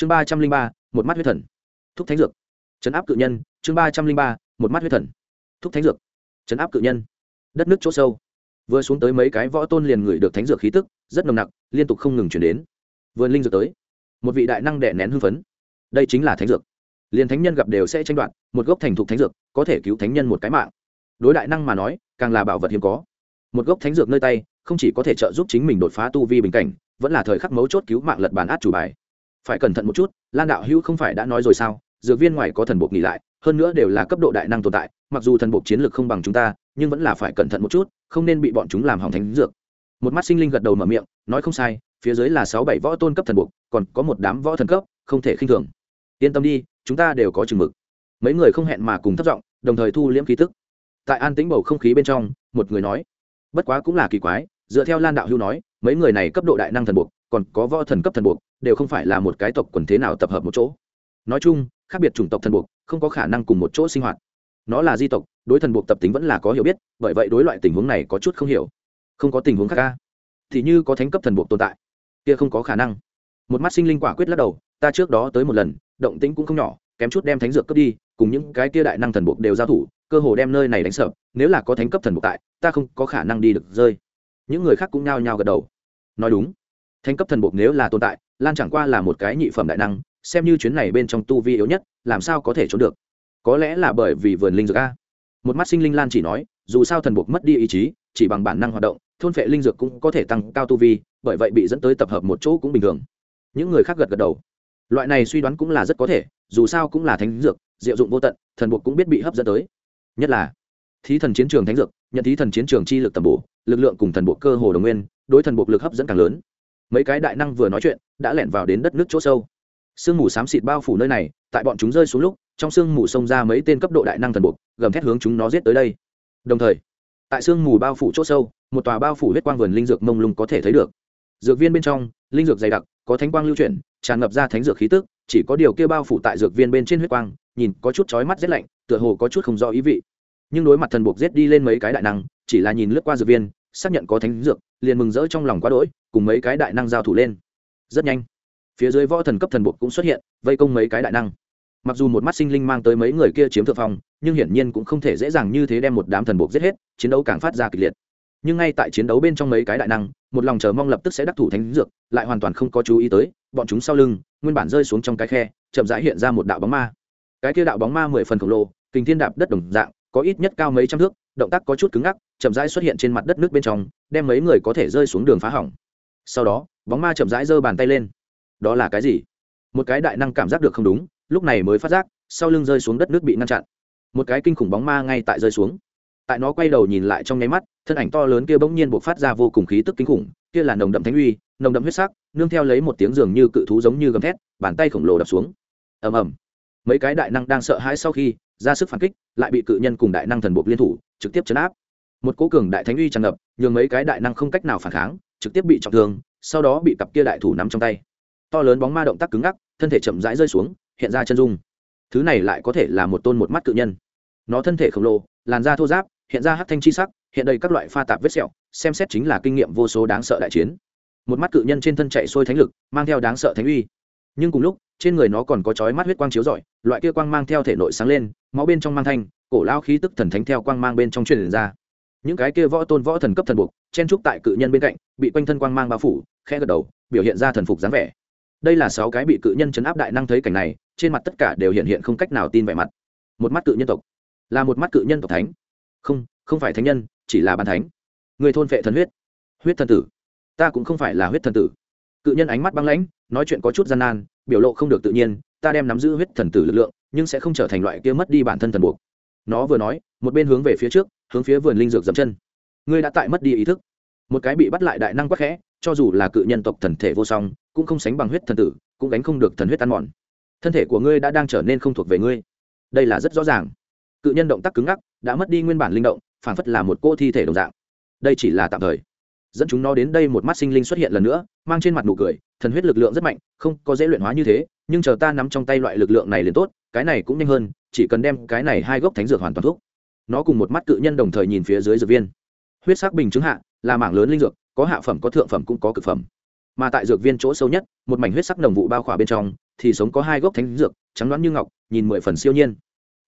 chương ba trăm linh ba, một mắt huyết thần. Thúc thánh dược. Chấn áp cự nhân, chương ba trăm linh ba, một mắt huyết thần. Thúc thánh dược. Chấn áp cự nhân. Đất nước chỗ sâu. Vừa xuống tới mấy cái võ tôn liền ngửi được thánh dược khí tức, rất nồng nặc, liên tục không ngừng chuyển đến. Vườn linh dược tới. Một vị đại năng đẻ nén hưng phấn. Đây chính là thánh dược. Liền thánh nhân gặp đều sẽ tranh đoạt, một gốc thành thục thánh dược, có thể cứu thánh nhân một cái mạng. Đối đại năng mà nói, càng là bảo vật hiếm có. Một gốc thánh dược nơi tay, không chỉ có thể trợ giúp chính mình đột phá tu vi bình cảnh, vẫn là thời khắc mấu chốt cứu mạng lật bàn át chủ bài phải cẩn thận một chút, lan đạo hữu không phải đã nói rồi sao? Dược viên ngoài có thần buộc nghỉ lại, hơn nữa đều là cấp độ đại năng tồn tại, mặc dù thần buộc chiến lược không bằng chúng ta, nhưng vẫn là phải cẩn thận một chút, không nên bị bọn chúng làm hỏng thánh dược. Một mắt sinh linh gật đầu mở miệng, nói không sai, phía dưới là sáu bảy võ tôn cấp thần buộc còn có một đám võ thần cấp, không thể khinh thường. Yên tâm đi, chúng ta đều có chừng mực. Mấy người không hẹn mà cùng thất giọng, đồng thời thu liễm khí tức. Tại an tĩnh bầu không khí bên trong, một người nói, bất quá cũng là kỳ quái, dựa theo lan đạo hưu nói, mấy người này cấp độ đại năng thần buộc còn có võ thần cấp thần buộc, đều không phải là một cái tộc quần thế nào tập hợp một chỗ. Nói chung, khác biệt chủng tộc thần buộc, không có khả năng cùng một chỗ sinh hoạt. Nó là di tộc, đối thần buộc tập tính vẫn là có hiểu biết, bởi vậy đối loại tình huống này có chút không hiểu. Không có tình huống khác ca thì như có thánh cấp thần buộc tồn tại, kia không có khả năng. Một mắt sinh linh quả quyết lắc đầu, ta trước đó tới một lần, động tĩnh cũng không nhỏ, kém chút đem thánh dược cướp đi, cùng những cái kia đại năng thần buộc đều giao thủ, cơ hồ đem nơi này đánh sập nếu là có thánh cấp thần buộc tại, ta không có khả năng đi được rơi. Những người khác cũng nhao nhao gật đầu. Nói đúng thánh cấp thần buộc nếu là tồn tại, lan chẳng qua là một cái nhị phẩm đại năng, xem như chuyến này bên trong tu vi yếu nhất, làm sao có thể trốn được? Có lẽ là bởi vì vườn linh dược a. Một mắt sinh linh lan chỉ nói, dù sao thần buộc mất đi ý chí, chỉ bằng bản năng hoạt động, thôn phệ linh dược cũng có thể tăng cao tu vi, bởi vậy bị dẫn tới tập hợp một chỗ cũng bình thường. Những người khác gật gật đầu. Loại này suy đoán cũng là rất có thể, dù sao cũng là thánh dược, diệu dụng vô tận, thần buộc cũng biết bị hấp dẫn tới. Nhất là, thí thần chiến trường thánh dược, nhận thí thần chiến trường chi lực tầm bổ, lực lượng cùng thần buộc cơ hồ đồng nguyên, đối thần buộc lực hấp dẫn càng lớn mấy cái đại năng vừa nói chuyện, đã lẻn vào đến đất nước chỗ sâu. Sương mù xám xịt bao phủ nơi này, tại bọn chúng rơi xuống lúc, trong sương mù xông ra mấy tên cấp độ đại năng thần buộc, gầm thét hướng chúng nó giết tới đây. Đồng thời, tại sương mù bao phủ chỗ sâu, một tòa bao phủ huyết quang vườn linh dược mông lung có thể thấy được. Dược viên bên trong, linh dược dày đặc, có thánh quang lưu chuyển, tràn ngập ra thánh dược khí tức, chỉ có điều kia bao phủ tại dược viên bên trên huyết quang, nhìn có chút chói mắt rét lạnh, tựa hồ có chút không rõ ý vị. Nhưng đối mặt thần buộc giết đi lên mấy cái đại năng, chỉ là nhìn lướt qua dược viên, xác nhận có thánh dược liền mừng rỡ trong lòng quá đỗi, cùng mấy cái đại năng giao thủ lên. Rất nhanh, phía dưới võ thần cấp thần buộc cũng xuất hiện, vây công mấy cái đại năng. Mặc dù một mắt sinh linh mang tới mấy người kia chiếm thượng phong, nhưng hiển nhiên cũng không thể dễ dàng như thế đem một đám thần buộc giết hết, chiến đấu càng phát ra kịch liệt. Nhưng ngay tại chiến đấu bên trong mấy cái đại năng, một lòng chờ mong lập tức sẽ đắc thủ thánh dược, lại hoàn toàn không có chú ý tới, bọn chúng sau lưng, nguyên bản rơi xuống trong cái khe, chậm rãi hiện ra một đạo bóng ma. Cái kia đạo bóng ma mười phần khổng lồ, kình thiên đạp đất đồng dạng, có ít nhất cao mấy trăm thước, động tác có chút cứng ngắc chậm rãi xuất hiện trên mặt đất nước bên trong, đem mấy người có thể rơi xuống đường phá hỏng. Sau đó, bóng ma chậm rãi giơ bàn tay lên. Đó là cái gì? Một cái đại năng cảm giác được không đúng, lúc này mới phát giác, sau lưng rơi xuống đất nước bị ngăn chặn. Một cái kinh khủng bóng ma ngay tại rơi xuống. Tại nó quay đầu nhìn lại trong nháy mắt, thân ảnh to lớn kia bỗng nhiên buộc phát ra vô cùng khí tức kinh khủng, kia là nồng đậm thánh uy, nồng đậm huyết sắc, nương theo lấy một tiếng dường như cự thú giống như gầm thét, bàn tay khổng lồ đập xuống. Ầm ầm. Mấy cái đại năng đang sợ hãi sau khi, ra sức phản kích, lại bị cự nhân cùng đại năng thần buộc liên thủ, trực tiếp chấn áp một cố cường đại thánh uy tràn ngập, nhường mấy cái đại năng không cách nào phản kháng, trực tiếp bị trọng thương, sau đó bị cặp kia đại thủ nắm trong tay. To lớn bóng ma động tác cứng ngắc, thân thể chậm rãi rơi xuống, hiện ra chân dung. Thứ này lại có thể là một tôn một mắt cự nhân. Nó thân thể khổng lồ, làn da thô giáp hiện ra hắc thanh chi sắc, hiện đầy các loại pha tạp vết sẹo, xem xét chính là kinh nghiệm vô số đáng sợ đại chiến. Một mắt cự nhân trên thân chạy sôi thánh lực, mang theo đáng sợ thánh uy. Nhưng cùng lúc, trên người nó còn có chói mắt huyết quang chiếu rọi, loại kia quang mang theo thể nội sáng lên, máu bên trong mang thanh, cổ lao khí tức thần thánh theo quang mang bên trong truyền ra những cái kia võ tôn võ thần cấp thần buộc, chen trúc tại cự nhân bên cạnh, bị quanh thân quang mang bao phủ khe gật đầu, biểu hiện ra thần phục dáng vẻ. Đây là sáu cái bị cự nhân chấn áp đại năng thấy cảnh này, trên mặt tất cả đều hiện hiện không cách nào tin vẻ mặt. Một mắt cự nhân tộc. Là một mắt cự nhân tộc thánh. Không không phải thánh nhân, chỉ là bàn thánh. Người thôn vệ thần huyết. Huyết thần tử. Ta cũng không phải là huyết thần tử. Cự nhân ánh mắt băng lãnh, nói chuyện có chút gian nan, biểu lộ không được tự nhiên, ta đem nắm giữ huyết thần tử lực lượng, nhưng sẽ không trở thành loại kia mất đi bản thân thần buộc. Nó vừa nói, một bên hướng về phía trước hướng phía vườn linh dược dậm chân. Ngươi đã tại mất đi ý thức. Một cái bị bắt lại đại năng quắc khẽ, cho dù là cự nhân tộc thần thể vô song, cũng không sánh bằng huyết thần tử, cũng gánh không được thần huyết ăn mòn. Thân thể của ngươi đã đang trở nên không thuộc về ngươi. Đây là rất rõ ràng. Cự nhân động tác cứng ngắc, đã mất đi nguyên bản linh động phản phất là một cô thi thể đồng dạng. Đây chỉ là tạm thời. Dẫn chúng nó đến đây một mắt sinh linh xuất hiện lần nữa, mang trên mặt nụ cười, thần huyết lực lượng rất mạnh, không có dễ luyện hóa như thế, nhưng chờ ta nắm trong tay loại lực lượng này liền tốt, cái này cũng nhanh hơn, chỉ cần đem cái này hai gốc thánh dược hoàn toàn thuốc nó cùng một mắt cự nhân đồng thời nhìn phía dưới dược viên. Huyết sắc bình chứng hạ, là mảng lớn linh dược, có hạ phẩm, có thượng phẩm, cũng có cực phẩm. Mà tại dược viên chỗ sâu nhất, một mảnh huyết sắc đồng vụ bao khỏa bên trong, thì sống có hai gốc thánh dược, trắng đoán như ngọc, nhìn mười phần siêu nhiên.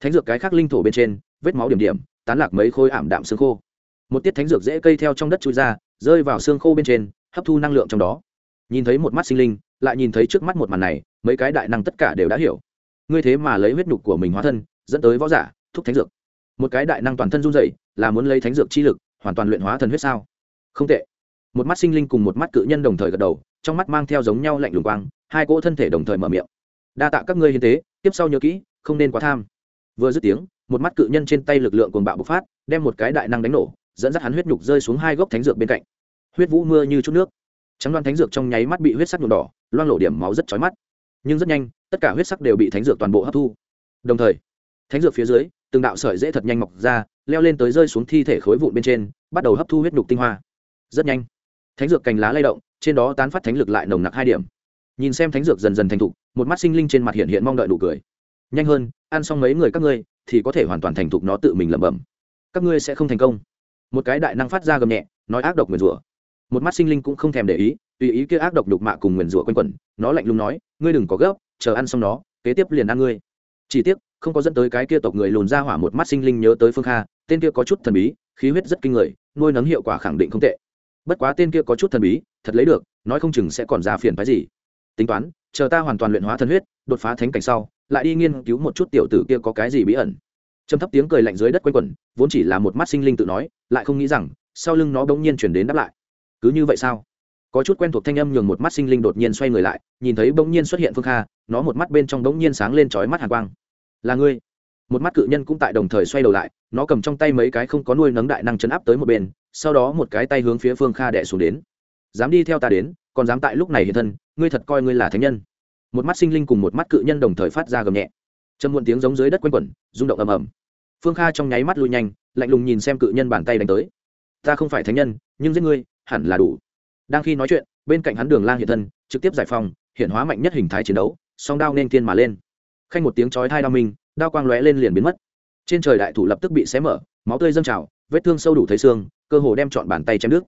Thánh dược cái khác linh thổ bên trên, vết máu điểm điểm, tán lạc mấy khối ảm đạm xương khô. Một tiết thánh dược dễ cây theo trong đất chui ra, rơi vào xương khô bên trên, hấp thu năng lượng trong đó. Nhìn thấy một mắt sinh linh, lại nhìn thấy trước mắt một màn này, mấy cái đại năng tất cả đều đã hiểu. Ngươi thế mà lấy huyết nhục của mình hóa thân, dẫn tới võ giả, thúc thánh dược một cái đại năng toàn thân run dậy là muốn lấy thánh dược chi lực, hoàn toàn luyện hóa thần huyết sao? Không tệ. Một mắt sinh linh cùng một mắt cự nhân đồng thời gật đầu, trong mắt mang theo giống nhau lạnh lùng quang, hai cỗ thân thể đồng thời mở miệng. Đa tạ các ngươi hiến tế, tiếp sau nhớ kỹ, không nên quá tham. Vừa dứt tiếng, một mắt cự nhân trên tay lực lượng cuồng bạo bộc phát, đem một cái đại năng đánh nổ, dẫn dắt hắn huyết nhục rơi xuống hai gốc thánh dược bên cạnh. Huyết vũ mưa như chút nước. Trắng đoan thánh dược trong nháy mắt bị huyết sắc nhuộm đỏ loan lộ điểm máu rất chói mắt. Nhưng rất nhanh, tất cả huyết sắc đều bị thánh dược toàn bộ hấp thu. Đồng thời, thánh dược phía dưới từng đạo sợi dễ thật nhanh mọc ra, leo lên tới rơi xuống thi thể khối vụn bên trên, bắt đầu hấp thu huyết nhục tinh hoa. Rất nhanh, thánh dược cành lá lay động, trên đó tán phát thánh lực lại nồng nặc hai điểm. Nhìn xem thánh dược dần dần thành thục, một mắt sinh linh trên mặt hiện hiện mong đợi nụ cười. Nhanh hơn, ăn xong mấy người các ngươi, thì có thể hoàn toàn thành thục nó tự mình lẩm bẩm. Các ngươi sẽ không thành công. Một cái đại năng phát ra gầm nhẹ, nói ác độc nguyền rủa. Một mắt sinh linh cũng không thèm để ý, tùy ý kia ác độc đục mạ cùng nguyền rủa quanh quẩn, nó lạnh lùng nói, ngươi đừng có gấp, chờ ăn xong nó, kế tiếp liền ăn ngươi. Chỉ tiếc không có dẫn tới cái kia tộc người lùn ra hỏa một mắt sinh linh nhớ tới phương kha, tên kia có chút thần bí, khí huyết rất kinh người, nuôi nấng hiệu quả khẳng định không tệ. Bất quá tên kia có chút thần bí, thật lấy được, nói không chừng sẽ còn ra phiền phái gì. Tính toán, chờ ta hoàn toàn luyện hóa thần huyết, đột phá thánh cảnh sau, lại đi nghiên cứu một chút tiểu tử kia có cái gì bí ẩn. Trầm thấp tiếng cười lạnh dưới đất quanh quẩn, vốn chỉ là một mắt sinh linh tự nói, lại không nghĩ rằng, sau lưng nó bỗng nhiên chuyển đến đáp lại. Cứ như vậy sao? Có chút quen thuộc thanh âm nhường một mắt sinh linh đột nhiên xoay người lại, nhìn thấy bỗng nhiên xuất hiện phương kha, nó một mắt bên trong bỗng nhiên sáng lên trói mắt hàn quang là ngươi. Một mắt cự nhân cũng tại đồng thời xoay đầu lại, nó cầm trong tay mấy cái không có nuôi nấng đại năng chấn áp tới một bên, sau đó một cái tay hướng phía phương kha đẻ xuống đến. Dám đi theo ta đến, còn dám tại lúc này hiện thân, ngươi thật coi ngươi là thánh nhân. Một mắt sinh linh cùng một mắt cự nhân đồng thời phát ra gầm nhẹ. Châm muộn tiếng giống dưới đất quanh quẩn, rung động ầm ầm. Phương kha trong nháy mắt lui nhanh, lạnh lùng nhìn xem cự nhân bàn tay đánh tới. Ta không phải thánh nhân, nhưng giết ngươi, hẳn là đủ. Đang khi nói chuyện, bên cạnh hắn đường lang hiện thân, trực tiếp giải phòng hiện hóa mạnh nhất hình thái chiến đấu, song đao nên thiên mà lên khanh một tiếng chói thai đao minh, đao quang lóe lên liền biến mất. Trên trời đại thủ lập tức bị xé mở, máu tươi dâng trào, vết thương sâu đủ thấy xương, cơ hồ đem chọn bàn tay chém đứt.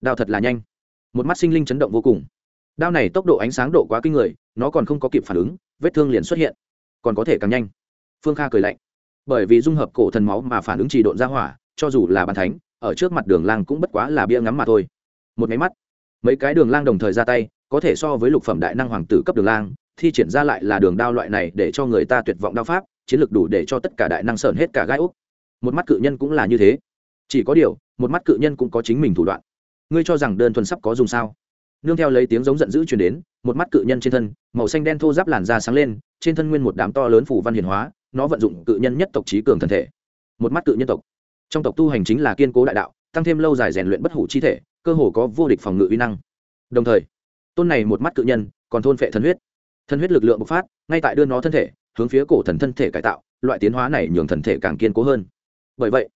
Đao thật là nhanh. Một mắt sinh linh chấn động vô cùng. Đao này tốc độ ánh sáng độ quá kinh người, nó còn không có kịp phản ứng, vết thương liền xuất hiện. Còn có thể càng nhanh. Phương kha cười lạnh. Bởi vì dung hợp cổ thần máu mà phản ứng trì độn ra hỏa, cho dù là bàn thánh, ở trước mặt đường lang cũng bất quá là bia ngắm mà thôi. Một máy mắt. Mấy cái đường lang đồng thời ra tay, có thể so với lục phẩm đại năng hoàng tử cấp đường lang thi triển ra lại là đường đao loại này để cho người ta tuyệt vọng đao pháp, chiến lược đủ để cho tất cả đại năng sởn hết cả gai úc. Một mắt cự nhân cũng là như thế. Chỉ có điều, một mắt cự nhân cũng có chính mình thủ đoạn. Ngươi cho rằng đơn thuần sắp có dùng sao? Nương theo lấy tiếng giống giận dữ chuyển đến, một mắt cự nhân trên thân, màu xanh đen thô giáp làn da sáng lên, trên thân nguyên một đám to lớn phủ văn hiền hóa, nó vận dụng cự nhân nhất tộc trí cường thân thể. Một mắt cự nhân tộc. Trong tộc tu hành chính là kiên cố đại đạo, tăng thêm lâu dài rèn luyện bất hủ chi thể, cơ hồ có vô địch phòng ngự uy năng. Đồng thời, tôn này một mắt cự nhân, còn thôn phệ thần huyết thân huyết lực lượng bộc phát ngay tại đưa nó thân thể hướng phía cổ thần thân thể cải tạo loại tiến hóa này nhường thần thể càng kiên cố hơn. Bởi vậy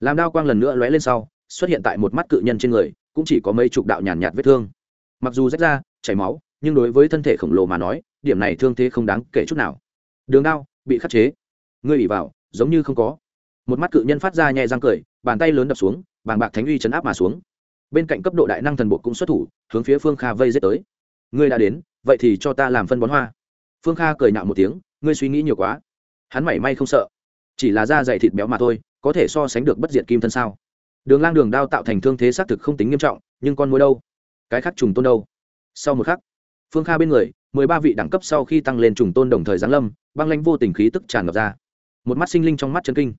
làm đao quang lần nữa lóe lên sau xuất hiện tại một mắt cự nhân trên người cũng chỉ có mấy chục đạo nhàn nhạt, nhạt vết thương. Mặc dù rách ra chảy máu nhưng đối với thân thể khổng lồ mà nói điểm này thương thế không đáng kể chút nào. Đường đao bị khắc chế. Ngươi bị vào giống như không có. Một mắt cự nhân phát ra nhẹ răng cười bàn tay lớn đập xuống bàn bạc thánh uy chấn áp mà xuống. Bên cạnh cấp độ đại năng thần bộ cũng xuất thủ hướng phía phương kha vây giết tới. Ngươi đã đến vậy thì cho ta làm phân bón hoa. Phương kha cười nạo một tiếng, ngươi suy nghĩ nhiều quá. Hắn mảy may không sợ. Chỉ là da dày thịt béo mà thôi, có thể so sánh được bất diệt kim thân sao? Đường lang đường đao tạo thành thương thế xác thực không tính nghiêm trọng, nhưng con mối đâu? Cái khác trùng tôn đâu? Sau một khắc, phương kha bên người, mười ba vị đẳng cấp sau khi tăng lên trùng tôn đồng thời giáng lâm, băng lanh vô tình khí tức tràn ngập ra. Một mắt sinh linh trong mắt chân kinh.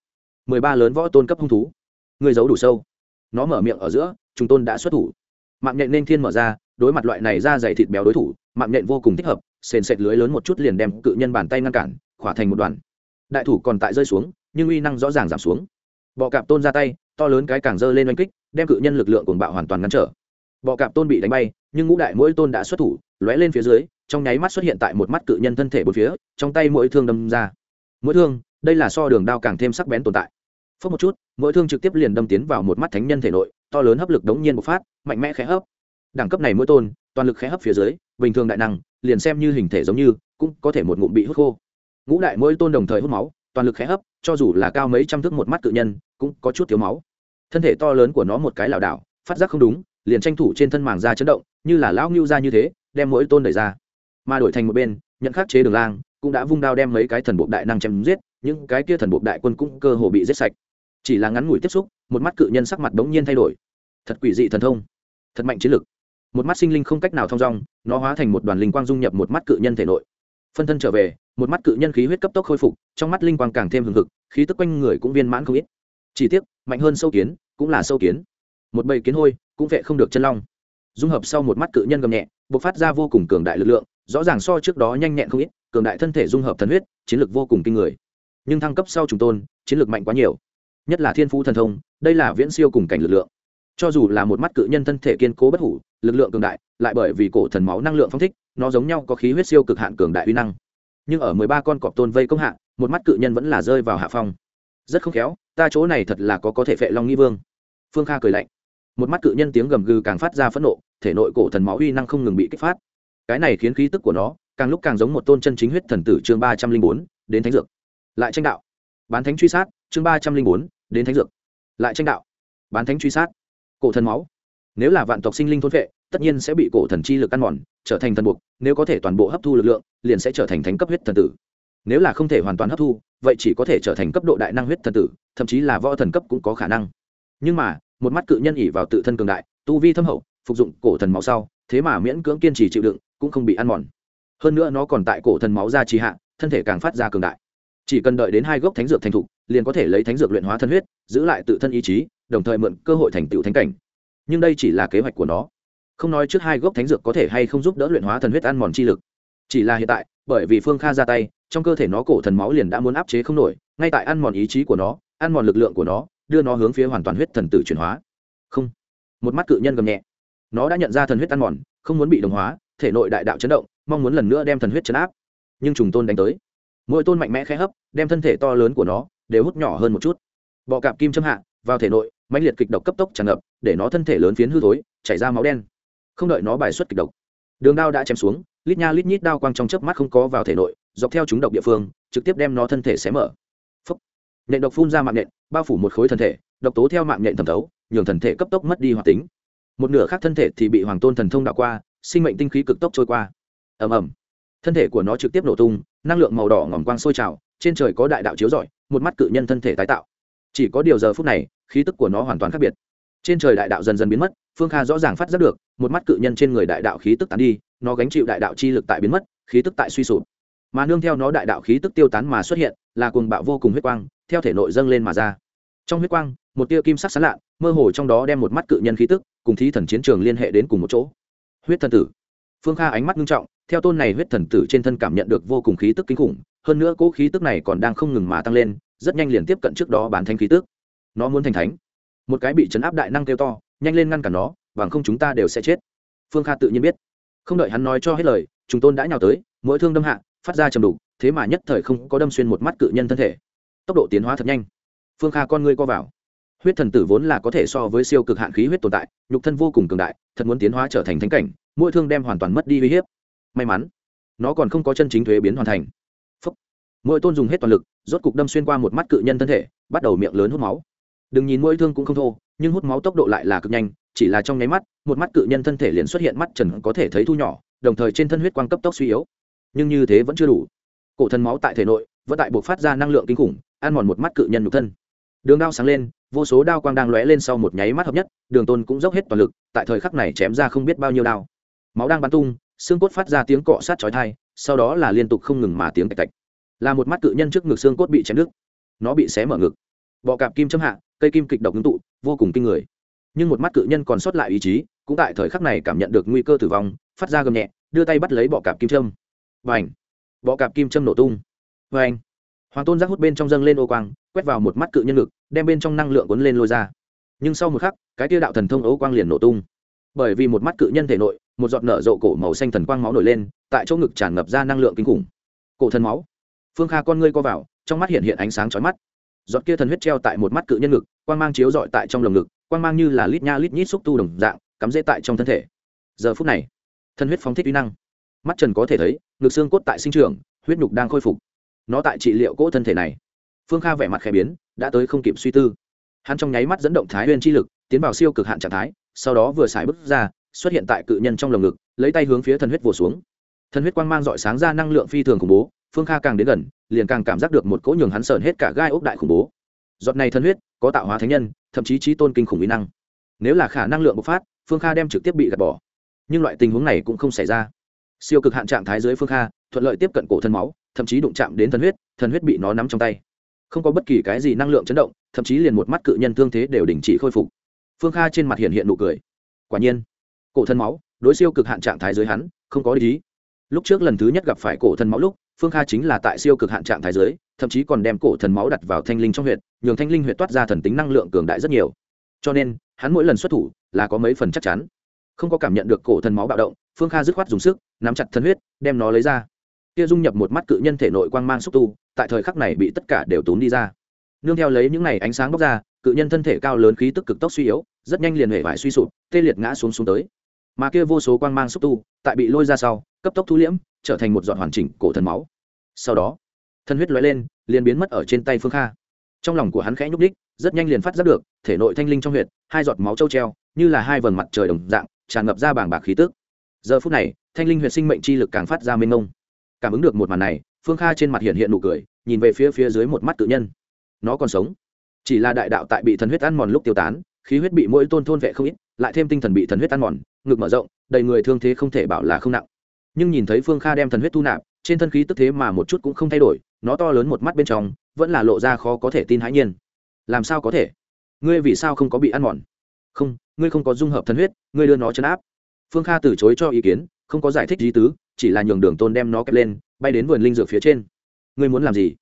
Mười ba lớn võ tôn cấp hung thú. Người giấu đủ sâu. Nó mở miệng ở giữa, trùng tôn đã xuất thủ. Mạng nhện nên thiên mở ra, đối mặt loại này ra dày thịt béo đối thủ mạng nhện vô cùng thích hợp, sền sệt lưới lớn một chút liền đem cự nhân bàn tay ngăn cản, khỏa thành một đoàn. Đại thủ còn tại rơi xuống, nhưng uy năng rõ ràng giảm xuống. Bọ cạp tôn ra tay, to lớn cái càng dơ lên oanh kích, đem cự nhân lực lượng cuồng bạo hoàn toàn ngăn trở. Bọ cạp tôn bị đánh bay, nhưng ngũ đại mỗi tôn đã xuất thủ, lóe lên phía dưới, trong nháy mắt xuất hiện tại một mắt cự nhân thân thể bốn phía, trong tay mỗi thương đâm ra. Mỗi thương, đây là so đường đao càng thêm sắc bén tồn tại. Phớt một chút mỗi thương trực tiếp liền đâm tiến vào một mắt thánh nhân thể nội, to lớn hấp lực đống nhiên bộc phát, mạnh mẽ khẽ hấp. Đẳng cấp này mỗi tôn, toàn lực khẽ hấp phía dưới bình thường đại năng, liền xem như hình thể giống như, cũng có thể một ngụm bị hút khô. Ngũ đại mỗi tôn đồng thời hút máu, toàn lực khẽ hấp, cho dù là cao mấy trăm thước một mắt cự nhân, cũng có chút thiếu máu. Thân thể to lớn của nó một cái lảo đảo, phát giác không đúng, liền tranh thủ trên thân màng da chấn động, như là lão ngưu ra như thế, đem mỗi tôn đẩy ra. Mà đổi thành một bên, nhận khắc chế đường lang, cũng đã vung đao đem mấy cái thần bộ đại năng chém giết, những cái kia thần bộ đại quân cũng cơ hồ bị giết sạch. Chỉ là ngắn ngủi tiếp xúc, một mắt cự nhân sắc mặt bỗng nhiên thay đổi. Thật quỷ dị thần thông, thật mạnh chiến lực một mắt sinh linh không cách nào thong dong, nó hóa thành một đoàn linh quang dung nhập một mắt cự nhân thể nội. Phân thân trở về, một mắt cự nhân khí huyết cấp tốc khôi phục, trong mắt linh quang càng thêm hừng hực, khí tức quanh người cũng viên mãn không ít. Chỉ tiếc, mạnh hơn sâu kiến, cũng là sâu kiến. Một bầy kiến hôi, cũng vệ không được chân long. Dung hợp sau một mắt cự nhân gầm nhẹ b ộ c phát ra vô cùng cường đại lực lượng, rõ ràng so trước đó nhanh nhẹn không ít, cường đại thân thể dung hợp thần huyết, chiến lược vô cùng kinh người. Nhưng thăng cấp sau trùng tôn, chiến lược mạnh quá nhiều. Nhất là thiên phú thần thông, đây là viễn siêu cùng cảnh lực lượng cho dù là một mắt cự nhân thân thể kiên cố bất hủ, lực lượng cường đại, lại bởi vì cổ thần máu năng lượng phong thích, nó giống nhau có khí huyết siêu cực hạn cường đại uy năng. Nhưng ở mười ba con cọp tôn vây công hạ, một mắt cự nhân vẫn là rơi vào hạ phong. Rất không khéo, ta chỗ này thật là có có thể phệ long nghi vương. Phương kha cười lạnh. Một mắt cự nhân tiếng gầm gừ càng phát ra phẫn nộ, thể nội cổ thần máu uy năng không ngừng bị kích phát. Cái này khiến khí tức của nó càng lúc càng giống một tôn chân chính huyết thần tử chương ba trăm linh bốn, đến thánh dược. Lại tranh đạo. Bán thánh truy sát, chương ba trăm linh bốn, đến thánh dược. Lại tranh đạo. Bán thánh truy sát cổ thần máu. Nếu là vạn tộc sinh linh thôn vệ tất nhiên sẽ bị cổ thần chi lực ăn mòn, trở thành thần buộc, nếu có thể toàn bộ hấp thu lực lượng, liền sẽ trở thành thánh cấp huyết thần tử. Nếu là không thể hoàn toàn hấp thu, vậy chỉ có thể trở thành cấp độ đại năng huyết thần tử, thậm chí là võ thần cấp cũng có khả năng. Nhưng mà, một mắt cự nhân ỉ vào tự thân cường đại, tu vi thâm hậu, phục dụng cổ thần máu sau, thế mà miễn cưỡng kiên trì chịu đựng, cũng không bị ăn mòn. Hơn nữa nó còn tại cổ thần máu ra trì hạ, thân thể càng phát ra cường đại. Chỉ cần đợi đến hai gốc thánh dược thành thục, liền có thể lấy thánh dược luyện hóa thân huyết, giữ lại tự thân ý chí đồng thời mượn cơ hội thành tựu thánh cảnh. Nhưng đây chỉ là kế hoạch của nó. Không nói trước hai gốc thánh dược có thể hay không giúp đỡ luyện hóa thần huyết ăn mòn chi lực. Chỉ là hiện tại, bởi vì phương kha ra tay, trong cơ thể nó cổ thần máu liền đã muốn áp chế không nổi, ngay tại ăn mòn ý chí của nó, ăn mòn lực lượng của nó, đưa nó hướng phía hoàn toàn huyết thần tử chuyển hóa. Không. Một mắt cự nhân gầm nhẹ. Nó đã nhận ra thần huyết ăn mòn, không muốn bị đồng hóa, thể nội đại đạo chấn động, mong muốn lần nữa đem thần huyết chấn áp. Nhưng trùng tôn đánh tới. Mỗi tôn mạnh mẽ khẽ hấp, đem thân thể to lớn của nó đều hút nhỏ hơn một chút. Bọ cạp kim châm hạ vào thể nội, mãnh liệt kịch độc cấp tốc tràn ngập, để nó thân thể lớn phiến hư thối, chảy ra máu đen. Không đợi nó bài xuất kịch độc. Đường đao đã chém xuống, lít nha lít nhít đao quang trong chớp mắt không có vào thể nội, dọc theo chúng độc địa phương, trực tiếp đem nó thân thể xé mở. Phấp nện độc phun ra mạng nện, bao phủ một khối thân thể, độc tố theo mạng nhện thẩm thấu, nhường thần thể cấp tốc mất đi hoạt tính. Một nửa khác thân thể thì bị hoàng tôn thần thông đạo qua, sinh mệnh tinh khí cực tốc trôi qua. Ầm ầm. Thân thể của nó trực tiếp nổ tung, năng lượng màu đỏ ngỏm quang sôi trào, trên trời có đại đạo chiếu rọi, một mắt cự nhân thân thể tái tạo. Chỉ có điều giờ phút này khí tức của nó hoàn toàn khác biệt. Trên trời đại đạo dần dần biến mất, phương kha rõ ràng phát giác được, một mắt cự nhân trên người đại đạo khí tức tán đi, nó gánh chịu đại đạo chi lực tại biến mất, khí tức tại suy sụp. Mà nương theo nó đại đạo khí tức tiêu tán mà xuất hiện, là cuồng bạo vô cùng huyết quang, theo thể nội dâng lên mà ra. Trong huyết quang, một tia kim sắc sán lạ mơ hồ trong đó đem một mắt cự nhân khí tức cùng thí thần chiến trường liên hệ đến cùng một chỗ. Huyết thần tử. Phương kha ánh mắt nghiêm trọng, theo tôn này huyết thần tử trên thân cảm nhận được vô cùng khí tức kinh khủng, hơn nữa cỗ khí tức này còn đang không ngừng mà tăng lên, rất nhanh liền tiếp cận trước đó bán thanh khí tức nó muốn thành thánh. Một cái bị chấn áp đại năng kêu to, nhanh lên ngăn cản nó, bằng không chúng ta đều sẽ chết. Phương kha tự nhiên biết. Không đợi hắn nói cho hết lời, chúng tôn đã nhào tới, mỗi thương đâm hạ, phát ra chầm đủ thế mà nhất thời không có đâm xuyên một mắt cự nhân thân thể. Tốc độ tiến hóa thật nhanh. Phương kha con ngươi co vào. Huyết thần tử vốn là có thể so với siêu cực hạn khí huyết tồn tại, nhục thân vô cùng cường đại, thật muốn tiến hóa trở thành thánh cảnh, mỗi thương đem hoàn toàn mất đi uy hiếp. May mắn, nó còn không có chân chính thuế biến hoàn thành. Phúc. mỗi tôn dùng hết toàn lực, rốt cục đâm xuyên qua một mắt cự nhân thân thể, bắt đầu miệng lớn hút máu đừng nhìn mỗi thương cũng không thô, nhưng hút máu tốc độ lại là cực nhanh, chỉ là trong nháy mắt, một mắt cự nhân thân thể liền xuất hiện mắt trần có thể thấy thu nhỏ, đồng thời trên thân huyết quang cấp tốc suy yếu. Nhưng như thế vẫn chưa đủ. Cổ thân máu tại thể nội, vẫn tại buộc phát ra năng lượng kinh khủng, ăn mòn một mắt cự nhân nhục thân. Đường đao sáng lên, vô số đao quang đang lóe lên sau một nháy mắt hợp nhất, đường tôn cũng dốc hết toàn lực, tại thời khắc này chém ra không biết bao nhiêu đao. Máu đang bắn tung, xương cốt phát ra tiếng cọ sát chói thai sau đó là liên tục không ngừng mà tiếng tạch tạch. Là một mắt cự nhân trước ngực xương cốt bị chém đứt. Nó bị xé mở ngực. Bọ cạp kim châm hạ cây kim kịch độc ngưng tụ vô cùng kinh người. Nhưng một mắt cự nhân còn sót lại ý chí cũng tại thời khắc này cảm nhận được nguy cơ tử vong phát ra gầm nhẹ đưa tay bắt lấy bọ cạp kim trâm. và ảnh bọ cạp kim trâm nổ tung. Và ảnh hoàng tôn giác hút bên trong dâng lên ô quang quét vào một mắt cự nhân lực, đem bên trong năng lượng cuốn lên lôi ra. Nhưng sau một khắc cái tia đạo thần thông ấu quang liền nổ tung. Bởi vì một mắt cự nhân thể nội một giọt nở rộ cổ màu xanh thần quang máu nổi lên tại chỗ ngực tràn ngập ra năng lượng kinh khủng. Cổ thần máu. Phương kha con ngươi co vào trong mắt hiện hiện ánh sáng chói mắt giọt kia thần huyết treo tại một mắt cự nhân ngực, quang mang chiếu dọi tại trong lồng ngực, quang mang như là lít nha lít nhít xúc tu đồng dạng, cắm dễ tại trong thân thể. Giờ phút này, thần huyết phóng thích uy năng. Mắt trần có thể thấy, ngực xương cốt tại sinh trường huyết nhục đang khôi phục. Nó tại trị liệu cỗ thân thể này. Phương kha vẻ mặt khẽ biến, đã tới không kịp suy tư. Hắn trong nháy mắt dẫn động thái huyên chi lực, tiến vào siêu cực hạn trạng thái, sau đó vừa xài bước ra, xuất hiện tại cự nhân trong lồng ngực, lấy tay hướng phía thần huyết vồ xuống. Thần huyết quang mang dọi sáng ra năng lượng phi thường khủng bố phương kha càng đến gần, liền càng cảm giác được một cỗ nhường hắn sờn hết cả gai ốc đại khủng bố. Giọt này thân huyết có tạo hóa thánh nhân, thậm chí trí tôn kinh khủng mỹ năng. Nếu là khả năng lượng bộc phát, phương kha đem trực tiếp bị gạt bỏ. Nhưng loại tình huống này cũng không xảy ra. Siêu cực hạn trạng thái dưới phương kha, thuận lợi tiếp cận cổ thân máu, thậm chí đụng chạm đến thân huyết thân huyết bị nó nắm trong tay. Không có bất kỳ cái gì năng lượng chấn động, thậm chí liền một mắt cự nhân thương thế đều đình chỉ khôi phục. Phương kha trên mặt hiện hiện nụ cười. Quả nhiên, cổ thân máu, đối siêu cực hạn trạng thái dưới hắn, không có lý lúc trước lần thứ nhất gặp phải cổ thân máu lúc phương kha chính là tại siêu cực hạn trạng thái dưới thậm chí còn đem cổ thần máu đặt vào thanh linh trong huyện nhường thanh linh huyện toát ra thần tính năng lượng cường đại rất nhiều. Cho nên, hắn mỗi lần xuất thủ là có mấy phần chắc chắn. Không có cảm nhận được cổ thần máu bạo động, phương kha dứt khoát dùng sức, nắm chặt thân huyết, đem nó lấy ra. Kia dung nhập một mắt cự nhân thể nội quang mang xúc tu, tại thời khắc này bị tất cả đều tốn đi ra. Nương theo lấy những này ánh sáng bốc ra, cự nhân thân thể cao lớn khí tức cực tốc suy yếu, rất nhanh liền hệ vải suy sụp, tê liệt ngã xuống xuống tới. Mà kia vô số quang mang xúc tu, tại bị lôi ra sau, cấp tốc thu liễm trở thành một dọn hoàn chỉnh cổ thần máu. Sau đó, thân huyết lóe lên, liền biến mất ở trên tay phương kha. Trong lòng của hắn khẽ nhúc đích rất nhanh liền phát giác được, thể nội thanh linh trong huyệt, hai giọt máu trâu treo, như là hai vầng mặt trời đồng dạng, tràn ngập ra bảng bạc khí tức. Giờ phút này, thanh linh huyệt sinh mệnh chi lực càng phát ra mênh mông. Cảm ứng được một màn này, phương kha trên mặt hiện hiện nụ cười, nhìn về phía phía dưới một mắt tự nhân. Nó còn sống. Chỉ là đại đạo tại bị thần huyết ăn mòn lúc tiêu tán, khí huyết bị mỗi tôn thôn vệ không ít, lại thêm tinh thần bị thần huyết ăn mòn, ngực mở rộng, đầy người thương thế không thể bảo là không nặng nhưng nhìn thấy phương kha đem thần huyết thu nạp, trên thân khí tức thế mà một chút cũng không thay đổi, nó to lớn một mắt bên trong, vẫn là lộ ra khó có thể tin hãi nhiên. Làm sao có thể? Ngươi vì sao không có bị ăn mòn? Không, ngươi không có dung hợp thần huyết, ngươi đưa nó chấn áp. Phương kha từ chối cho ý kiến, không có giải thích gì tứ, chỉ là nhường đường tôn đem nó kẹp lên, bay đến vườn linh dược phía trên. Ngươi muốn làm gì?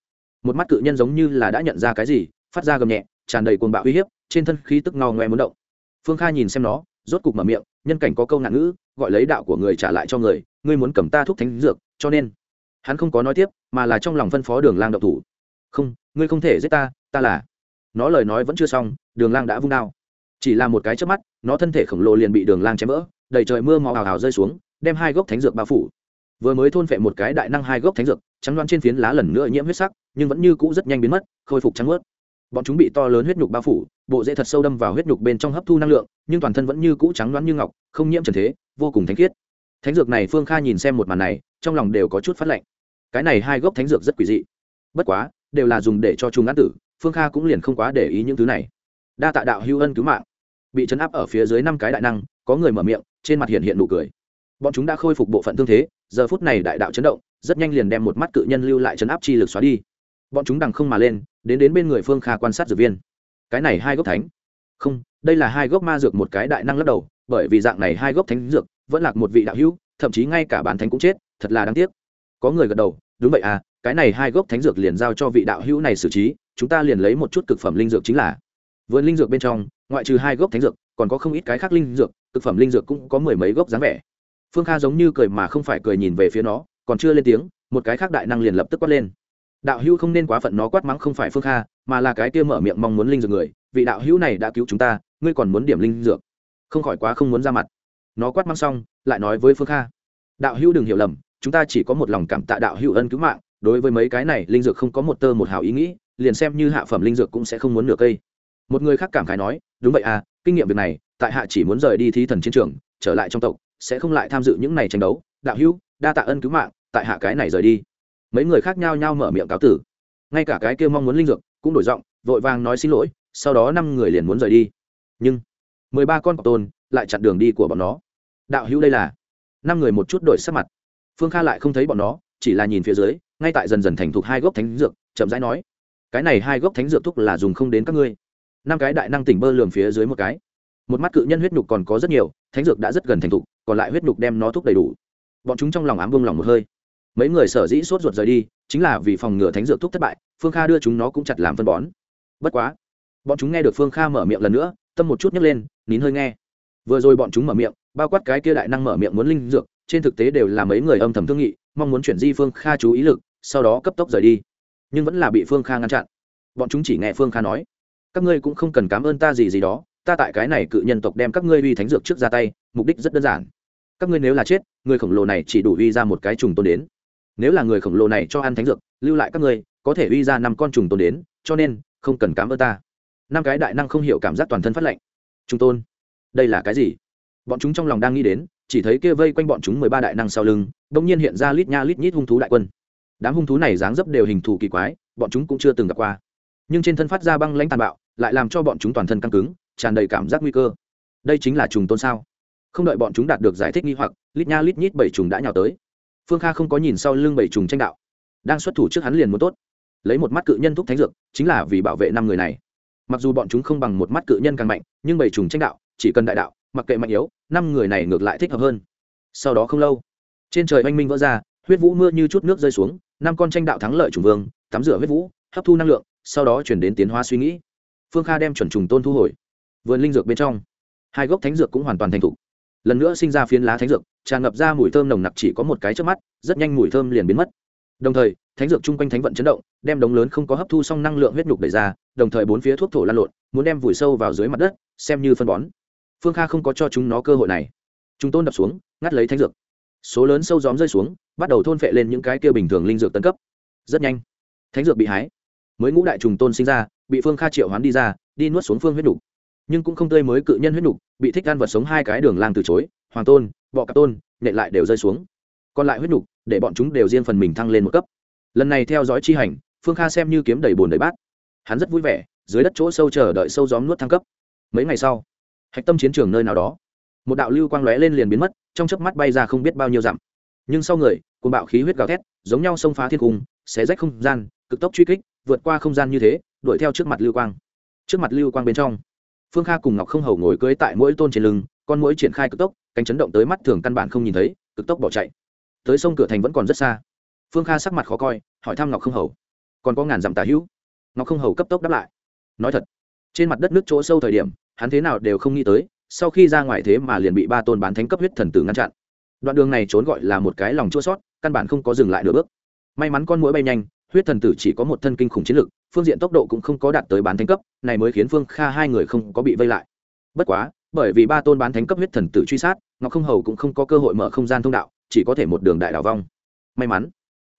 Một mắt cự nhân giống như là đã nhận ra cái gì, phát ra gầm nhẹ, tràn đầy cuồng bạo uy hiếp, trên thân khí tức ngao ngoe muốn động. Phương kha nhìn xem nó, rốt cục mở miệng, nhân cảnh có câu nạn ngữ gọi lấy đạo của người trả lại cho người, ngươi muốn cầm ta thuốc thánh dược, cho nên. Hắn không có nói tiếp, mà là trong lòng phân phó đường lang độc thủ. Không, ngươi không thể giết ta ta là. Nó lời nói vẫn chưa xong, đường lang đã vung đao. Chỉ là một cái trước mắt, nó thân thể khổng lồ liền bị đường lang chém vỡ, đầy trời mưa màu hào hào rơi xuống, đem hai gốc thánh dược bao phủ. Vừa mới thôn phệ một cái đại năng hai gốc thánh dược, trắng loan trên phiến lá lần nữa nhiễm huyết sắc, nhưng vẫn như cũ rất nhanh biến mất, khôi phục trắng ướt bọn chúng bị to lớn huyết nhục bao phủ bộ dễ thật sâu đâm vào huyết nhục bên trong hấp thu năng lượng, nhưng toàn thân vẫn như cũ trắng đoán như ngọc, không nhiễm trần thế, vô cùng thánh khiết. Thánh dược này phương kha nhìn xem một màn này, trong lòng đều có chút phát lạnh. Cái này hai gốc thánh dược rất quỷ dị. Bất quá, đều là dùng để cho chúng ngã tử, phương kha cũng liền không quá để ý những thứ này. Đa tạ đạo hưu ân cứu mạng. Bị chấn áp ở phía dưới năm cái đại năng, có người mở miệng, trên mặt hiện hiện nụ cười. Bọn chúng đã khôi phục bộ phận thương thế, giờ phút này đại đạo chấn động, rất nhanh liền đem một mắt cự nhân lưu lại chấn áp chi lực xóa đi. Bọn chúng đằng không mà lên, đến đến bên người phương kha quan sát dược viên cái này hai gốc thánh. Không, đây là hai gốc ma dược một cái đại năng lắc đầu, bởi vì dạng này hai gốc thánh dược vẫn là một vị đạo hữu, thậm chí ngay cả bản thánh cũng chết, thật là đáng tiếc. Có người gật đầu, đúng vậy à cái này hai gốc thánh dược liền giao cho vị đạo hữu này xử trí, chúng ta liền lấy một chút cực phẩm linh dược chính là. Vườn linh dược bên trong, ngoại trừ hai gốc thánh dược, còn có không ít cái khác linh dược, cực phẩm linh dược cũng có mười mấy gốc dáng vẻ. Phương kha giống như cười mà không phải cười nhìn về phía nó, còn chưa lên tiếng, một cái khác đại năng liền lập tức quát lên. Đạo hữu không nên quá phận nó quát mắng không phải phương kha mà là cái kia mở miệng mong muốn linh dược người, vị đạo hữu này đã cứu chúng ta, ngươi còn muốn điểm linh dược? Không khỏi quá không muốn ra mặt. Nó quát mắng xong, lại nói với phương kha. Đạo hữu đừng hiểu lầm, chúng ta chỉ có một lòng cảm tạ đạo hữu ân cứu mạng, đối với mấy cái này linh dược không có một tơ một hào ý nghĩ, liền xem như hạ phẩm linh dược cũng sẽ không muốn nửa cây. Một người khác cảm khái nói, đúng vậy à kinh nghiệm việc này, tại hạ chỉ muốn rời đi thí thần chiến trường, trở lại trong tộc, sẽ không lại tham dự những này tranh đấu. Đạo hữu, đa tạ ân cứu mạng, tại hạ cái này rời đi. Mấy người khác nhao nhao mở miệng cáo tử. Ngay cả cái kia mong muốn linh dược cũng đổi giọng, vội vàng nói xin lỗi, sau đó năm người liền muốn rời đi. Nhưng, mười ba con cọp tôn lại chặn đường đi của bọn nó. Đạo hữu đây là. Năm người một chút đổi sắc mặt. Phương kha lại không thấy bọn nó, chỉ là nhìn phía dưới, ngay tại dần dần thành thục hai gốc thánh dược, chậm rãi nói, cái này hai gốc thánh dược thúc là dùng không đến các ngươi. Năm cái đại năng tỉnh bơ lường phía dưới một cái. Một mắt cự nhân huyết nhục còn có rất nhiều, thánh dược đã rất gần thành thục, còn lại huyết nhục đem nó thúc đầy đủ. Bọn chúng trong lòng ám vương lòng một hơi. Mấy người sở dĩ sốt ruột rời đi, chính là vì phòng ngừa thánh dược thúc thất bại phương kha đưa chúng nó cũng chặt làm phân bón. Bất quá, bọn chúng nghe được phương kha mở miệng lần nữa, tâm một chút nhấc lên, nín hơi nghe. Vừa rồi bọn chúng mở miệng, bao quát cái kia đại năng mở miệng muốn linh dược, trên thực tế đều là mấy người âm thầm thương nghị, mong muốn chuyển di phương kha chú ý lực, sau đó cấp tốc rời đi. Nhưng vẫn là bị phương kha ngăn chặn. Bọn chúng chỉ nghe phương kha nói, các ngươi cũng không cần cảm ơn ta gì gì đó, ta tại cái này cự nhân tộc đem các ngươi uy thánh dược trước ra tay, mục đích rất đơn giản. Các ngươi nếu là chết, người khổng lồ này chỉ đủ uy ra một cái trùng tôn đến. Nếu là người khổng lồ này cho ăn thánh dược, lưu lại các ngươi có thể uy ra năm con trùng tôn đến, cho nên, không cần cảm ơn ta. Năm cái đại năng không hiểu cảm giác toàn thân phát lệnh trùng tôn, đây là cái gì? Bọn chúng trong lòng đang nghĩ đến, chỉ thấy kia vây quanh bọn chúng mười ba đại năng sau lưng đông nhiên hiện ra lít nha lít nhít hung thú đại quân. Đám hung thú này dáng dấp đều hình thù kỳ quái, bọn chúng cũng chưa từng gặp qua. Nhưng trên thân phát ra băng lãnh tàn bạo, lại làm cho bọn chúng toàn thân căng cứng, tràn đầy cảm giác nguy cơ. Đây chính là trùng tôn sao? Không đợi bọn chúng đạt được giải thích nghi hoặc, lít nha lít nhít bảy trùng đã nhào tới. Phương kha không có nhìn sau lưng bảy trùng tranh đạo. Đang xuất thủ trước hắn liền muốn tốt lấy một mắt cự nhân thúc thánh dược, chính là vì bảo vệ năm người này. Mặc dù bọn chúng không bằng một mắt cự nhân càng mạnh, nhưng bảy trùng tranh đạo, chỉ cần đại đạo, mặc kệ mạnh yếu, năm người này ngược lại thích hợp hơn. Sau đó không lâu, trên trời oanh minh vỡ ra, huyết vũ mưa như chút nước rơi xuống, năm con tranh đạo thắng lợi chủng vương, tắm rửa huyết vũ, hấp thu năng lượng, sau đó chuyển đến tiến hóa suy nghĩ. Phương kha đem chuẩn trùng tôn thu hồi, vườn linh dược bên trong. Hai gốc thánh dược cũng hoàn toàn thành thục. Lần nữa sinh ra phiến lá thánh dược, tràn ngập ra mùi thơm nồng nặc chỉ có một cái trước mắt, rất nhanh mùi thơm liền biến mất đồng thời, thánh dược chung quanh thánh vận chấn động, đem đống lớn không có hấp thu xong năng lượng huyết nhục đẩy ra, đồng thời bốn phía thuốc thổ lan lộn, muốn đem vùi sâu vào dưới mặt đất, xem như phân bón. Phương kha không có cho chúng nó cơ hội này. Chúng tôn đập xuống, ngắt lấy thánh dược. Số lớn sâu gióm rơi xuống, bắt đầu thôn phệ lên những cái kia bình thường linh dược tân cấp. Rất nhanh, thánh dược bị hái. Mới ngũ đại trùng tôn sinh ra, bị phương kha triệu hoán đi ra, đi nuốt xuống phương huyết nhục. Nhưng cũng không tươi mới cự nhân huyết nhục, bị thích gan vật sống hai cái đường lang từ chối. Hoàng tôn, bọ cạp tôn nệ lại đều rơi xuống. Còn lại huyết nhục để bọn chúng đều riêng phần mình thăng lên một cấp. Lần này theo dõi chi hành, phương kha xem như kiếm đầy bồn đầy bát. Hắn rất vui vẻ, dưới đất chỗ sâu chờ đợi sâu gióm nuốt thăng cấp. Mấy ngày sau, hạch tâm chiến trường nơi nào đó, một đạo lưu quang lóe lên liền biến mất, trong chớp mắt bay ra không biết bao nhiêu dặm. Nhưng sau người cùng bạo khí huyết gào thét, giống nhau xông phá thiên cung, xé rách không gian, cực tốc truy kích, vượt qua không gian như thế, đuổi theo trước mặt lưu quang. Trước mặt lưu quang bên trong, phương kha cùng ngọc không hầu ngồi cưới tại mỗi tôn trên lưng, con mũi triển khai cực tốc, cánh chấn động tới mắt thường căn bản không nhìn thấy, cực tốc bỏ chạy tới sông cửa thành vẫn còn rất xa. Phương kha sắc mặt khó coi, hỏi thăm ngọc không hầu. Còn có ngàn dặm tà hữu. Ngọc không hầu cấp tốc đáp lại. Nói thật, trên mặt đất nước chỗ sâu thời điểm, hắn thế nào đều không nghĩ tới, sau khi ra ngoài thế mà liền bị ba tôn bán thánh cấp huyết thần tử ngăn chặn. Đoạn đường này trốn gọi là một cái lòng chua sót, căn bản không có dừng lại nửa bước. May mắn con mũi bay nhanh, huyết thần tử chỉ có một thân kinh khủng chiến lực, phương diện tốc độ cũng không có đạt tới bán thánh cấp, này mới khiến phương kha hai người không có bị vây lại. Bất quá, bởi vì ba tôn bán thánh cấp huyết thần tử truy sát, ngọc không hầu cũng không có cơ hội mở không gian thông đạo chỉ có thể một đường đại đảo vong. May mắn,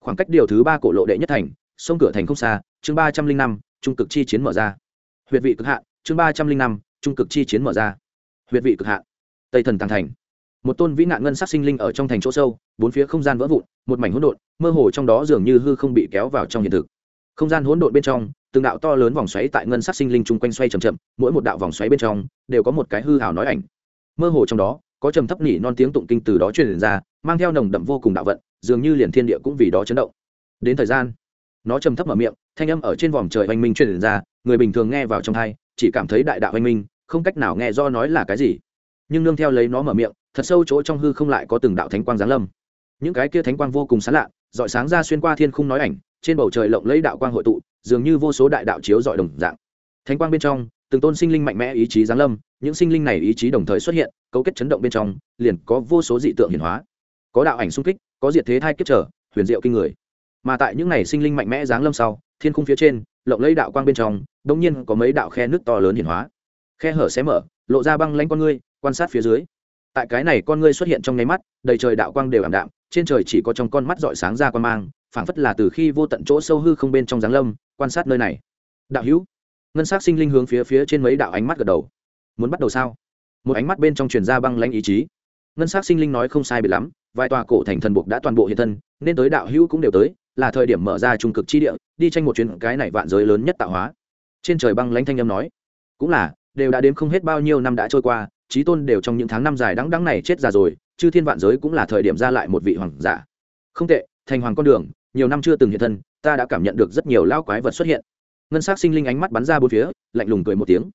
khoảng cách điều thứ ba cổ lộ đệ nhất thành, sông cửa thành không xa, chương ba trăm linh năm, trung cực chi chiến mở ra. Huyệt vị cực hạ, chương ba trăm linh năm, trung cực chi chiến mở ra. Huyệt vị cực hạ, tây thần tàng thành. Một tôn vĩ nạn ngân sắc sinh linh ở trong thành chỗ sâu, bốn phía không gian vỡ vụn, một mảnh hỗn độn, mơ hồ trong đó dường như hư không bị kéo vào trong hiện thực. Không gian hỗn độn bên trong, từng đạo to lớn vòng xoáy tại ngân sắc sinh linh chung quanh xoay chậm chậm, mỗi một đạo vòng xoáy bên trong, đều có một cái hư hào nói ảnh. Mơ hồ trong đó có trầm thấp nỉ non tiếng tụng kinh từ đó truyền ra, mang theo nồng đậm vô cùng đạo vận, dường như liền thiên địa cũng vì đó chấn động. Đến thời gian, nó trầm thấp mở miệng, thanh âm ở trên vòm trời oanh minh truyền ra, người bình thường nghe vào trong thai chỉ cảm thấy đại đạo oanh minh, không cách nào nghe do nói là cái gì. Nhưng nương theo lấy nó mở miệng, thật sâu chỗ trong hư không lại có từng đạo thánh quang giáng lâm. Những cái kia thánh quang vô cùng sán lạ, dọi sáng ra xuyên qua thiên khung nói ảnh, trên bầu trời lộng lấy đạo quang hội tụ, dường như vô số đại đạo chiếu dọi đồng dạng. Thánh quang bên trong từng tôn sinh linh mạnh mẽ ý chí giáng lâm, những sinh linh này ý chí đồng thời xuất hiện, cấu kết chấn động bên trong, liền có vô số dị tượng hiển hóa. Có đạo ảnh xung kích, có diệt thế thai kiếp trở, huyền diệu kinh người. Mà tại những này sinh linh mạnh mẽ giáng lâm sau, thiên khung phía trên, lộng lấy đạo quang bên trong đông nhiên có mấy đạo khe nước to lớn hiển hóa. Khe hở xé mở, lộ ra băng lanh con ngươi, quan sát phía dưới. Tại cái này con ngươi xuất hiện trong nháy mắt, đầy trời đạo quang đều ảm đạm, trên trời chỉ có trong con mắt dọi sáng ra quan mang, phảng phất là từ khi vô tận chỗ sâu hư không bên trong giáng lâm, quan sát nơi này. Đạo hữu ngân s á c sinh linh hướng phía phía trên mấy đạo ánh mắt gật đầu. Muốn bắt đầu sao? Một ánh mắt bên trong truyền ra băng lãnh ý chí. Ngân s á c sinh linh nói không sai bị lắm, vài tòa cổ thành thần buộc đã toàn bộ hiện thân, nên tới đạo hữu cũng đều tới, là thời điểm mở ra trung cực chi địa, đi tranh một chuyến cái này vạn giới lớn nhất tạo hóa. Trên trời băng lãnh thanh âm nói, cũng là, đều đã đếm không hết bao nhiêu năm đã trôi qua trí tôn đều trong những tháng năm dài đắng đắng này chết già rồi, chư thiên vạn giới cũng là thời điểm ra lại một vị hoàng giả. Không tệ, thành hoàng con đường, nhiều năm chưa từng hiện thân, ta đã cảm nhận được rất nhiều lao quái vật xuất hiện ngân s á c sinh linh ánh mắt bắn ra bốn phía, lạnh lùng cười một tiếng.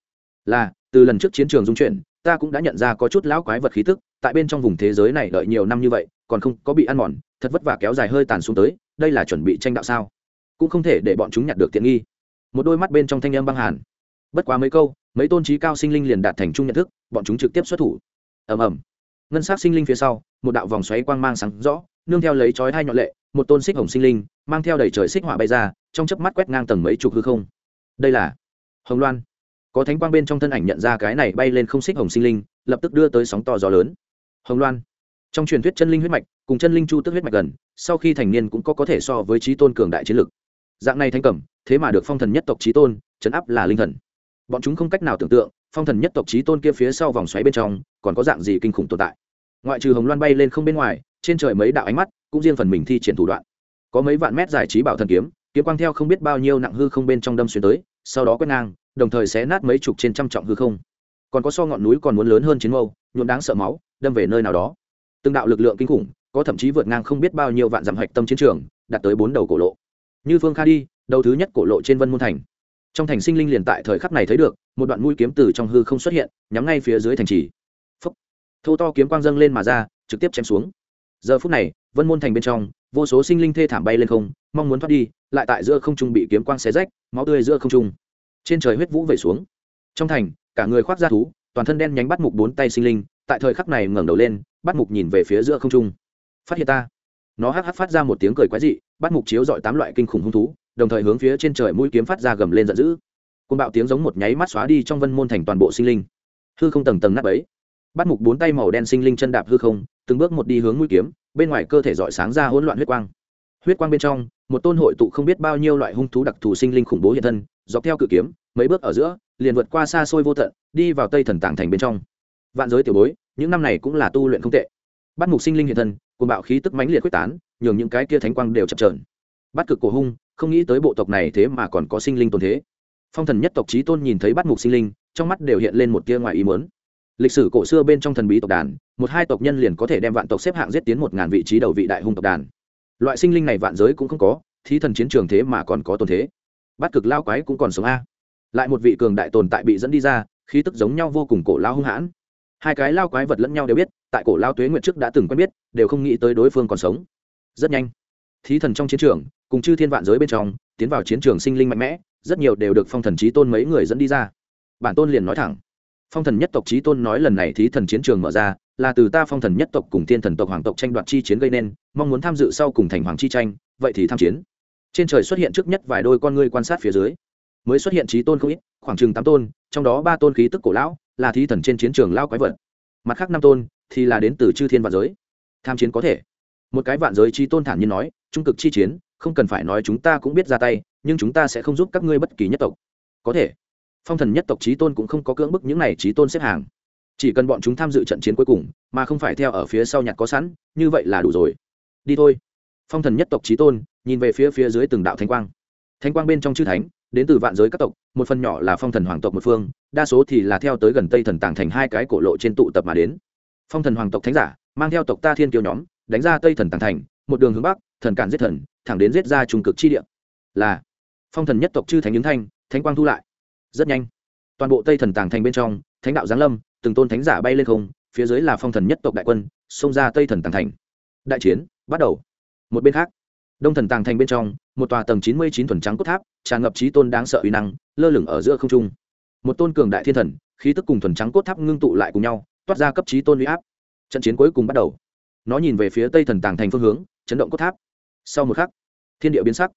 Là, từ lần trước chiến trường dung chuyển, ta cũng đã nhận ra có chút lão quái vật khí tức, tại bên trong vùng thế giới này đợi nhiều năm như vậy, còn không có bị ăn mòn, thật vất vả kéo dài hơi tàn xuống tới, đây là chuẩn bị tranh đạo sao? Cũng không thể để bọn chúng nhặt được tiện nghi. Một đôi mắt bên trong thanh âm băng hàn. Bất quá mấy câu, mấy tôn trí cao sinh linh liền đạt thành chung nhận thức, bọn chúng trực tiếp xuất thủ. Ầm ầm. Ngân s á c sinh linh phía sau, một đạo vòng xoáy quang mang sáng rõ, nương theo lấy chói hai nhọn lệ, một tôn xích hồng sinh linh, mang theo đầy trời xích hỏa bay ra trong chớp mắt quét ngang tầng mấy chục hư không. Đây là hồng loan. Có thánh quang bên trong thân ảnh nhận ra cái này bay lên không xích hồng sinh linh, lập tức đưa tới sóng to gió lớn. Hồng loan. Trong truyền thuyết chân linh huyết mạch, cùng chân linh chu tức huyết mạch gần, sau khi thành niên cũng có có thể so với trí tôn cường đại chiến lực. Dạng này thanh cẩm, thế mà được phong thần nhất tộc trí tôn, chấn áp là linh thần. Bọn chúng không cách nào tưởng tượng, phong thần nhất tộc trí tôn kia phía sau vòng xoáy bên trong, còn có dạng gì kinh khủng tồn tại. Ngoại trừ hồng loan bay lên không bên ngoài, trên trời mấy đạo ánh mắt, cũng riêng phần mình thi triển thủ đoạn. Có mấy vạn mét giải trí bảo thần kiếm kiếm quang theo không biết bao nhiêu nặng hư không bên trong đâm xuyên tới, sau đó quét ngang, đồng thời xé nát mấy chục trên trăm trọng hư không. Còn có so ngọn núi còn muốn lớn hơn chiến mâu, nhuộm đáng sợ máu, đâm về nơi nào đó. Từng đạo lực lượng kinh khủng, có thậm chí vượt ngang không biết bao nhiêu vạn dặm hạch tâm chiến trường, đạt tới bốn đầu cổ lộ. Như phương kha đi, đầu thứ nhất cổ lộ trên vân môn thành. Trong thành sinh linh liền tại thời khắc này thấy được, một đoạn mũi kiếm từ trong hư không xuất hiện, nhắm ngay phía dưới thành trì. Phấp thô to kiếm quang dâng lên mà ra, trực tiếp chém xuống. Giờ phút này, vân môn thành bên trong, vô số sinh linh thê thảm bay lên không mong muốn thoát đi, lại tại giữa không trung bị kiếm quang xé rách, máu tươi giữa không trung. Trên trời huyết vũ vẩy xuống. Trong thành, cả người khoác ra thú, toàn thân đen nhánh bắt mục bốn tay sinh linh, tại thời khắc này ngẩng đầu lên, bắt mục nhìn về phía giữa không trung. Phát hiện ta. Nó hắc hắc phát ra một tiếng cười quái dị, bắt mục chiếu dọi tám loại kinh khủng hung thú, đồng thời hướng phía trên trời mũi kiếm phát ra gầm lên giận dữ. Côn bạo tiếng giống một nháy mắt xóa đi trong vân môn thành toàn bộ sinh linh. Hư không tầng tầng nắp ấy bắt mục bốn tay màu đen sinh linh chân đạp hư không, từng bước một đi hướng mũi kiếm, bên ngoài cơ thể dọi sáng ra hỗn loạn huyết quang huyết quang bên trong, một tôn hội tụ không biết bao nhiêu loại hung thú đặc thù sinh linh khủng bố hiện thân, dọc theo cự kiếm, mấy bước ở giữa, liền vượt qua xa xôi vô tận, đi vào tây thần tàng thành bên trong. Vạn giới tiểu bối, những năm này cũng là tu luyện không tệ. Bắt mục sinh linh hiện thân cùng bạo khí tức mãnh liệt quyết tán, nhường những cái kia thánh quang đều chập trờn bắt cực cổ hung, không nghĩ tới bộ tộc này thế mà còn có sinh linh tồn thế. Phong thần nhất tộc trí tôn nhìn thấy bắt mục sinh linh, trong mắt đều hiện lên một tia ngoài ý muốn. Lịch sử cổ xưa bên trong thần bí tộc đàn, một hai tộc nhân liền có thể đem vạn tộc xếp hạng giết tiến một ngàn vị trí đầu vị đại hung tộc đàn loại sinh linh này vạn giới cũng không có, thí thần chiến trường thế mà còn có tồn thế. Bắt cực lao quái cũng còn sống a. Lại một vị cường đại tồn tại bị dẫn đi ra, khí tức giống nhau vô cùng cổ lao hung hãn. Hai cái lao quái vật lẫn nhau đều biết, tại cổ lao tuế nguyện trước đã từng quen biết, đều không nghĩ tới đối phương còn sống. Rất nhanh, thí thần trong chiến trường, cùng chư thiên vạn giới bên trong, tiến vào chiến trường sinh linh mạnh mẽ, rất nhiều đều được phong thần trí tôn mấy người dẫn đi ra. Bản tôn liền nói thẳng phong thần nhất tộc trí tôn nói lần này thí thần chiến trường mở ra, là từ ta phong thần nhất tộc cùng thiên thần tộc hoàng tộc tranh đoạt chi chiến gây nên, mong muốn tham dự sau cùng thành hoàng chi tranh, vậy thì tham chiến. Trên trời xuất hiện trước nhất vài đôi con ngươi quan sát phía dưới, mới xuất hiện trí tôn không ít, khoảng chừng tám tôn, trong đó ba tôn khí tức cổ lão, là thí thần trên chiến trường lao quái vật. Mặt khác năm tôn thì là đến từ chư thiên vạn giới. Tham chiến có thể. Một cái vạn giới trí tôn thản nhiên nói, trung cực chi chiến, không cần phải nói chúng ta cũng biết ra tay, nhưng chúng ta sẽ không giúp các ngươi bất kỳ nhất tộc. Có thể phong thần nhất tộc trí tôn cũng không có cưỡng bức những này trí tôn xếp hàng. Chỉ cần bọn chúng tham dự trận chiến cuối cùng, mà không phải theo ở phía sau nhặt có sẵn, như vậy là đủ rồi. Đi thôi. Phong thần nhất tộc trí tôn, nhìn về phía phía dưới từng đạo thanh quang. Thanh quang bên trong chư thánh, đến từ vạn giới các tộc, một phần nhỏ là phong thần hoàng tộc một phương, đa số thì là theo tới gần tây thần tàng thành hai cái cổ lộ trên tụ tập mà đến. Phong thần hoàng tộc thánh giả, mang theo tộc ta thiên kiều nhóm, đánh ra tây thần tàng thành, một đường hướng bắc, thần cản giết thần, thẳng đến giết ra trung cực chi địa. Là, phong thần nhất tộc chư thánh ứng thanh, thánh quang thu lại rất nhanh, toàn bộ tây thần tàng thành bên trong, thánh đạo giáng lâm, từng tôn thánh giả bay lên không, phía dưới là phong thần nhất tộc đại quân, xông ra tây thần tàng thành. Đại chiến bắt đầu. Một bên khác, đông thần tàng thành bên trong, một tòa tầng chín mươi chín thuần trắng cốt tháp, tràn ngập trí tôn đáng sợ uy năng, lơ lửng ở giữa không trung. Một tôn cường đại thiên thần, khí tức cùng thuần trắng cốt tháp ngưng tụ lại cùng nhau, toát ra cấp trí tôn uy áp. Trận chiến cuối cùng bắt đầu. Nó nhìn về phía tây thần tàng thành phương hướng, chấn động cốt tháp. Sau một khắc, thiên địa biến sắc.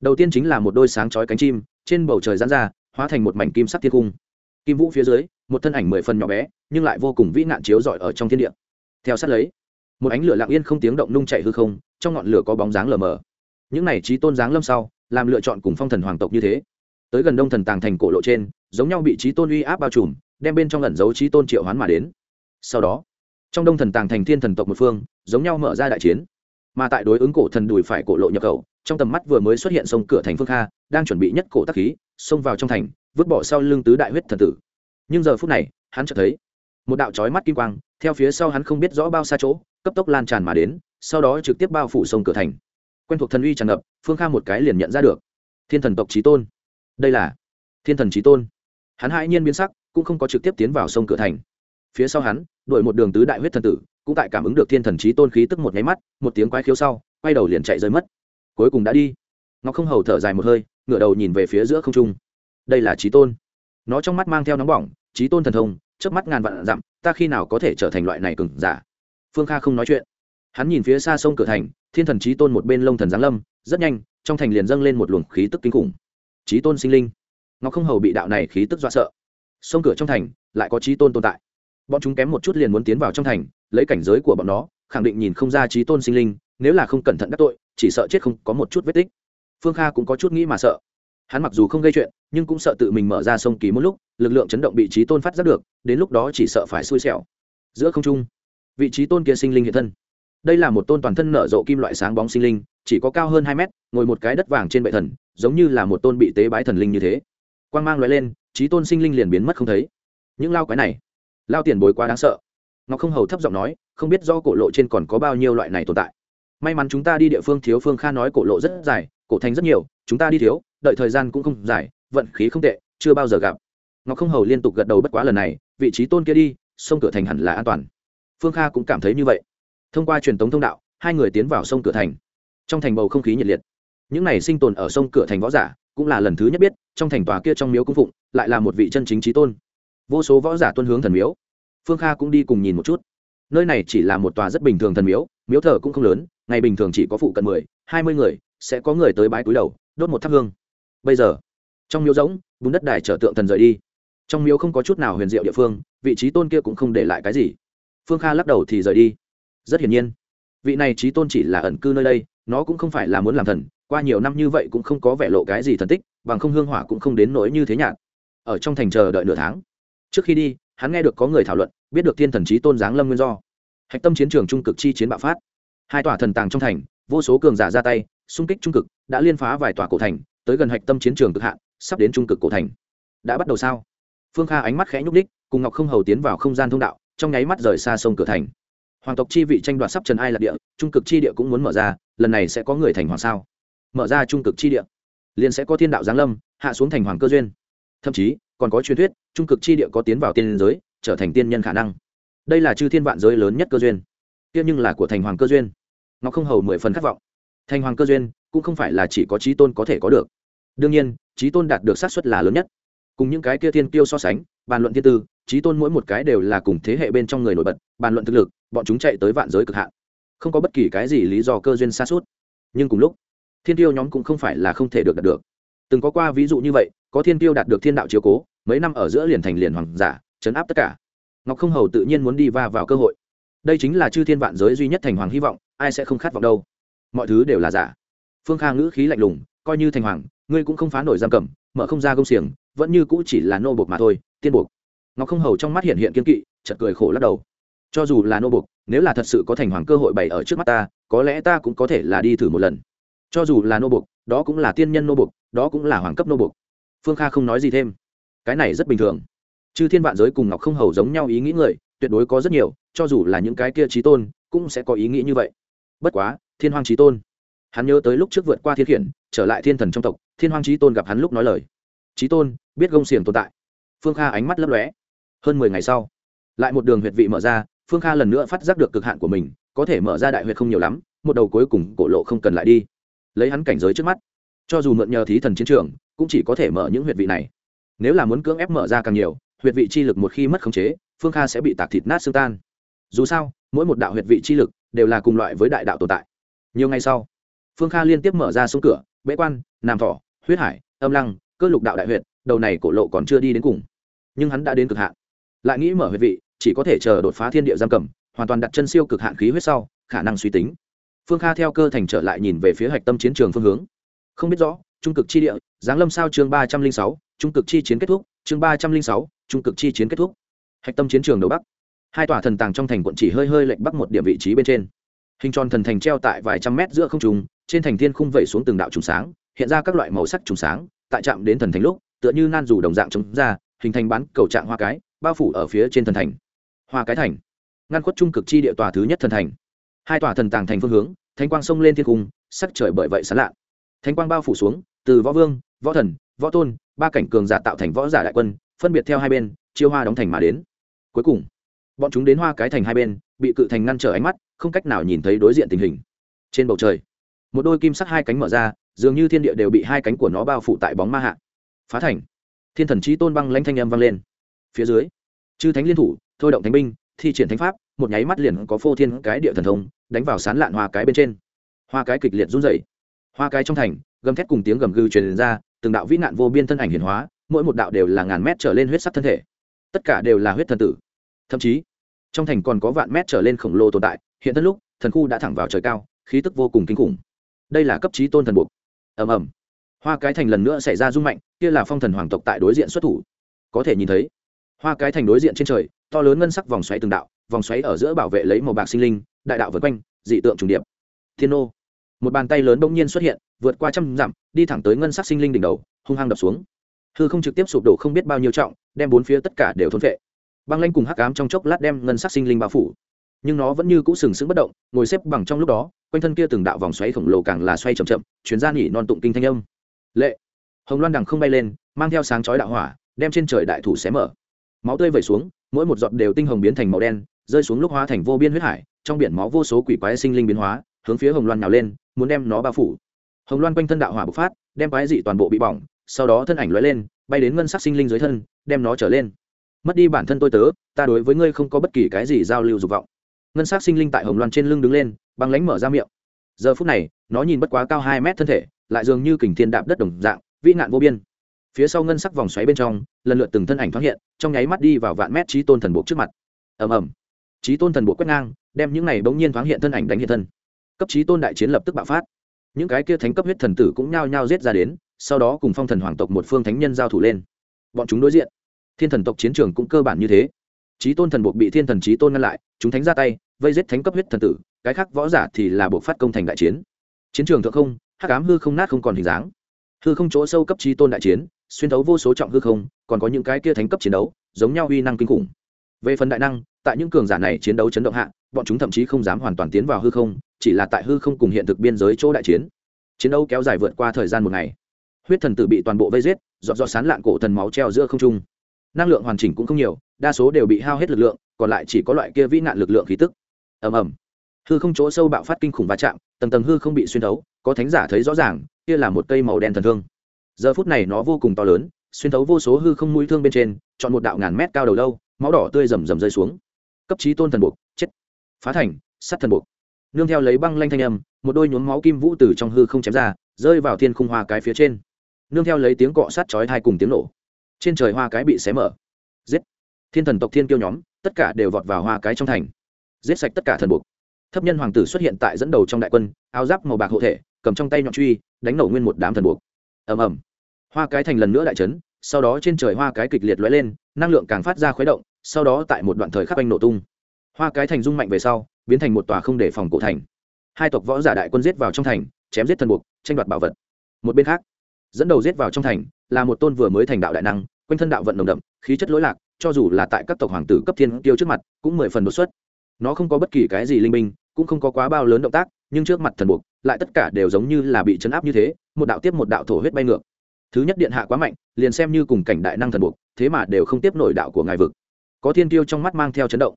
Đầu tiên chính là một đôi sáng chói cánh chim, trên bầu trời gián ra hóa thành một mảnh kim sắc thiên cung kim vũ phía dưới, một thân ảnh mười phần nhỏ bé, nhưng lại vô cùng vĩ nạn chiếu rọi ở trong thiên địa. Theo sát lấy, một ánh lửa lặng yên không tiếng động nung chạy hư không, trong ngọn lửa có bóng dáng lờ mờ. Những này trí tôn dáng lâm sau, làm lựa chọn cùng phong thần hoàng tộc như thế. Tới gần đông thần tàng thành cổ lộ trên, giống nhau bị trí tôn uy áp bao trùm, đem bên trong ẩn giấu trí tôn triệu hoán mà đến. Sau đó, trong đông thần tàng thành thiên thần tộc một phương, giống nhau mở ra đại chiến. Mà tại đối ứng cổ thần đùi phải cổ lộ nhập khẩu trong tầm mắt vừa mới xuất hiện sông cửa thành phương kha, đang chuẩn bị nhất cổ tắc khí, xông vào trong thành, vứt bỏ sau lưng tứ đại huyết thần tử. Nhưng giờ phút này, hắn chợt thấy một đạo trói mắt kim quang, theo phía sau hắn không biết rõ bao xa chỗ, cấp tốc lan tràn mà đến, sau đó trực tiếp bao phủ sông cửa thành. Quen thuộc thần uy tràn ngập, phương kha một cái liền nhận ra được. Thiên thần tộc trí tôn. Đây là thiên thần trí tôn. Hắn hãi nhiên biến sắc, cũng không có trực tiếp tiến vào sông cửa thành. Phía sau hắn, đuổi một đường tứ đại huyết thần tử, cũng tại cảm ứng được thiên thần trí tôn khí tức một nháy mắt, một tiếng quái khiếu sau, quay đầu liền chạy rơi mất cuối cùng đã đi. Ngọc không hầu thở dài một hơi, ngửa đầu nhìn về phía giữa không trung. Đây là trí tôn. Nó trong mắt mang theo nóng bỏng trí tôn thần thông trước mắt ngàn vạn dặm, ta khi nào có thể trở thành loại này cừng giả? Phương kha không nói chuyện. Hắn nhìn phía xa sông cửa thành, thiên thần trí tôn một bên lông thần giáng lâm, rất nhanh, trong thành liền dâng lên một luồng khí tức kinh khủng. Trí tôn sinh linh. Ngọc không hầu bị đạo này khí tức dọa sợ. Sông cửa trong thành, lại có trí tôn tồn tại. Bọn chúng kém một chút liền muốn tiến vào trong thành, lấy cảnh giới của bọn nó, khẳng định nhìn không ra trí tôn sinh linh, nếu là không cẩn thận đắc tội chỉ sợ chết không có một chút vết tích. Phương kha cũng có chút nghĩ mà sợ. Hắn mặc dù không gây chuyện, nhưng cũng sợ tự mình mở ra sông kỳ một lúc, lực lượng chấn động bị trí tôn phát giác được, đến lúc đó chỉ sợ phải xui xẻo. Giữa không trung, vị trí tôn kia sinh linh hiện thân. Đây là một tôn toàn thân nở rộ kim loại sáng bóng sinh linh, chỉ có cao hơn hai mét, ngồi một cái đất vàng trên bệ thần, giống như là một tôn bị tế bái thần linh như thế. Quang mang loại lên trí tôn sinh linh liền biến mất không thấy. Những lao quái này, lao tiền bối quá đáng sợ. Ngọc không hầu thấp giọng nói, không biết do cổ lộ trên còn có bao nhiêu loại này tồn tại may mắn chúng ta đi địa phương thiếu phương kha nói cổ lộ rất dài, cổ thành rất nhiều, chúng ta đi thiếu, đợi thời gian cũng không dài, vận khí không tệ, chưa bao giờ gặp. Ngọc không hầu liên tục gật đầu bất quá lần này, vị trí tôn kia đi, sông cửa thành hẳn là an toàn. Phương kha cũng cảm thấy như vậy. Thông qua truyền thống thông đạo, hai người tiến vào sông cửa thành. Trong thành bầu không khí nhiệt liệt. Những này sinh tồn ở sông cửa thành võ giả, cũng là lần thứ nhất biết, trong thành tòa kia trong miếu cung phụng, lại là một vị chân chính trí tôn. Vô số võ giả tuân hướng thần miếu. Phương kha cũng đi cùng nhìn một chút. Nơi này chỉ là một tòa rất bình thường thần miếu miếu thờ cũng không lớn ngày bình thường chỉ có phụ cận mười, hai mươi người, sẽ có người tới bãi túi đầu, đốt một thắp hương. Bây giờ, trong miếu rỗng, bùn đất đài trở tượng thần rời đi. Trong miếu không có chút nào huyền diệu địa phương, vị trí tôn kia cũng không để lại cái gì. Phương kha lắc đầu thì rời đi. Rất hiển nhiên, vị này trí tôn chỉ là ẩn cư nơi đây, nó cũng không phải là muốn làm thần, qua nhiều năm như vậy cũng không có vẻ lộ cái gì thần tích, bằng không hương hỏa cũng không đến nỗi như thế nhạt. Ở trong thành chờ đợi nửa tháng. Trước khi đi, hắn nghe được có người thảo luận, biết được thiên thần trí tôn giáng lâm nguyên do. Hạch tâm chiến trường trung cực chi chiến bạo phát hai tòa thần tàng trong thành, vô số cường giả ra tay, xung kích trung cực, đã liên phá vài tòa cổ thành, tới gần hạch tâm chiến trường cực hạn, sắp đến trung cực cổ thành. Đã bắt đầu sao? Phương kha ánh mắt khẽ nhúc ních cùng ngọc không hầu tiến vào không gian thông đạo, trong nháy mắt rời xa sông cửa thành. Hoàng tộc chi vị tranh đoạt sắp trần ai lạc địa, trung cực chi địa cũng muốn mở ra, lần này sẽ có người thành hoàng sao? Mở ra trung cực chi địa, liền sẽ có thiên đạo giáng lâm, hạ xuống thành hoàng cơ duyên. Thậm chí, còn có truyền thuyết, trung cực chi địa có tiến vào tiên giới, trở thành tiên nhân khả năng. Đây là chư thiên vạn giới lớn nhất cơ duyên. Tiên nhưng là của thành hoàng cơ duyên ngọc không hầu mười phần khát vọng. Thành hoàng cơ duyên cũng không phải là chỉ có trí tôn có thể có được. Đương nhiên, trí tôn đạt được xác suất là lớn nhất. Cùng những cái kia thiên kiêu so sánh, bàn luận thiên tư, trí tôn mỗi một cái đều là cùng thế hệ bên trong người nổi bật, bàn luận thực lực, bọn chúng chạy tới vạn giới cực hạn. Không có bất kỳ cái gì lý do cơ duyên xa suốt. Nhưng cùng lúc, thiên tiêu nhóm cũng không phải là không thể được đạt được. Từng có qua ví dụ như vậy, có thiên tiêu đạt được thiên đạo chiếu cố, mấy năm ở giữa liền thành liền hoàng giả chấn áp tất cả. Ngọc không hầu tự nhiên muốn đi va vào cơ hội. Đây chính là chư thiên vạn giới duy nhất thành hoàng hy vọng ai sẽ không khát vọng đâu. Mọi thứ đều là giả. Phương kha ngữ khí lạnh lùng, coi như thành hoàng, ngươi cũng không phá nổi giam cầm, mở không ra công xiềng, vẫn như cũ chỉ là nô bộc mà thôi, tiên buộc. Ngọc không hầu trong mắt hiện hiện kiên kỵ chật cười khổ lắc đầu. Cho dù là nô bộc nếu là thật sự có thành hoàng cơ hội bày ở trước mắt ta, có lẽ ta cũng có thể là đi thử một lần. Cho dù là nô bộc đó cũng là tiên nhân nô bộc đó cũng là hoàng cấp nô bộc phương kha không nói gì thêm. Cái này rất bình thường. Chứ thiên vạn giới cùng ngọc không hầu giống nhau ý nghĩ người, tuyệt đối có rất nhiều, cho dù là những cái kia trí tôn, cũng sẽ có ý nghĩ như vậy bất quá, thiên hoàng trí tôn. Hắn nhớ tới lúc trước vượt qua thiên khiển, trở lại thiên thần trong tộc, thiên hoàng trí tôn gặp hắn lúc nói lời. Trí tôn, biết gông xiềng tồn tại. Phương kha ánh mắt lấp lóe. Hơn mười ngày sau, lại một đường huyệt vị mở ra, phương kha lần nữa phát giác được cực hạn của mình, có thể mở ra đại huyệt không nhiều lắm, một đầu cuối cùng cổ lộ không cần lại đi. Lấy hắn cảnh giới trước mắt, cho dù mượn nhờ thí thần chiến trường, cũng chỉ có thể mở những huyệt vị này. Nếu là muốn cưỡng ép mở ra càng nhiều, huyệt vị chi lực một khi mất khống chế, phương kha sẽ bị tạc thịt nát xương tan. Dù sao, mỗi một đạo huyệt vị chi lực đều là cùng loại với đại đạo tồn tại. Nhiều ngày sau phương kha liên tiếp mở ra sông cửa bế quan nam thỏ huyết hải âm lăng cơ lục đạo đại Huyện, đầu này cổ lộ còn chưa đi đến cùng. Nhưng hắn đã đến cực hạn. Lại nghĩ mở huyệt vị chỉ có thể chờ đột phá thiên địa giam cầm hoàn toàn đặt chân siêu cực hạn khí huyết sau khả năng suy tính. Phương kha theo cơ thành trở lại nhìn về phía hạch tâm chiến trường phương hướng. Không biết rõ trung cực chi địa giáng lâm sao chương ba trăm linh sáu trung cực chi chiến kết thúc chương ba trăm linh sáu trung cực chi chiến kết thúc. Hạch tâm chiến trường đầu bắc hai tòa thần tàng trong thành quận chỉ hơi hơi lệch bắc một điểm vị trí bên trên. Hình tròn thần thành treo tại vài trăm mét giữa không trùng trên thành thiên khung vẩy xuống từng đạo trùng sáng, hiện ra các loại màu sắc trùng sáng, tại trạm đến thần thành lúc, tựa như nan dù đồng dạng chống ra, hình thành bán cầu trạng hoa cái, bao phủ ở phía trên thần thành. Hoa cái thành. Ngăn khuất trung cực chi địa tòa thứ nhất thần thành. Hai tòa thần tàng thành phương hướng thanh quang sông lên thiên cung sắc trời bởi vậy sán lạ. Thanh quang bao phủ xuống, từ võ vương, võ thần, võ tôn, ba cảnh cường giả tạo thành võ giả đại quân, phân biệt theo hai bên, chiêu hoa đóng thành mà đến. Cuối cùng bọn chúng đến hoa cái thành hai bên, bị cự thành ngăn trở ánh mắt, không cách nào nhìn thấy đối diện tình hình. Trên bầu trời, một đôi kim sắc hai cánh mở ra, dường như thiên địa đều bị hai cánh của nó bao phủ tại bóng ma hạ. Phá thành. Thiên thần trí tôn băng lanh thanh âm vang lên. Phía dưới, chư thánh liên thủ, thôi động thánh binh, thi triển thánh pháp, một nháy mắt liền có phô thiên cái địa thần thông, đánh vào sán lạn hoa cái bên trên. Hoa cái kịch liệt run rẩy. Hoa cái trong thành, gầm thét cùng tiếng gầm gừ truyền ra, từng đạo vĩ nạn vô biên thân ảnh hiển hóa, mỗi một đạo đều là ngàn mét trở lên huyết sắc thân thể. Tất cả đều là huyết thần tử. Thậm chí trong thành còn có vạn mét trở lên khổng lồ tồn tại, hiện thân lúc, thần khu đã thẳng vào trời cao, khí tức vô cùng kinh khủng. Đây là cấp trí tôn thần buộc. Ầm ầm. Hoa cái thành lần nữa xảy ra rung mạnh, kia là phong thần hoàng tộc tại đối diện xuất thủ. Có thể nhìn thấy, hoa cái thành đối diện trên trời, to lớn ngân sắc vòng xoáy từng đạo, vòng xoáy ở giữa bảo vệ lấy màu bạc sinh linh, đại đạo vượt quanh, dị tượng trùng điệp. Thiên ô một bàn tay lớn bỗng nhiên xuất hiện, vượt qua trăm dặm, đi thẳng tới ngân sắc sinh linh đỉnh đầu, hung hăng đập xuống. Hư không trực tiếp sụp đổ không biết bao nhiêu trọng, đem bốn phía tất cả đều thôn vệ băng lanh cùng hắc ám trong chốc lát đem ngân sắc sinh linh bao phủ. Nhưng nó vẫn như cũ sừng sững bất động, ngồi xếp bằng trong lúc đó, quanh thân kia từng đạo vòng xoáy khổng lồ càng là xoay chậm chậm, chuyến ra nghỉ non tụng kinh thanh âm. Lệ! Hồng loan đằng không bay lên, mang theo sáng chói đạo hỏa, đem trên trời đại thủ xé mở. Máu tươi vẩy xuống, mỗi một giọt đều tinh hồng biến thành màu đen, rơi xuống lúc hóa thành vô biên huyết hải, trong biển máu vô số quỷ quái sinh linh biến hóa, hướng phía hồng loan nhào lên, muốn đem nó bao phủ. Hồng loan quanh thân đạo hỏa bộc phát, đem quái dị toàn bộ bị bỏng, sau đó thân ảnh lóe lên, bay đến ngân sắc sinh linh dưới thân, đem nó trở lên mất đi bản thân tôi tớ, ta đối với ngươi không có bất kỳ cái gì giao lưu dục vọng. Ngân sắc sinh linh tại hồng loan trên lưng đứng lên, băng lánh mở ra miệng. Giờ phút này, nó nhìn bất quá cao hai mét thân thể, lại dường như kình thiên đạp đất đồng dạng, vĩ nạn vô biên. Phía sau ngân sắc vòng xoáy bên trong, lần lượt từng thân ảnh thoáng hiện, trong nháy mắt đi vào vạn mét trí tôn thần buộc trước mặt. Ầm ầm. Trí tôn thần buộc quét ngang, đem những này bỗng nhiên thoáng hiện thân ảnh đánh hiện thân. Cấp trí tôn đại chiến lập tức bạo phát. Những cái kia thánh cấp huyết thần tử cũng nhao nhao giết ra đến, sau đó cùng phong thần hoàng tộc một phương thánh nhân giao thủ lên. Bọn chúng đối diện thiên thần tộc chiến trường cũng cơ bản như thế. Trí tôn thần buộc bị thiên thần trí tôn ngăn lại, chúng thánh ra tay, vây giết thánh cấp huyết thần tử, cái khác võ giả thì là buộc phát công thành đại chiến. Chiến trường thượng không, hắc cám hư không nát không còn hình dáng. Hư không chỗ sâu cấp trí tôn đại chiến, xuyên thấu vô số trọng hư không, còn có những cái kia thánh cấp chiến đấu, giống nhau uy năng kinh khủng. Về phần đại năng, tại những cường giả này chiến đấu chấn động hạ, bọn chúng thậm chí không dám hoàn toàn tiến vào hư không, chỉ là tại hư không cùng hiện thực biên giới chỗ đại chiến. Chiến đấu kéo dài vượt qua thời gian một ngày. Huyết thần tử bị toàn bộ vây giết dọn dọn sán lạn cổ thần máu treo giữa không trung năng lượng hoàn chỉnh cũng không nhiều, đa số đều bị hao hết lực lượng, còn lại chỉ có loại kia vĩ nạn lực lượng khí tức. Ầm ầm. Hư không chỗ sâu bạo phát kinh khủng va chạm, tầng tầng hư không bị xuyên thấu, có thánh giả thấy rõ ràng, kia là một cây màu đen thần thương. Giờ phút này nó vô cùng to lớn, xuyên thấu vô số hư không mũi thương bên trên, chọn một đạo ngàn mét cao đầu lâu, máu đỏ tươi rầm rầm rơi xuống. Cấp trí tôn thần buộc, chết. Phá thành, sắt thần buộc. Nương theo lấy băng lanh thanh âm, một đôi nhuốm máu kim vũ từ trong hư không chém ra, rơi vào thiên khung hoa cái phía trên. Nương theo lấy tiếng cọ sát chói thai cùng tiếng nổ trên trời hoa cái bị xé mở. Giết. Thiên thần tộc thiên kiêu nhóm, tất cả đều vọt vào hoa cái trong thành. Giết sạch tất cả thần buộc. Thấp nhân hoàng tử xuất hiện tại dẫn đầu trong đại quân, áo giáp màu bạc hộ thể, cầm trong tay nhọn truy, đánh nổ nguyên một đám thần buộc. Ầm ầm. Hoa cái thành lần nữa đại trấn sau đó trên trời hoa cái kịch liệt lóe lên, năng lượng càng phát ra khuấy động, sau đó tại một đoạn thời khắc anh nổ tung. Hoa cái thành rung mạnh về sau, biến thành một tòa không để phòng cổ thành. Hai tộc võ giả đại quân giết vào trong thành, chém giết thần buộc, tranh đoạt bảo vật. Một bên khác, dẫn đầu giết vào trong thành là một tôn vừa mới thành đạo đại năng, quanh thân đạo vận nồng đậm, khí chất lỗi lạc, cho dù là tại các tộc hoàng tử cấp thiên tiêu trước mặt, cũng mười phần đột xuất. Nó không có bất kỳ cái gì linh minh cũng không có quá bao lớn động tác, nhưng trước mặt thần buộc, lại tất cả đều giống như là bị chấn áp như thế, một đạo tiếp một đạo thổ huyết bay ngược. Thứ nhất điện hạ quá mạnh, liền xem như cùng cảnh đại năng thần buộc, thế mà đều không tiếp nổi đạo của ngài vực. Có thiên tiêu trong mắt mang theo chấn động.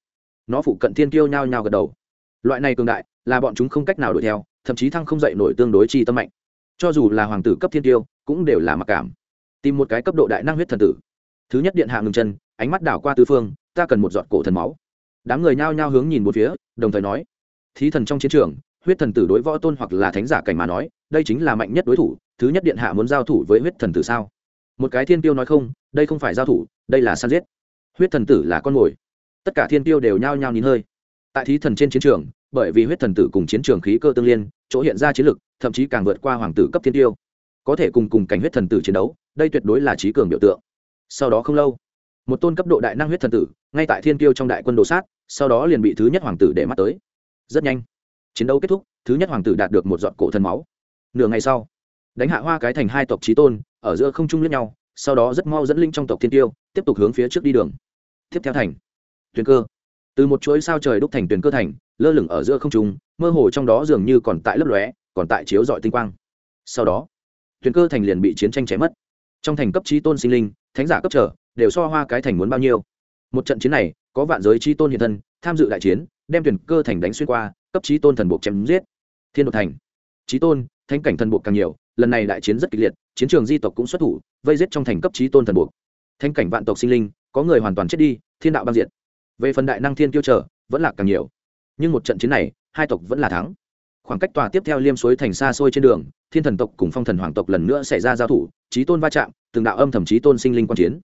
Nó phụ cận thiên tiêu nhao nhao gật đầu. Loại này cường đại, là bọn chúng không cách nào đuổi theo, thậm chí thăng không dậy nổi tương đối chi tâm mạnh. Cho dù là hoàng tử cấp thiên tiêu, cũng đều là mặc cảm tìm một cái cấp độ đại năng huyết thần tử. Thứ nhất điện hạ ngừng chân, ánh mắt đảo qua tứ phương, ta cần một giọt cổ thần máu. Đám người nhao nhao hướng nhìn một phía, đồng thời nói, thí thần trong chiến trường, huyết thần tử đối võ tôn hoặc là thánh giả cảnh mà nói, đây chính là mạnh nhất đối thủ, thứ nhất điện hạ muốn giao thủ với huyết thần tử sao? Một cái thiên tiêu nói không, đây không phải giao thủ, đây là săn giết. Huyết thần tử là con mồi. Tất cả thiên tiêu đều nhao nhao nín hơi. Tại thí thần trên chiến trường, bởi vì huyết thần tử cùng chiến trường khí cơ tương liên, chỗ hiện ra chiến lực, thậm chí càng vượt qua hoàng tử cấp thiên tiêu có thể cùng cùng cảnh huyết thần tử chiến đấu, đây tuyệt đối là trí cường biểu tượng. Sau đó không lâu, một tôn cấp độ đại năng huyết thần tử, ngay tại thiên tiêu trong đại quân đồ sát, sau đó liền bị thứ nhất hoàng tử để mắt tới. Rất nhanh, chiến đấu kết thúc, thứ nhất hoàng tử đạt được một giọt cổ thần máu. Nửa ngày sau, đánh hạ hoa cái thành hai tộc trí tôn, ở giữa không trung lẫn nhau, sau đó rất mau dẫn linh trong tộc thiên tiêu tiếp tục hướng phía trước đi đường. Tiếp theo thành tuyền cơ. Từ một chuỗi sao trời đúc thành tuyền cơ thành, lơ lửng ở giữa không trung, mơ hồ trong đó dường như còn tại lấp lóe, còn tại chiếu dọi tinh quang. Sau đó tuyền cơ thành liền bị chiến tranh chém mất. Trong thành cấp trí tôn sinh linh, thánh giả cấp trở, đều so hoa cái thành muốn bao nhiêu. Một trận chiến này, có vạn giới trí tôn hiện thân, tham dự đại chiến, đem tuyển cơ thành đánh xuyên qua, cấp trí tôn thần buộc chém giết. Thiên đột thành. Trí tôn, thánh cảnh thần buộc càng nhiều, lần này đại chiến rất kịch liệt, chiến trường di tộc cũng xuất thủ, vây giết trong thành cấp trí tôn thần buộc. Thánh cảnh vạn tộc sinh linh, có người hoàn toàn chết đi, thiên đạo băng diện về phần đại năng thiên tiêu trở, vẫn là càng nhiều. Nhưng một trận chiến này, hai tộc vẫn là thắng khoảng cách tòa tiếp theo liêm suối thành xa xôi trên đường, thiên thần tộc cùng phong thần hoàng tộc lần nữa xảy ra giao thủ trí tôn va chạm, từng đạo âm thầm chí tôn sinh linh quan chiến.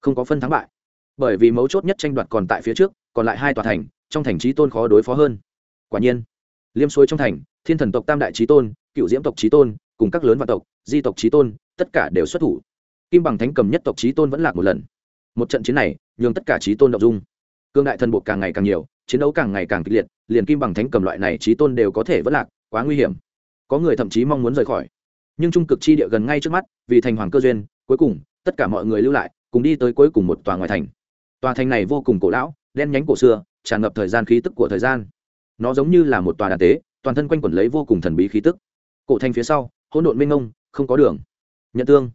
Không có phân thắng bại. Bởi vì mấu chốt nhất tranh đoạt còn tại phía trước, còn lại hai tòa thành, trong thành trí tôn khó đối phó hơn. Quả nhiên, liêm suối trong thành, thiên thần tộc tam đại trí tôn, cựu diễm tộc trí tôn, cùng các lớn vạn tộc, di tộc trí tôn, tất cả đều xuất thủ. Kim bằng thánh cầm nhất tộc trí tôn vẫn lạc một lần. Một trận chiến này, nhường tất cả trí tôn đ ộ n g dung. Cương đại thần bộ càng ngày càng nhiều, chiến đấu càng ngày càng kịch liệt liền kim bằng thánh cầm loại này trí tôn đều có thể vất lạc, quá nguy hiểm. Có người thậm chí mong muốn rời khỏi. Nhưng trung cực chi địa gần ngay trước mắt, vì thành hoàng cơ duyên, cuối cùng, tất cả mọi người lưu lại, cùng đi tới cuối cùng một tòa ngoài thành. Tòa thành này vô cùng cổ lão, đen nhánh cổ xưa, tràn ngập thời gian khí tức của thời gian. Nó giống như là một tòa đàn tế, toàn thân quanh quẩn lấy vô cùng thần bí khí tức. Cổ thành phía sau, hỗn độn minh ngông không có đường. Nhận tương.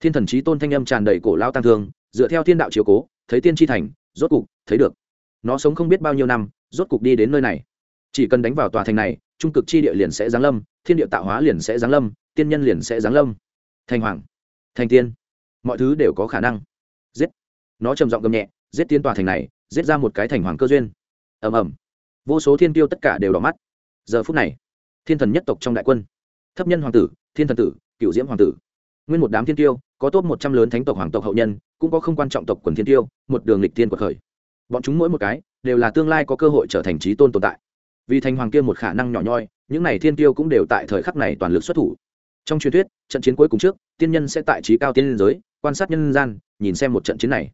Thiên thần trí tôn thanh âm tràn đầy cổ lao tăng thương, dựa theo thiên đạo chiều cố, thấy tiên tri thành, rốt cục, thấy được. Nó sống không biết bao nhiêu năm rốt cục đi đến nơi này. Chỉ cần đánh vào tòa thành này, trung cực chi địa liền sẽ giáng lâm, thiên địa tạo hóa liền sẽ giáng lâm, tiên nhân liền sẽ giáng lâm. Thành hoàng, thành tiên, mọi thứ đều có khả năng. Giết. Nó trầm giọng gầm nhẹ, giết tiên tòa thành này, giết ra một cái thành hoàng cơ duyên. Ầm ầm. Vô số thiên tiêu tất cả đều đỏ mắt. Giờ phút này, thiên thần nhất tộc trong đại quân, thấp nhân hoàng tử, thiên thần tử cựu diễm hoàng tử. Nguyên một đám thiên tiêu có top một trăm lớn thánh tộc hoàng tộc hậu nhân, cũng có không quan trọng tộc quần thiên tiêu một đường lịch tiên của khởi bọn chúng mỗi một cái đều là tương lai có cơ hội trở thành trí tôn tồn tại. Vì thành hoàng kia một khả năng nhỏ nhoi, những này thiên tiêu cũng đều tại thời khắc này toàn lực xuất thủ. Trong truyền thuyết, trận chiến cuối cùng trước, tiên nhân sẽ tại trí cao tiên liên giới, quan sát nhân gian, nhìn xem một trận chiến này.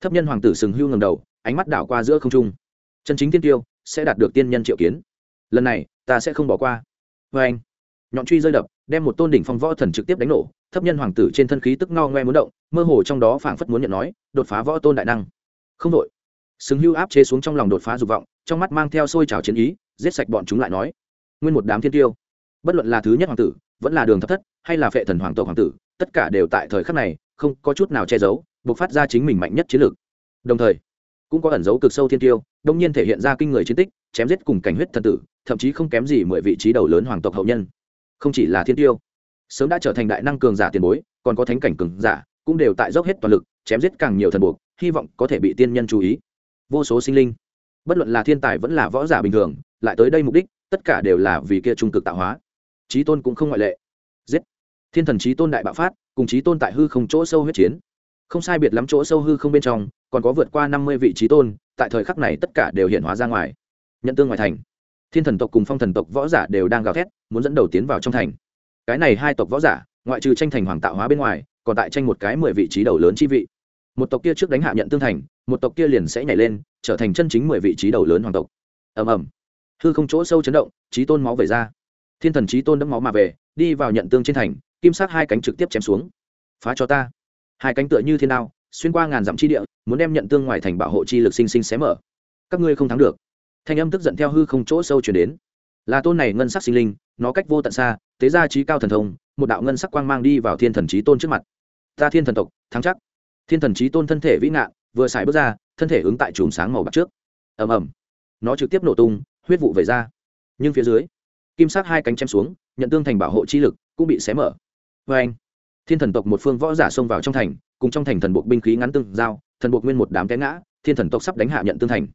Thấp nhân hoàng tử sừng hưu ngầm đầu, ánh mắt đảo qua giữa không trung. Chân chính tiên tiêu sẽ đạt được tiên nhân triệu kiến. Lần này, ta sẽ không bỏ qua. Vê anh, nhọn truy rơi đập, đem một tôn đỉnh phong võ thần trực tiếp đánh nổ, thấp nhân hoàng tử trên thân khí tức ngao ngoe muốn động, mơ hồ trong đó phảng phất muốn nhận nói, đột phá võ tôn đại năng. Không đội. Sừng hưu áp chế xuống trong lòng đột phá dục vọng, trong mắt mang theo sôi trào chiến ý, giết sạch bọn chúng lại nói, nguyên một đám thiên tiêu, bất luận là thứ nhất hoàng tử, vẫn là đường thập thất, hay là phệ thần hoàng tộc hoàng tử, tất cả đều tại thời khắc này không có chút nào che giấu, buộc phát ra chính mình mạnh nhất chiến lược. Đồng thời, cũng có ẩn dấu cực sâu thiên tiêu, đông nhiên thể hiện ra kinh người chiến tích, chém giết cùng cảnh huyết thần tử, thậm chí không kém gì mười vị trí đầu lớn hoàng tộc hậu nhân. Không chỉ là thiên tiêu, sớm đã trở thành đại năng cường giả tiền bối, còn có thánh cảnh cường giả, cũng đều tại dốc hết toàn lực, chém giết càng nhiều thần buộc, hy vọng có thể bị tiên nhân chú ý vô số sinh linh. Bất luận là thiên tài vẫn là võ giả bình thường, lại tới đây mục đích, tất cả đều là vì kia trung cực tạo hóa. Trí tôn cũng không ngoại lệ. Giết. Thiên thần trí tôn đại bạo phát, cùng trí tôn tại hư không chỗ sâu huyết chiến. Không sai biệt lắm chỗ sâu hư không bên trong, còn có vượt qua năm mươi vị trí tôn, tại thời khắc này tất cả đều hiện hóa ra ngoài. Nhận tương ngoài thành. Thiên thần tộc cùng phong thần tộc võ giả đều đang gào thét, muốn dẫn đầu tiến vào trong thành. Cái này hai tộc võ giả, ngoại trừ tranh thành hoàng tạo hóa bên ngoài, còn tại tranh một cái mười vị trí đầu lớn chi vị. Một tộc kia trước đánh hạ nhận tương thành một tộc kia liền sẽ nhảy lên, trở thành chân chính mười vị trí đầu lớn hoàng tộc. Ầm ầm. Hư không chỗ sâu chấn động trí tôn máu về ra. Thiên thần trí tôn đẫm máu mà về, đi vào nhận tương trên thành, kim sát hai cánh trực tiếp chém xuống. Phá cho ta. Hai cánh tựa như thiên đao, xuyên qua ngàn dặm chi địa, muốn đem nhận tương ngoài thành bảo hộ chi lực sinh sinh xé mở. Các ngươi không thắng được. Thanh âm tức giận theo hư không chỗ sâu chuyển đến. Là tôn này ngân sắc sinh linh, nó cách vô tận xa, tế gia trí cao thần thông, một đạo ngân sắc quang mang đi vào thiên thần trí tôn trước mặt. Ta thiên thần tộc, thắng chắc. Thiên thần trí tôn thân thể vĩ ngạn vừa xài bước ra, thân thể ứng tại chùm sáng màu bạc trước. Ầm ầm. Nó trực tiếp nổ tung, huyết vụ về ra. Nhưng phía dưới, kim sắc hai cánh chém xuống, nhận tương thành bảo hộ chi lực cũng bị xé mở. Vê anh, thiên thần tộc một phương võ giả xông vào trong thành, cùng trong thành thần buộc binh khí ngắn tương giao, thần buộc nguyên một đám té ngã, thiên thần tộc sắp đánh hạ nhận tương thành.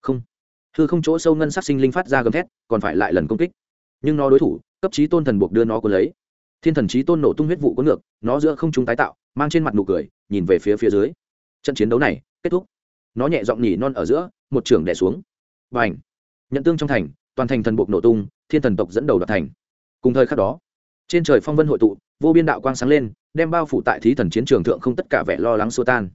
Không. Hư không chỗ sâu ngân sắc sinh linh phát ra gầm thét, còn phải lại lần công kích. Nhưng nó đối thủ, cấp trí tôn thần buộc đưa nó cuốn lấy. Thiên thần trí tôn nổ tung huyết vụ cuốn ngược, nó giữa không trung tái tạo, mang trên mặt nụ cười, nhìn về phía phía dưới trận chiến đấu này kết thúc. Nó nhẹ giọng nhỉ non ở giữa, một trường đẻ xuống. Và ảnh nhận tương trong thành, toàn thành thần buộc nổ tung, thiên thần tộc dẫn đầu đoạt thành. Cùng thời khắc đó, trên trời phong vân hội tụ, vô biên đạo quang sáng lên, đem bao phủ tại thí thần chiến trường thượng không tất cả vẻ lo lắng xua tan.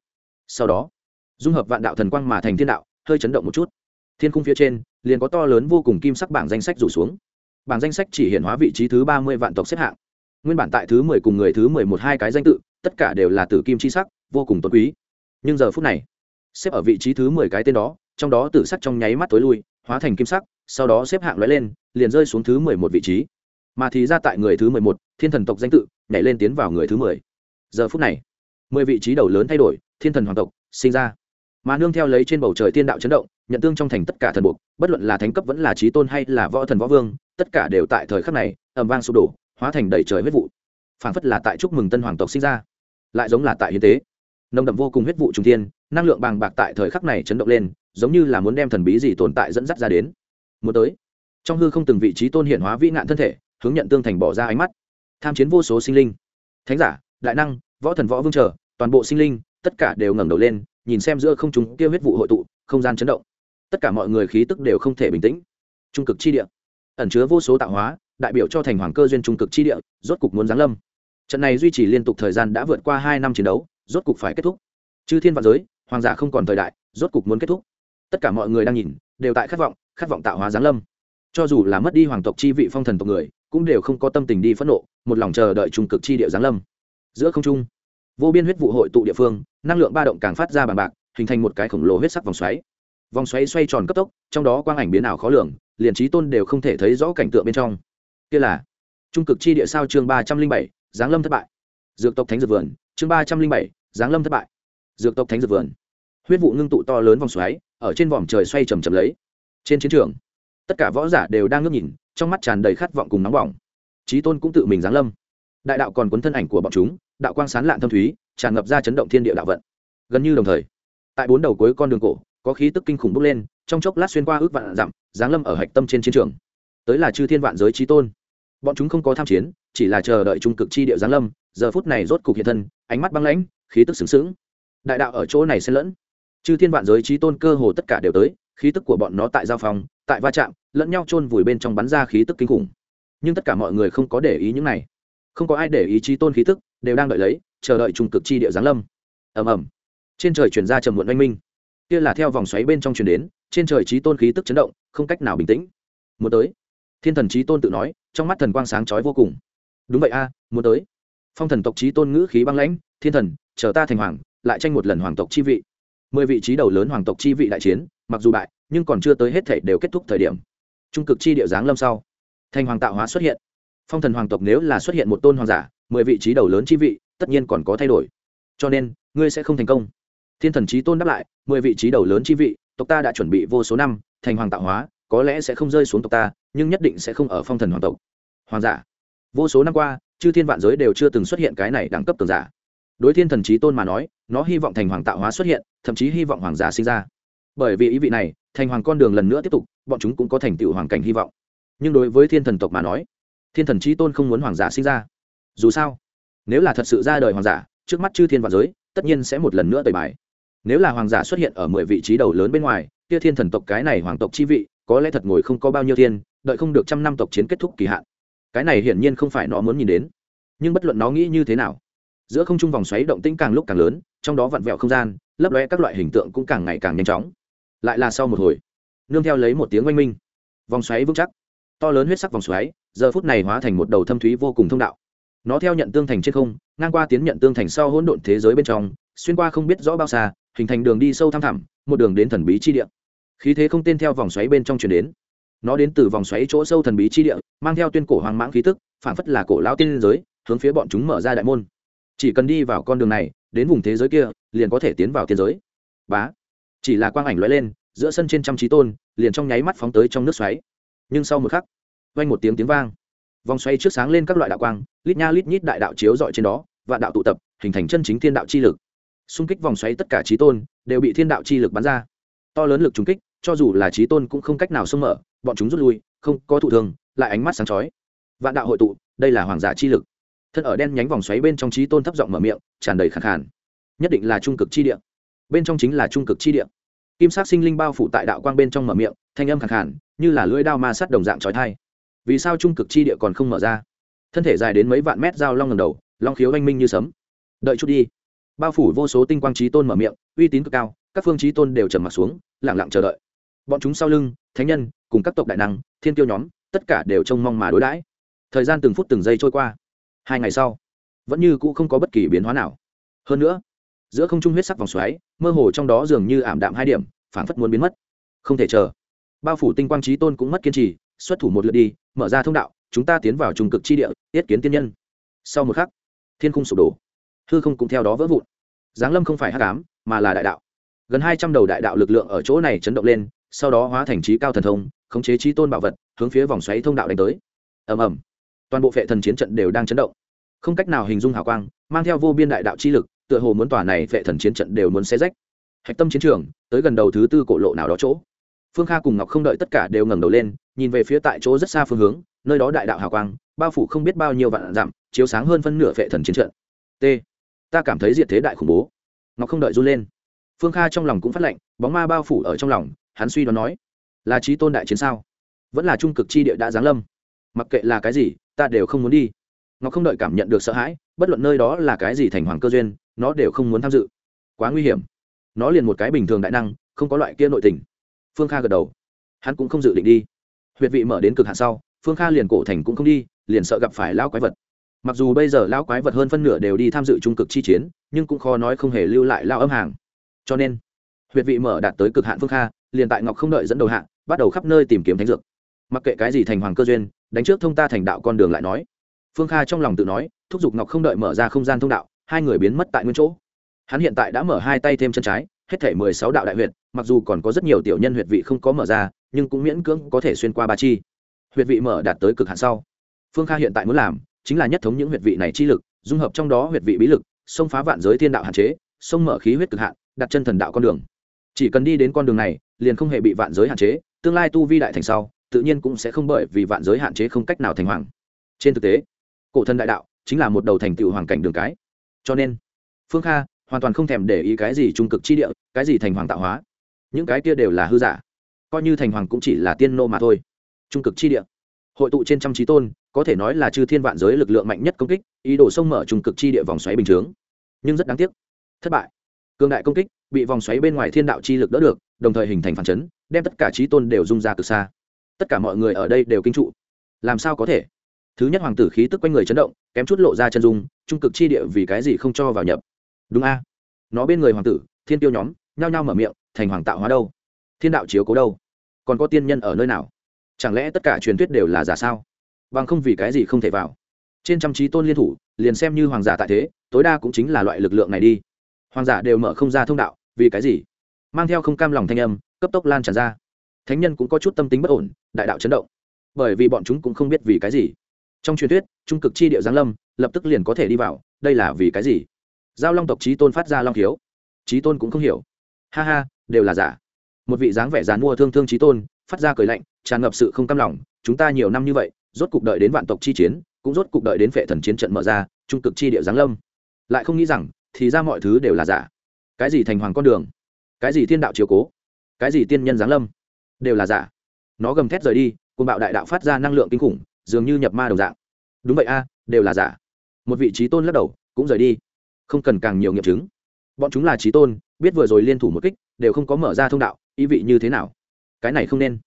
Sau đó, dung hợp vạn đạo thần quang mà thành thiên đạo, hơi chấn động một chút. Thiên khung phía trên, liền có to lớn vô cùng kim sắc bảng danh sách rủ xuống. Bảng danh sách chỉ hiện hóa vị trí thứ ba mươi vạn tộc xếp hạng. Nguyên bản tại thứ mười cùng người thứ mười một hai cái danh tự, tất cả đều là tử kim chi sắc, vô cùng tôn quý nhưng giờ phút này, xếp ở vị trí thứ mười cái tên đó, trong đó tử sắc trong nháy mắt tối lui, hóa thành kim sắc, sau đó xếp hạng lóe lên, liền rơi xuống thứ mười một vị trí. Mà thì ra tại người thứ mười một, thiên thần tộc danh tự, nhảy lên tiến vào người thứ mười. Giờ phút này, mười vị trí đầu lớn thay đổi, thiên thần hoàng tộc sinh ra. Mà nương theo lấy trên bầu trời thiên đạo chấn động, nhận tương trong thành tất cả thần buộc, bất luận là thánh cấp vẫn là trí tôn hay là võ thần võ vương, tất cả đều tại thời khắc này ẩm vang sụp đổ, hóa thành đầy trời huyết vụ. Phản phất là tại chúc mừng tân hoàng tộc sinh ra, lại giống là tại hiến tế nồng đậm vô cùng huyết vụ trung thiên, năng lượng bàng bạc tại thời khắc này chấn động lên, giống như là muốn đem thần bí gì tồn tại dẫn dắt ra đến. Muốn tới. Trong hư không từng vị trí tôn hiển hóa vĩ nạn thân thể, hướng nhận tương thành bỏ ra ánh mắt. Tham chiến vô số sinh linh. Thánh giả, đại năng, võ thần võ vương trở toàn bộ sinh linh, tất cả đều ngẩng đầu lên, nhìn xem giữa không chúng kia huyết vụ hội tụ, không gian chấn động. Tất cả mọi người khí tức đều không thể bình tĩnh. Trung cực chi địa. Ẩn chứa vô số tạo hóa, đại biểu cho thành hoàng cơ duyên trung cực chi địa, rốt cục muốn giáng lâm. Trận này duy trì liên tục thời gian đã vượt qua hai năm chiến đấu rốt cục phải kết thúc. Chư thiên vạn giới, hoàng giả không còn thời đại, rốt cục muốn kết thúc. Tất cả mọi người đang nhìn, đều tại khát vọng khát vọng tạo hóa giáng lâm. Cho dù là mất đi hoàng tộc chi vị phong thần tộc người, cũng đều không có tâm tình đi phẫn nộ, một lòng chờ đợi trung cực chi địa giáng lâm. Giữa không trung, vô biên huyết vụ hội tụ địa phương, năng lượng ba động càng phát ra bằng bạc, hình thành một cái khổng lồ huyết sắc vòng xoáy. Vòng xoáy xoay tròn cấp tốc, trong đó quang ảnh biến ảo khó lường, liền trí tôn đều không thể thấy rõ cảnh tượng bên trong. Kia là trung cực chi địa sao chương ba trăm linh bảy, giáng lâm thất bại. Dược tộc thánh dược vườn, chương ba trăm linh bảy giáng lâm thất bại. Dược tộc thánh dược vườn. Huyết vụ ngưng tụ to lớn vòng xoáy, ở trên vòm trời xoay chầm chầm lấy. Trên chiến trường, tất cả võ giả đều đang ngước nhìn, trong mắt tràn đầy khát vọng cùng nóng bỏng. Trí tôn cũng tự mình giáng lâm. Đại đạo còn cuốn thân ảnh của bọn chúng, đạo quang sán lạn thâm thúy, tràn ngập ra chấn động thiên địa đạo vận. Gần như đồng thời, tại bốn đầu cuối con đường cổ, có khí tức kinh khủng bốc lên, trong chốc lát xuyên qua ước vạn dặm, giáng lâm ở hạch tâm trên chiến trường. Tới là chư thiên vạn giới trí tôn bọn chúng không có tham chiến, chỉ là chờ đợi trung cực chi địa giáng lâm, giờ phút này rốt cục hiện thân, ánh mắt băng lãnh, khí tức sướng sướng đại đạo ở chỗ này xen lẫn. Chư thiên vạn giới trí tôn cơ hồ tất cả đều tới, khí tức của bọn nó tại giao phòng tại va chạm, lẫn nhau chôn vùi bên trong bắn ra khí tức kinh khủng. Nhưng tất cả mọi người không có để ý những này. Không có ai để ý trí tôn khí tức, đều đang đợi lấy, chờ đợi trung cực chi địa giáng lâm. Ầm ầm. Trên trời chuyển ra trầm muộn oanh minh. Kia là theo vòng xoáy bên trong chuyển đến, trên trời trí tôn khí tức chấn động, không cách nào bình tĩnh. Muốn tới thiên thần trí tôn tự nói, trong mắt thần quang sáng chói vô cùng. Đúng vậy a, muốn tới. Phong thần tộc trí tôn ngữ khí băng lãnh, thiên thần, chờ ta thành hoàng, lại tranh một lần hoàng tộc chi vị. Mười vị trí đầu lớn hoàng tộc chi vị đại chiến, mặc dù bại, nhưng còn chưa tới hết thể đều kết thúc thời điểm. Trung cực chi địa giáng lâm sau, thành hoàng tạo hóa xuất hiện. Phong thần hoàng tộc nếu là xuất hiện một tôn hoàng giả, mười vị trí đầu lớn chi vị, tất nhiên còn có thay đổi. Cho nên, ngươi sẽ không thành công. Thiên thần trí tôn đáp lại, mười vị trí đầu lớn chi vị, tộc ta đã chuẩn bị vô số năm, thành hoàng tạo hóa có lẽ sẽ không rơi xuống tộc ta, nhưng nhất định sẽ không ở phong thần hoàng tộc. Hoàng giả. Vô số năm qua, chư thiên vạn giới đều chưa từng xuất hiện cái này đẳng cấp tường giả. Đối thiên thần trí tôn mà nói, nó hy vọng thành hoàng tạo hóa xuất hiện, thậm chí hy vọng hoàng giả sinh ra. Bởi vì ý vị này, thành hoàng con đường lần nữa tiếp tục, bọn chúng cũng có thành tựu hoàng cảnh hy vọng. Nhưng đối với thiên thần tộc mà nói, thiên thần trí tôn không muốn hoàng giả sinh ra. Dù sao, nếu là thật sự ra đời hoàng giả, trước mắt chư thiên vạn giới, tất nhiên sẽ một lần nữa tẩy bài. Nếu là hoàng giả xuất hiện ở mười vị trí đầu lớn bên ngoài, kia thiên thần tộc cái này hoàng tộc chi vị có lẽ thật ngồi không có bao nhiêu thiên, đợi không được trăm năm tộc chiến kết thúc kỳ hạn. Cái này hiển nhiên không phải nó muốn nhìn đến. Nhưng bất luận nó nghĩ như thế nào, giữa không trung vòng xoáy động tĩnh càng lúc càng lớn, trong đó vặn vẹo không gian, lấp lóe các loại hình tượng cũng càng ngày càng nhanh chóng. Lại là sau một hồi, nương theo lấy một tiếng oanh minh, vòng xoáy vững chắc. To lớn huyết sắc vòng xoáy, giờ phút này hóa thành một đầu thâm thúy vô cùng thông đạo. Nó theo nhận tương thành trên không, ngang qua tiến nhận tương thành sau hỗn độn thế giới bên trong, xuyên qua không biết rõ bao xa, hình thành đường đi sâu thăm thẳm, một đường đến thần bí chi địa khí thế không tên theo vòng xoáy bên trong chuyển đến. Nó đến từ vòng xoáy chỗ sâu thần bí chi địa, mang theo tuyên cổ hoang mãng khí tức, phản phất là cổ lão tiên giới, hướng phía bọn chúng mở ra đại môn. Chỉ cần đi vào con đường này, đến vùng thế giới kia, liền có thể tiến vào tiên giới. Bá. Chỉ là quang ảnh lóe lên, giữa sân trên trăm trí tôn, liền trong nháy mắt phóng tới trong nước xoáy. Nhưng sau một khắc, vang một tiếng tiếng vang. Vòng xoáy trước sáng lên các loại đạo quang, lít nha lít nhít đại đạo chiếu dọi trên đó và đạo tụ tập, hình thành chân chính thiên đạo chi lực. Xung kích vòng xoáy tất cả trí tôn, đều bị thiên đạo chi lực bắn ra. To lớn lực trúng kích cho dù là trí tôn cũng không cách nào xông mở, bọn chúng rút lui, không có thụ thường lại ánh mắt sáng chói. Vạn đạo hội tụ, đây là hoàng giả chi lực. Thân ở đen nhánh vòng xoáy bên trong trí tôn thấp giọng mở miệng, tràn đầy khẳng khàn. Nhất định là trung cực chi địa. Bên trong chính là trung cực chi địa. Kim sắc sinh linh bao phủ tại đạo quang bên trong mở miệng, thanh âm khẳng khàn, như là lưỡi đao ma sát đồng dạng trói thai vì sao trung cực chi địa còn không mở ra? Thân thể dài đến mấy vạn mét dao long ngầm đầu, long khiếu oanh minh như sấm. Đợi chút đi. Bao phủ vô số tinh quang trí tôn mở miệng, uy tín cực cao, các phương trí tôn đều trầm mặt xuống lẳng lặng chờ đợi bọn chúng sau lưng, thánh nhân, cùng các tộc đại năng, thiên tiêu nhóm, tất cả đều trông mong mà đối đãi. Thời gian từng phút từng giây trôi qua. Hai ngày sau, vẫn như cũ không có bất kỳ biến hóa nào. Hơn nữa, giữa không trung huyết sắc vòng xoáy, mơ hồ trong đó dường như ảm đạm hai điểm, phảng phất muốn biến mất. Không thể chờ. Bao phủ tinh quang trí tôn cũng mất kiên trì, xuất thủ một lượt đi, mở ra thông đạo, chúng ta tiến vào trung cực chi địa tiết kiến tiên nhân. Sau một khắc, thiên khung sụp đổ. Hư không cũng theo đó vỡ vụn. Giáng lâm không phải hắc ám, mà là đại đạo. Gần hai trăm đầu đại đạo lực lượng ở chỗ này chấn động lên sau đó hóa thành trí cao thần thông, khống chế trí tôn bảo vật, hướng phía vòng xoáy thông đạo đánh tới. Ầm ầm. Toàn bộ phệ thần chiến trận đều đang chấn động. Không cách nào hình dung hào quang, mang theo vô biên đại đạo chi lực, tựa hồ muốn tòa này phệ thần chiến trận đều muốn xé rách. Hạch tâm chiến trường, tới gần đầu thứ tư cổ lộ nào đó chỗ. Phương kha cùng ngọc không đợi tất cả đều ngẩng đầu lên, nhìn về phía tại chỗ rất xa phương hướng, nơi đó đại đạo hào quang, bao phủ không biết bao nhiêu vạn dặm, chiếu sáng hơn phân nửa phệ thần chiến trận. T. Ta cảm thấy diệt thế đại khủng bố. Ngọc không đợi run lên. Phương kha trong lòng cũng phát lệnh, bóng ma bao phủ ở trong lòng hắn suy đoán nói, là trí tôn đại chiến sao? Vẫn là trung cực chi địa đã giáng lâm. Mặc kệ là cái gì, ta đều không muốn đi. Ngọc không đợi cảm nhận được sợ hãi, bất luận nơi đó là cái gì thành hoàng cơ duyên, nó đều không muốn tham dự. Quá nguy hiểm. Nó liền một cái bình thường đại năng, không có loại kia nội tình. Phương kha gật đầu. Hắn cũng không dự định đi. Huyệt vị mở đến cực hạn sau, phương kha liền cổ thành cũng không đi, liền sợ gặp phải lão quái vật. Mặc dù bây giờ lão quái vật hơn phân nửa đều đi tham dự trung cực chi chiến, nhưng cũng khó nói không hề lưu lại lao âm hàng. Cho nên, huyệt vị mở đạt tới cực hạn phương kha liền tại ngọc không đợi dẫn đầu hạ, bắt đầu khắp nơi tìm kiếm thánh dược. Mặc kệ cái gì thành hoàng cơ duyên, đánh trước thông ta thành đạo con đường lại nói. Phương kha trong lòng tự nói, thúc giục ngọc không đợi mở ra không gian thông đạo, hai người biến mất tại nguyên chỗ. Hắn hiện tại đã mở hai tay thêm chân trái, hết thể mười sáu đạo đại huyệt, mặc dù còn có rất nhiều tiểu nhân huyệt vị không có mở ra, nhưng cũng miễn cưỡng có thể xuyên qua ba chi. Huyệt vị mở đạt tới cực hạn sau. Phương kha hiện tại muốn làm, chính là nhất thống những huyệt vị này chi lực, dung hợp trong đó huyệt vị bí lực, xông phá vạn giới thiên đạo hạn chế, xông mở khí huyết cực hạn, đặt chân thần đạo con đường chỉ cần đi đến con đường này, liền không hề bị vạn giới hạn chế, tương lai tu vi đại thành sau, tự nhiên cũng sẽ không bởi vì vạn giới hạn chế không cách nào thành hoàng. Trên thực tế, cổ thần đại đạo chính là một đầu thành tựu hoàng cảnh đường cái. Cho nên, phương kha hoàn toàn không thèm để ý cái gì trung cực chi địa, cái gì thành hoàng tạo hóa. Những cái kia đều là hư giả. Coi như thành hoàng cũng chỉ là tiên nô mà thôi. Trung cực chi địa. Hội tụ trên trăm trí tôn, có thể nói là chư thiên vạn giới lực lượng mạnh nhất công kích, ý đồ sông mở trung cực chi địa vòng xoáy bình chướng. Nhưng rất đáng tiếc, thất bại cương đại công kích, bị vòng xoáy bên ngoài thiên đạo chi lực đỡ được, đồng thời hình thành phản chấn, đem tất cả trí tôn đều rung ra từ xa. Tất cả mọi người ở đây đều kinh trụ. Làm sao có thể? Thứ nhất hoàng tử khí tức quanh người chấn động, kém chút lộ ra chân dung, trung cực chi địa vì cái gì không cho vào nhập? Đúng a. Nó bên người hoàng tử, thiên tiêu nhóm, nhao nhao mở miệng, thành hoàng tạo hóa đâu? Thiên đạo chiếu cố đâu? Còn có tiên nhân ở nơi nào? Chẳng lẽ tất cả truyền thuyết đều là giả sao? Bằng không vì cái gì không thể vào? Trên trăm trí tôn liên thủ, liền xem như hoàng giả tại thế, tối đa cũng chính là loại lực lượng này đi hoàng giả đều mở không ra thông đạo, vì cái gì? Mang theo không cam lòng thanh âm, cấp tốc lan tràn ra. Thánh nhân cũng có chút tâm tính bất ổn, đại đạo chấn động. Bởi vì bọn chúng cũng không biết vì cái gì. Trong truyền thuyết, trung cực chi địa giáng lâm, lập tức liền có thể đi vào, đây là vì cái gì? Giao long tộc trí tôn phát ra long thiếu trí tôn cũng không hiểu. Ha ha, đều là giả. Một vị dáng vẻ dán mua thương thương trí tôn, phát ra cười lạnh, tràn ngập sự không cam lòng, chúng ta nhiều năm như vậy, rốt cuộc đợi đến vạn tộc chi chiến, cũng rốt cuộc đợi đến phệ thần chiến trận mở ra, trung cực chi địa giáng lâm. Lại không nghĩ rằng thì ra mọi thứ đều là giả. Cái gì thành hoàng con đường? Cái gì thiên đạo chiếu cố? Cái gì tiên nhân giáng lâm? Đều là giả. Nó gầm thét rời đi côn bạo đại đạo phát ra năng lượng kinh khủng, dường như nhập ma đồng dạng. Đúng vậy a, đều là giả. Một vị trí tôn lắc đầu, cũng rời đi. Không cần càng nhiều nghiệm chứng. Bọn chúng là trí tôn, biết vừa rồi liên thủ một kích, đều không có mở ra thông đạo, ý vị như thế nào? Cái này không nên.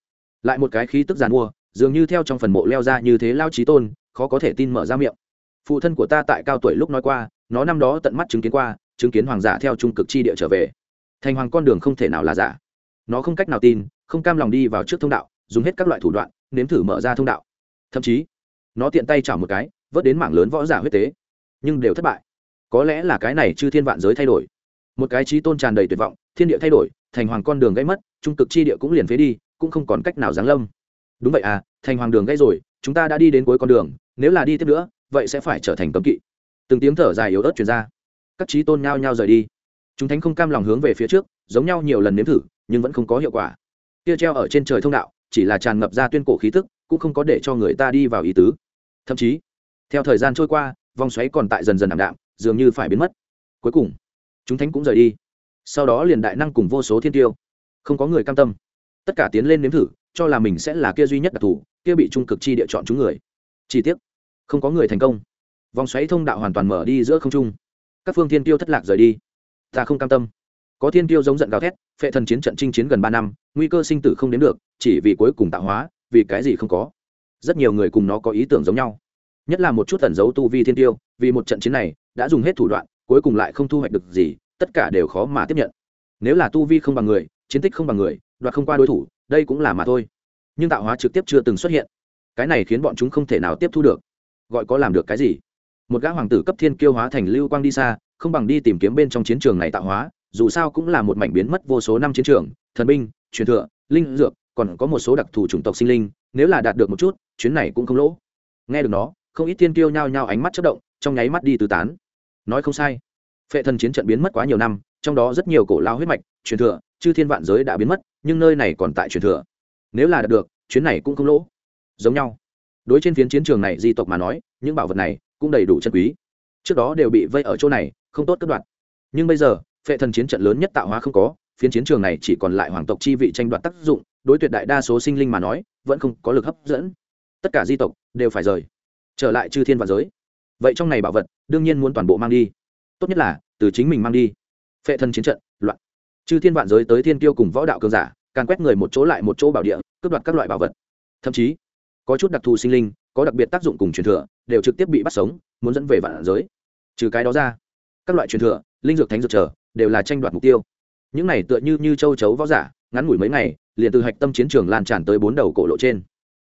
Lại một cái khí tức giàn mua, dường như theo trong phần mộ leo ra như thế lao trí tôn, khó có thể tin mở ra miệng. Phụ thân của ta tại cao tuổi lúc nói qua nó năm đó tận mắt chứng kiến qua, chứng kiến hoàng giả theo trung cực chi địa trở về. Thành hoàng con đường không thể nào là giả. Nó không cách nào tin, không cam lòng đi vào trước thông đạo, dùng hết các loại thủ đoạn, nếm thử mở ra thông đạo. Thậm chí, nó tiện tay chảo một cái, vớt đến mảng lớn võ giả huyết tế. Nhưng đều thất bại. Có lẽ là cái này chư thiên vạn giới thay đổi. Một cái trí tôn tràn đầy tuyệt vọng, thiên địa thay đổi, thành hoàng con đường gây mất, trung cực chi địa cũng liền phế đi, cũng không còn cách nào giáng lâm. Đúng vậy à thành hoàng đường gây rồi, chúng ta đã đi đến cuối con đường, nếu là đi tiếp nữa, vậy sẽ phải trở thành cấm kỵ từng tiếng thở dài yếu ớt chuyển ra. Các trí tôn nhao nhao rời đi. Chúng thánh không cam lòng hướng về phía trước, giống nhau nhiều lần nếm thử, nhưng vẫn không có hiệu quả. Kia treo ở trên trời thông đạo, chỉ là tràn ngập ra tuyên cổ khí tức, cũng không có để cho người ta đi vào ý tứ. Thậm chí, theo thời gian trôi qua, vòng xoáy còn tại dần dần ảm đạm, dường như phải biến mất. Cuối cùng, chúng thánh cũng rời đi. Sau đó liền đại năng cùng vô số thiên tiêu. Không có người cam tâm. Tất cả tiến lên nếm thử, cho là mình sẽ là kia duy nhất đặc thù, kia bị trung cực chi địa chọn chúng người. Chi tiết không có người thành công vòng xoáy thông đạo hoàn toàn mở đi giữa không trung. Các phương thiên tiêu thất lạc rời đi. Ta không cam tâm. Có thiên tiêu giống giận gào thét, phệ thần chiến trận chinh chiến gần ba năm, nguy cơ sinh tử không đến được, chỉ vì cuối cùng tạo hóa, vì cái gì không có. Rất nhiều người cùng nó có ý tưởng giống nhau. Nhất là một chút tẩn giấu tu vi thiên tiêu, vì một trận chiến này, đã dùng hết thủ đoạn, cuối cùng lại không thu hoạch được gì, tất cả đều khó mà tiếp nhận. Nếu là tu vi không bằng người, chiến tích không bằng người, đoạt không qua đối thủ, đây cũng là mà thôi. Nhưng tạo hóa trực tiếp chưa từng xuất hiện. Cái này khiến bọn chúng không thể nào tiếp thu được. Gọi có làm được cái gì? Một gã hoàng tử cấp thiên kiêu hóa thành lưu quang đi xa, không bằng đi tìm kiếm bên trong chiến trường này tạo hóa, dù sao cũng là một mảnh biến mất vô số năm chiến trường, thần binh, truyền thừa, linh dược, còn có một số đặc thù chủng tộc sinh linh, nếu là đạt được một chút, chuyến này cũng không lỗ. Nghe được nó, không ít tiên kiêu nhao nhao ánh mắt chất động, trong nháy mắt đi tứ tán. Nói không sai, phệ thần chiến trận biến mất quá nhiều năm, trong đó rất nhiều cổ lao huyết mạch, truyền thừa, chư thiên vạn giới đã biến mất, nhưng nơi này còn tại truyền thừa. Nếu là đạt được, chuyến này cũng không lỗ. Giống nhau. Đối trên phiến chiến trường này di tộc mà nói, những bảo vật này cũng đầy đủ chân quý. Trước đó đều bị vây ở chỗ này, không tốt cất đoạt nhưng bây giờ, phệ thần chiến trận lớn nhất tạo hóa không có, phiến chiến trường này chỉ còn lại hoàng tộc chi vị tranh đoạt tác dụng, đối tuyệt đại đa số sinh linh mà nói, vẫn không có lực hấp dẫn. Tất cả di tộc đều phải rời, trở lại chư thiên và giới. Vậy trong này bảo vật, đương nhiên muốn toàn bộ mang đi. Tốt nhất là, từ chính mình mang đi. Phệ thần chiến trận, loạn. Chư thiên vạn giới tới thiên kiêu cùng võ đạo cường giả càn quét người một chỗ lại một chỗ bảo địa, cướp đoạt các loại bảo vật. Thậm chí, có chút đặc thù sinh linh có đặc biệt tác dụng cùng truyền thừa, đều trực tiếp bị bắt sống, muốn dẫn về vạn giới. Trừ cái đó ra, các loại truyền thừa, linh dược thánh dược trở, đều là tranh đoạt mục tiêu. Những này tựa như như châu chấu võ giả, ngắn ngủi mấy ngày, liền từ hạch tâm chiến trường lan tràn tới bốn đầu cổ lộ trên.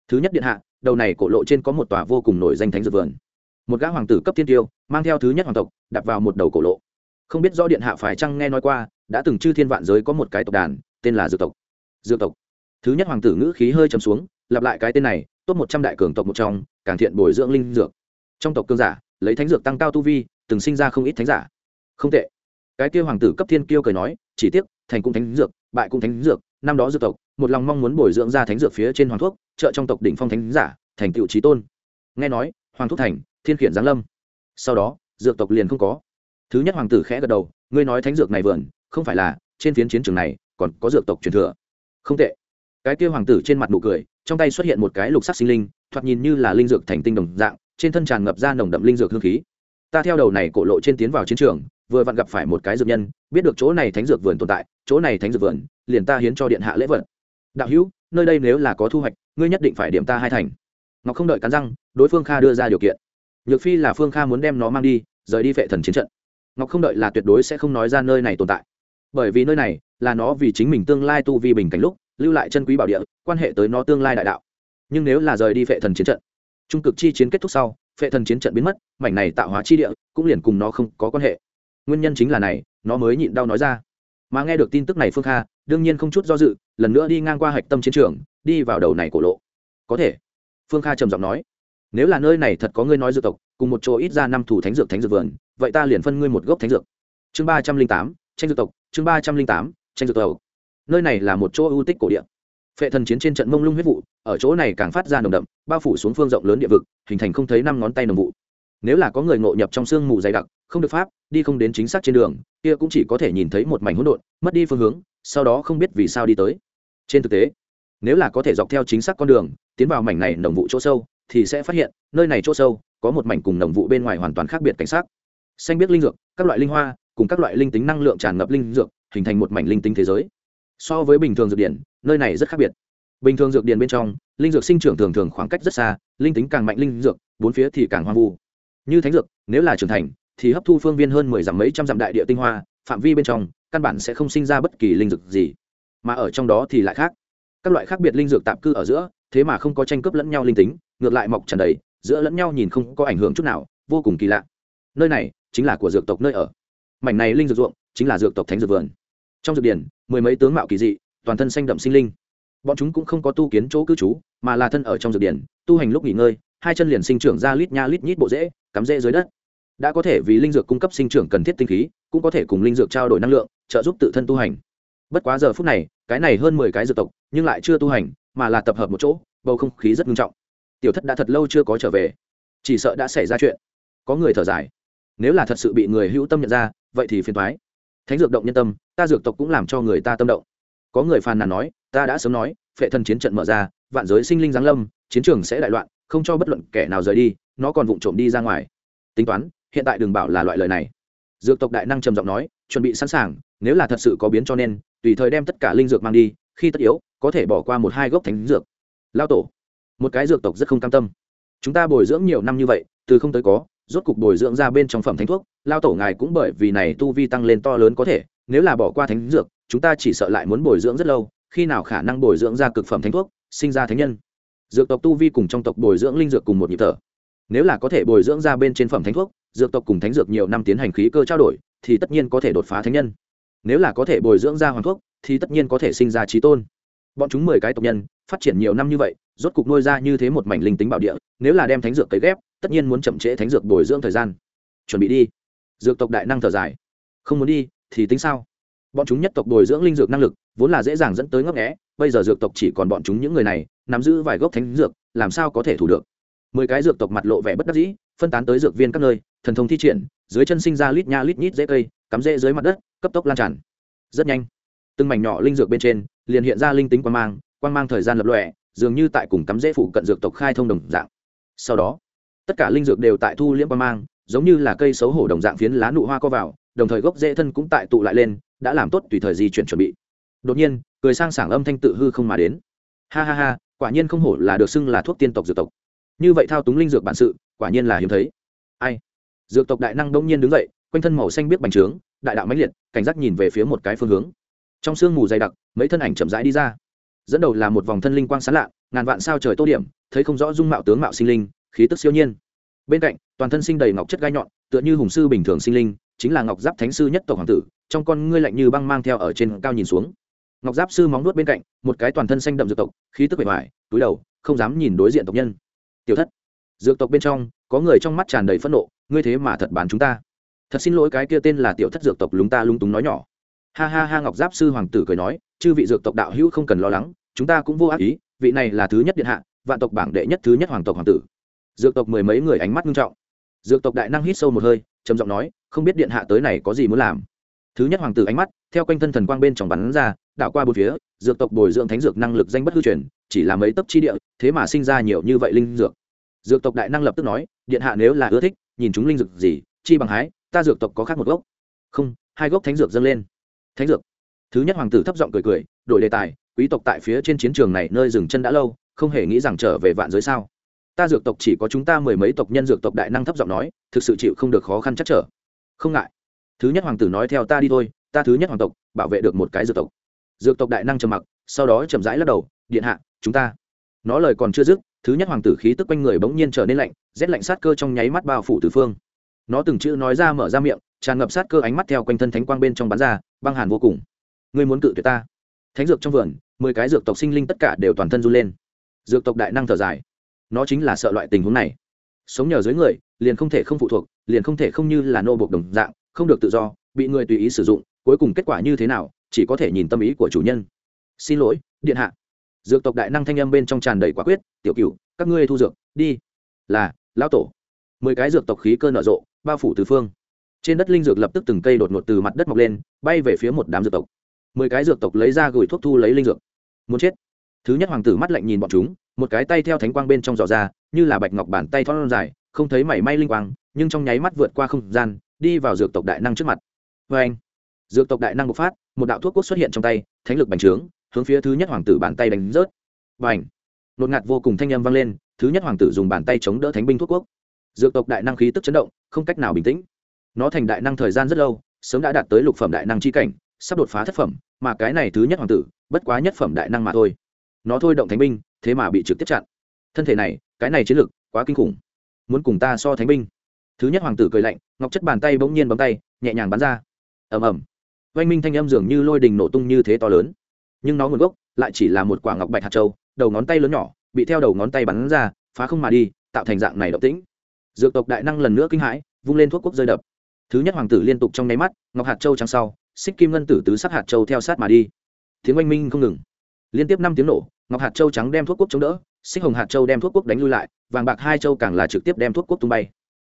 Thứ nhất điện hạ, đầu này cổ lộ trên có một tòa vô cùng nổi danh thánh dược vườn. Một gã hoàng tử cấp tiên tiêu, mang theo thứ nhất hoàng tộc đặt vào một đầu cổ lộ. Không biết rõ điện hạ phải chăng nghe nói qua, đã từng chư thiên vạn giới có một cái tộc đàn, tên là dược tộc. Dược tộc. Thứ nhất hoàng tử ngữ khí hơi chấm xuống lặp lại cái tên này tốt một trăm đại cường tộc một trong, càng thiện bồi dưỡng linh dược. Trong tộc cương giả, lấy thánh dược tăng cao tu vi, từng sinh ra không ít thánh giả. Không tệ. Cái kia hoàng tử cấp thiên kiêu cười nói, chỉ tiếc, thành cũng thánh dược, bại cũng thánh dược, năm đó dược tộc, một lòng mong muốn bồi dưỡng ra thánh dược phía trên hoàng thuốc, trợ trong tộc đỉnh phong thánh giả, thành tựu trí tôn. Nghe nói, hoàng thúc thành, thiên khiển giáng lâm. Sau đó, dược tộc liền không có. Thứ nhất hoàng tử khẽ gật đầu, ngươi nói thánh dược này vườn không phải là, trên phiến chiến trường này, còn có dược tộc truyền thừa. Không tệ. Cái kia hoàng tử trên mặt nụ cười trong tay xuất hiện một cái lục sắc sinh linh, thoạt nhìn như là linh dược thành tinh đồng dạng, trên thân tràn ngập ra nồng đậm linh dược hương khí. Ta theo đầu này cổ lộ trên tiến vào chiến trường, vừa vặn gặp phải một cái dược nhân, biết được chỗ này thánh dược vườn tồn tại, chỗ này thánh dược vườn, liền ta hiến cho điện hạ lễ vật. Đạo hữu, nơi đây nếu là có thu hoạch, ngươi nhất định phải điểm ta hai thành. Ngọc không đợi cắn răng, đối phương kha đưa ra điều kiện. Nhược phi là phương kha muốn đem nó mang đi, rời đi vệ thần chiến trận. Ngọc không đợi là tuyệt đối sẽ không nói ra nơi này tồn tại. Bởi vì nơi này là nó vì chính mình tương lai tu vi bình cảnh lúc lưu lại chân quý bảo địa, quan hệ tới nó tương lai đại đạo. Nhưng nếu là rời đi vệ thần chiến trận, trung cực chi chiến kết thúc sau vệ thần chiến trận biến mất, mảnh này tạo hóa chi địa cũng liền cùng nó không có quan hệ. Nguyên nhân chính là này, nó mới nhịn đau nói ra. Mà nghe được tin tức này phương kha, đương nhiên không chút do dự, lần nữa đi ngang qua hạch tâm chiến trường, đi vào đầu này cổ lộ. Có thể, phương kha trầm giọng nói, nếu là nơi này thật có ngươi nói dược tộc, cùng một chỗ ít ra năm thủ thánh dược thánh dược vườn, vậy ta liền phân ngươi một gốc thánh dược. Chương ba trăm linh tám, tranh dược tộc, chương ba trăm linh tám, tranh dược tộc nơi này là một chỗ ưu tích cổ địa. Phệ thần chiến trên trận mông lung huyết vụ, ở chỗ này càng phát ra nồng đậm, bao phủ xuống phương rộng lớn địa vực, hình thành không thấy năm ngón tay nồng vụ. Nếu là có người ngộ nhập trong sương mù dày đặc, không được pháp, đi không đến chính xác trên đường, kia cũng chỉ có thể nhìn thấy một mảnh hỗn độn, mất đi phương hướng, sau đó không biết vì sao đi tới. Trên thực tế, nếu là có thể dọc theo chính xác con đường, tiến vào mảnh này nồng vụ chỗ sâu, thì sẽ phát hiện, nơi này chỗ sâu, có một mảnh cùng nồng vụ bên ngoài hoàn toàn khác biệt cảnh sát xanh biết linh dược, các loại linh hoa, cùng các loại linh tính năng lượng tràn ngập linh dược, hình thành một mảnh linh tính thế giới so với bình thường dược điển, nơi này rất khác biệt. Bình thường dược điển bên trong, linh dược sinh trưởng thường thường khoảng cách rất xa, linh tính càng mạnh linh dược, bốn phía thì càng hoang vu. Như thánh dược, nếu là trưởng thành, thì hấp thu phương viên hơn mười dặm mấy trăm dặm đại địa tinh hoa, phạm vi bên trong, căn bản sẽ không sinh ra bất kỳ linh dược gì. Mà ở trong đó thì lại khác. Các loại khác biệt linh dược tạm cư ở giữa, thế mà không có tranh cướp lẫn nhau linh tính, ngược lại mọc tràn đầy, giữa lẫn nhau nhìn không có ảnh hưởng chút nào, vô cùng kỳ lạ. Nơi này chính là của dược tộc nơi ở. Mảnh này linh dược ruộng chính là dược tộc thánh dược vườn. Trong dược điển mười mấy tướng mạo kỳ dị, toàn thân xanh đậm sinh linh. Bọn chúng cũng không có tu kiến chỗ cư trú, mà là thân ở trong dược điển, tu hành lúc nghỉ ngơi, hai chân liền sinh trưởng ra lít nha lít nhít bộ rễ, cắm rễ dưới đất. Đã có thể vì linh dược cung cấp sinh trưởng cần thiết tinh khí, cũng có thể cùng linh dược trao đổi năng lượng, trợ giúp tự thân tu hành. Bất quá giờ phút này, cái này hơn mười cái dược tộc, nhưng lại chưa tu hành, mà là tập hợp một chỗ, bầu không khí rất nghiêm trọng. Tiểu thất đã thật lâu chưa có trở về. Chỉ sợ đã xảy ra chuyện. Có người thở dài. Nếu là thật sự bị người hữu tâm nhận ra, vậy thì phiền thoái thánh dược động nhân tâm, ta dược tộc cũng làm cho người ta tâm động. Có người phàn nàn nói, ta đã sớm nói, phệ thần chiến trận mở ra, vạn giới sinh linh giáng lâm, chiến trường sẽ đại loạn, không cho bất luận kẻ nào rời đi, nó còn vụng trộm đi ra ngoài. Tính toán, hiện tại đừng bảo là loại lời này. Dược tộc đại năng trầm giọng nói, chuẩn bị sẵn sàng, nếu là thật sự có biến cho nên, tùy thời đem tất cả linh dược mang đi, khi tất yếu, có thể bỏ qua một hai gốc thánh dược. Lao tổ, một cái dược tộc rất không cam tâm. Chúng ta bồi dưỡng nhiều năm như vậy, từ không tới có, rốt cục bồi dưỡng ra bên trong phẩm thánh thuốc lao tổ ngài cũng bởi vì này tu vi tăng lên to lớn có thể, nếu là bỏ qua thánh dược, chúng ta chỉ sợ lại muốn bồi dưỡng rất lâu, khi nào khả năng bồi dưỡng ra cực phẩm thánh thuốc, sinh ra thánh nhân? Dược tộc tu vi cùng trong tộc bồi dưỡng linh dược cùng một nhịp thở. Nếu là có thể bồi dưỡng ra bên trên phẩm thánh thuốc, dược tộc cùng thánh dược nhiều năm tiến hành khí cơ trao đổi, thì tất nhiên có thể đột phá thánh nhân. Nếu là có thể bồi dưỡng ra hoàng thuốc, thì tất nhiên có thể sinh ra trí tôn. Bọn chúng mười cái tộc nhân, phát triển nhiều năm như vậy, rốt cục nuôi ra như thế một mảnh linh tính bảo địa, nếu là đem thánh dược cấy ghép, tất nhiên muốn chậm trễ thánh dược bồi dưỡng thời gian. Chuẩn bị đi dược tộc đại năng thở dài. Không muốn đi, thì tính sao? Bọn chúng nhất tộc bồi dưỡng linh dược năng lực, vốn là dễ dàng dẫn tới ngấp nghẽ bây giờ dược tộc chỉ còn bọn chúng những người này, nắm giữ vài gốc thánh dược, làm sao có thể thủ được? Mười cái dược tộc mặt lộ vẻ bất đắc dĩ, phân tán tới dược viên các nơi, thần thông thi triển, dưới chân sinh ra lít nha lít nhít dễ cây, cắm rễ dưới mặt đất, cấp tốc lan tràn. Rất nhanh, từng mảnh nhỏ linh dược bên trên, liền hiện ra linh tính quang mang quang mang thời gian lập lọe dường như tại cùng cắm rễ phụ cận dược tộc khai thông đồng dạng. Sau đó, tất cả linh dược đều tại thu liễm quang mang giống như là cây xấu hổ đồng dạng phiến lá nụ hoa co vào, đồng thời gốc rễ thân cũng tại tụ lại lên, đã làm tốt tùy thời di chuyển chuẩn bị. Đột nhiên, cười sang sảng âm thanh tự hư không mà đến. Ha ha ha, quả nhiên không hổ là được xưng là thuốc tiên tộc dược tộc. Như vậy thao túng linh dược bản sự, quả nhiên là hiếm thấy. Ai? Dược tộc đại năng đông nhiên đứng dậy, quanh thân màu xanh biết bành trướng, đại đạo mãnh liệt, cảnh giác nhìn về phía một cái phương hướng. Trong sương mù dày đặc, mấy thân ảnh chậm rãi đi ra. Dẫn đầu là một vòng thân linh quang sán lạ, ngàn vạn sao trời tô điểm, thấy không rõ dung mạo tướng mạo sinh linh, khí tức siêu nhiên bên cạnh, toàn thân sinh đầy ngọc chất gai nhọn, tựa như hùng sư bình thường sinh linh, chính là ngọc giáp thánh sư nhất tộc hoàng tử, trong con ngươi lạnh như băng mang theo ở trên cao nhìn xuống. Ngọc giáp sư móng nuốt bên cạnh, một cái toàn thân xanh đậm dược tộc, khí tức bề ngoài, túi đầu, không dám nhìn đối diện tộc nhân. Tiểu thất, dược tộc bên trong, có người trong mắt tràn đầy phẫn nộ, ngươi thế mà thật bán chúng ta. Thật xin lỗi cái kia tên là tiểu thất dược tộc lúng ta lung túng nói nhỏ. Ha ha ha, ngọc giáp sư hoàng tử cười nói, chư vị dược tộc đạo hữu không cần lo lắng, chúng ta cũng vô ác ý, vị này là thứ nhất điện hạ, vạn tộc bảng đệ nhất thứ nhất hoàng tộc hoàng tử dược tộc mười mấy người ánh mắt nghiêm trọng. Dược tộc đại năng hít sâu một hơi, trầm giọng nói, không biết điện hạ tới này có gì muốn làm. Thứ nhất hoàng tử ánh mắt, theo quanh thân thần quang bên trong bắn ra, đảo qua bốn phía, dược tộc bồi dưỡng thánh dược năng lực danh bất hư truyền, chỉ là mấy tấc chi địa, thế mà sinh ra nhiều như vậy linh dược. Dược tộc đại năng lập tức nói, điện hạ nếu là ưa thích, nhìn chúng linh dược gì, chi bằng hái, ta dược tộc có khác một gốc. Không, hai gốc thánh dược dâng lên. Thánh dược. Thứ nhất hoàng tử thấp giọng cười cười, đổi đề tài, quý tộc tại phía trên chiến trường này nơi dừng chân đã lâu, không hề nghĩ rằng trở về vạn giới sao ta dược tộc chỉ có chúng ta mười mấy tộc nhân dược tộc đại năng thấp giọng nói, thực sự chịu không được khó khăn chắc trở. Không ngại. Thứ nhất hoàng tử nói theo ta đi thôi, ta thứ nhất hoàng tộc, bảo vệ được một cái dược tộc. Dược tộc đại năng trầm mặc, sau đó chậm rãi lắc đầu, điện hạ, chúng ta. Nó lời còn chưa dứt, thứ nhất hoàng tử khí tức quanh người bỗng nhiên trở nên lạnh, rét lạnh sát cơ trong nháy mắt bao phủ tử phương. Nó từng chữ nói ra mở ra miệng, tràn ngập sát cơ ánh mắt theo quanh thân thánh quang bên trong bán ra, băng hàn vô cùng. Ngươi muốn cự tuyệt ta? Thánh dược trong vườn, mười cái dược tộc sinh linh tất cả đều toàn thân run lên. Dược tộc đại năng thở dài nó chính là sợ loại tình huống này. Sống nhờ dưới người, liền không thể không phụ thuộc, liền không thể không như là nô bộc đồng dạng, không được tự do, bị người tùy ý sử dụng, cuối cùng kết quả như thế nào, chỉ có thể nhìn tâm ý của chủ nhân. Xin lỗi, điện hạ. Dược tộc đại năng thanh âm bên trong tràn đầy quả quyết, tiểu cửu, các ngươi thu dược, đi. Là, lão tổ. Mười cái dược tộc khí cơ nở rộ, bao phủ tứ phương. Trên đất linh dược lập tức từng cây đột ngột từ mặt đất mọc lên, bay về phía một đám dược tộc. Mười cái dược tộc lấy ra gửi thuốc thu lấy linh dược. Muốn chết. Thứ nhất hoàng tử mắt lạnh nhìn bọn chúng một cái tay theo thánh quang bên trong dò ra, như là bạch ngọc bàn tay thon dài, không thấy mảy may linh quang, nhưng trong nháy mắt vượt qua không gian, đi vào dược tộc đại năng trước mặt. Vê anh, dược tộc đại năng bộc phát, một đạo thuốc cốt xuất hiện trong tay, thánh lực bành trướng, hướng phía thứ nhất hoàng tử bàn tay đánh rớt. Và ảnh nột ngạt vô cùng thanh âm vang lên, thứ nhất hoàng tử dùng bàn tay chống đỡ thánh binh thuốc quốc dược tộc đại năng khí tức chấn động, không cách nào bình tĩnh. Nó thành đại năng thời gian rất lâu, sớm đã đạt tới lục phẩm đại năng c h i cảnh, sắp đột phá thất phẩm, mà cái này thứ nhất hoàng tử, bất quá nhất phẩm đại năng mà thôi nó thôi động thánh binh, thế mà bị trực tiếp chặn. Thân thể này, cái này chiến lược quá kinh khủng. Muốn cùng ta so thánh binh. Thứ nhất hoàng tử cười lạnh, ngọc chất bàn tay bỗng nhiên bấm tay, nhẹ nhàng bắn ra. Ầm ầm. Oanh minh thanh âm dường như lôi đình nổ tung như thế to lớn. Nhưng nó nguồn gốc lại chỉ là một quả ngọc bạch hạt châu, đầu ngón tay lớn nhỏ, bị theo đầu ngón tay bắn ra, phá không mà đi, tạo thành dạng này động tĩnh. Dược tộc đại năng lần nữa kinh hãi, vung lên thuốc quốc rơi đập. Thứ nhất hoàng tử liên tục trong nháy mắt, ngọc hạt châu trắng sau, xích kim ngân tử tứ sát hạt châu theo sát mà đi. Tiếng oanh minh không ngừng. Liên tiếp năm tiếng nổ ngọc hạt châu trắng đem thuốc quốc chống đỡ, xích hồng hạt châu đem thuốc quốc đánh lui lại, vàng bạc hai châu càng là trực tiếp đem thuốc quốc tung bay.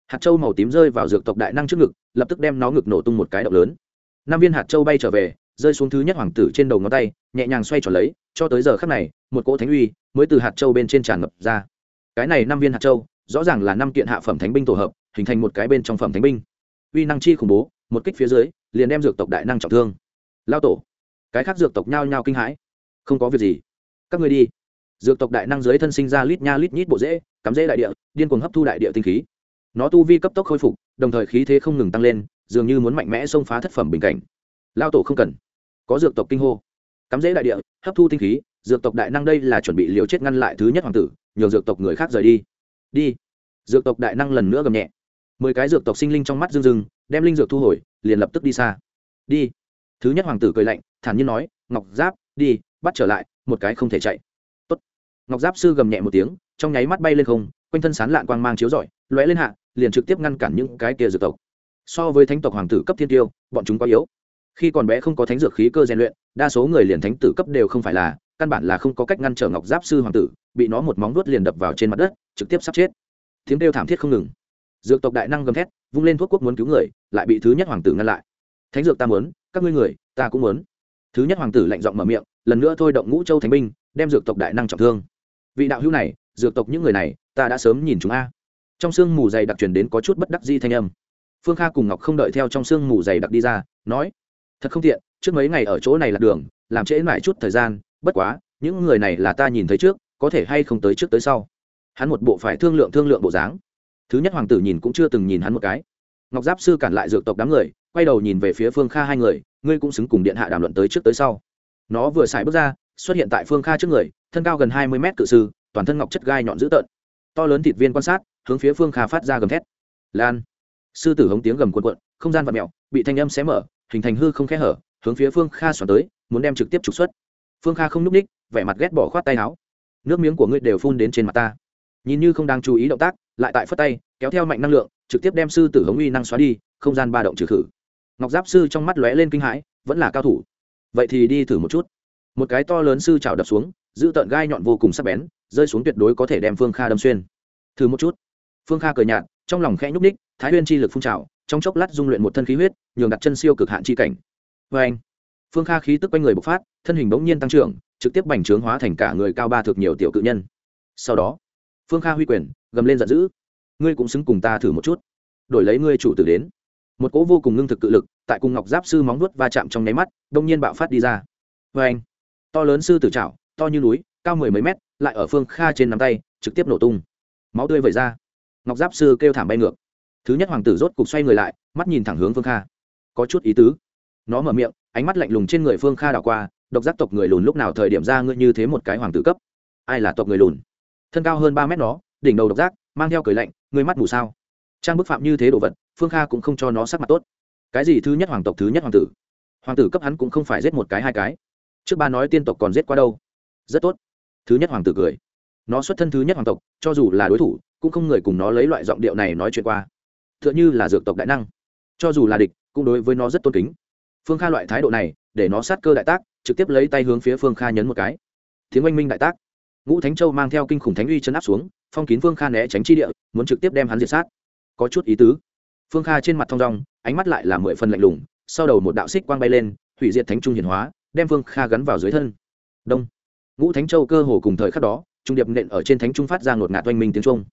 Hạt châu màu tím rơi vào dược tộc đại năng trước ngực, lập tức đem nó ngực nổ tung một cái động lớn. Năm viên hạt châu bay trở về, rơi xuống thứ nhất hoàng tử trên đầu ngón tay, nhẹ nhàng xoay tròn lấy, cho tới giờ khắc này, một cỗ thánh uy mới từ hạt châu bên trên tràn ngập ra. Cái này năm viên hạt châu, rõ ràng là năm kiện hạ phẩm thánh binh tổ hợp, hình thành một cái bên trong phẩm thánh binh. Uy năng chi khủng bố, một kích phía dưới, liền đem dược tộc đại năng trọng thương. Lao tổ, cái khác dược tộc nhao nhao kinh hãi. Không có việc gì các người đi. Dược tộc đại năng dưới thân sinh ra lít nha lít nhít bộ dễ cắm dễ đại địa, điên cuồng hấp thu đại địa tinh khí. Nó tu vi cấp tốc khôi phục, đồng thời khí thế không ngừng tăng lên, dường như muốn mạnh mẽ xông phá thất phẩm bình cảnh. Lao tổ không cần. Có dược tộc kinh hô. Cắm dễ đại địa, hấp thu tinh khí, dược tộc đại năng đây là chuẩn bị liều chết ngăn lại thứ nhất hoàng tử nhường dược tộc người khác rời đi. Đi. Dược tộc đại năng lần nữa gầm nhẹ. Mười cái dược tộc sinh linh trong mắt rưng rưng, đem linh dược thu hồi, liền lập tức đi xa. Đi. Thứ nhất hoàng tử cười lạnh, thản nhiên nói, ngọc giáp, đi, bắt trở lại một cái không thể chạy. Tốt. ngọc giáp sư gầm nhẹ một tiếng, trong nháy mắt bay lên không, quanh thân sán lạn quang mang chiếu rọi, lóe lên hạ, liền trực tiếp ngăn cản những cái kia dược tộc. So với thánh tộc hoàng tử cấp thiên tiêu, bọn chúng quá yếu. Khi còn bé không có thánh dược khí cơ rèn luyện, đa số người liền thánh tử cấp đều không phải là, căn bản là không có cách ngăn trở ngọc giáp sư hoàng tử, bị nó một móng vuốt liền đập vào trên mặt đất, trực tiếp sắp chết. Tiếng kêu thảm thiết không ngừng. Dược tộc đại năng gầm thét, vung lên thuốc quốc muốn cứu người, lại bị thứ nhất hoàng tử ngăn lại. Thánh dược ta muốn, các ngươi người, ta cũng muốn thứ nhất hoàng tử lạnh giọng mở miệng, lần nữa thôi động ngũ châu thánh binh, đem dược tộc đại năng trọng thương. Vị đạo hữu này, dược tộc những người này, ta đã sớm nhìn chúng a. Trong sương mù dày đặc truyền đến có chút bất đắc di thanh âm. Phương kha cùng ngọc không đợi theo trong sương mù dày đặc đi ra, nói, thật không tiện, trước mấy ngày ở chỗ này là đường, làm trễ mãi chút thời gian, bất quá, những người này là ta nhìn thấy trước, có thể hay không tới trước tới sau. Hắn một bộ phải thương lượng thương lượng bộ dáng. Thứ nhất hoàng tử nhìn cũng chưa từng nhìn hắn một cái. Ngọc giáp sư cản lại dược tộc đám người, quay đầu nhìn về phía phương kha hai người ngươi cũng xứng cùng điện hạ đàm luận tới trước tới sau. Nó vừa xài bước ra, xuất hiện tại phương kha trước người, thân cao gần hai mươi mét cự sư, toàn thân ngọc chất gai nhọn dữ tợn. To lớn thịt viên quan sát, hướng phía phương kha phát ra gầm thét. Lan. Sư tử hống tiếng gầm cuộn cuộn, không gian vật mẹo bị thanh âm xé mở, hình thành hư không khe hở, hướng phía phương kha xoắn tới, muốn đem trực tiếp trục xuất. Phương kha không n ú c ních, vẻ mặt ghét bỏ khoát tay áo. Nước miếng của ngươi đều phun đến trên mặt ta. Nhìn như không đang chú ý động tác, lại tại phất tay, kéo theo mạnh năng lượng, trực tiếp đem sư tử hống uy năng xóa đi, không gian ba động trừ khử ngọc giáp sư trong mắt lóe lên kinh hãi, vẫn là cao thủ. Vậy thì đi thử một chút. Một cái to lớn sư trào đập xuống, giữ tợn gai nhọn vô cùng sắc bén, rơi xuống tuyệt đối có thể đem phương kha đâm xuyên. Thử một chút. Phương kha cười nhạt, trong lòng khẽ nhúc ních thái huyên chi lực phun trào, trong chốc lát dung luyện một thân khí huyết, nhường đặt chân siêu cực hạn chi cảnh. Vê anh, phương kha khí tức quanh người bộc phát, thân hình bỗng nhiên tăng trưởng, trực tiếp bành trướng hóa thành cả người cao ba thực nhiều tiểu cự nhân. Sau đó, phương kha huy quyền, gầm lên giận dữ. Ngươi cũng xứng cùng ta thử một chút. Đổi lấy ngươi chủ tử đến một cỗ vô cùng ngưng thực cự lực tại cùng ngọc giáp sư móng nuốt va chạm trong nháy mắt đông nhiên bạo phát đi ra vê anh to lớn sư tử trảo to như núi cao mười mấy mét lại ở phương kha trên nắm tay trực tiếp nổ tung máu tươi vẩy ra ngọc giáp sư kêu thảm bay ngược thứ nhất hoàng tử rốt cục xoay người lại mắt nhìn thẳng hướng phương kha có chút ý tứ nó mở miệng ánh mắt lạnh lùng trên người phương kha đảo qua độc giác tộc người lùn lúc nào thời điểm ra ngươi như thế một cái hoàng tử cấp ai là tộc người lùn thân cao hơn ba mét nó đỉnh đầu độc giác mang theo cười lạnh người mắt mù sao trang bức phạm như thế đồ vật phương kha cũng không cho nó sắc mặt tốt. Cái gì thứ nhất hoàng tộc, thứ nhất hoàng tử? Hoàng tử cấp hắn cũng không phải giết một cái hai cái. Trước ba nói tiên tộc còn giết qua đâu? Rất tốt. Thứ nhất hoàng tử cười. Nó xuất thân thứ nhất hoàng tộc, cho dù là đối thủ, cũng không người cùng nó lấy loại giọng điệu này nói chuyện qua. T h ư ợ n h ư là dược tộc đại năng. Cho dù là địch, cũng đối với nó rất tôn kính. Phương kha loại thái độ này, để nó sát cơ đại tác, trực tiếp lấy tay hướng phía phương kha nhấn một cái. Tiếng oanh minh đại tác. Ngũ thánh châu mang theo kinh khủng thánh uy chân áp xuống, phong kín phương kha né tránh chi địa, muốn trực tiếp đem hắn diệt sát. Có chút ý tứ phương kha trên mặt thong rong ánh mắt lại là mười phần lạnh lùng, sau đầu một đạo xích quang bay lên, hủy diệt thánh trung hiển hóa, đem phương kha gắn vào dưới thân. Đông. Ngũ thánh châu cơ hồ cùng thời khắc đó, trung điệp nện ở trên thánh trung phát ra ngột ngạt oanh minh tiếng trung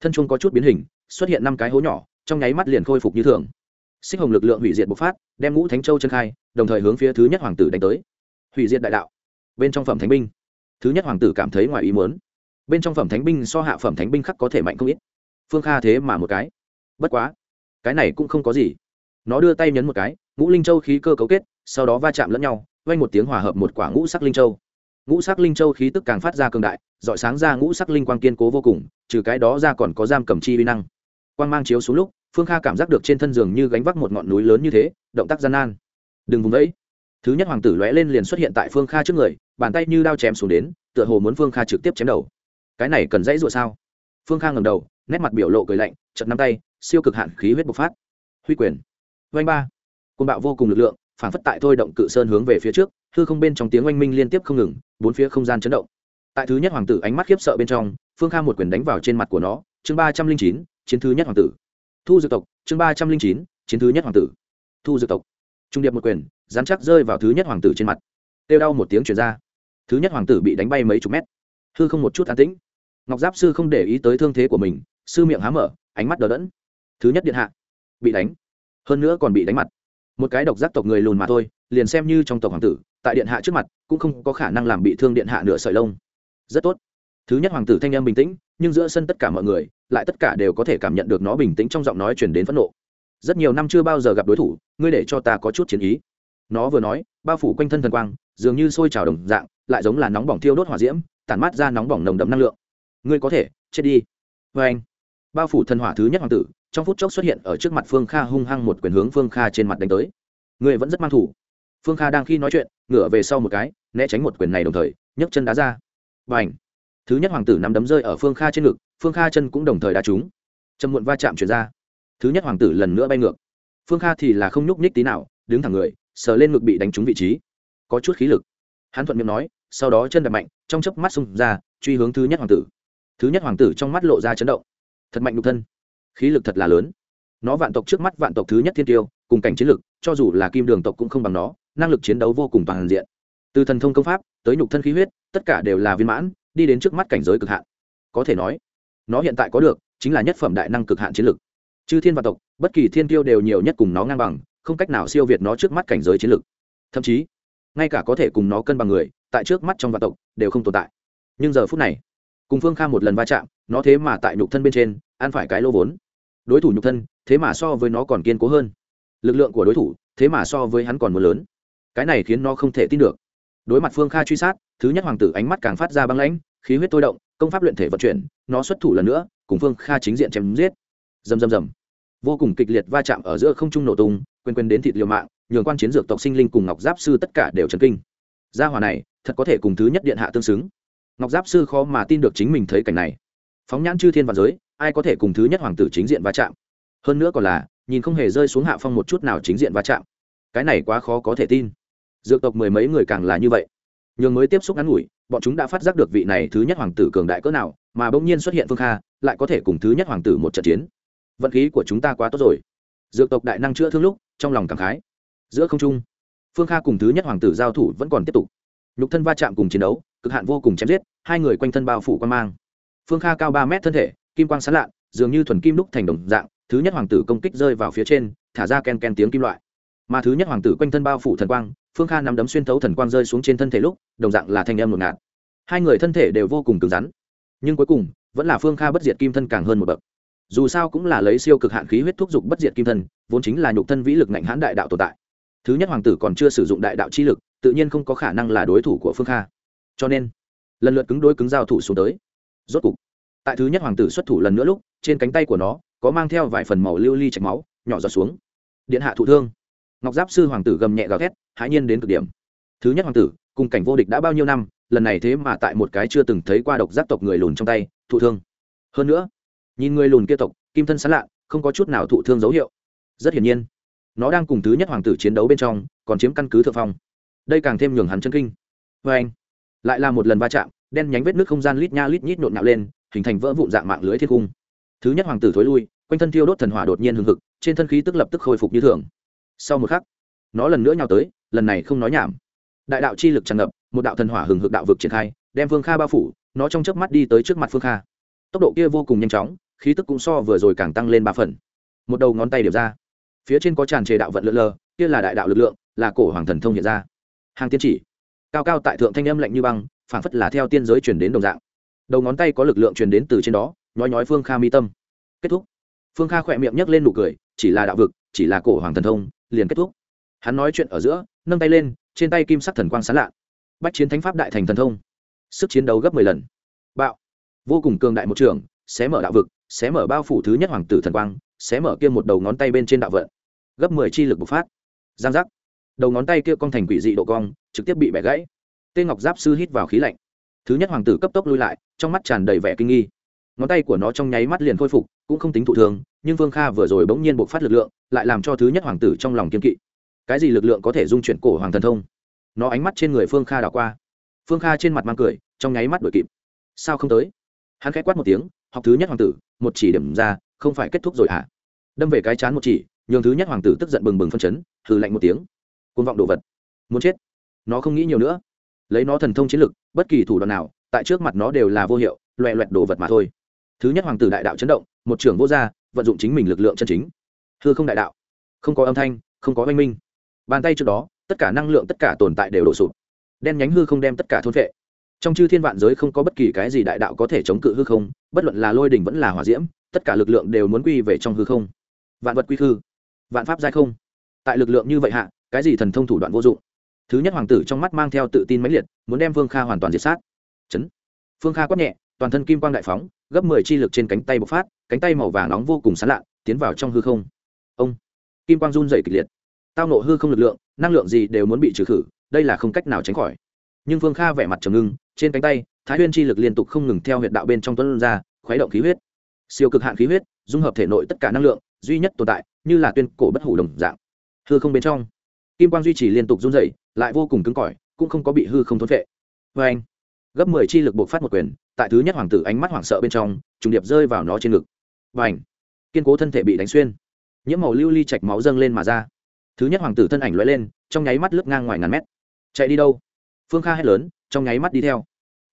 thân trung có chút biến hình, xuất hiện năm cái hố nhỏ, trong nháy mắt liền khôi phục như thường. Xích hồng lực lượng hủy diệt bộc phát, đem ngũ thánh châu chân khai, đồng thời hướng phía thứ nhất hoàng tử đánh tới. Hủy diệt đại đạo. Bên trong phẩm thánh binh. Thứ nhất hoàng tử cảm thấy ngoài ý muốn. Bên trong phẩm thánh binh so hạ phẩm thánh binh khắc có thể mạnh không ít. Phương kha thế mà một cái. Bất quá cái này cũng không có gì. Nó đưa tay nhấn một cái, ngũ linh châu khí cơ cấu kết, sau đó va chạm lẫn nhau vay một tiếng hòa hợp một quả ngũ sắc linh châu. Ngũ sắc linh châu khí tức càng phát ra cường đại, dọi sáng ra ngũ sắc linh quang kiên cố vô cùng, trừ cái đó ra còn có giam cầm chi vi năng. Quang mang chiếu xuống lúc, phương kha cảm giác được trên thân giường như gánh vác một ngọn núi lớn như thế, động tác gian nan. Đừng vùng đấy. Thứ nhất hoàng tử lóe lên liền xuất hiện tại phương kha trước người, bàn tay như đao chém xuống đến, tựa hồ muốn phương kha trực tiếp chém đầu. Cái này cần dãy dụa sao? Phương kha ngầm đầu, nét mặt biểu lộ cười lạnh chật nắm tay, siêu cực hạn khí huyết bộc phát. Huy quyền. Oanh ba. Côn bạo vô cùng lực lượng, phản phất tại thôi động cự sơn hướng về phía trước, hư không bên trong tiếng oanh minh liên tiếp không ngừng, bốn phía không gian chấn động. Tại thứ nhất hoàng tử ánh mắt khiếp sợ bên trong, phương kha một quyền đánh vào trên mặt của nó, chương ba trăm linh chín, chiến thứ nhất hoàng tử. Thu dược tộc, chương ba trăm linh chín, chiến thứ nhất hoàng tử. Thu dược tộc. Trung điệp một quyền dán chắc rơi vào thứ nhất hoàng tử trên mặt. Têu đau một tiếng chuyển ra. Thứ nhất hoàng tử bị đánh bay mấy chục mét. Hư không một chút an tĩnh. Ngọc giáp sư không để ý tới thương thế của mình, sư miệng há mở ánh mắt đờ đẫn. Thứ nhất điện hạ, bị đánh. Hơn nữa còn bị đánh mặt. Một cái độc giác tộc người lùn mà thôi, liền xem như trong tộc hoàng tử, tại điện hạ trước mặt, cũng không có khả năng làm bị thương điện hạ nửa sợi lông. Rất tốt. Thứ nhất hoàng tử thanh em bình tĩnh, nhưng giữa sân tất cả mọi người, lại tất cả đều có thể cảm nhận được nó bình tĩnh trong giọng nói chuyển đến phẫn nộ. Rất nhiều năm chưa bao giờ gặp đối thủ, ngươi để cho ta có chút chiến ý. Nó vừa nói, bao phủ quanh thân thần quang, dường như sôi trào đồng dạng, lại giống là nóng bỏng thiêu đốt hỏa diễm, tản mát ra nóng bỏng nồng đậm năng lượng. Ngươi có thể, chết đi. Vê anh bao phủ thần hỏa thứ nhất hoàng tử, trong phút chốc xuất hiện ở trước mặt phương kha hung hăng một quyền hướng phương kha trên mặt đánh tới. Người vẫn rất mang thủ. Phương kha đang khi nói chuyện, ngửa về sau một cái, né tránh một quyền này đồng thời, nhấc chân đá ra. Và ảnh thứ nhất hoàng tử nắm đấm rơi ở phương kha trên ngực, phương kha chân cũng đồng thời đá trúng. Châm muộn va chạm chuyển ra. Thứ nhất hoàng tử lần nữa bay ngược. Phương kha thì là không nhúc nhích tí nào, đứng thẳng người, sờ lên ngực bị đánh trúng vị trí. Có chút khí lực. Hắn thuận miệng nói, sau đó chân đập mạnh, trong chớp mắt xung ra, truy hướng thứ nhất hoàng tử. Thứ nhất hoàng tử trong mắt lộ ra chấn động thật mạnh nhục thân. Khí lực thật là lớn. Nó vạn tộc trước mắt vạn tộc thứ nhất thiên tiêu, cùng cảnh chiến lực, cho dù là kim đường tộc cũng không bằng nó, năng lực chiến đấu vô cùng toàn diện. Từ thần thông công pháp tới nhục thân khí huyết, tất cả đều là viên mãn, đi đến trước mắt cảnh giới cực hạn. Có thể nói, nó hiện tại có được chính là nhất phẩm đại năng cực hạn chiến lực. Chư thiên vạn tộc, bất kỳ thiên tiêu đều nhiều nhất cùng nó ngang bằng, không cách nào siêu việt nó trước mắt cảnh giới chiến lực. Thậm chí, ngay cả có thể cùng nó cân bằng người, tại trước mắt trong vạn tộc đều không tồn tại. Nhưng giờ phút này, cùng phương kha một lần va chạm, nó thế mà tại nhục thân bên trên ăn phải cái lô vốn. Đối thủ nhục thân, thế mà so với nó còn kiên cố hơn. Lực lượng của đối thủ, thế mà so với hắn còn mưa lớn. Cái này khiến nó không thể tin được. Đối mặt phương kha truy sát, thứ nhất hoàng tử ánh mắt càng phát ra băng lãnh, khí huyết tôi động, công pháp luyện thể vận chuyển, nó xuất thủ lần nữa, cùng phương kha chính diện chém giết. Dầm dầm dầm vô cùng kịch liệt va chạm ở giữa không trung nổ tung, quên quên đến thịt liều mạng, nhường quan chiến dược tộc sinh linh cùng ngọc giáp sư tất cả đều trần kinh. Gia hòa này, thật có thể cùng thứ nhất điện hạ tương xứng. Ngọc giáp sư khó mà tin được chính mình thấy cảnh này. Phóng nhãn chư thiên và giới ai có thể cùng thứ nhất hoàng tử chính diện va chạm? Hơn nữa còn là, nhìn không hề rơi xuống hạ phong một chút nào chính diện va chạm. Cái này quá khó có thể tin. Dược tộc mười mấy người càng là như vậy. Nhường mới tiếp xúc ngắn ngủi, bọn chúng đã phát giác được vị này thứ nhất hoàng tử cường đại cỡ nào, mà bỗng nhiên xuất hiện phương kha, lại có thể cùng thứ nhất hoàng tử một trận chiến. Vận khí của chúng ta quá tốt rồi. Dược tộc đại năng chữa thương lúc, trong lòng cảm khái. Giữa không trung, phương kha cùng thứ nhất hoàng tử giao thủ vẫn còn tiếp tục. Nhục thân va chạm cùng chiến đấu, cực hạn vô cùng chém giết, hai người quanh thân bao phủ quan mang. Phương kha cao ba mét thân thể kim quang sán lạ, dường như thuần kim đúc thành đồng dạng, thứ nhất hoàng tử công kích rơi vào phía trên, thả ra ken ken tiếng kim loại. Mà thứ nhất hoàng tử quanh thân bao phủ thần quang, phương kha nắm đấm xuyên thấu thần quang rơi xuống trên thân thể lúc, đồng dạng là thanh âm ngột ngạt. Hai người thân thể đều vô cùng cứng rắn. Nhưng cuối cùng, vẫn là phương kha bất diệt kim thân càng hơn một bậc. Dù sao cũng là lấy siêu cực hạn khí huyết thúc giục bất diệt kim thân, vốn chính là nhục thân vĩ lực ngạnh hãn đại đạo tồn tại. Thứ nhất hoàng tử còn chưa sử dụng đại đạo chi lực, tự nhiên không có khả năng là đối thủ của phương kha. Cho nên, lần lượt cứng đối cứng giao thủ xuống tới. Rốt cục tại thứ nhất hoàng tử xuất thủ lần nữa lúc, trên cánh tay của nó có mang theo vài phần màu lưu ly li chạch máu, nhỏ giọt xuống. Điện hạ thụ thương. Ngọc giáp sư hoàng tử gầm nhẹ gào thét, hãi nhiên đến cực điểm. Thứ nhất hoàng tử, cùng cảnh vô địch đã bao nhiêu năm, lần này thế mà tại một cái chưa từng thấy qua độc giác tộc người lùn trong tay, thụ thương. Hơn nữa, nhìn người lùn kia tộc, kim thân sán lạ, không có chút nào thụ thương dấu hiệu. Rất hiển nhiên, nó đang cùng thứ nhất hoàng tử chiến đấu bên trong, còn chiếm căn cứ thượng phong. Đây càng thêm nhường hắn chân kinh. Vê anh, lại là một lần va chạm, đen nhánh vết nước không gian lít nha lít nhít nhộn nhạo lên hình thành vỡ vụn dạng mạng lưới thiên cung. Thứ nhất hoàng tử thối lui, quanh thân thiêu đốt thần hỏa đột nhiên hừng hực, trên thân khí tức lập tức khôi phục như thường. Sau một khắc, nó lần nữa nhào tới, lần này không nói nhảm. Đại đạo chi lực tràn ngập, một đạo thần hỏa hừng hực đạo vực triển khai, đem phương kha bao phủ, nó trong chớp mắt đi tới trước mặt phương kha. Tốc độ kia vô cùng nhanh chóng, khí tức cũng so vừa rồi càng tăng lên ba phần. Một đầu ngón tay điểm ra, phía trên có tràn trề đạo vận lượn lờ, kia là đại đạo lực lượng, là cổ hoàng thần thông hiện ra. Hàng tiên chỉ, cao cao tại thượng thanh âm lạnh như băng, phảng phất là theo tiên giới chuyển đến đồng dạng đầu ngón tay có lực lượng truyền đến từ trên đó, nhói nhói phương kha mi tâm. Kết thúc. Phương kha khỏe miệng nhấc lên nụ cười, chỉ là đạo vực, chỉ là cổ hoàng thần thông, liền kết thúc. Hắn nói chuyện ở giữa, nâng tay lên, trên tay kim sắc thần quang sán lạ. Bách chiến thánh pháp đại thành thần thông. Sức chiến đấu gấp mười lần. Bạo. Vô cùng cường đại một trường, xé mở đạo vực, xé mở bao phủ thứ nhất hoàng tử thần quang, xé mở kia một đầu ngón tay bên trên đạo vận. Gấp mười chi lực bộc phát. Giang giác. Đầu ngón tay kia cong thành quỷ dị độ cong, trực tiếp bị bẻ gãy. Tên ngọc giáp sư hít vào khí lạnh thứ nhất hoàng tử cấp tốc lui lại, trong mắt tràn đầy vẻ kinh nghi. Ngón tay của nó trong nháy mắt liền khôi phục, cũng không tính thụ thường, nhưng vương kha vừa rồi bỗng nhiên bộc phát lực lượng, lại làm cho thứ nhất hoàng tử trong lòng kiên kỵ. Cái gì lực lượng có thể dung chuyển cổ hoàng thần thông? Nó ánh mắt trên người phương kha đảo qua. Phương kha trên mặt mang cười, trong nháy mắt đuổi kịp. Sao không tới? Hắn k h á c quát một tiếng, học thứ nhất hoàng tử, một chỉ điểm ra, không phải kết thúc rồi hả? Đâm về cái chán một chỉ, nhường thứ nhất hoàng tử tức giận bừng bừng phân chấn thử lạnh một tiếng. Côn vọng đồ vật, muốn chết. Nó không nghĩ nhiều nữa lấy nó thần thông chiến lực, bất kỳ thủ đoạn nào, tại trước mặt nó đều là vô hiệu loẹ loẹt đồ vật mà thôi. Thứ nhất hoàng tử đại đạo chấn động, một trưởng vô gia, vận dụng chính mình lực lượng chân chính. Hư không đại đạo, không có âm thanh, không có oanh minh. Bàn tay trước đó, tất cả năng lượng, tất cả tồn tại đều đổ sụp. Đen nhánh hư không đem tất cả thôn vệ trong chư thiên vạn giới không có bất kỳ cái gì đại đạo có thể chống cự hư không, bất luận là lôi đình vẫn là hỏa diễm, tất cả lực lượng đều muốn quy về trong hư không. Vạn vật quy hư, vạn pháp giai không. Tại lực lượng như vậy hạ, cái gì thần thông thủ đoạn vô dụng? Thứ nhất hoàng tử trong mắt mang theo tự tin mãnh liệt, muốn đem vương kha hoàn toàn diệt sát. Chấn. Phương kha quát nhẹ, toàn thân kim quang đại phóng, gấp mười chi lực trên cánh tay bộc phát, cánh tay màu vàng nóng vô cùng sán lạ, tiến vào trong hư không. Ông. Kim quang run dày kịch liệt. Tao nộ hư không lực lượng, năng lượng gì đều muốn bị trừ khử, đây là không cách nào tránh khỏi. Nhưng phương kha vẻ mặt trầm ngưng, trên cánh tay, thái huyên chi lực liên tục không ngừng theo huyện đạo bên trong tuấn ra, khuấy động khí huyết. Siêu cực hạn khí huyết, dung hợp thể nội tất cả năng lượng, duy nhất tồn tại, như là tuyên cổ bất hủ đồng dạng. Hư không bên trong, kim quang duy trì liên tục run dày lại vô cùng cứng cỏi, cũng không có bị hư không thốn vệ vê anh, gấp mười chi lực buộc phát một quyền, tại thứ nhất hoàng tử ánh mắt hoảng sợ bên trong, trùng điệp rơi vào nó trên ngực. Và ảnh kiên cố thân thể bị đánh xuyên. Nhiễm màu lưu ly chạch máu dâng lên mà ra. Thứ nhất hoàng tử thân ảnh lóe lên, trong nháy mắt lướt ngang ngoài ngàn mét. Chạy đi đâu? Phương kha hét lớn, trong nháy mắt đi theo.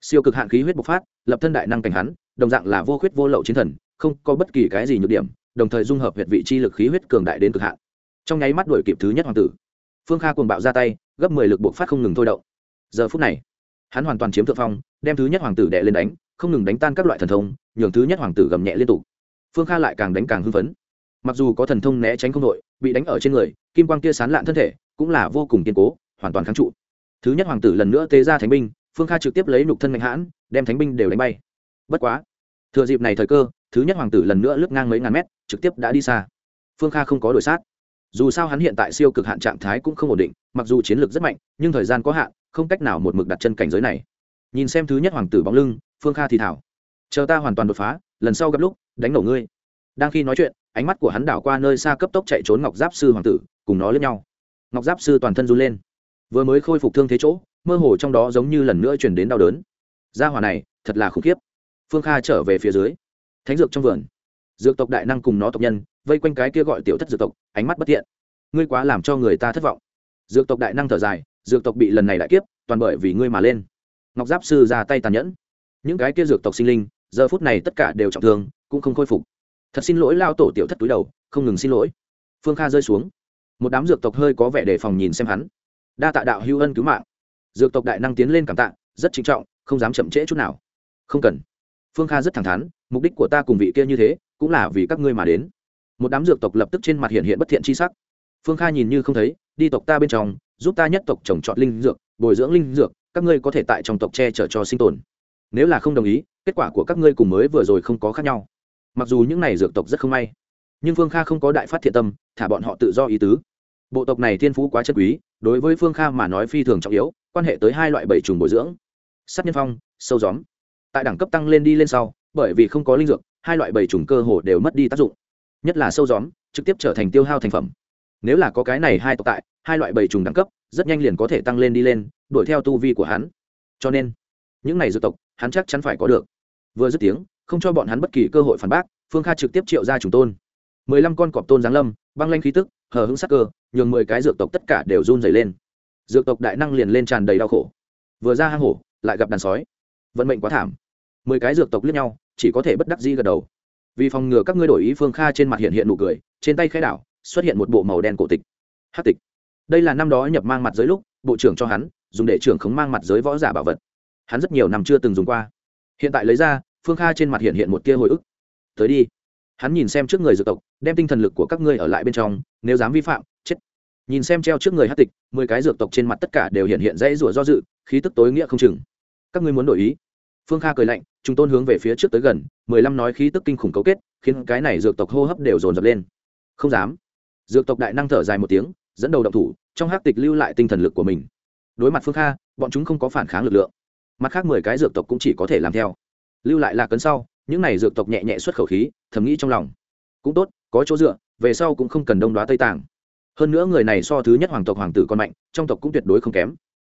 Siêu cực hạn khí huyết bộc phát, lập thân đại năng cảnh hắn, đồng dạng là vô khuyết vô lậu chiến thần, không có bất kỳ cái gì nhược điểm, đồng thời dung hợp huyệt vị chi lực khí huyết cường đại đến cực hạn. Trong nháy mắt đuổi kịp thứ nhất hoàng tử. Phương kha cuồng bạo ra tay gấp mười lực buộc phát không ngừng thôi động. Giờ phút này, hắn hoàn toàn chiếm thượng phong, đem thứ nhất hoàng tử đệ lên đánh, không ngừng đánh tan các loại thần thông, nhường thứ nhất hoàng tử gầm nhẹ liên tục. Phương kha lại càng đánh càng hưng phấn. Mặc dù có thần thông né tránh không đội, bị đánh ở trên người, kim quang kia sán lạn thân thể, cũng là vô cùng kiên cố, hoàn toàn kháng trụ. Thứ nhất hoàng tử lần nữa tế ra thánh binh, phương kha trực tiếp lấy nục thân mạnh hãn, đem thánh binh đều đánh bay. Bất quá, thừa dịp này thời cơ, thứ nhất hoàng tử lần nữa lướt ngang mấy ngàn mét, trực tiếp đã đi xa. Phương kha không có đổi sát dù sao hắn hiện tại siêu cực hạn trạng thái cũng không ổn định, mặc dù chiến lược rất mạnh, nhưng thời gian có hạn, không cách nào một mực đặt chân cảnh giới này. Nhìn xem thứ nhất hoàng tử bóng lưng, phương kha thì thảo. Chờ ta hoàn toàn đột phá, lần sau gặp lúc, đánh nổ ngươi. Đang khi nói chuyện, ánh mắt của hắn đảo qua nơi xa cấp tốc chạy trốn ngọc giáp sư hoàng tử, cùng nó lẫn nhau. Ngọc giáp sư toàn thân run lên. Vừa mới khôi phục thương thế chỗ, mơ hồ trong đó giống như lần nữa chuyển đến đau đớn. Gia hỏa này, thật là khủng khiếp. Phương kha trở về phía dưới. Thánh dược trong vườn dược tộc đại năng cùng nó tộc nhân, vây quanh cái kia gọi tiểu thất dược tộc, ánh mắt bất thiện. Ngươi quá làm cho người ta thất vọng. Dược tộc đại năng thở dài, dược tộc bị lần này đại kiếp, toàn bởi vì ngươi mà lên. Ngọc giáp sư ra tay tàn nhẫn. Những cái kia dược tộc sinh linh, giờ phút này tất cả đều trọng thương, cũng không khôi phục. Thật xin lỗi lao tổ tiểu thất túi đầu, không ngừng xin lỗi. Phương kha rơi xuống. Một đám dược tộc hơi có vẻ đề phòng nhìn xem hắn. Đa tạ đạo hưu ân cứu mạng. Dược tộc đại năng tiến lên cảm tạ, rất trinh trọng, không dám chậm trễ chút nào. Không cần. Phương kha rất thẳng thắn, mục đích của ta cùng vị kia như thế cũng là vì các ngươi mà đến. Một đám dược tộc lập tức trên mặt hiện hiện bất thiện chi sắc. Phương kha nhìn như không thấy, đi tộc ta bên trong, giúp ta nhất tộc trồng trọt linh dược, bồi dưỡng linh dược, các ngươi có thể tại trong tộc che chở cho sinh tồn. Nếu là không đồng ý, kết quả của các ngươi cùng mới vừa rồi không có khác nhau. Mặc dù những này dược tộc rất không may, nhưng phương kha không có đại phát thiện tâm, thả bọn họ tự do ý tứ. Bộ tộc này thiên phú quá chất quý, đối với phương kha mà nói phi thường trọng yếu, quan hệ tới hai loại bảy trùng bồi dưỡng. Sắt nhân phong, sâu gióm. Tại đẳng cấp tăng lên đi lên sau, bởi vì không có linh dược hai loại bầy trùng cơ hồ đều mất đi tác dụng, nhất là sâu gióm, trực tiếp trở thành tiêu hao thành phẩm. Nếu là có cái này hai tộc tại, hai loại bầy trùng đẳng cấp, rất nhanh liền có thể tăng lên đi lên, đuổi theo tu vi của hắn. Cho nên, những này dược tộc, hắn chắc chắn phải có được. Vừa dứt tiếng, không cho bọn hắn bất kỳ cơ hội phản bác, phương kha trực tiếp triệu ra trùng tôn. Mười lăm con cọp tôn giáng lâm, băng lanh khí tức, hờ hững sắc cơ, nhường mười cái dược tộc tất cả đều run dày lên. Dược tộc đại năng liền lên tràn đầy đau khổ. Vừa ra hang hổ, lại gặp đàn sói. Vận mệnh quá thảm. Mười cái dược tộc lướt nhau chỉ có thể bất đắc dĩ gật đầu. Vì phòng ngừa các ngươi đổi ý phương kha trên mặt hiện hiện nụ cười, trên tay khai đảo, xuất hiện một bộ màu đen cổ tịch. Hát tịch. Đây là năm đó nhập mang mặt giới lúc, bộ trưởng cho hắn, dùng để trưởng khống mang mặt giới võ giả bảo vật. Hắn rất nhiều năm chưa từng dùng qua. Hiện tại lấy ra, phương kha trên mặt hiện hiện một tia hồi ức. Tới đi. Hắn nhìn xem trước người dược tộc, đem tinh thần lực của các ngươi ở lại bên trong, nếu dám vi phạm, chết. Nhìn xem treo trước người hát tịch, mười cái dược tộc trên mặt tất cả đều hiện hiện dãy rủa do dự, khí tức tối nghĩa không chừng. Các ngươi muốn đổi ý? Phương kha cười lạnh, chúng tôn hướng về phía trước tới gần, mười lăm nói khí tức kinh khủng cấu kết, khiến cái này dược tộc hô hấp đều dồn dập lên. Không dám. Dược tộc đại năng thở dài một tiếng, dẫn đầu động thủ, trong hắc tịch lưu lại tinh thần lực của mình. Đối mặt phương kha, bọn chúng không có phản kháng lực lượng. Mặt khác mười cái dược tộc cũng chỉ có thể làm theo. Lưu lại là cấn sau, những này dược tộc nhẹ nhẹ xuất khẩu khí, thầm nghĩ trong lòng. Cũng tốt, có chỗ dựa, về sau cũng không cần đông đoá tây tàng hơn nữa người này so thứ nhất hoàng tộc hoàng tử còn mạnh, trong tộc cũng tuyệt đối không kém.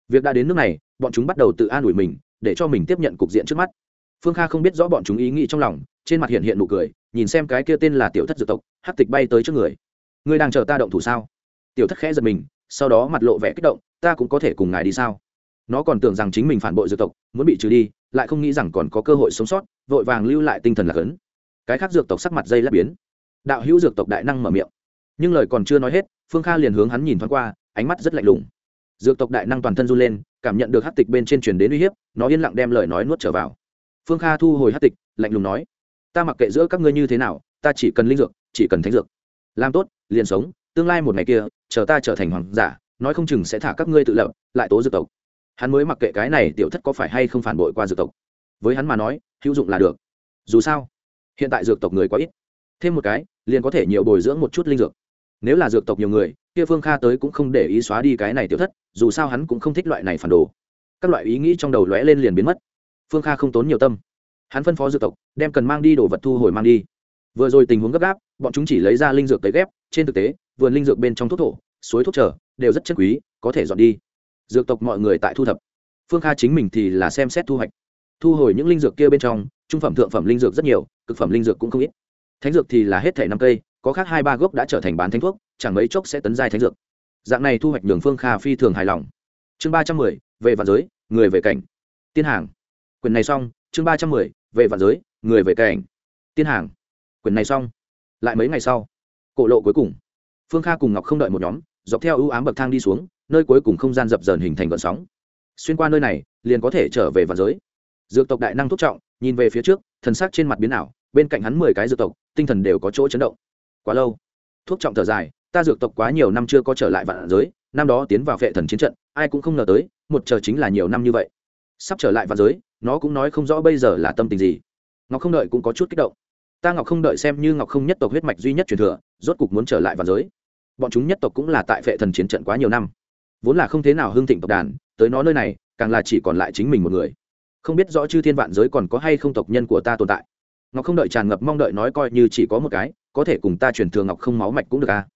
Việc đã đến nước này, bọn chúng bắt đầu tự an ủi mình để cho mình tiếp nhận cục diện trước mắt. Phương kha không biết rõ bọn chúng ý nghĩ trong lòng, trên mặt hiện hiện nụ cười, nhìn xem cái kia tên là tiểu thất dược tộc hát tịch bay tới trước người. Ngươi đang chờ ta động thủ sao? Tiểu thất khẽ giật mình, sau đó mặt lộ vẻ kích động, ta cũng có thể cùng ngài đi sao? Nó còn tưởng rằng chính mình phản bội dược tộc, muốn bị trừ đi, lại không nghĩ rằng còn có cơ hội sống sót, vội vàng lưu lại tinh thần lạc ấn. Cái khác dược tộc sắc mặt dây lắp biến. Đạo hữu dược tộc đại năng mở miệng. Nhưng lời còn chưa nói hết, phương kha liền hướng hắn nhìn thoáng qua, ánh mắt rất lạnh lùng dược tộc đại năng toàn thân run lên, cảm nhận được hát tịch bên trên truyền đến uy hiếp, nó yên lặng đem lời nói nuốt trở vào. Phương kha thu hồi hát tịch, lạnh lùng nói, ta mặc kệ giữa các ngươi như thế nào, ta chỉ cần linh dược, chỉ cần thánh dược. Làm tốt, liền sống, tương lai một ngày kia, chờ ta trở thành hoàng giả, nói không chừng sẽ thả các ngươi tự lập, lại tố dược tộc. Hắn mới mặc kệ cái này tiểu thất có phải hay không phản bội qua dược tộc. Với hắn mà nói, hữu dụng là được. Dù sao, hiện tại dược tộc người quá ít. Thêm một cái, liền có thể nhiều bồi dưỡng một chút linh dược. Nếu là dược tộc nhiều người, kia phương kha tới cũng không để ý xóa đi cái này tiểu thất dù sao hắn cũng không thích loại này phản đồ. Các loại ý nghĩ trong đầu lóe lên liền biến mất. Phương kha không tốn nhiều tâm. Hắn phân phó dược tộc, đem cần mang đi đồ vật thu hồi mang đi. Vừa rồi tình huống gấp gáp, bọn chúng chỉ lấy ra linh dược tới ghép, trên thực tế, vườn linh dược bên trong thuốc thổ, suối thuốc trở, đều rất chất quý, có thể dọn đi. Dược tộc mọi người tại thu thập. Phương kha chính mình thì là xem xét thu hoạch. Thu hồi những linh dược kia bên trong, trung phẩm, thượng phẩm linh dược rất nhiều, cực phẩm linh dược cũng không ít. Thánh dược thì là hết thẻ năm cây, có khác hai ba gốc đã trở thành bán thánh thuốc, chẳng mấy chốc sẽ tấn giai thánh dược dạng này thu hoạch đường phương kha phi thường hài lòng. Chương ba trăm mười, về vạn giới, người về cảnh. Tiên hàng. Quyền này xong, chương ba trăm mười, về vạn giới, người về cảnh. Tiên hàng. Quyền này xong. Lại mấy ngày sau, cổ lộ cuối cùng. Phương kha cùng ngọc không đợi một nhóm, dọc theo ưu ám bậc thang đi xuống, nơi cuối cùng không gian dập dờn hình thành gọn sóng. Xuyên qua nơi này, liền có thể trở về vạn giới. Dược tộc đại năng thúc trọng, nhìn về phía trước, thần sắc trên mặt biến ảo, bên cạnh hắn mười cái dược tộc, tinh thần đều có chỗ chấn động. Quá lâu. Thuốc trọng thở dài ta dược tộc quá nhiều năm chưa có trở lại vạn giới, năm đó tiến vào vệ thần chiến trận, ai cũng không ngờ tới, một chờ chính là nhiều năm như vậy. Sắp trở lại vạn giới, nó cũng nói không rõ bây giờ là tâm tình gì. Ngọc không đợi cũng có chút kích động. Ta ngọc không đợi xem như ngọc không nhất tộc huyết mạch duy nhất truyền thừa, rốt cục muốn trở lại vạn giới. Bọn chúng nhất tộc cũng là tại vệ thần chiến trận quá nhiều năm. Vốn là không thế nào hưng thịnh tộc đàn, tới nó nơi này, càng là chỉ còn lại chính mình một người. Không biết rõ chư thiên vạn giới còn có hay không tộc nhân của ta tồn tại. Ngọc không đợi tràn ngập mong đợi nói coi như chỉ có một cái, có thể cùng ta truyền thừa ngọc không máu mạch cũng được à?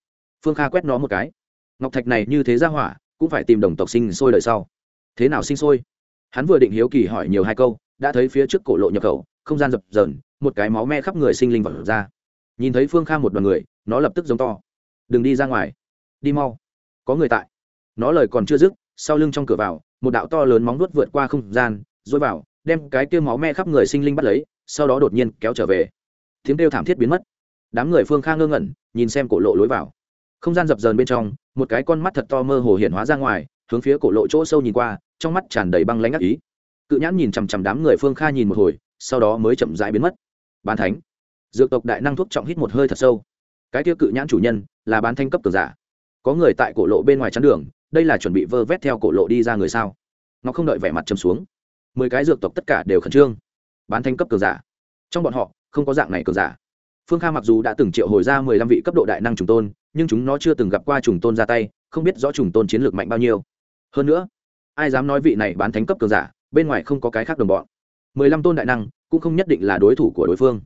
Phương kha quét nó một cái. Ngọc thạch này như thế ra hỏa, cũng phải tìm đồng tộc sinh sôi đời sau. Thế nào sinh sôi? Hắn vừa định hiếu kỳ hỏi nhiều hai câu, đã thấy phía trước cổ lộ nhập khẩu, không gian dập dờn, một cái máu me khắp người sinh linh vật ra. Nhìn thấy phương kha một đoàn người, nó lập tức giống to. Đừng đi ra ngoài. Đi mau. Có người tại. Nó lời còn chưa dứt, sau lưng trong cửa vào, một đạo to lớn móng nuốt vượt qua không gian dối vào, đem cái tiêu máu me khắp người sinh linh bắt lấy, sau đó đột nhiên kéo trở về. Tiếng kêu thảm thiết biến mất. Đám người phương kha ngơ ngẩn, nhìn xem cổ lộ lối vào không gian dập dờn bên trong, một cái con mắt thật to mơ hồ hiện hóa ra ngoài, hướng phía cổ lộ chỗ sâu nhìn qua, trong mắt tràn đầy băng lãnh ác ý. Cự nhãn nhìn chằm chằm đám người phương kha nhìn một hồi, sau đó mới chậm rãi biến mất. Bán thánh. Dược tộc đại năng thuốc trọng hít một hơi thật sâu. Cái tiêu cự nhãn chủ nhân là bán thanh cấp cường giả. Có người tại cổ lộ bên ngoài chắn đường, đây là chuẩn bị vơ vét theo cổ lộ đi ra người sao? Ngọc không đợi vẻ mặt chầm xuống. Mười cái dược tộc tất cả đều khẩn trương. Bán thanh cấp cường giả. Trong bọn họ, không có dạng này cường giả. Phương kha mặc dù đã từng triệu hồi ra mười lăm vị cấp độ đại năng trùng tôn nhưng chúng nó chưa từng gặp qua trùng tôn ra tay, không biết rõ trùng tôn chiến lược mạnh bao nhiêu. Hơn nữa, ai dám nói vị này bán thánh cấp cường giả, bên ngoài không có cái khác đồng bọn. Mười lăm tôn đại năng, cũng không nhất định là đối thủ của đối phương.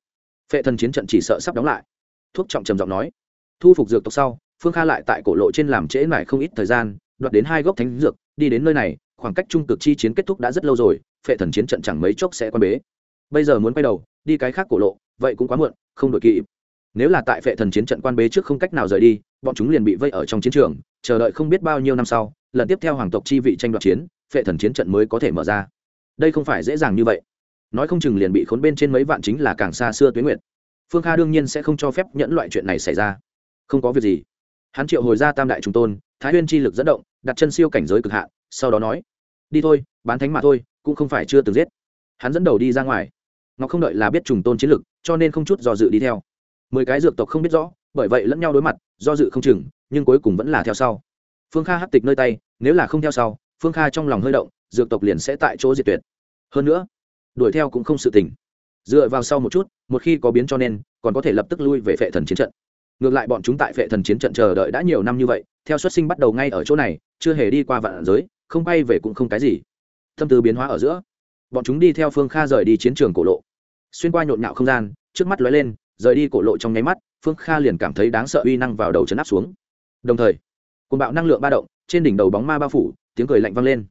Phệ thần chiến trận chỉ sợ sắp đóng lại. Thuốc trọng trầm giọng nói. Thu phục dược tộc sau, phương kha lại tại cổ lộ trên làm trễ mải không ít thời gian, đoạt đến hai gốc thánh dược, đi đến nơi này, khoảng cách trung cực chi chiến kết thúc đã rất lâu rồi, phệ thần chiến trận chẳng mấy chốc sẽ quan bế. Bây giờ muốn quay đầu, đi cái khác cổ lộ, vậy cũng quá muộn, không đội kịp nếu là tại phệ thần chiến trận quan bế trước không cách nào rời đi, bọn chúng liền bị vây ở trong chiến trường, chờ đợi không biết bao nhiêu năm sau, lần tiếp theo hoàng tộc chi vị tranh đoạt chiến, phệ thần chiến trận mới có thể mở ra. Đây không phải dễ dàng như vậy. Nói không chừng liền bị khốn bên trên mấy vạn chính là càng xa xưa tuyến nguyện phương kha đương nhiên sẽ không cho phép nhẫn loại chuyện này xảy ra. Không có việc gì. Hắn triệu hồi ra tam đại trung tôn, thái huyên chi lực dẫn động, đặt chân siêu cảnh giới cực hạn, sau đó nói, đi thôi, bán thánh mà thôi, cũng không phải chưa từng giết. Hắn dẫn đầu đi ra ngoài. Ngọc không đợi là biết trùng tôn chiến lực, cho nên không chút do dự đi theo mười cái dược tộc không biết rõ, bởi vậy lẫn nhau đối mặt, do dự không chừng, nhưng cuối cùng vẫn là theo sau. Phương kha hắc tịch nơi tay, nếu là không theo sau, phương kha trong lòng hơi động, dược tộc liền sẽ tại chỗ diệt tuyệt. Hơn nữa, đuổi theo cũng không sự tình. Dựa vào sau một chút, một khi có biến cho nên, còn có thể lập tức lui về phệ thần chiến trận. Ngược lại bọn chúng tại phệ thần chiến trận chờ đợi đã nhiều năm như vậy, theo xuất sinh bắt đầu ngay ở chỗ này, chưa hề đi qua vạn giới, không bay về cũng không cái gì. Thâm tư biến hóa ở giữa, bọn chúng đi theo phương kha rời đi chiến trường cổ lộ. Xuyên qua nhộn nhạo không gian, trước mắt lóe lên rời đi cổ lộ trong nháy mắt, phương kha liền cảm thấy đáng sợ uy năng vào đầu chấn áp xuống. Đồng thời côn bạo năng lượng ba động, trên đỉnh đầu bóng ma bao phủ, tiếng cười lạnh vang lên.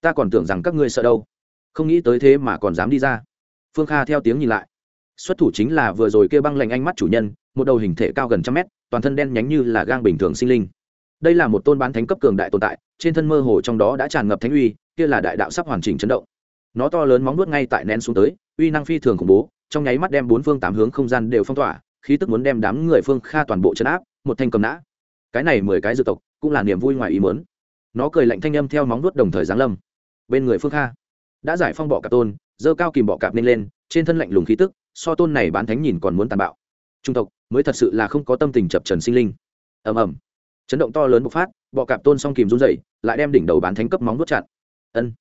Ta còn tưởng rằng các ngươi sợ đâu. Không nghĩ tới thế mà còn dám đi ra. Phương kha theo tiếng nhìn lại. Xuất thủ chính là vừa rồi kêu băng lạnh ánh mắt chủ nhân, một đầu hình thể cao gần trăm mét, toàn thân đen nhánh như là gang bình thường sinh linh. Đây là một tôn bán thánh cấp cường đại tồn tại, trên thân mơ hồ trong đó đã tràn ngập thánh uy, kia là đại đạo sắp hoàn chỉnh chấn động. Nó to lớn móng nuốt ngay tại nén xuống tới, uy năng phi thường khủng bố trong nháy mắt đem bốn phương tám hướng không gian đều phong tỏa, khí tức muốn đem đám người phương kha toàn bộ chấn áp, một thanh cầm nã. Cái này mười cái dự tộc, cũng là niềm vui ngoài ý mớn nó cười lạnh thanh âm theo móng nuốt đồng thời giáng lâm. Bên người phương kha, đã giải phong bọ cạp tôn dơ cao kìm bọ cạp lên lên, trên thân lạnh lùng khí tức, so tôn này bán thánh nhìn còn muốn tàn bạo. Trung tộc, mới thật sự là không có tâm tình chập trần sinh linh. Ầm ầm. Chấn động to lớn bộc phát, bọ cạp tôn song kìm run dậy lại đem đỉnh đầu bán thánh cấp móng nuốt chặn. Ân.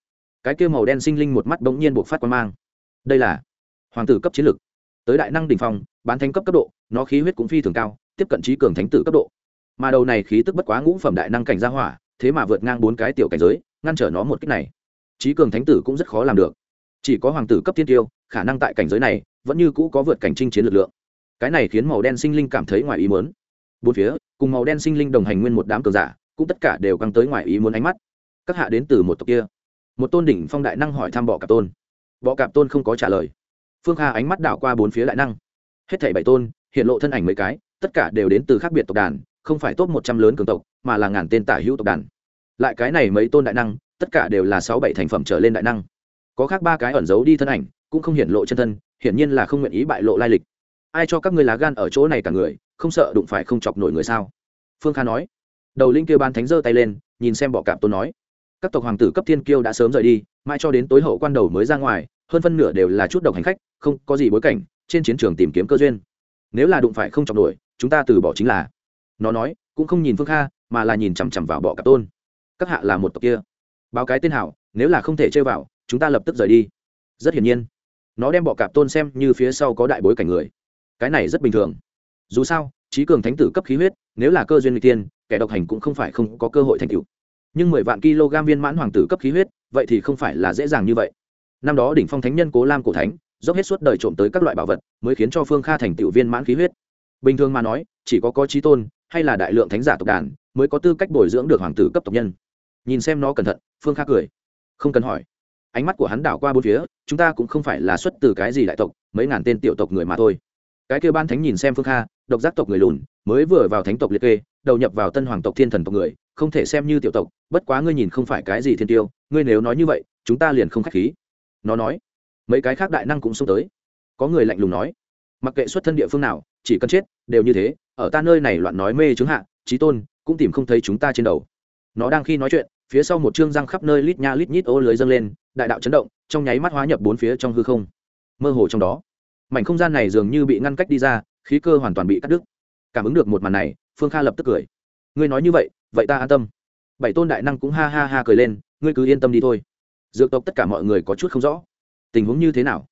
Cái kia màu đen sinh linh một mắt bỗng nhiên bộc phát quan mang. Đây là hoàng tử cấp chiến lực tới đại năng đỉnh phong, bán thánh cấp cấp độ, nó khí huyết cũng phi thường cao, tiếp cận trí cường thánh tử cấp độ. Mà đầu này khí tức bất quá ngũ phẩm đại năng cảnh gia hỏa, thế mà vượt ngang bốn cái tiểu cảnh giới, ngăn trở nó một cách này. Trí cường thánh tử cũng rất khó làm được. Chỉ có hoàng tử cấp tiên tiêu, khả năng tại cảnh giới này, vẫn như cũ có vượt cảnh trinh chiến lực lượng. Cái này khiến màu đen sinh linh cảm thấy ngoài ý muốn. Bốn phía, cùng màu đen sinh linh đồng hành nguyên một đám cường giả, cũng tất cả đều căng tới ngoài ý muốn ánh mắt. Các hạ đến từ một tộc kia. Một tôn đỉnh phong đại năng hỏi thăm bọ cạp tôn. Bọ cạp tôn không có trả lời phương kha ánh mắt đảo qua bốn phía đại năng. Hết thảy bảy tôn, hiện lộ thân ảnh mấy cái, tất cả đều đến từ khác biệt tộc đàn, không phải top một trăm lớn cường tộc, mà là ngàn tên tả hữu tộc đàn. Lại cái này mấy tôn đại năng, tất cả đều là sáu bảy thành phẩm trở lên đại năng. Có khác ba cái ẩn giấu đi thân ảnh, cũng không hiện lộ chân thân, hiển nhiên là không nguyện ý bại lộ lai lịch. Ai cho các ngươi lá gan ở chỗ này cả người, không sợ đụng phải không chọc nổi người sao? Phương kha nói. Đầu linh kêu ban thánh giơ tay lên, nhìn xem bọ cạp tôn nói. Các tộc hoàng tử cấp thiên kiêu đã sớm rời đi, mãi cho đến tối hậu quan đầu mới ra ngoài hơn phân nửa đều là chút độc hành khách, không có gì bối cảnh, trên chiến trường tìm kiếm cơ duyên. Nếu là đụng phải không chọc nổi, chúng ta từ bỏ chính là. Nó nói, cũng không nhìn phương kha, mà là nhìn chằm chằm vào bọ cạp tôn. Các hạ là một tộc kia. Báo cái tên hảo, nếu là không thể chơi vào, chúng ta lập tức rời đi. Rất hiển nhiên. Nó đem bọ cạp tôn xem như phía sau có đại bối cảnh người. Cái này rất bình thường. Dù sao, trí cường thánh tử cấp khí huyết, nếu là cơ duyên n g tiên, kẻ độc hành cũng không phải không có cơ hội thành cựu nhưng mười vạn kg viên mãn hoàng tử cấp khí huyết, vậy thì không phải là dễ dàng như vậy năm đó đỉnh phong thánh nhân cố lam cổ thánh, dốc hết suốt đời trộm tới các loại bảo vật, mới khiến cho phương kha thành tựu viên mãn khí huyết. Bình thường mà nói, chỉ có có trí tôn, hay là đại lượng thánh giả tộc đàn, mới có tư cách bồi dưỡng được hoàng tử cấp tộc nhân. Nhìn xem nó cẩn thận, phương kha cười. Không cần hỏi. Ánh mắt của hắn đảo qua bốn phía, chúng ta cũng không phải là xuất từ cái gì đại tộc, mấy ngàn tên tiểu tộc người mà thôi. Cái kêu ban thánh nhìn xem phương kha, độc giác tộc người lùn, mới vừa vào thánh tộc liệt kê, đầu nhập vào tân hoàng tộc thiên thần tộc người, không thể xem như tiểu tộc, bất quá ngươi nhìn không phải cái gì thiên tiêu, ngươi nếu nói như vậy, chúng ta liền không k h á c h khí nó nói, mấy cái khác đại năng cũng xông tới. Có người lạnh lùng nói, mặc kệ xuất thân địa phương nào, chỉ cần chết, đều như thế, ở ta nơi này loạn nói mê chứng hạ trí tôn cũng tìm không thấy chúng ta trên đầu. Nó đang khi nói chuyện, phía sau một chương răng khắp nơi lít nha lít nhít ô lưới dâng lên, đại đạo chấn động, trong nháy mắt hóa nhập bốn phía trong hư không. Mơ hồ trong đó, mảnh không gian này dường như bị ngăn cách đi ra, khí cơ hoàn toàn bị cắt đứt. Cảm ứng được một màn này, phương kha lập tức cười. Ngươi nói như vậy vậy ta an tâm. Bảy tôn đại năng cũng ha ha ha cười lên, ngươi cứ yên tâm đi thôi dược tộc tất cả mọi người có chút không rõ. Tình huống như thế nào?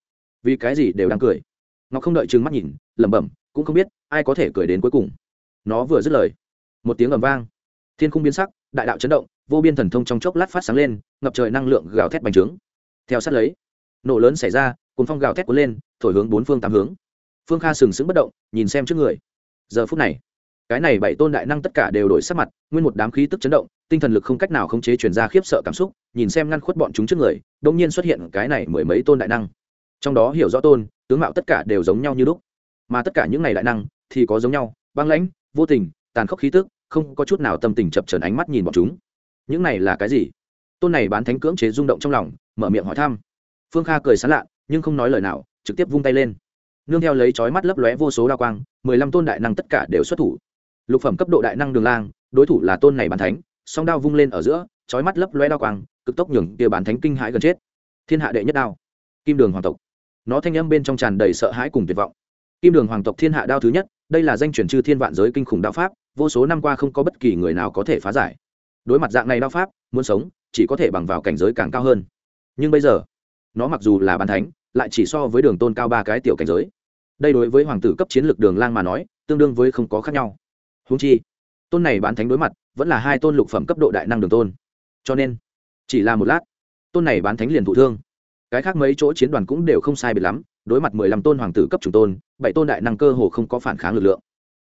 Vì cái gì đều đang cười? Ngọc không đợi chừng mắt nhìn, lẩm bẩm, cũng không biết ai có thể cười đến cuối cùng. Nó vừa dứt lời, một tiếng ầm vang. Thiên khung biến sắc, đại đạo chấn động, vô biên thần thông trong chốc lát phát sáng lên, ngập trời năng lượng gào thét bành trướng. Theo sát lấy, nổ lớn xảy ra cùng phong gào thét cuốn lên, thổi hướng bốn phương tám hướng. Phương kha sừng sững bất động, nhìn xem trước người. Giờ phút này, cái này bảy tôn đại năng tất cả đều đổi sắc mặt, nguyên một đám khí tức chấn động, tinh thần lực không cách nào khống chế chuyển ra khiếp sợ cảm xúc nhìn xem ngăn khuất bọn chúng trước người đông nhiên xuất hiện cái này mười mấy tôn đại năng. Trong đó hiểu rõ tôn, tướng mạo tất cả đều giống nhau như lúc. Mà tất cả những này đại năng thì có giống nhau, băng lãnh, vô tình, tàn khốc khí tức, không có chút nào tâm tình chập trần ánh mắt nhìn bọn chúng. Những này là cái gì? Tôn này bán thánh cưỡng chế rung động trong lòng, mở miệng hỏi thăm. Phương kha cười sán lạ, nhưng không nói lời nào, trực tiếp vung tay lên. Nương theo lấy chói mắt lấp lóe vô số đa quang, mười lăm tôn đại năng tất cả đều xuất thủ. Lục phẩm cấp độ đại năng đường lang, đối thủ là tôn này bán thánh, song đao vung lên ở giữa, chói mắt lấp lóe đa quang cực tốc nhường kia bán thánh kinh hãi gần chết. Thiên hạ đệ nhất đao, kim đường hoàng tộc. Nó thanh âm bên trong tràn đầy sợ hãi cùng tuyệt vọng. Kim đường hoàng tộc thiên hạ đao thứ nhất, đây là danh truyền chư thiên vạn giới kinh khủng đao pháp, vô số năm qua không có bất kỳ người nào có thể phá giải. Đối mặt dạng này đao pháp, muốn sống, chỉ có thể bằng vào cảnh giới càng cao hơn. Nhưng bây giờ, nó mặc dù là bàn thánh, lại chỉ so với đường tôn cao ba cái tiểu cảnh giới. Đây đối với hoàng tử cấp chiến lược đường lang mà nói, tương đương với không có khác nhau. Húng chi, tôn này bán thánh đối mặt, vẫn là hai tôn lục phẩm cấp độ đại năng đường tôn. Cho nên chỉ là một lát, tôn này bán thánh liền thụ thương. Cái khác mấy chỗ chiến đoàn cũng đều không sai biệt lắm, đối mặt mười lăm tôn hoàng tử cấp chủ tôn, bảy tôn đại năng cơ hồ không có phản kháng lực lượng.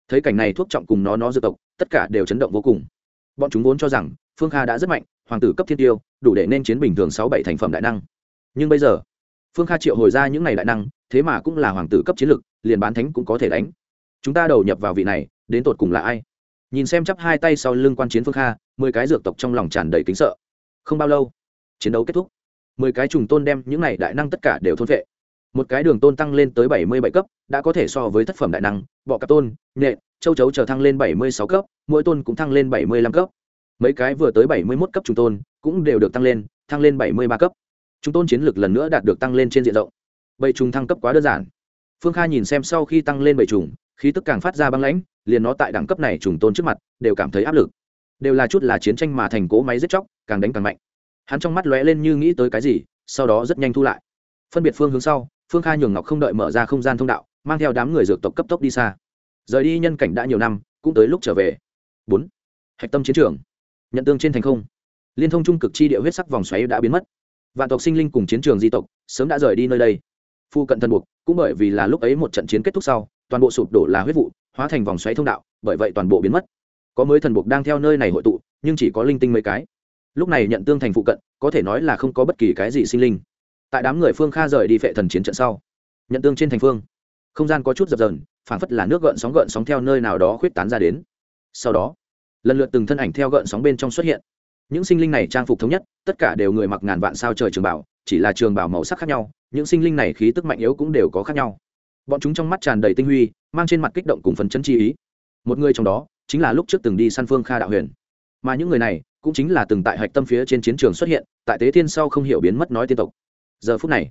Thấy cảnh này thuốc trọng cùng nó nó dược tộc, tất cả đều chấn động vô cùng. Bọn chúng vốn cho rằng, phương kha đã rất mạnh, hoàng tử cấp thiên tiêu, đủ để nên chiến bình thường sáu bảy thành phẩm đại năng. Nhưng bây giờ, phương kha triệu hồi ra những ngày đại năng, thế mà cũng là hoàng tử cấp chiến lực, liền bán thánh cũng có thể đánh. Chúng ta đầu nhập vào vị này, đến tột cùng là ai? Nhìn xem chắp hai tay sau lưng quan chiến phương kha, mười cái dược tộc trong lòng tràn đầy kính sợ không bao lâu, chiến đấu kết thúc. Mười cái trùng tôn đem những này đại năng tất cả đều thôn vệ. Một cái đường tôn tăng lên tới bảy mươi bảy cấp, đã có thể so với thất phẩm đại năng, bọ cạp tôn nhện châu chấu chờ thăng lên bảy mươi sáu cấp, mỗi tôn cũng thăng lên bảy mươi lăm cấp. Mấy cái vừa tới bảy mươi mốt cấp trùng tôn cũng đều được tăng lên, thăng lên bảy mươi ba cấp. Trùng tôn chiến lược lần nữa đạt được tăng lên trên diện rộng. Bảy trùng thăng cấp quá đơn giản. Phương kha nhìn xem sau khi tăng lên bảy trùng, khí tức càng phát ra băng lãnh, liền nó tại đẳng cấp này trùng tôn trước mặt, đều cảm thấy áp lực. Đều là chút là chiến tranh mà thành cố máy giết chóc càng đánh càng mạnh. Hắn trong mắt lóe lên như nghĩ tới cái gì, sau đó rất nhanh thu lại. Phân biệt phương hướng sau, phương kha nhường ngọc không đợi mở ra không gian thông đạo, mang theo đám người dược tộc cấp tốc đi xa. Rời đi nhân cảnh đã nhiều năm, cũng tới lúc trở về. Bốn. Hạch tâm chiến trường. Nhận tương trên thành không. Liên thông trung cực chi địa huyết sắc vòng xoáy đã biến mất. Vạn tộc sinh linh cùng chiến trường di tộc sớm đã rời đi nơi đây. Phu cận thần buộc, cũng bởi vì là lúc ấy một trận chiến kết thúc sau, toàn bộ sụp đổ là huyết vụ, hóa thành vòng xoáy thông đạo, bởi vậy toàn bộ biến mất. Có mới thần buộc đang theo nơi này hội tụ, nhưng chỉ có linh tinh mấy cái lúc này nhận tương thành phụ cận, có thể nói là không có bất kỳ cái gì sinh linh. Tại đám người phương kha rời đi phệ thần chiến trận sau, nhận tương trên thành phương. Không gian có chút dập dờn, phảng phất là nước gợn sóng gợn sóng theo nơi nào đó khuyết tán ra đến. Sau đó, lần lượt từng thân ảnh theo gợn sóng bên trong xuất hiện. Những sinh linh này trang phục thống nhất, tất cả đều người mặc ngàn vạn sao trời trường bảo, chỉ là trường bảo màu sắc khác nhau, những sinh linh này khí tức mạnh yếu cũng đều có khác nhau. Bọn chúng trong mắt tràn đầy tinh huy, mang trên mặt kích động cùng phấn chân chi ý. Một người trong đó, chính là lúc trước từng đi săn phương kha đạo huyền. Mà những người này cũng chính là từng tại hạch tâm phía trên chiến trường xuất hiện, tại tế thiên sau không hiểu biến mất nói tiên tộc. Giờ phút này,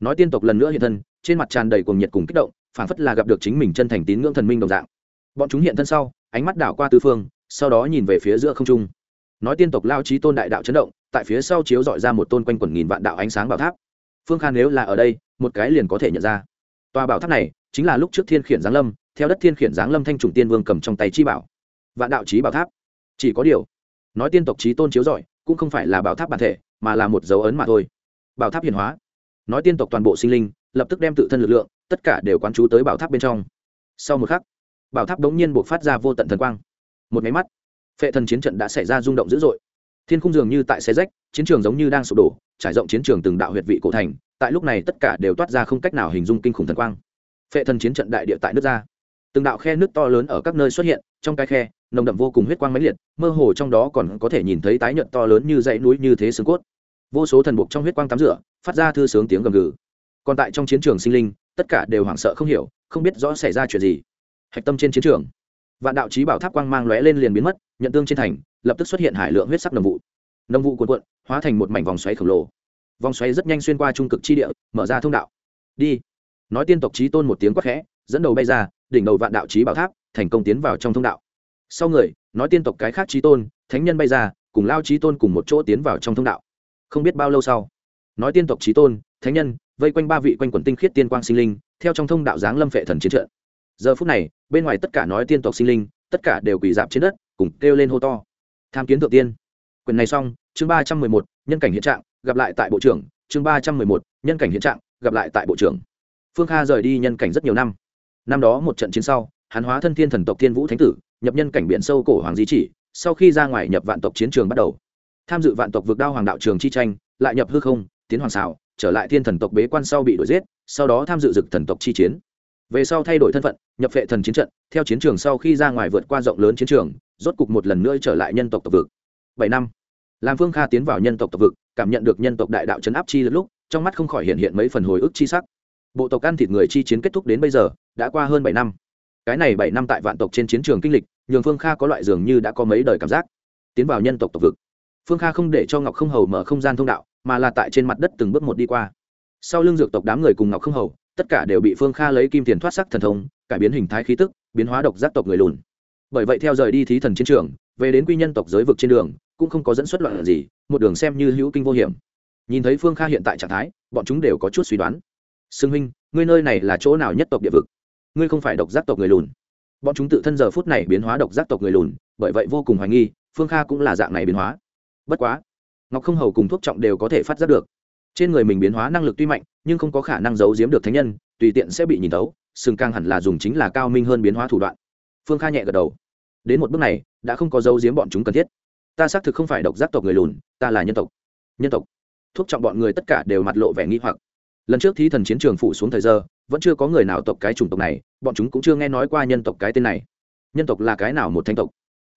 nói tiên tộc lần nữa hiện thân, trên mặt tràn đầy cuồng nhiệt cùng kích động, phản phất là gặp được chính mình chân thành tín ngưỡng thần minh đồng dạng. Bọn chúng hiện thân sau, ánh mắt đảo qua tư phương, sau đó nhìn về phía giữa không trung. Nói tiên tộc lao trí tôn đại đạo chấn động, tại phía sau chiếu dọi ra một tôn quanh quần nghìn vạn đạo ánh sáng bảo tháp. Phương khan nếu là ở đây, một cái liền có thể nhận ra. Tòa bảo tháp này, chính là lúc trước thiên khiển giáng lâm, theo đất thiên khiển giáng lâm thanh trùng tiên vương cầm trong tay chi bảo. Vạn đạo trí bảo tháp. Chỉ có điều nói tiên tộc trí tôn chiếu giỏi cũng không phải là bảo tháp bản thể, mà là một dấu ấn mà thôi. Bảo tháp hiền hóa. Nói tiên tộc toàn bộ sinh linh, lập tức đem tự thân lực lượng, tất cả đều quán chú tới bảo tháp bên trong. Sau một khắc, bảo tháp đống nhiên buộc phát ra vô tận thần quang. Một máy mắt, phệ thần chiến trận đã xảy ra rung động dữ dội. Thiên khung dường như tại xe rách, chiến trường giống như đang sụp đổ, trải rộng chiến trường từng đạo huyệt vị cổ thành, tại lúc này tất cả đều toát ra không cách nào hình dung kinh khủng thần quang. Phệ thần chiến trận đại địa tại nước ra từng đạo khe nước to lớn ở các nơi xuất hiện, trong cái khe, nồng đậm vô cùng huyết quang mãnh liệt, mơ hồ trong đó còn có thể nhìn thấy tái nhợt to lớn như dãy núi như thế xương cốt. Vô số thần buộc trong huyết quang tắm rửa, phát ra thư sướng tiếng gầm gừ. Còn tại trong chiến trường sinh linh, tất cả đều hoảng sợ không hiểu, không biết rõ xảy ra chuyện gì. Hạch tâm trên chiến trường, vạn đạo trí bảo tháp quang mang lóe lên liền biến mất, nhận tương trên thành, lập tức xuất hiện hải lượng huyết sắc nồng vụ. Nồng vụ cuồn cuộn, hóa thành một mảnh vòng xoáy khổng lồ. Vòng xoáy rất nhanh xuyên qua trung cực chi địa, mở ra thông đạo. Đi. Nói tiên tộc trí tôn một tiếng quát khẽ, dẫn đầu bay ra đỉnh đầu vạn đạo trí bảo tháp, thành công tiến vào trong thông đạo. Sau người, nói tiên tộc cái khác trí tôn, thánh nhân bay ra, cùng lao trí tôn cùng một chỗ tiến vào trong thông đạo. Không biết bao lâu sau, nói tiên tộc trí tôn, thánh nhân, vây quanh ba vị quanh quần tinh khiết tiên quang sinh linh, theo trong thông đạo giáng lâm phệ thần chiến trận. Giờ phút này, bên ngoài tất cả nói tiên tộc sinh linh, tất cả đều quỳ dạp trên đất, cùng kêu lên hô to. Tham kiến thượng tiên. Quyền này xong, chương ba trăm mười một, nhân cảnh hiện trạng, gặp lại tại bộ trưởng. Chương ba trăm mười một, nhân cảnh hiện trạng, gặp lại tại bộ trưởng. Phương kha rời đi nhân cảnh rất nhiều năm năm đó một trận chiến sau, hắn hóa thân thiên thần tộc thiên vũ thánh tử, nhập nhân cảnh biển sâu cổ hoàng di chỉ, sau khi ra ngoài nhập vạn tộc chiến trường bắt đầu. Tham dự vạn tộc vượt đao hoàng đạo trường chi tranh, lại nhập hư không, tiến hoàng xảo, trở lại thiên thần tộc bế quan sau bị đuổi giết, sau đó tham dự dực thần tộc chi chiến. Về sau thay đổi thân phận, nhập vệ thần chiến trận, theo chiến trường sau khi ra ngoài vượt qua rộng lớn chiến trường, rốt cục một lần nữa trở lại nhân tộc tộc vực. Bảy năm làm phương kha tiến vào nhân tộc tộc vực, cảm nhận được nhân tộc đại đạo chấn áp chi lúc, trong mắt không khỏi hiện hiện mấy phần hồi ức chi sắc bộ tộc ăn thịt người chi chiến kết thúc đến bây giờ, đã qua hơn bảy năm. Cái này bảy năm tại vạn tộc trên chiến trường kinh lịch, nhường phương kha có loại dường như đã có mấy đời cảm giác. Tiến vào nhân tộc tộc vực. Phương kha không để cho ngọc không hầu mở không gian thông đạo, mà là tại trên mặt đất từng bước một đi qua. Sau lưng dược tộc đám người cùng ngọc không hầu, tất cả đều bị phương kha lấy kim tiền thoát sắc thần thông, cải biến hình thái khí tức, biến hóa độc giác tộc người lùn. Bởi vậy theo rời đi thí thần chiến trường, về đến quy nhân tộc giới vực trên đường, cũng không có dẫn xuất loạn gì, một đường xem như hữu kinh vô hiểm. Nhìn thấy phương kha hiện tại trạng thái, bọn chúng đều có chút suy đoán xưng huynh, ngươi nơi này là chỗ nào nhất tộc địa vực? Ngươi không phải độc giác tộc người lùn. Bọn chúng tự thân giờ phút này biến hóa độc giác tộc người lùn, bởi vậy vô cùng hoài nghi, phương kha cũng là dạng này biến hóa. Bất quá, ngọc không hầu cùng thuốc trọng đều có thể phát giác được. Trên người mình biến hóa năng lực tuy mạnh, nhưng không có khả năng giấu giếm được thánh nhân, tùy tiện sẽ bị nhìn tấu sừng càng hẳn là dùng chính là cao minh hơn biến hóa thủ đoạn. Phương kha nhẹ gật đầu. Đến một bước này, đã không có giấu giếm bọn chúng cần thiết. Ta xác thực không phải độc giác tộc người lùn, ta là nhân tộc. Nhân tộc. Thuốc trọng bọn người tất cả đều mặt lộ vẻ nghi hoặc lần trước thí thần chiến trường phủ xuống thời giờ, vẫn chưa có người nào tộc cái chủng tộc này, bọn chúng cũng chưa nghe nói qua nhân tộc cái tên này. Nhân tộc là cái nào một thánh tộc?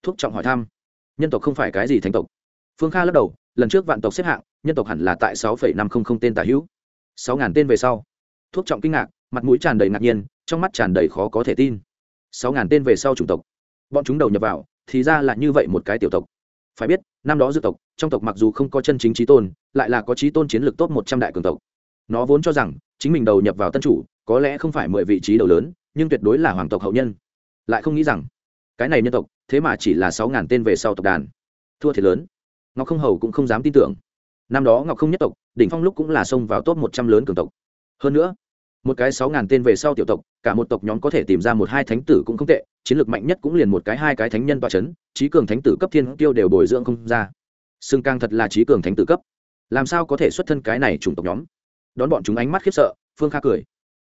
Thuốc trọng hỏi thăm. Nhân tộc không phải cái gì thánh tộc. Phương kha lắc đầu, lần trước vạn tộc xếp hạng, nhân tộc hẳn là tại sáu năm trăm linh tên tả hữu. sáu ngàn tên về sau. Thuốc trọng kinh ngạc, mặt mũi tràn đầy ngạc nhiên, trong mắt tràn đầy khó có thể tin. sáu ngàn tên về sau chủng tộc. Bọn chúng đầu nhập vào, thì ra là như vậy một cái tiểu tộc. Phải biết, năm đó dư tộc, trong tộc mặc dù không có chân chính trí tôn, lại là có trí tôn chiến lược tốt một trăm đại cường tộc nó vốn cho rằng, chính mình đầu nhập vào tân chủ, có lẽ không phải mười vị trí đầu lớn, nhưng tuyệt đối là hoàng tộc hậu nhân. Lại không nghĩ rằng, cái này nhân tộc, thế mà chỉ là sáu ngàn tên về sau tộc đàn. Thua thiệt lớn. Ngọc không hầu cũng không dám tin tưởng. Năm đó ngọc không nhất tộc, đỉnh phong lúc cũng là xông vào top một trăm lớn cường tộc. Hơn nữa, một cái sáu ngàn tên về sau tiểu tộc, cả một tộc nhóm có thể tìm ra một hai thánh tử cũng không tệ, chiến lược mạnh nhất cũng liền một cái hai cái thánh nhân toa c h ấ n trí cường thánh tử cấp thiên tiêu đều bồi dưỡng không ra. Xưng càng thật là trí cường thánh tử cấp. Làm sao có thể xuất thân cái này chủng tộc nhóm? Đón bọn chúng ánh mắt khiếp sợ, phương kha cười.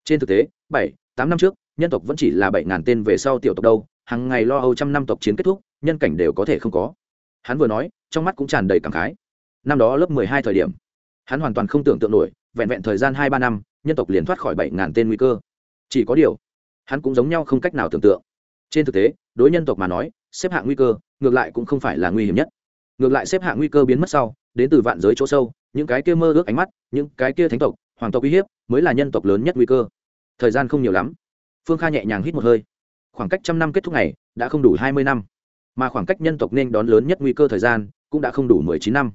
Trên thực tế, bảy, tám năm trước, nhân tộc vẫn chỉ là bảy ngàn tên về sau tiểu tộc đâu, hàng ngày lo âu trăm năm tộc chiến kết thúc, nhân cảnh đều có thể không có. Hắn vừa nói, trong mắt cũng tràn đầy cảm khái. Năm đó lớp mười hai thời điểm, hắn hoàn toàn không tưởng tượng nổi, vẹn vẹn thời gian hai, ba năm, nhân tộc liền thoát khỏi bảy ngàn tên nguy cơ. Chỉ có điều, hắn cũng giống nhau không cách nào tưởng tượng. Trên thực tế, đối nhân tộc mà nói, xếp hạng nguy cơ, ngược lại cũng không phải là nguy hiểm nhất. Ngược lại xếp hạng nguy cơ biến mất sau, đến từ vạn giới chỗ sâu những cái kia mơ ước ánh mắt, những cái kia thánh tộc, hoàng tộc uy hiếp mới là nhân tộc lớn nhất nguy cơ. Thời gian không nhiều lắm. Phương kha nhẹ nhàng hít một hơi. Khoảng cách trăm năm kết thúc này đã không đủ hai mươi năm. Mà khoảng cách nhân tộc nên đón lớn nhất nguy cơ thời gian, cũng đã không đủ mười chín năm.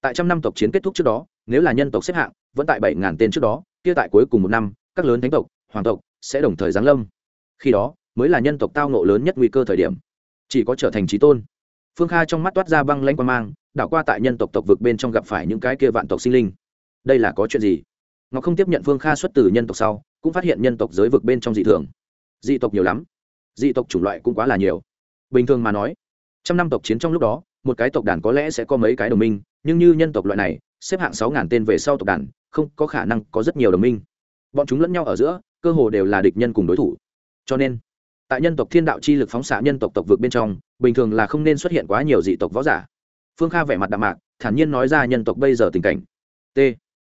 Tại trăm năm tộc chiến kết thúc trước đó, nếu là nhân tộc xếp hạng, vẫn tại bảy ngàn tên trước đó, kia tại cuối cùng một năm, các lớn thánh tộc, hoàng tộc sẽ đồng thời giáng lâm. Khi đó, mới là nhân tộc tao nộ lớn nhất nguy cơ thời điểm. Chỉ có trở thành trí tôn. Phương kha trong mắt toát ra băng lanh quan mang đảo qua tại nhân tộc tộc vực bên trong gặp phải những cái kia vạn tộc sinh linh. Đây là có chuyện gì? Ngọc không tiếp nhận phương kha xuất từ nhân tộc sau, cũng phát hiện nhân tộc giới vực bên trong dị thường. Dị tộc nhiều lắm. Dị tộc chủng loại cũng quá là nhiều. Bình thường mà nói, trăm năm tộc chiến trong lúc đó, một cái tộc đàn có lẽ sẽ có mấy cái đồng minh, nhưng như nhân tộc loại này, xếp hạng sáu ngàn tên về sau tộc đàn, không có khả năng có rất nhiều đồng minh. Bọn chúng lẫn nhau ở giữa, cơ hồ đều là địch nhân cùng đối thủ. Cho nên, tại nhân tộc thiên đạo chi lực phóng xạ nhân tộc tộc vực bên trong, bình thường là không nên xuất hiện quá nhiều dị tộc võ giả phương kha vẻ mặt đạm mạc, thản nhiên nói ra nhân tộc bây giờ tình cảnh. T.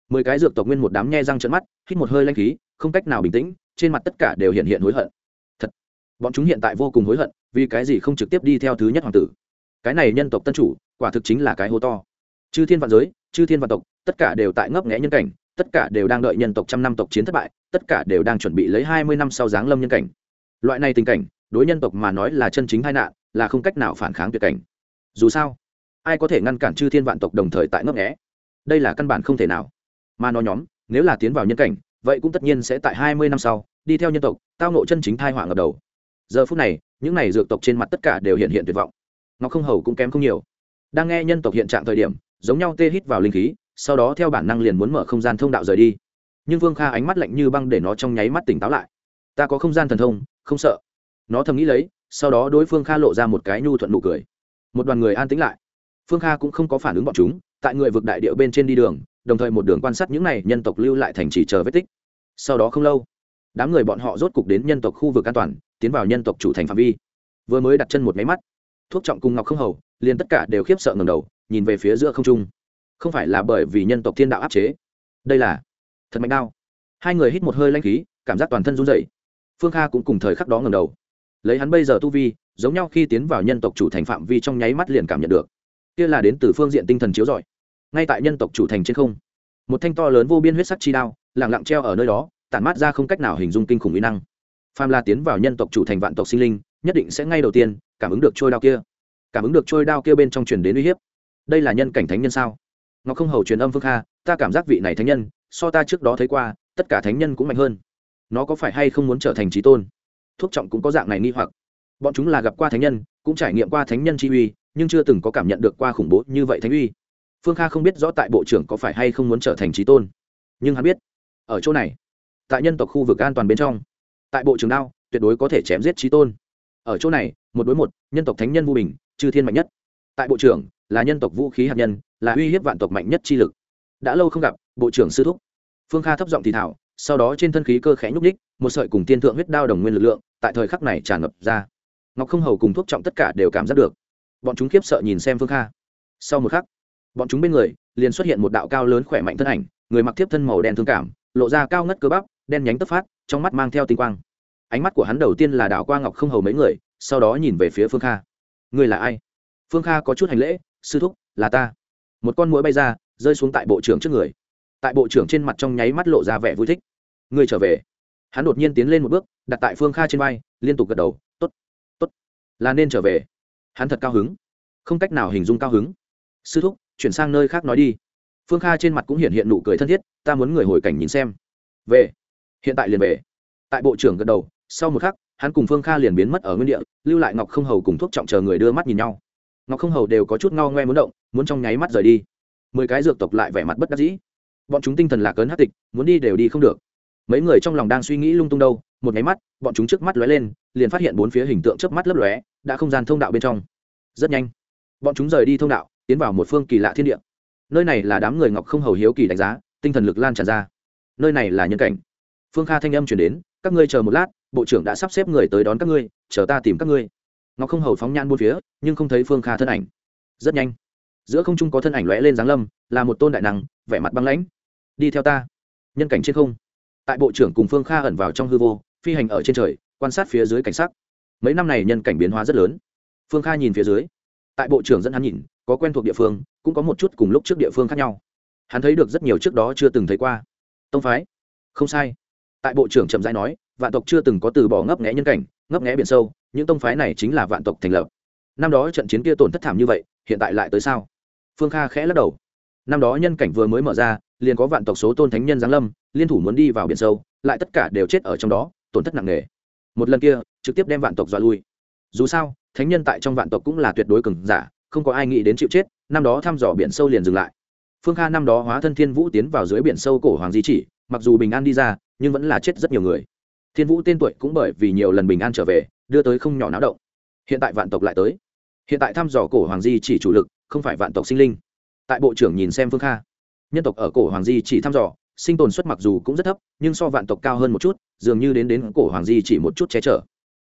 Mười cái dược tộc nguyên một đám nhe răng trận mắt, hít một hơi lanh khí, không cách nào bình tĩnh, trên mặt tất cả đều hiện hiện hối hận. Thật, bọn chúng hiện tại vô cùng hối hận, vì cái gì không trực tiếp đi theo thứ nhất hoàng tử? Cái này nhân tộc tân chủ, quả thực chính là cái hố to. Chư thiên vạn giới, chư thiên vạn tộc, tất cả đều tại ngấp nghẽ nhân cảnh, tất cả đều đang đợi nhân tộc trăm năm tộc chiến thất bại, tất cả đều đang chuẩn bị lấy hai mươi năm sau giáng lâm nhân cảnh. Loại này tình cảnh, đối nhân tộc mà nói là chân chính hai nạn, là không cách nào phản kháng tuyệt cảnh. Dù sao ai có thể ngăn cản chư thiên vạn tộc đồng thời tại ngấp nghẽ đây là căn bản không thể nào. Mà nó nhóm, nếu là tiến vào nhân cảnh, vậy cũng tất nhiên sẽ tại hai mươi năm sau, đi theo nhân tộc, tao nộ chân chính thai họa ngập đầu. Giờ phút này, những này dược tộc trên mặt tất cả đều hiện hiện tuyệt vọng. Ngọc không hầu cũng kém không nhiều. Đang nghe nhân tộc hiện trạng thời điểm, giống nhau tê hít vào linh khí, sau đó theo bản năng liền muốn mở không gian thông đạo rời đi. Nhưng vương kha ánh mắt lạnh như băng để nó trong nháy mắt tỉnh táo lại. Ta có không gian thần thông, không sợ. Nó thầm nghĩ lấy, sau đó đối phương kha lộ ra một cái nhu thuận nụ cười. Một đoàn người an tĩnh lại phương kha cũng không có phản ứng bọn chúng, tại người vực đại điệu bên trên đi đường, đồng thời một đường quan sát những n à y nhân tộc lưu lại thành chỉ chờ vết tích. Sau đó không lâu, đám người bọn họ rốt cục đến nhân tộc khu vực an toàn, tiến vào nhân tộc chủ thành phạm vi. Vừa mới đặt chân một máy mắt, thuốc trọng cùng ngọc không hầu, liền tất cả đều khiếp sợ ngầm đầu, nhìn về phía giữa không trung. Không phải là bởi vì nhân tộc thiên đạo áp chế. Đây là thật mạnh đao. Hai người hít một hơi lanh khí, cảm giác toàn thân run dậy phương kha cũng cùng thời khắc đó ngầm đầu. Lấy hắn bây giờ tu vi, giống nhau khi tiến vào nhân tộc chủ thành phạm vi trong nháy mắt liền cảm nhận được kia là đến từ phương diện tinh thần chiếu rọi, ngay tại nhân tộc chủ thành trên không. Một thanh to lớn vô biên huyết sắc chi đao lẳng lặng treo ở nơi đó, tản mát ra không cách nào hình dung kinh khủng uy năng. Phàm la tiến vào nhân tộc chủ thành vạn tộc sinh linh, nhất định sẽ ngay đầu tiên cảm ứng được trôi đao kia. Cảm ứng được trôi đao kia bên trong truyền đến uy hiếp. Đây là nhân cảnh thánh nhân sao? Ngọc không hầu truyền âm phương kha, ta cảm giác vị này thánh nhân, so ta trước đó thấy qua, tất cả thánh nhân cũng mạnh hơn. Nó có phải hay không muốn trở thành trí tôn? Thuốc trọng cũng có dạng này nghi hoặc. Bọn chúng là gặp qua thánh nhân, cũng trải nghiệm qua thánh nhân chi uy nhưng chưa từng có cảm nhận được qua khủng bố như vậy thánh uy. Phương kha không biết rõ tại bộ trưởng có phải hay không muốn trở thành trí tôn. Nhưng hắn biết, ở chỗ này, tại nhân tộc khu vực an toàn bên trong, tại bộ trưởng đao, tuyệt đối có thể chém giết trí tôn. Ở chỗ này, một đối một, nhân tộc thánh nhân vô bình, chư thiên mạnh nhất. Tại bộ trưởng, là nhân tộc vũ khí hạt nhân, là uy hiếp vạn tộc mạnh nhất chi lực. Đã lâu không gặp, bộ trưởng sư thúc. Phương kha thấp giọng thì thảo sau đó trên thân khí cơ khẽ nhúc ních một sợi cùng tiên thượng huyết đao đồng nguyên lực lượng, tại thời khắc này tràn ngập ra. Ngọc không hầu cùng thuốc trọng tất cả đều cảm giác được bọn chúng khiếp sợ nhìn xem phương kha. Sau một khắc, bọn chúng bên người liền xuất hiện một đạo cao lớn khỏe mạnh thân ảnh, người mặc thiếp thân màu đen thương cảm, lộ ra cao ngất cơ bắp, đen nhánh tấp phát, trong mắt mang theo tinh quang. Ánh mắt của hắn đầu tiên là đạo quang ngọc không hầu mấy người, sau đó nhìn về phía phương kha. Người là ai? Phương kha có chút hành lễ, sư thúc, là ta. Một con mũi bay ra, rơi xuống tại bộ trưởng trước người. Tại bộ trưởng trên mặt trong nháy mắt lộ ra vẻ vui thích. Người trở về. Hắn đột nhiên tiến lên một bước, đặt tại phương kha trên vai, liên tục gật đầu t ố t t ố t là nên trở về hắn thật cao hứng. Không cách nào hình dung cao hứng. Sư thúc, chuyển sang nơi khác nói đi. Phương kha trên mặt cũng hiện hiện nụ cười thân thiết, ta muốn người hồi cảnh nhìn xem. Về. Hiện tại liền về. Tại bộ trưởng gật đầu, sau một khắc, hắn cùng phương kha liền biến mất ở nguyên địa, lưu lại ngọc không hầu cùng thuốc trọng chờ người đưa mắt nhìn nhau. Ngọc không hầu đều có chút ngao ngoe muốn động, muốn trong nháy mắt rời đi. Mười cái dược tộc lại vẻ mặt bất đắc dĩ. Bọn chúng tinh thần lạc ấn hát tịch, muốn đi đều đi không được. Mấy người trong lòng đang suy nghĩ lung tung đâu, một nháy mắt, bọn chúng trước mắt lóe lên, liền phát hiện bốn phía hình tượng trước mắt lấp lóe đã không gian thông đạo bên trong. Rất nhanh, bọn chúng rời đi thông đạo, tiến vào một phương kỳ lạ thiên địa. Nơi này là đám người ngọc không hầu hiếu kỳ đánh giá, tinh thần lực lan tràn ra. Nơi này là nhân cảnh. Phương kha thanh âm chuyển đến, các ngươi chờ một lát, bộ trưởng đã sắp xếp người tới đón các ngươi, chờ ta tìm các ngươi. Ngọc không hầu phóng nhan buôn phía, nhưng không thấy phương kha thân ảnh. Rất nhanh, giữa không trung có thân ảnh lóe lên giáng lâm, là một tôn đại năng, vẻ mặt băng lãnh. Đi theo ta. Nhân cảnh trên không. Tại bộ trưởng cùng phương kha ẩn vào trong hư vô, phi hành ở trên trời, quan sát phía dưới cảnh sắc mấy năm này nhân cảnh biến hóa rất lớn. Phương kha nhìn phía dưới. Tại bộ trưởng dẫn hắn nhìn, có quen thuộc địa phương, cũng có một chút cùng lúc trước địa phương khác nhau. Hắn thấy được rất nhiều trước đó chưa từng thấy qua. Tông phái? Không sai. Tại bộ trưởng chậm rãi nói, vạn tộc chưa từng có từ bỏ ngấp nghẽ nhân cảnh, ngấp nghẽ biển sâu, những tông phái này chính là vạn tộc thành lập. Năm đó trận chiến kia tổn thất thảm như vậy, hiện tại lại tới sao? Phương kha khẽ lắc đầu. Năm đó nhân cảnh vừa mới mở ra, liền có vạn tộc số tôn thánh nhân giáng lâm, liên thủ muốn đi vào biển sâu, lại tất cả đều chết ở trong đó, tổn thất nặng nề. Một lần kia trực tiếp đem vạn tộc dọa lui. Dù sao, thánh nhân tại trong vạn tộc cũng là tuyệt đối cường giả, không có ai nghĩ đến chịu chết, năm đó thăm dò biển sâu liền dừng lại. Phương kha năm đó hóa thân thiên vũ tiến vào dưới biển sâu cổ hoàng di chỉ, mặc dù bình an đi ra, nhưng vẫn là chết rất nhiều người. Thiên vũ tên tuổi cũng bởi vì nhiều lần bình an trở về, đưa tới không nhỏ náo động. Hiện tại vạn tộc lại tới. Hiện tại thăm dò cổ hoàng di chỉ chủ lực không phải vạn tộc sinh linh. Tại bộ trưởng nhìn xem phương kha, nhân tộc ở cổ hoàng di chỉ thăm dò, sinh tồn suất mặc dù cũng rất thấp, nhưng so vạn tộc cao hơn một chút, dường như đến đến cổ hoàng di chỉ một chút che chở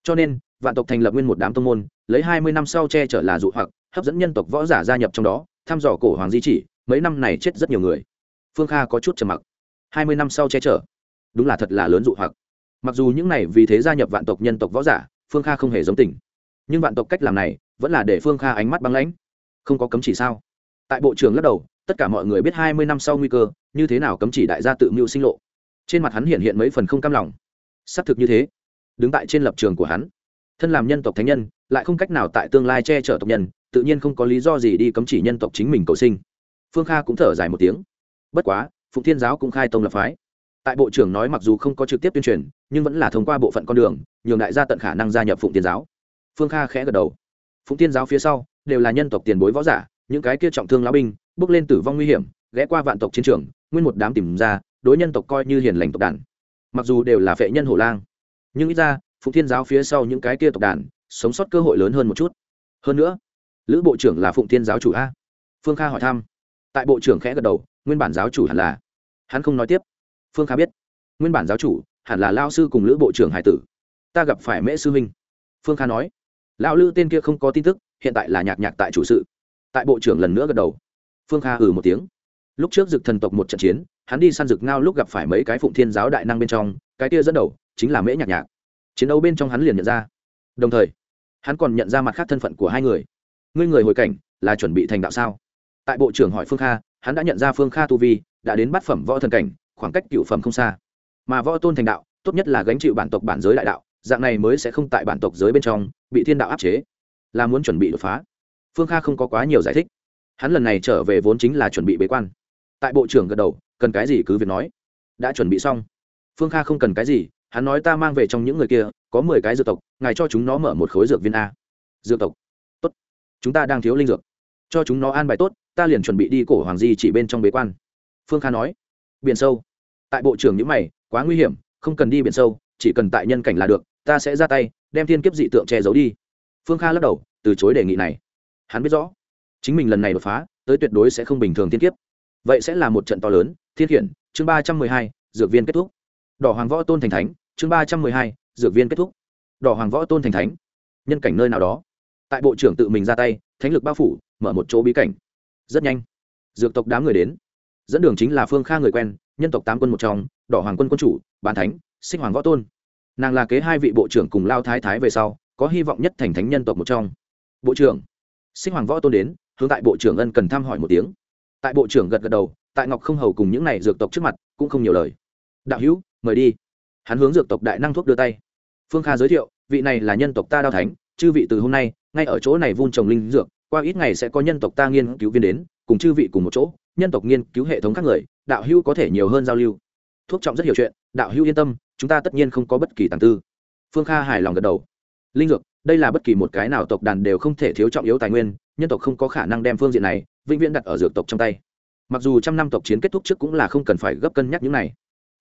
cho nên, vạn tộc thành lập nguyên một đám tông môn, lấy hai mươi năm sau che chở là dụ hoặc, hấp dẫn nhân tộc võ giả gia nhập trong đó, thăm dò cổ hoàng di chỉ, mấy năm này chết rất nhiều người. Phương kha có chút trầm mặc. Hai mươi năm sau che chở. Đúng là thật là lớn dụ hoặc. Mặc dù những này vì thế gia nhập vạn tộc nhân tộc võ giả, phương kha không hề giống tình. Nhưng vạn tộc cách làm này, vẫn là để phương kha ánh mắt băng lãnh. Không có cấm chỉ sao? Tại bộ trưởng lắc đầu, tất cả mọi người biết hai mươi năm sau nguy cơ, như thế nào cấm chỉ đại gia tự mưu sinh lộ. Trên mặt hắn hiện hiện mấy phần không cam lòng. Xác thực như thế đứng tại trên lập trường của hắn. Thân làm nhân tộc thánh nhân, lại không cách nào tại tương lai che chở tộc nhân, tự nhiên không có lý do gì đi cấm chỉ nhân tộc chính mình cầu sinh. Phương kha cũng thở dài một tiếng. Bất quá, phụng thiên giáo cũng khai tông lập phái. Tại bộ trưởng nói mặc dù không có trực tiếp tuyên truyền, nhưng vẫn là thông qua bộ phận con đường, nhường đại gia tận khả năng gia nhập phụng thiên giáo. Phương kha khẽ gật đầu. Phụng thiên giáo phía sau, đều là nhân tộc tiền bối võ giả, những cái kia trọng thương lão binh, bước lên tử vong nguy hiểm, ghé qua vạn tộc chiến trường, nguyên một đám tìm ra, đối nhân tộc coi như hiền lành tộc đàn. Mặc dù đều là phệ nhân hổ lang nhưng ít ra, phụng thiên giáo phía sau những cái kia tộc đàn, sống sót cơ hội lớn hơn một chút. Hơn nữa, lữ bộ trưởng là phụng thiên giáo chủ a. Phương kha hỏi thăm. Tại bộ trưởng khẽ gật đầu, nguyên bản giáo chủ hẳn là hắn không nói tiếp. Phương kha biết. Nguyên bản giáo chủ hẳn là lao sư cùng lữ bộ trưởng hải tử. Ta gặp phải mễ sư huynh. Phương kha nói. Lão lữ tên kia không có tin tức, hiện tại là nhạc nhạc tại chủ sự. Tại bộ trưởng lần nữa gật đầu. Phương kha ừ một tiếng. Lúc trước dực thần tộc một trận chiến, hắn đi săn dực ngao lúc gặp phải mấy cái phụng thiên giáo đại năng bên trong, cái kia dẫn đầu chính là mễ nhạc nhạc. Chiến đấu bên trong hắn liền nhận ra. Đồng thời, hắn còn nhận ra mặt khác thân phận của hai người. Ngươi người hồi cảnh là chuẩn bị thành đạo sao? Tại bộ trưởng hỏi phương kha, hắn đã nhận ra phương kha tu vi, đã đến bát phẩm võ thần cảnh, khoảng cách cựu phẩm không xa. Mà võ tôn thành đạo, tốt nhất là gánh chịu bản tộc bản giới đại đạo, dạng này mới sẽ không tại bản tộc giới bên trong bị thiên đạo áp chế. Là muốn chuẩn bị đột phá. Phương kha không có quá nhiều giải thích. Hắn lần này trở về vốn chính là chuẩn bị bế quan. Tại bộ trưởng gật đầu, cần cái gì cứ việc nói. Đã chuẩn bị xong. Phương kha không cần cái gì hắn nói ta mang về trong những người kia, có mười cái dược tộc, ngài cho chúng nó mở một khối dược viên a. Dược tộc. Tốt. Chúng ta đang thiếu linh dược. Cho chúng nó an bài tốt, ta liền chuẩn bị đi cổ hoàng di chỉ bên trong bế quan. Phương kha nói. Biển sâu. Tại bộ trưởng những mày, quá nguy hiểm, không cần đi biển sâu, chỉ cần tại nhân cảnh là được, ta sẽ ra tay, đem thiên kiếp dị tượng che giấu đi. Phương kha lắc đầu, từ chối đề nghị này. Hắn biết rõ, chính mình lần này đột phá, tới tuyệt đối sẽ không bình thường thiên kiếp. Vậy sẽ là một trận to lớn, thiên khiển, chương ba trăm mười hai, dược viên kết thúc. Đỏ hoàng võ tôn thành thánh chương ba trăm mười hai, dược viên kết thúc. Đỏ hoàng võ tôn thành thánh. Nhân cảnh nơi nào đó. Tại bộ trưởng tự mình ra tay, thánh lực bao phủ, mở một chỗ bí cảnh. Rất nhanh, dược tộc đám người đến. Dẫn đường chính là phương kha người quen, nhân tộc tám quân một trong, đỏ hoàng quân quân chủ bàn thánh sinh hoàng võ tôn. Nàng là kế hai vị bộ trưởng cùng lao thái thái về sau, có hy vọng nhất thành thánh nhân tộc một trong. Bộ trưởng sinh hoàng võ tôn đến, hướng tại bộ trưởng ân cần thăm hỏi một tiếng. Tại bộ trưởng gật gật đầu, tại ngọc không hầu cùng những này dược tộc trước mặt, cũng không nhiều lời. Đạo hữu, mời đi hắn hướng dược tộc đại năng thuốc đưa tay. Phương kha giới thiệu, vị này là nhân tộc ta đao thánh, chư vị từ hôm nay, ngay ở chỗ này vun trồng linh dược, qua ít ngày sẽ có nhân tộc ta nghiên cứu viên đến, cùng chư vị cùng một chỗ, nhân tộc nghiên cứu hệ thống các người, đạo hữu có thể nhiều hơn giao lưu. Thuốc trọng rất hiểu chuyện, đạo hữu yên tâm, chúng ta tất nhiên không có bất kỳ tàng tư. Phương kha hài lòng gật đầu. Linh dược, đây là bất kỳ một cái nào tộc đàn đều không thể thiếu trọng yếu tài nguyên, nhân tộc không có khả năng đem phương diện này vĩnh viễn đặt ở dược tộc trong tay. Mặc dù trăm năm tộc chiến kết thúc trước cũng là không cần phải gấp cân nhắc những này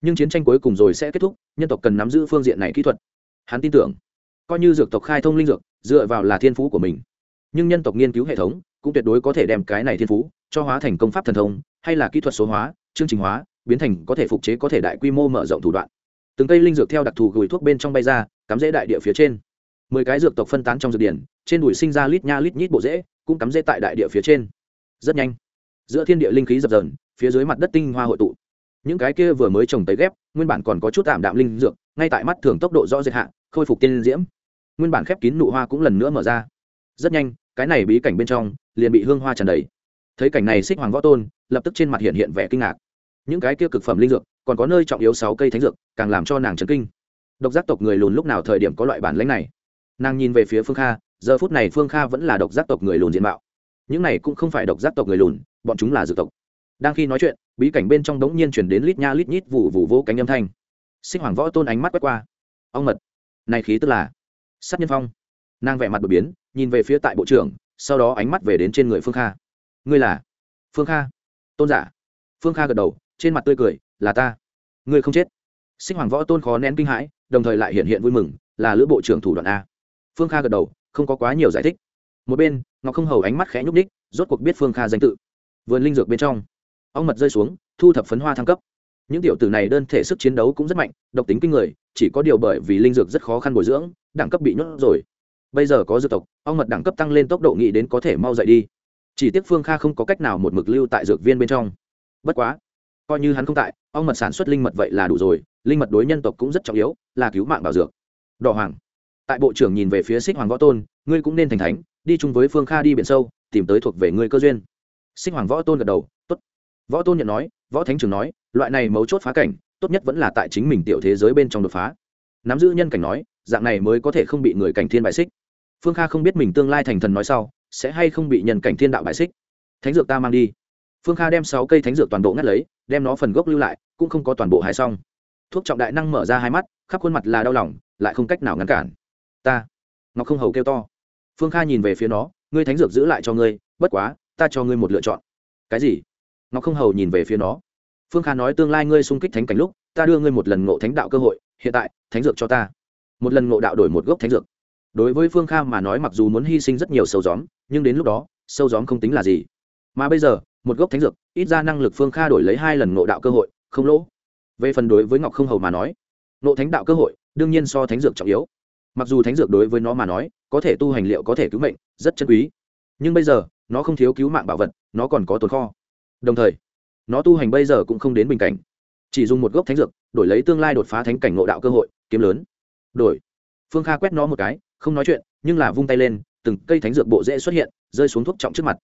nhưng chiến tranh cuối cùng rồi sẽ kết thúc, nhân tộc cần nắm giữ phương diện này kỹ thuật. Hắn tin tưởng, coi như dược tộc khai thông linh dược, dựa vào là thiên phú của mình. Nhưng nhân tộc nghiên cứu hệ thống cũng tuyệt đối có thể đem cái này thiên phú cho hóa thành công pháp thần thông, hay là kỹ thuật số hóa, chương trình hóa, biến thành có thể phục chế, có thể đại quy mô mở rộng thủ đoạn. Từng cây linh dược theo đặc thù gửi thuốc bên trong bay ra, cắm rễ đại địa phía trên. Mười cái dược tộc phân tán trong dược điển, trên đùi sinh ra lít nha lít nhít bộ rễ, cũng cắm rễ tại đại địa phía trên. Rất nhanh, giữa thiên địa linh khí dập dờn, phía dưới mặt đất tinh hoa hội tụ những cái kia vừa mới trồng tới ghép, nguyên bản còn có chút tạm đạm linh dược, ngay tại mắt thường tốc độ rõ rệt hạ, khôi phục tiên diễm. Nguyên bản khép kín nụ hoa cũng lần nữa mở ra. Rất nhanh, cái này bí cảnh bên trong, liền bị hương hoa tràn đầy. Thấy cảnh này xích hoàng võ tôn, lập tức trên mặt hiện hiện vẻ kinh ngạc. Những cái kia cực phẩm linh dược, còn có nơi trọng yếu sáu cây thánh dược, càng làm cho nàng chấn kinh. Độc giác tộc người lùn lúc nào thời điểm có loại bản lãnh này? Nàng nhìn về phía phương kha, giờ phút này phương kha vẫn là độc giác tộc người lùn diện mạo. Những này cũng không phải độc giác tộc người lùn, bọn chúng là dược tộc đang khi nói chuyện, bí cảnh bên trong đống nhiên chuyển đến lít nha lít nhít vụ vụ vô cánh âm thanh. Sinh hoàng võ tôn ánh mắt quét qua. Ông mật, này khí tức là sát nhân phong. Nàng vẻ mặt đột biến, nhìn về phía tại bộ trưởng, sau đó ánh mắt về đến trên người phương kha. Ngươi là phương kha? Tôn giả. Phương kha gật đầu, trên mặt tươi cười, là ta. Ngươi không chết. Sinh hoàng võ tôn khó nén kinh hãi, đồng thời lại hiện hiện vui mừng, là lữ bộ trưởng thủ đoạn a. Phương kha gật đầu, không có quá nhiều giải thích. Một bên, ngọc không hầu ánh mắt khẽ nhúc ních rốt cuộc biết phương kha danh tự. Vườn linh dược bên trong ong mật rơi xuống, thu thập phấn hoa thăng cấp. Những tiểu tử này đơn thể sức chiến đấu cũng rất mạnh, độc tính kinh người, chỉ có điều bởi vì linh dược rất khó khăn bồi dưỡng, đẳng cấp bị nhốt rồi. Bây giờ có dược tộc, ong mật đẳng cấp tăng lên tốc độ nghĩ đến có thể mau dậy đi. Chỉ tiếc phương kha không có cách nào một mực lưu tại dược viên bên trong. Bất quá, coi như hắn không tại, ong mật sản xuất linh mật vậy là đủ rồi, linh mật đối nhân tộc cũng rất trọng yếu, là cứu mạng bảo dược. Đỏ hoàng, tại bộ trưởng nhìn về phía xích hoàng võ tôn, ngươi cũng nên thành thánh, đi chung với phương kha đi biển sâu, tìm tới thuộc về ngươi cơ duyên. Xích hoàng võ tôn gật đầu võ tôn nhận nói, võ thánh trưởng nói, loại này mấu chốt phá cảnh, tốt nhất vẫn là tại chính mình tiểu thế giới bên trong đột phá. Nắm giữ nhân cảnh nói, dạng này mới có thể không bị người cảnh thiên bại xích. Phương kha không biết mình tương lai thành thần nói sau, sẽ hay không bị nhân cảnh thiên đạo bại xích. Thánh dược ta mang đi. Phương kha đem sáu cây thánh dược toàn bộ ngắt lấy, đem nó phần gốc lưu lại, cũng không có toàn bộ hái xong. Thuốc trọng đại năng mở ra hai mắt, khắp khuôn mặt là đau lòng, lại không cách nào ngăn cản. Ta, ngọc không hầu kêu to. Phương kha nhìn về phía nó, ngươi thánh dược giữ lại cho ngươi, bất quá, ta cho ngươi một lựa chọn. Cái gì? Ngọc không hầu nhìn về phía nó. Phương kha nói tương lai ngươi xung kích thánh cảnh lúc, ta đưa ngươi một lần ngộ thánh đạo cơ hội, hiện tại, thánh dược cho ta. Một lần ngộ đạo đổi một gốc thánh dược. Đối với phương kha mà nói mặc dù muốn hy sinh rất nhiều sâu gióm, nhưng đến lúc đó, sâu gióm không tính là gì. Mà bây giờ, một gốc thánh dược, ít ra năng lực phương kha đổi lấy hai lần ngộ đạo cơ hội, không lỗ. Về phần đối với ngọc không hầu mà nói, ngộ thánh đạo cơ hội, đương nhiên so thánh dược trọng yếu. Mặc dù thánh dược đối với nó mà nói, có thể tu hành liệu có thể cứu mệnh, rất chân quý. Nhưng bây giờ, nó không thiếu cứu mạng bảo vật, nó còn có tồn kho đồng thời, nó tu hành bây giờ cũng không đến bình cảnh. Chỉ dùng một gốc thánh dược, đổi lấy tương lai đột phá thánh cảnh ngộ đạo cơ hội, kiếm lớn. Đổi. Phương kha quét nó một cái, không nói chuyện, nhưng là vung tay lên, từng cây thánh dược bộ dễ xuất hiện, rơi xuống thuốc trọng trước mặt.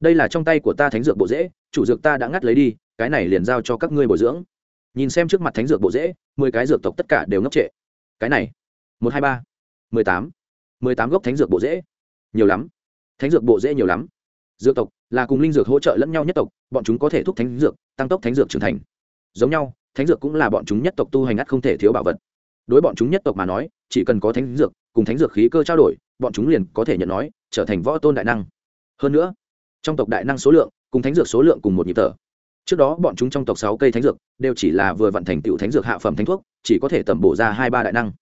Đây là trong tay của ta thánh dược bộ dễ chủ dược ta đã ngắt lấy đi, cái này liền giao cho các ngươi bồi dưỡng. Nhìn xem trước mặt thánh dược bộ dễ mười cái dược tộc tất cả đều ngốc trệ. Cái này, một, hai, ba, mười tám. Mười tám gốc thánh dược bộ dễ nhiều lắm. Thánh dược bộ dễ nhiều lắm. Dược tộc là cùng linh dược hỗ trợ lẫn nhau nhất tộc, bọn chúng có thể thúc thánh dược, tăng tốc thánh dược trưởng thành. Giống nhau, thánh dược cũng là bọn chúng nhất tộc tu hành ắt không thể thiếu bảo vật. Đối bọn chúng nhất tộc mà nói, chỉ cần có thánh dược, cùng thánh dược khí cơ trao đổi, bọn chúng liền có thể nhận nói, trở thành võ tôn đại năng. Hơn nữa, trong tộc đại năng số lượng, cùng thánh dược số lượng cùng một nhịp tở trước đó bọn chúng trong tộc sáu cây thánh dược, đều chỉ là vừa vận thành tựu thánh dược hạ phẩm thánh thuốc, chỉ có thể tẩm bổ ra hai ba đại năng.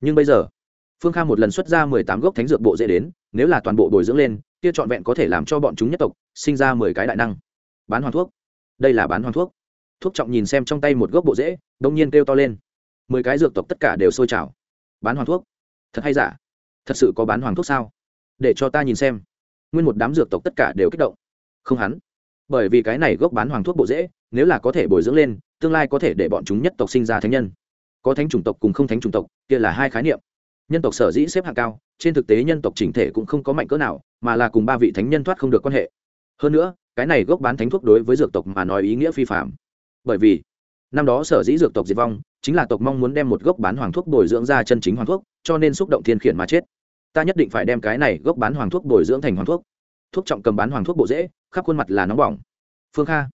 Nhưng bây giờ, phương kha một lần xuất ra mười tám gốc thánh dược bộ dễ đến, nếu là toàn bộ bồi dưỡng lên kia trọn vẹn có thể làm cho bọn chúng nhất tộc sinh ra mười cái đại năng. Bán hoàng thuốc. Đây là bán hoàng thuốc. Thuốc trọng nhìn xem trong tay một gốc bộ rễ, đông nhiên kêu to lên. Mười cái dược tộc tất cả đều sôi trào. Bán hoàng thuốc. Thật hay giả? Thật sự có bán hoàng thuốc sao? Để cho ta nhìn xem. Nguyên một đám dược tộc tất cả đều kích động. Không hắn. Bởi vì cái này gốc bán hoàng thuốc bộ dễ nếu là có thể bồi dưỡng lên, tương lai có thể để bọn chúng nhất tộc sinh ra thánh nhân. Có thánh chủng tộc cùng không thánh chủng tộc, kia là hai khái niệm. Nhân tộc sở dĩ xếp hạng cao trên thực tế nhân tộc chỉnh thể cũng không có mạnh cỡ nào, mà là cùng ba vị thánh nhân thoát không được quan hệ. Hơn nữa, cái này gốc bán thánh thuốc đối với dược tộc mà nói ý nghĩa phi phạm bởi vì, năm đó sở dĩ dược tộc diệt vong, chính là tộc mong muốn đem một gốc bán hoàng thuốc bồi dưỡng ra chân chính hoàng thuốc, cho nên xúc động thiên khiển mà chết. Ta nhất định phải đem cái này gốc bán hoàng thuốc bồi dưỡng thành hoàng thuốc. Thuốc trọng cầm bán hoàng thuốc bộ dễ, khắp khuôn mặt là nóng bỏng. Phương kha,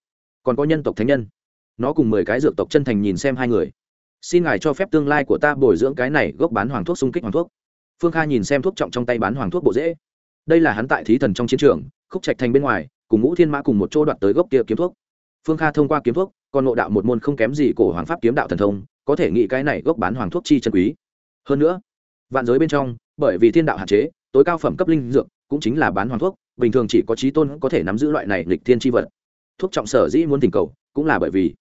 còn có nhân tộc thánh nhân. Nó cùng mười cái dược tộc chân thành nhìn xem hai người. Xin ngài cho phép tương lai của ta bồi dưỡng cái này gốc bán hoàng thuốc xung kích hoàng thuốc phương kha nhìn xem thuốc trọng trong tay bán hoàng thuốc bộ dễ đây là hắn tại thí thần trong chiến trường, khúc trạch thành bên ngoài, cùng ngũ thiên mã cùng một chỗ đoạt tới gốc kia kiếm thuốc. Phương kha thông qua kiếm thuốc, còn nộ đạo một môn không kém gì cổ hoàng pháp kiếm đạo thần thông, có thể nghĩ cái này gốc bán hoàng thuốc chi chân quý. Hơn nữa, vạn giới bên trong, bởi vì thiên đạo hạn chế, tối cao phẩm cấp linh dược cũng chính là bán hoàng thuốc, bình thường chỉ có trí tôn có thể nắm giữ loại này lịch thiên tri vật. Thuốc trọng sở dĩ muốn tình cầu, cũng là bởi vì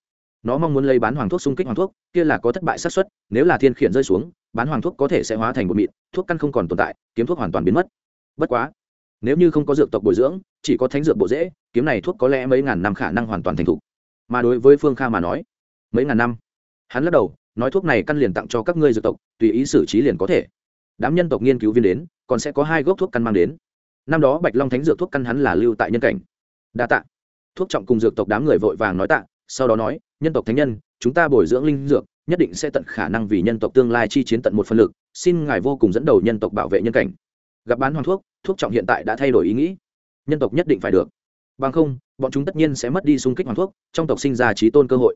nó mong muốn lấy bán hoàng thuốc xung kích hoàng thuốc, kia là có thất bại xác suất, nếu là thiên khiển rơi xuống bán hoàng thuốc có thể sẽ hóa thành bột mịn, thuốc căn không còn tồn tại, kiếm thuốc hoàn toàn biến mất. Bất quá, nếu như không có dược tộc bồi dưỡng, chỉ có thánh dược bộ dễ, kiếm này thuốc có lẽ mấy ngàn năm khả năng hoàn toàn thành thục. Mà đối với phương kha mà nói, mấy ngàn năm. Hắn lắc đầu, nói thuốc này căn liền tặng cho các ngươi dược tộc, tùy ý xử trí liền có thể. Đám nhân tộc nghiên cứu viên đến, còn sẽ có hai gốc thuốc căn mang đến. Năm đó bạch long thánh dược thuốc căn hắn là lưu tại nhân cảnh. Đa tạ. Thuốc trọng cùng dược tộc đám người vội vàng nói tạ, sau đó nói, nhân tộc thánh nhân chúng ta bồi dưỡng linh dược, nhất định sẽ tận khả năng vì nhân tộc tương lai chi chiến tận một phần lực, xin ngài vô cùng dẫn đầu nhân tộc bảo vệ nhân cảnh. Gặp bán hoàng thuốc thuốc trọng hiện tại đã thay đổi ý nghĩ. Nhân tộc nhất định phải được. Bằng không, bọn chúng tất nhiên sẽ mất đi xung kích hoàng thuốc, trong tộc sinh ra trí tôn cơ hội.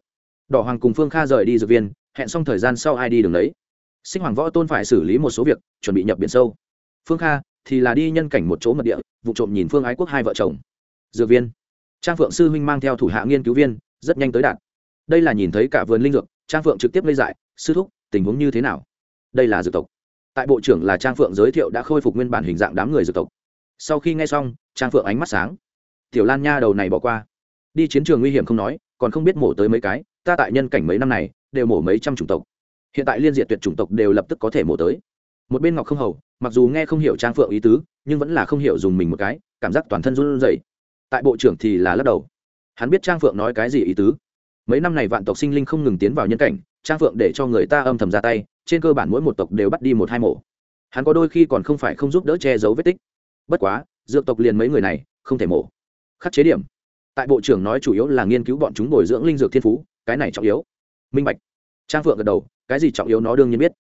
Đỏ hoàng cùng phương kha rời đi dược viên, hẹn xong thời gian sau ai đi đường đấy sinh hoàng võ tôn phải xử lý một số việc, chuẩn bị nhập biển sâu. Phương kha thì là đi nhân cảnh một chỗ mật địa, vụ trộm nhìn phương ái quốc hai vợ chồng. Dược viên. Trang phượng sư huynh mang theo thủ hạ nghiên cứu viên, rất nhanh tới đạt đây là nhìn thấy cả vườn linh dược, trang phượng trực tiếp lây dại, sư thúc, tình huống như thế nào? Đây là dược tộc. Tại bộ trưởng là trang phượng giới thiệu đã khôi phục nguyên bản hình dạng đám người dược tộc. Sau khi nghe xong, trang phượng ánh mắt sáng. Tiểu lan nha đầu này bỏ qua. Đi chiến trường nguy hiểm không nói, còn không biết mổ tới mấy cái, ta tại nhân cảnh mấy năm này, đều mổ mấy trăm chủng tộc. Hiện tại liên diệt tuyệt chủng tộc đều lập tức có thể mổ tới. Một bên ngọc không hầu, mặc dù nghe không hiểu trang phượng ý tứ, nhưng vẫn là không hiểu dùng mình một cái, cảm giác toàn thân run rẩy. Tại bộ trưởng thì là lắc đầu. Hắn biết trang phượng nói cái gì ý tứ mấy năm này vạn tộc sinh linh không ngừng tiến vào nhân cảnh, trang phượng để cho người ta âm thầm ra tay, trên cơ bản mỗi một tộc đều bắt đi một hai mổ. Hắn có đôi khi còn không phải không giúp đỡ che giấu vết tích. Bất quá, dược tộc liền mấy người này, không thể mổ. Khắc chế điểm. Tại bộ trưởng nói chủ yếu là nghiên cứu bọn chúng bồi dưỡng linh dược thiên phú, cái này trọng yếu. Minh bạch. Trang phượng gật đầu, cái gì trọng yếu nó đương nhiên biết.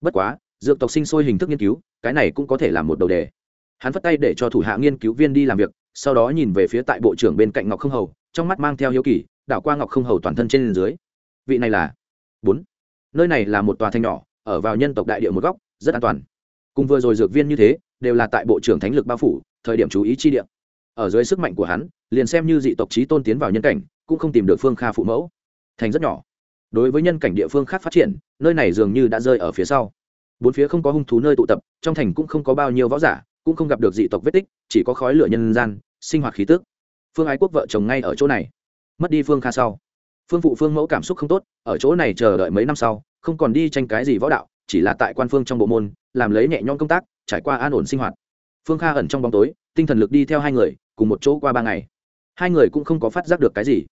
Bất quá, dược tộc sinh sôi hình thức nghiên cứu, cái này cũng có thể là một đầu đề. Hắn phất tay để cho thủ hạ nghiên cứu viên đi làm việc, sau đó nhìn về phía tại bộ trưởng bên cạnh ngọc không hầu, trong mắt mang theo hiếu kỳ đảo qua ngọc không hầu toàn thân trên dưới. Vị này là bốn. Nơi này là một tòa thanh nhỏ, ở vào nhân tộc đại địa một góc, rất an toàn. Cùng vừa rồi dược viên như thế, đều là tại bộ trưởng thánh lực bao phủ, thời điểm chú ý chi địa. Ở dưới sức mạnh của hắn, liền xem như dị tộc trí tôn tiến vào nhân cảnh, cũng không tìm được phương kha phụ mẫu. Thành rất nhỏ. Đối với nhân cảnh địa phương khác phát triển, nơi này dường như đã rơi ở phía sau. Bốn phía không có hung thú nơi tụ tập, trong thành cũng không có bao nhiêu võ giả, cũng không gặp được dị tộc vết tích, chỉ có khói lửa nhân gian, sinh hoạt khí tức. Phương ái quốc vợ chồng ngay ở chỗ này mất đi phương kha sau. Phương phụ phương mẫu cảm xúc không tốt, ở chỗ này chờ đợi mấy năm sau, không còn đi tranh cái gì võ đạo, chỉ là tại quan phương trong bộ môn, làm lấy nhẹ nhõm công tác, trải qua an ổn sinh hoạt. Phương kha ẩn trong bóng tối, tinh thần lực đi theo hai người, cùng một chỗ qua ba ngày. Hai người cũng không có phát giác được cái gì.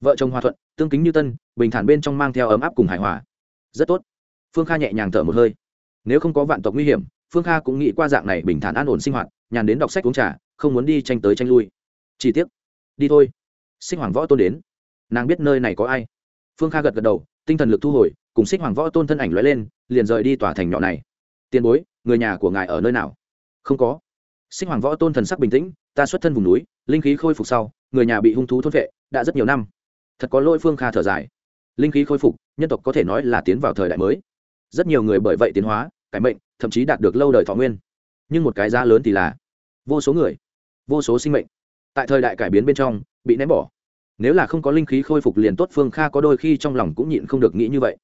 Vợ chồng hòa thuận, tương kính như tân, bình thản bên trong mang theo ấm áp cùng hài hòa. Rất tốt. Phương kha nhẹ nhàng thở một hơi. Nếu không có vạn tộc nguy hiểm, phương kha cũng nghĩ qua dạng này bình thản an ổn sinh hoạt, nhàn đến đọc sách uống trà, không muốn đi tranh tới tranh lui. Chỉ tiếc. Đi thôi sinh hoàng võ tôn đến. Nàng biết nơi này có ai. Phương kha gật gật đầu, tinh thần lực thu hồi, cùng xích hoàng võ tôn thân ảnh l lên, liền rời đi tòa thành nhỏ này. Tiền bối, người nhà của ngài ở nơi nào? Không có. Xích hoàng võ tôn thần sắc bình tĩnh, ta xuất thân vùng núi, linh khí khôi phục sau, người nhà bị hung thú thốt vệ, đã rất nhiều năm. Thật có lỗi phương kha thở dài. Linh khí khôi phục, nhân tộc có thể nói là tiến vào thời đại mới. Rất nhiều người bởi vậy tiến hóa, cải mệnh, thậm chí đạt được lâu đời thọ nguyên. Nhưng một cái giá lớn thì là vô số người, vô số sinh mệnh. Tại thời đại cải biến bên trong bị ném bỏ. Nếu là không có linh khí khôi phục liền tốt, phương kha có đôi khi trong lòng cũng nhịn không được nghĩ như vậy.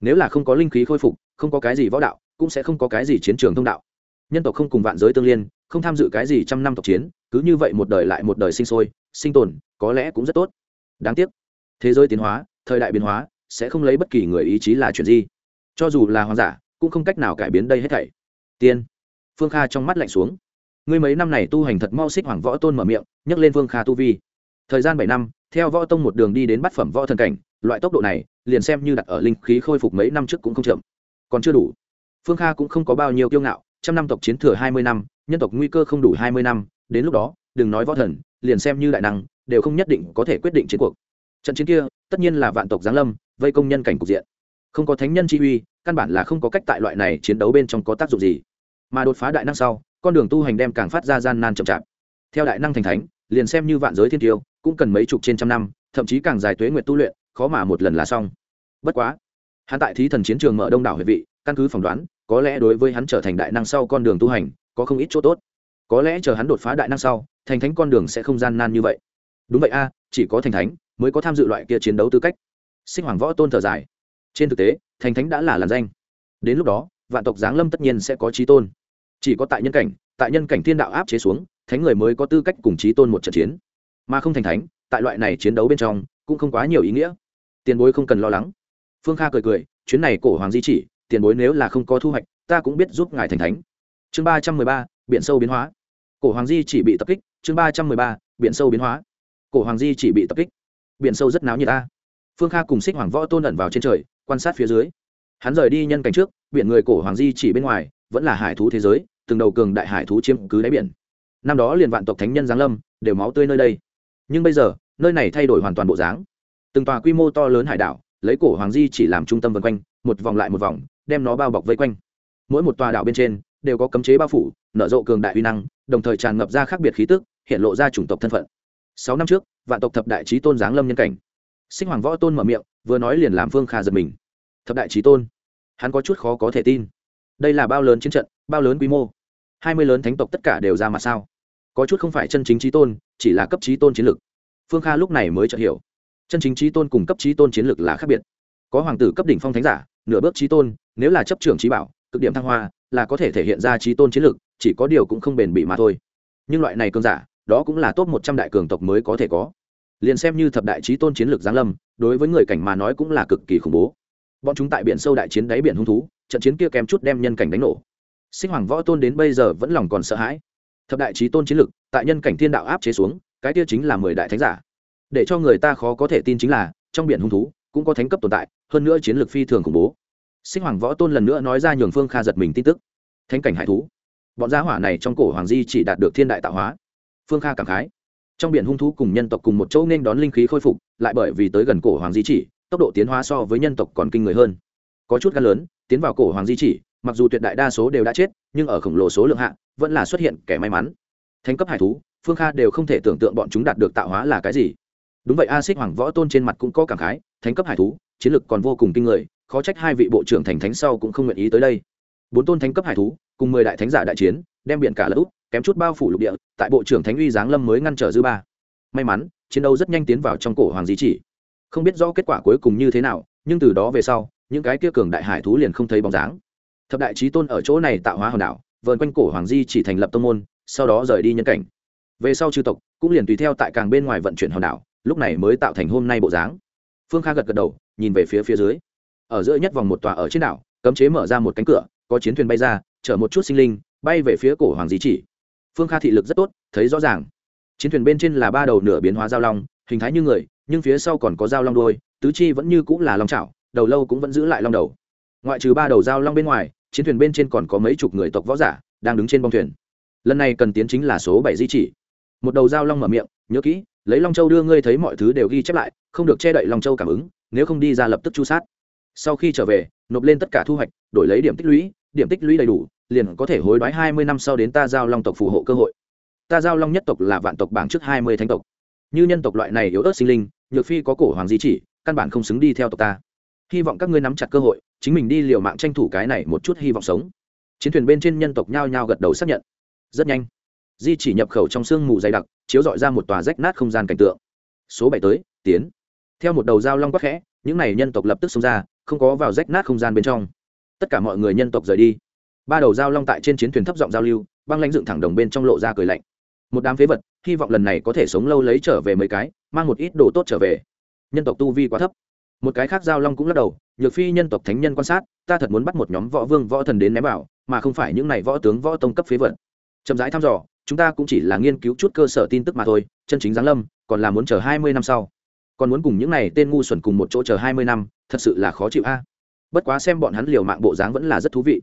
Nếu là không có linh khí khôi phục, không có cái gì võ đạo, cũng sẽ không có cái gì chiến trường thông đạo. Nhân tộc không cùng vạn giới tương liên, không tham dự cái gì trăm năm tộc chiến, cứ như vậy một đời lại một đời sinh sôi, sinh tồn, có lẽ cũng rất tốt. Đáng tiếc, thế giới tiến hóa, thời đại biến hóa, sẽ không lấy bất kỳ người ý chí là chuyện gì. Cho dù là hoàng giả cũng không cách nào cải biến đây hết thảy. Tiên. Phương kha trong mắt lạnh xuống. Ngươi mấy năm này tu hành thật mau xích hoàng võ tôn mở miệng nhấc lên phương kha tu vi thời gian bảy năm, theo võ tông một đường đi đến bát phẩm võ thần cảnh, loại tốc độ này, liền xem như đặt ở linh khí khôi phục mấy năm trước cũng không chậm. Còn chưa đủ. Phương kha cũng không có bao nhiêu kiêu ngạo, trăm năm tộc chiến thừa hai mươi năm, nhân tộc nguy cơ không đủ hai mươi năm, đến lúc đó, đừng nói võ thần, liền xem như đại năng, đều không nhất định có thể quyết định chiến cuộc. Trận chiến kia, tất nhiên là vạn tộc giáng lâm, vây công nhân cảnh cục diện. Không có thánh nhân chi uy, căn bản là không có cách tại loại này chiến đấu bên trong có tác dụng gì. Mà đột phá đại năng sau, con đường tu hành đem càng phát ra gian nan chậm chạp. Theo đại năng thành thánh liền xem như vạn giới thiên tiêu, cũng cần mấy chục trên trăm năm, thậm chí càng dài tuế nguyện tu luyện, khó mà một lần là xong. Bất quá, hắn tại thí thần chiến trường mở đông đảo huệ vị, căn cứ phỏng đoán, có lẽ đối với hắn trở thành đại năng sau con đường tu hành, có không ít chỗ tốt. Có lẽ chờ hắn đột phá đại năng sau, thành thánh con đường sẽ không gian nan như vậy. Đúng vậy a, chỉ có thành thánh mới có tham dự loại kia chiến đấu tư cách. Sinh hoàng võ tôn thở dài. Trên thực tế, thành thánh đã là làn danh. Đến lúc đó, vạn tộc giáng lâm tất nhiên sẽ có trí tôn. Chỉ có tại nhân cảnh tại nhân cảnh thiên đạo áp chế xuống, thánh người mới có tư cách cùng trí tôn một trận chiến. Mà không thành thánh, tại loại này chiến đấu bên trong, cũng không quá nhiều ý nghĩa. Tiền bối không cần lo lắng. Phương kha cười cười, chuyến này cổ hoàng di chỉ, tiền bối nếu là không có thu hoạch, ta cũng biết giúp ngài thành thánh. Chương ba trăm mười ba, biển sâu biến hóa. Cổ hoàng di chỉ bị tập kích, chương ba trăm mười ba, biển sâu biến hóa. Cổ hoàng di chỉ bị tập kích. Biển sâu rất náo như ta. Phương kha cùng xích hoàng võ tôn ẩn vào trên trời, quan sát phía dưới. Hắn rời đi nhân cảnh trước, biển người cổ hoàng di chỉ bên ngoài, vẫn là hải thú thế giới từng đầu cường đại hải thú chiếm cứ đáy biển. Năm đó liền vạn tộc thánh nhân giáng lâm đều máu tươi nơi đây. Nhưng bây giờ, nơi này thay đổi hoàn toàn bộ dáng. Từng tòa quy mô to lớn hải đảo, lấy cổ hoàng di chỉ làm trung tâm vân quanh, một vòng lại một vòng, đem nó bao bọc vây quanh. Mỗi một tòa đảo bên trên đều có cấm chế bao phủ, nở rộ cường đại uy năng, đồng thời tràn ngập ra khác biệt khí tức, hiện lộ ra chủng tộc thân phận. Sáu năm trước, vạn tộc thập đại trí tôn giáng lâm nhân cảnh. Sinh hoàng võ tôn mở miệng, vừa nói liền làm phương kha giật mình. Thập đại trí tôn, hắn có chút khó có thể tin. Đây là bao lớn chiến trận, bao lớn quy mô hai mươi lớn thánh tộc tất cả đều ra mặt sao? Có chút không phải chân chính trí tôn, chỉ là cấp trí tôn chiến lược phương kha lúc này mới chợt hiểu. Chân chính trí tôn cùng cấp trí tôn chiến lược là khác biệt. Có hoàng tử cấp đỉnh phong thánh giả, nửa bước trí tôn, nếu là chấp trưởng trí bảo, cực điểm thăng hoa, là có thể thể hiện ra trí tôn chiến lược chỉ có điều cũng không bền bỉ mà thôi. Nhưng loại này cường giả, đó cũng là top một trăm đại cường tộc mới có thể có. Liền xem như thập đại trí tôn chiến lược giáng lâm, đối với người cảnh mà nói cũng là cực kỳ khủng bố. Bọn chúng tại biển sâu đại chiến đáy biển hung thú, trận chiến kia kém chút đem nhân cảnh đánh nổ sinh hoàng võ tôn đến bây giờ vẫn lòng còn sợ hãi. Thập đại trí tôn chiến lực, tại nhân cảnh thiên đạo áp chế xuống, cái kia chính là mười đại thánh giả. Để cho người ta khó có thể tin chính là, trong biển hung thú, cũng có thánh cấp tồn tại, hơn nữa chiến lược phi thường khủng bố. Sinh hoàng võ tôn lần nữa nói ra nhường phương kha giật mình tin tức. Thánh cảnh hải thú. Bọn gia hỏa này trong cổ hoàng di chỉ đạt được thiên đại tạo hóa. Phương kha cảm khái. Trong biển hung thú cùng nhân tộc cùng một chỗ nên đón linh khí khôi phục, lại bởi vì tới gần cổ hoàng di chỉ, tốc độ tiến hóa so với nhân tộc còn kinh người hơn. Có chút gan lớn, tiến vào cổ hoàng di chỉ mặc dù tuyệt đại đa số đều đã chết, nhưng ở khổng lồ số lượng hạ, vẫn là xuất hiện kẻ may mắn. Thánh cấp hải thú, phương kha đều không thể tưởng tượng bọn chúng đạt được tạo hóa là cái gì. Đúng vậy, a xích hoàng võ tôn trên mặt cũng có cảm khái, thánh cấp hải thú, chiến lực còn vô cùng kinh người, khó trách hai vị bộ trưởng thành thánh sau cũng không nguyện ý tới đây. Bốn tôn thánh cấp hải thú, cùng mười đại thánh giả đại chiến, đem biển cả lỡ úp, kém chút bao phủ lục địa, tại bộ trưởng thánh uy giáng lâm mới ngăn trở dư ba. May mắn, chiến đấu rất nhanh tiến vào trong cổ hoàng di chỉ. Không biết rõ kết quả cuối cùng như thế nào, nhưng từ đó về sau, những cái kia cường đại hải thú liền không thấy bóng dáng thập đại trí tôn ở chỗ này tạo hóa hòn đảo vờn quanh cổ hoàng di chỉ thành lập tông môn sau đó rời đi nhân cảnh. Về sau chư tộc cũng liền tùy theo tại càng bên ngoài vận chuyển hòn đảo lúc này mới tạo thành hôm nay bộ dáng. Phương kha gật gật đầu nhìn về phía phía dưới. Ở giữa nhất vòng một tòa ở trên đảo cấm chế mở ra một cánh cửa có chiến thuyền bay ra chở một chút sinh linh bay về phía cổ hoàng di chỉ. Phương kha thị lực rất tốt thấy rõ ràng. Chiến thuyền bên trên là ba đầu nửa biến hóa giao long hình thái như người nhưng phía sau còn có dao long đôi tứ chi vẫn như cũng là long chảo, đầu lâu cũng vẫn giữ lại long đầu. Ngoại trừ ba đầu dao long bên ngoài chiến thuyền bên trên còn có mấy chục người tộc võ giả đang đứng trên bông thuyền. Lần này cần tiến chính là số bảy di chỉ. Một đầu dao long mở miệng, nhớ kỹ, lấy long châu đưa ngươi thấy mọi thứ đều ghi chép lại, không được che đậy long châu cảm ứng, nếu không đi ra lập tức chu sát. Sau khi trở về, nộp lên tất cả thu hoạch, đổi lấy điểm tích lũy, điểm tích lũy đầy đủ, liền có thể hối đoái hai mươi năm sau đến ta giao long tộc phù hộ cơ hội. Ta giao long nhất tộc là vạn tộc bảng trước hai mươi thánh tộc. Như nhân tộc loại này yếu ớt sinh linh, nhược phi có cổ hoàng di chỉ, căn bản không xứng đi theo tộc ta hy vọng các ngươi nắm chặt cơ hội, chính mình đi liều mạng tranh thủ cái này một chút hy vọng sống. Chiến thuyền bên trên nhân tộc nhao nhao gật đầu xác nhận. Rất nhanh, di chỉ nhập khẩu trong sương mù dày đặc, chiếu dọi ra một tòa rách nát không gian cảnh tượng. Số bảy tới, tiến. Theo một đầu dao long quắc khẽ, những n à y nhân tộc lập tức xông ra, không có vào rách nát không gian bên trong. Tất cả mọi người nhân tộc rời đi. Ba đầu dao long tại trên chiến thuyền thấp giọng giao lưu, băng lãnh dựng thẳng đồng bên trong lộ ra cười lạnh. Một đám phế vật, hy vọng lần này có thể sống lâu lấy trở về mấy cái, mang một ít đồ tốt trở về. Nhân tộc tu vi quá thấp một cái khác giao long cũng lắc đầu nhược phi nhân tộc thánh nhân quan sát ta thật muốn bắt một nhóm võ vương võ thần đến ném bảo, mà không phải những này võ tướng võ tông cấp phế vật. Chậm rãi thăm dò chúng ta cũng chỉ là nghiên cứu chút cơ sở tin tức mà thôi chân chính giáng lâm còn là muốn chờ hai mươi năm sau. Còn muốn cùng những này tên ngu xuẩn cùng một chỗ chờ hai mươi năm thật sự là khó chịu a. Bất quá xem bọn hắn liều mạng bộ dáng vẫn là rất thú vị.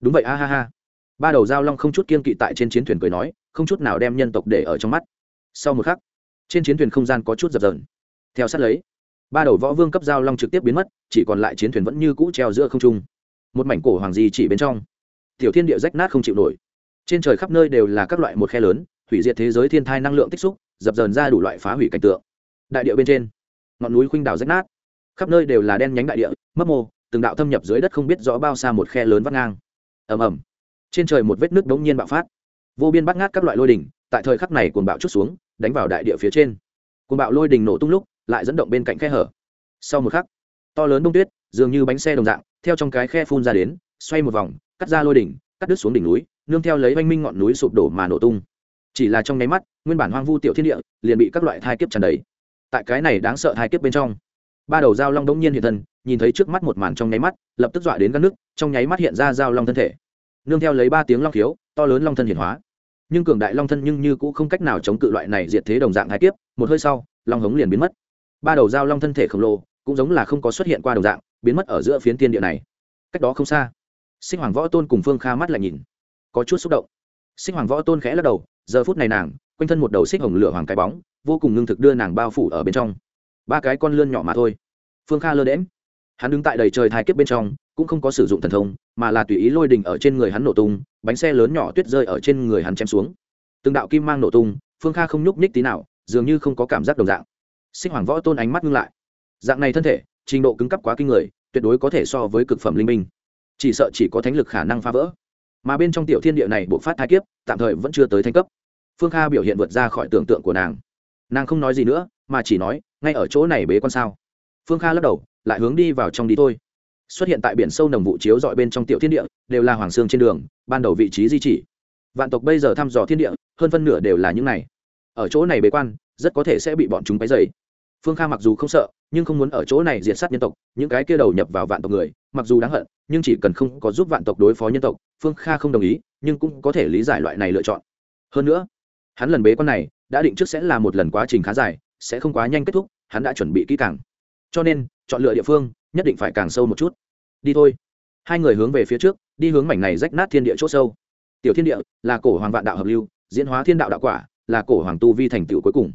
Đúng vậy a ha ha. Ba đầu giao long không chút kiên kỵ tại trên chiến thuyền cười nói không chút nào đem nhân tộc để ở trong mắt. Sau một khắc trên chiến thuyền không gian có chút dập dờn. Theo sát lấy ba đầu võ vương cấp giao long trực tiếp biến mất, chỉ còn lại chiến thuyền vẫn như cũ treo giữa không trung. Một mảnh cổ hoàng di chỉ bên trong. Tiểu thiên địa rách nát không chịu nổi. Trên trời khắp nơi đều là các loại một khe lớn, hủy diệt thế giới thiên thai năng lượng tích xúc, dập dờn ra đủ loại phá hủy cảnh tượng. Đại địa bên trên, ngọn núi khuynh đảo rách nát. Khắp nơi đều là đen nhánh đại địa, mấp mô, từng đạo thâm nhập dưới đất không biết rõ bao xa một khe lớn vắt ngang. Ầm ầm. Trên trời một vết nước đống nhiên bạo phát. Vô biên bắt ngát các loại lôi đỉnh, tại thời khắc này cuồng bạo chút xuống, đánh vào đại địa phía trên. Cuồng bạo lôi đỉnh nổ tung lúc lại dẫn động bên cạnh khe hở. Sau một khắc, to lớn đông tuyết, dường như bánh xe đồng dạng, theo trong cái khe phun ra đến, xoay một vòng, cắt ra lôi đỉnh, cắt đứt xuống đỉnh núi, nương theo lấy oanh minh ngọn núi sụp đổ mà nổ tung. Chỉ là trong nháy mắt, nguyên bản hoang vu tiểu thiên địa, liền bị các loại thai kiếp tràn đầy. Tại cái này đáng sợ thai kiếp bên trong, ba đầu dao long đống nhiên hiện thân, nhìn thấy trước mắt một màn trong nháy mắt, lập tức dọa đến các nước trong nháy mắt hiện ra dao long thân thể. Nương theo lấy ba tiếng long khiếu, to lớn long thân hiển hóa. Nhưng cường đại long thân nhưng như cũng không cách nào chống cự loại này diệt thế đồng dạng thái kiếp, một hơi sau, long hống liền biến mất ba đầu dao long thân thể khổng lồ, cũng giống là không có xuất hiện qua đồng dạng, biến mất ở giữa phiến tiên địa này. Cách đó không xa, sinh hoàng võ tôn cùng phương kha mắt lại nhìn, có chút xúc động. Sinh hoàng võ tôn khẽ lắc đầu, giờ phút này nàng, quanh thân một đầu xích hồng lửa hoàng cái bóng, vô cùng ngưng thực đưa nàng bao phủ ở bên trong. Ba cái con lươn nhỏ mà thôi. Phương kha lơ đễm hắn đứng tại đầy trời thái kiếp bên trong, cũng không có sử dụng thần thông, mà là tùy ý lôi đình ở trên người hắn nổ tung, bánh xe lớn nhỏ tuyết rơi ở trên người hắn chém xuống. Từng đạo kim mang nổ tung, phương kha không nhúc nhích tí nào, dường như không có cảm giác đồng dạng sinh hoàng võ tôn ánh mắt ngưng lại. Dạng này thân thể, trình độ cứng cấp quá kinh người, tuyệt đối có thể so với cực phẩm linh minh. Chỉ sợ chỉ có thánh lực khả năng phá vỡ. Mà bên trong tiểu thiên địa này buộc phát thai kiếp, tạm thời vẫn chưa tới thanh cấp. Phương kha biểu hiện vượt ra khỏi tưởng tượng của nàng. Nàng không nói gì nữa, mà chỉ nói, ngay ở chỗ này bế con sao? Phương kha lắc đầu, lại hướng đi vào trong đi thôi. Xuất hiện tại biển sâu nồng vụ chiếu dọi bên trong tiểu thiên địa, đều là hoàng sương trên đường, ban đầu vị trí di chỉ. Vạn tộc bây giờ thăm dò thiên địa, hơn phân nửa đều là những này. Ở chỗ này bế quan, rất có thể sẽ bị bọn chúng quấy dày phương kha mặc dù không sợ, nhưng không muốn ở chỗ này diệt sát nhân tộc, những cái kia đầu nhập vào vạn tộc người, mặc dù đáng hận, nhưng chỉ cần không có giúp vạn tộc đối phó nhân tộc, phương kha không đồng ý, nhưng cũng có thể lý giải loại này lựa chọn. Hơn nữa, hắn lần bế quan này, đã định trước sẽ là một lần quá trình khá dài, sẽ không quá nhanh kết thúc, hắn đã chuẩn bị kỹ càng. Cho nên, chọn lựa địa phương, nhất định phải càng sâu một chút. Đi thôi. Hai người hướng về phía trước, đi hướng mảnh này rách nát thiên địa c h ỗ sâu. Tiểu thiên địa là cổ hoàng vạn đạo hợp lưu, diễn hóa thiên đạo đạo quả, là cổ hoàng tu vi thành tựu cuối cùng.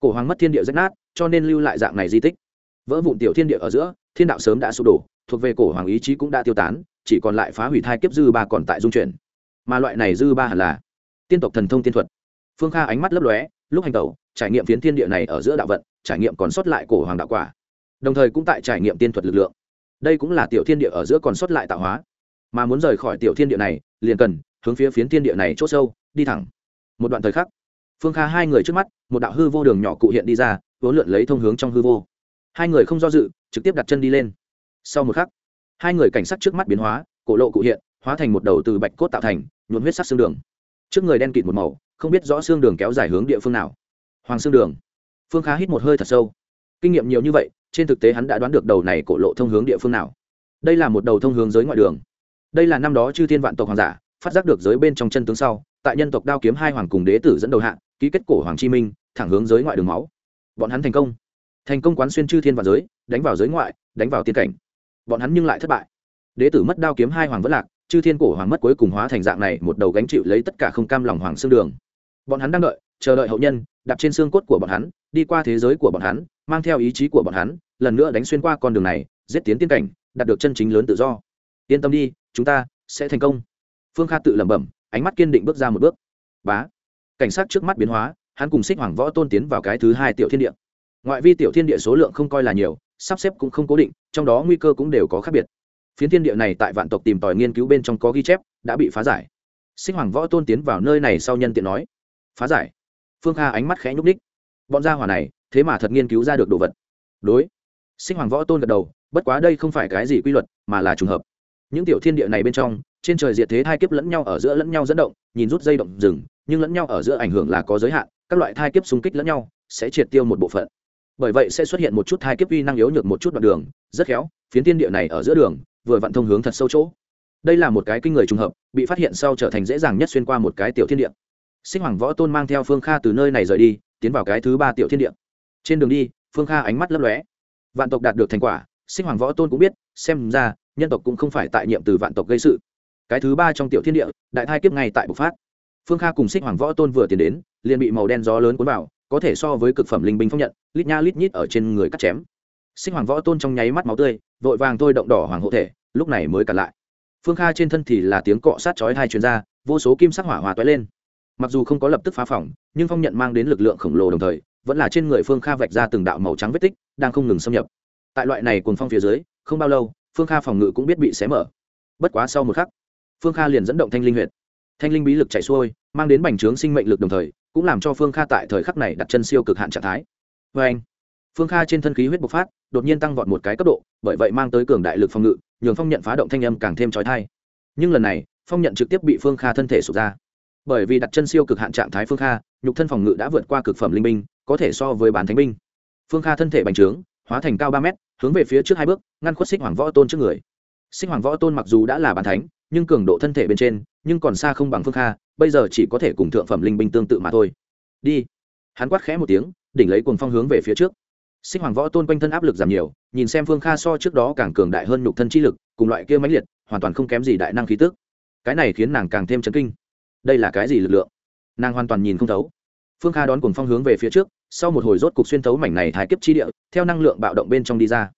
Cổ hoàng mất thiên địa rách nát cho nên lưu lại dạng này di tích. Vỡ vụn tiểu thiên địa ở giữa, thiên đạo sớm đã sụp đổ, thuộc về cổ hoàng ý chí cũng đã tiêu tán, chỉ còn lại phá hủy thai kiếp dư ba còn tại dung chuyển. Mà loại này dư ba hẳn là tiên tộc thần thông tiên thuật. Phương kha ánh mắt lấp lóe, lúc hành tẩu, trải nghiệm phiến thiên địa này ở giữa đạo vận, trải nghiệm còn sót lại cổ hoàng đạo quả. Đồng thời cũng tại trải nghiệm tiên thuật lực lượng. Đây cũng là tiểu thiên địa ở giữa còn sót lại tạo hóa. Mà muốn rời khỏi tiểu thiên địa này, liền cần hướng phía phiến thiên địa này c h sâu, đi thẳng. Một đoạn thời khắc, phương kha hai người trước mắt, một đạo hư vô đường nhỏ cụ hiện đi ra vốn lượn lấy thông hướng trong hư vô. Hai người không do dự, trực tiếp đặt chân đi lên. Sau một khắc, hai người cảnh sát trước mắt biến hóa, cổ lộ cụ hiện, hóa thành một đầu từ bạch cốt tạo thành nhuộn huyết sắc xương đường. Trước người đen kịt một màu, không biết rõ xương đường kéo dài hướng địa phương nào. Hoàng xương đường. Phương khá hít một hơi thật sâu. Kinh nghiệm nhiều như vậy, trên thực tế hắn đã đoán được đầu này cổ lộ thông hướng địa phương nào. Đây là một đầu thông hướng giới ngoại đường. Đây là năm đó chư thiên vạn tộc hoàng giả, phát giác được giới bên trong chân tướng sau, tại nhân tộc đao kiếm hai hoàng cùng đế tử dẫn đầu hạ, ký kết cổ hoàng chi minh, thẳng hướng giới ngoại đường máu bọn hắn thành công. Thành công quán xuyên chư thiên và giới, đánh vào giới ngoại, đánh vào tiên cảnh. Bọn hắn nhưng lại thất bại. Đế tử mất đao kiếm hai hoàng vất lạc, chư thiên cổ hoàng mất cuối cùng hóa thành dạng này một đầu gánh chịu lấy tất cả không cam lòng hoàng xương đường. Bọn hắn đang đợi, chờ đợi hậu nhân, đạp trên xương cốt của bọn hắn, đi qua thế giới của bọn hắn, mang theo ý chí của bọn hắn, lần nữa đánh xuyên qua con đường này, giết tiến tiên cảnh, đạt được chân chính lớn tự do. Yên tâm đi, chúng ta sẽ thành công. Phương kha tự lẩm bẩm, ánh mắt kiên định bước ra một bước. Bá. Cảnh sát trước mắt biến hóa hắn cùng xích hoàng võ tôn tiến vào cái thứ hai tiểu thiên địa. Ngoại vi tiểu thiên địa số lượng không coi là nhiều, sắp xếp cũng không cố định, trong đó nguy cơ cũng đều có khác biệt. Phiến thiên địa này tại vạn tộc tìm tòi nghiên cứu bên trong có ghi chép, đã bị phá giải. Sinh hoàng võ tôn tiến vào nơi này sau nhân tiện nói, phá giải? Phương kha ánh mắt khẽ nhúc ních bọn gia hỏa này, thế mà thật nghiên cứu ra được đồ vật. Đối. Sinh hoàng võ tôn gật đầu, bất quá đây không phải cái gì quy luật, mà là trùng hợp. Những tiểu thiên địa này bên trong, trên trời diệt thế hai kiếp lẫn nhau ở giữa lẫn nhau dẫn động, nhìn rút dây động rừng, nhưng lẫn nhau ở giữa ảnh hưởng là có giới hạn các loại thai kiếp xung kích lẫn nhau, sẽ triệt tiêu một bộ phận. Bởi vậy sẽ xuất hiện một chút thai kiếp uy năng yếu nhược một chút đoạn đường, rất khéo, phiến tiên địa này ở giữa đường, vừa vặn thông hướng thật sâu chỗ. Đây là một cái kinh người trùng hợp, bị phát hiện sau trở thành dễ dàng nhất xuyên qua một cái tiểu thiên địa. Sinh hoàng võ tôn mang theo phương kha từ nơi này rời đi, tiến vào cái thứ ba tiểu thiên địa. Trên đường đi, phương kha ánh mắt lấp lóe. Vạn tộc đạt được thành quả, sinh hoàng võ tôn cũng biết, xem ra, nhân tộc cũng không phải tại nhiệm từ vạn tộc gây sự. Cái thứ ba trong tiểu thiên địa, đại thai kiếp ngay tại bộc phát phương kha cùng xích hoàng võ tôn vừa tiến đến, liền bị màu đen gió lớn cuốn vào, có thể so với cực phẩm linh binh phong nhận, lít nha lít nhít ở trên người cắt chém. Xích hoàng võ tôn trong nháy mắt máu tươi, vội vàng thôi động đỏ hoàng hộ thể, lúc này mới cặn lại. Phương kha trên thân thì là tiếng cọ sát chói hai chuyên gia vô số kim sắc hỏa hòa toái lên. Mặc dù không có lập tức phá phỏng, nhưng phong nhận mang đến lực lượng khổng lồ đồng thời, vẫn là trên người phương kha vạch ra từng đạo màu trắng vết tích, đang không ngừng xâm nhập. Tại loại này cuồng phong phía dưới, không bao lâu, phương kha phòng ngự cũng biết bị xé mở. Bất quá sau một khắc, phương kha liền dẫn động thanh linh huyện thanh linh bí lực chạy xuôi, mang đến bành trướng sinh mệnh lực đồng thời, cũng làm cho phương kha tại thời khắc này đặt chân siêu cực hạn trạng thái. Vê anh phương kha trên thân khí huyết bộc phát, đột nhiên tăng vọt một cái cấp độ, bởi vậy mang tới cường đại lực phòng ngự, nhường phong nhận phá động thanh âm càng thêm trói thai nhưng lần này, phong nhận trực tiếp bị phương kha thân thể sụt ra. Bởi vì đặt chân siêu cực hạn trạng thái phương kha, nhục thân phòng ngự đã vượt qua cực phẩm linh binh, có thể so với bán thánh binh. Phương kha thân thể bành trướng, hóa thành cao ba mét, hướng về phía trước hai bước, ngăn khuất xích hoàng võ tôn trước người. Xích hoàng võ tôn mặc dù đã là bàn thánh, nhưng cường độ thân thể bên trên nhưng còn xa không bằng phương kha, bây giờ chỉ có thể cùng thượng phẩm linh binh tương tự mà thôi. Đi. Hắn quát khẽ một tiếng, đỉnh lấy cuồng phong hướng về phía trước. Sinh hoàng võ tôn quanh thân áp lực giảm nhiều, nhìn xem phương kha so trước đó càng cường đại hơn nhục thân chi lực, cùng loại kia mãnh liệt, hoàn toàn không kém gì đại năng khí tức. Cái này khiến nàng càng thêm chấn kinh. Đây là cái gì lực lượng? Nàng hoàn toàn nhìn không thấu. Phương kha đón cuồng phong hướng về phía trước, sau một hồi rốt cục xuyên thấu mảnh này thái kiếp chi địa, theo năng lượng bạo động bên trong đi ra.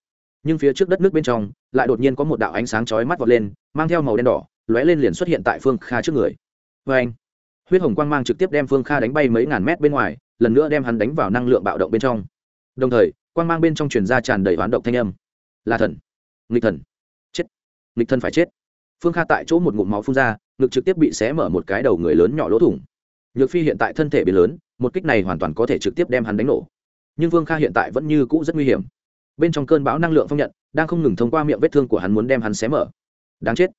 Nhưng phía trước đất nước bên trong, lại đột nhiên có một đạo ánh sáng chói mắt vọt lên, mang theo màu đen đỏ lóe lên liền xuất hiện tại phương kha trước người. Vê anh, huyết hồng quang mang trực tiếp đem phương kha đánh bay mấy ngàn mét bên ngoài, lần nữa đem hắn đánh vào năng lượng bạo động bên trong. Đồng thời, quang mang bên trong truyền ra tràn đầy hoán động thanh âm. Là thần. Nghịch thần. Chết. Nghịch thần phải chết. Phương kha tại chỗ một ngụm máu phun ra, ngực trực tiếp bị xé mở một cái đầu người lớn nhỏ lỗ thủng. Nhược phi hiện tại thân thể bị lớn, một kích này hoàn toàn có thể trực tiếp đem hắn đánh nổ. Nhưng phương kha hiện tại vẫn như cũ rất nguy hiểm. Bên trong cơn bão năng lượng phong nhận, đang không ngừng thông qua miệng vết thương của hắn muốn đem hắn xé mở. Đáng chết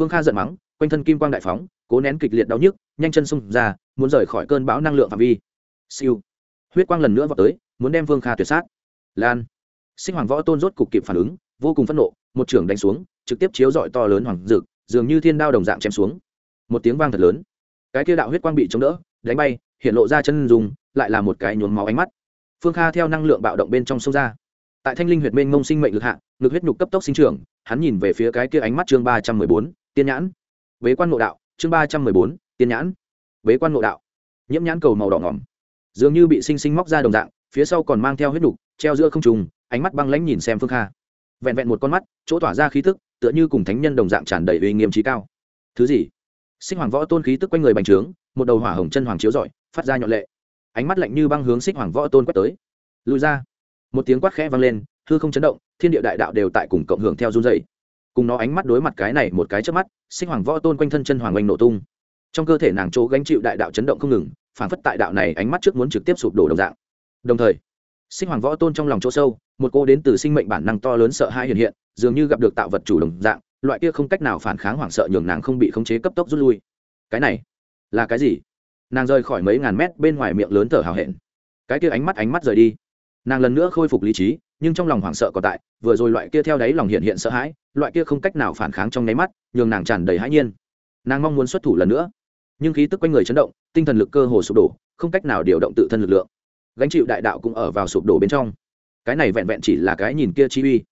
phương kha giận mắng quanh thân kim quang đại phóng cố nén kịch liệt đau nhức nhanh chân xung ra muốn rời khỏi cơn bão năng lượng phạm vi. Siêu. Huyết quang lần nữa vào tới muốn đem phương kha tuyệt sát. Lan. Sinh hoàng võ tôn rốt cục kịp phản ứng vô cùng phẫn nộ một trưởng đánh xuống trực tiếp chiếu dọi to lớn hoàng dực, dường như thiên đao đồng dạng chém xuống. Một tiếng vang thật lớn. Cái kia đạo huyết quang bị chống đỡ đánh bay hiện lộ ra chân dùng lại là một cái nhuốm máu ánh mắt. Phương kha theo năng lượng bạo động bên trong sông ra. Tại thanh linh huyệt mênh ngông sinh mệnh lực hạ ngực huyết nhục cấp tốc sinh trưởng hắn nhìn về phía cái kia ánh mắt chương ba trăm mười bốn tiên nhãn. Bế quan ngộ đạo, chương ba trăm mười bốn, tiên nhãn. Bế quan ngộ đạo. Nhiễm nhãn cầu màu đỏ ngỏm. Dường như bị sinh sinh móc ra đồng dạng, phía sau còn mang theo huyết đục treo giữa không trùng ánh mắt băng lãnh nhìn xem phương kha. Vẹn vẹn một con mắt, chỗ tỏa ra khí tức, tựa như cùng thánh nhân đồng dạng tràn đầy uy nghiêm trí cao. Thứ gì? Sinh hoàng võ tôn khí tức quanh người bành trướng, một đầu hỏa hồng chân hoàng chiếu rọi, phát ra nhọn lệ. Ánh mắt lạnh như băng hướng xích hoàng võ tôn quét tới. Lùi ra. Một tiếng quát khẽ vang lên, hư không chấn động, thiên địa đại đạo đều tại cùng cộng hưởng theo run dày cùng nó ánh mắt đối mặt cái này một cái trước mắt xích hoàng võ tôn quanh thân chân hoàng oanh nổ tung. Trong cơ thể nàng chỗ gánh chịu đại đạo chấn động không ngừng, phản phất tại đạo này ánh mắt trước muốn trực tiếp sụp đổ đồng dạng. Đồng thời, sinh hoàng võ tôn trong lòng chỗ sâu, một cô đến từ sinh mệnh bản năng to lớn sợ hãi hiện hiện, dường như gặp được tạo vật chủ đồng dạng, loại kia không cách nào phản kháng hoảng sợ nhường nàng không bị khống chế cấp tốc rút lui. Cái này là cái gì? Nàng rời khỏi mấy ngàn mét bên ngoài miệng lớn thở hào hẹn. Cái kia ánh mắt ánh mắt rời đi. Nàng lần nữa khôi phục lý trí nhưng trong lòng hoảng sợ còn tại, vừa rồi loại kia theo đáy lòng hiện hiện sợ hãi, loại kia không cách nào phản kháng trong nháy mắt, nhường nàng tràn đầy hãi nhiên. Nàng mong muốn xuất thủ lần nữa, nhưng khí tức quanh người chấn động, tinh thần lực cơ hồ sụp đổ, không cách nào điều động tự thân lực lượng. Gánh chịu đại đạo cũng ở vào sụp đổ bên trong. Cái này vẹn vẹn chỉ là cái nhìn kia chi uy.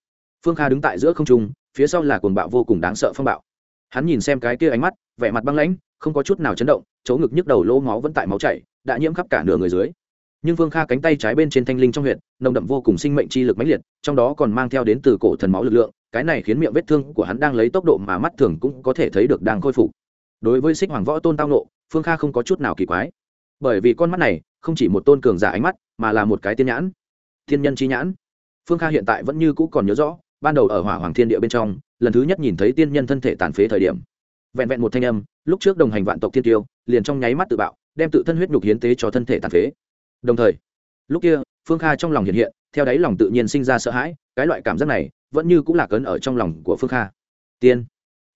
Phương kha đứng tại giữa không trung, phía sau là cuồng bạo vô cùng đáng sợ phong bạo. Hắn nhìn xem cái kia ánh mắt, vẻ mặt băng lãnh, không có chút nào chấn động, chỗ ngực nhức đầu lỗ máu vẫn tại máu chảy, đã nhiễm khắp cả nửa người dưới nhưng Vương kha cánh tay trái bên trên thanh linh trong huyện nồng đậm vô cùng sinh mệnh chi lực mãnh liệt, trong đó còn mang theo đến từ cổ thần máu lực lượng, cái này khiến miệng vết thương của hắn đang lấy tốc độ mà mắt thường cũng có thể thấy được đang khôi phục. Đối với xích hoàng võ tôn tao nộ phương kha không có chút nào kỳ quái, bởi vì con mắt này không chỉ một tôn cường giả ánh mắt, mà là một cái tiên nhãn, thiên nhân chi nhãn. Phương kha hiện tại vẫn như cũ còn nhớ rõ, ban đầu ở hỏa hoàng thiên địa bên trong, lần thứ nhất nhìn thấy tiên nhân thân thể tàn phế thời điểm. Vẹn vẹn một thanh âm, lúc trước đồng hành vạn tộc thiên tiêu, liền trong nháy mắt tự bạo, đem tự thân huyết nhục hiến tế cho thân thể tàn phế đồng thời, lúc kia, phương kha trong lòng hiện hiện, theo đáy lòng tự nhiên sinh ra sợ hãi, cái loại cảm giác này vẫn như cũng là cấn ở trong lòng của phương kha. Tiên,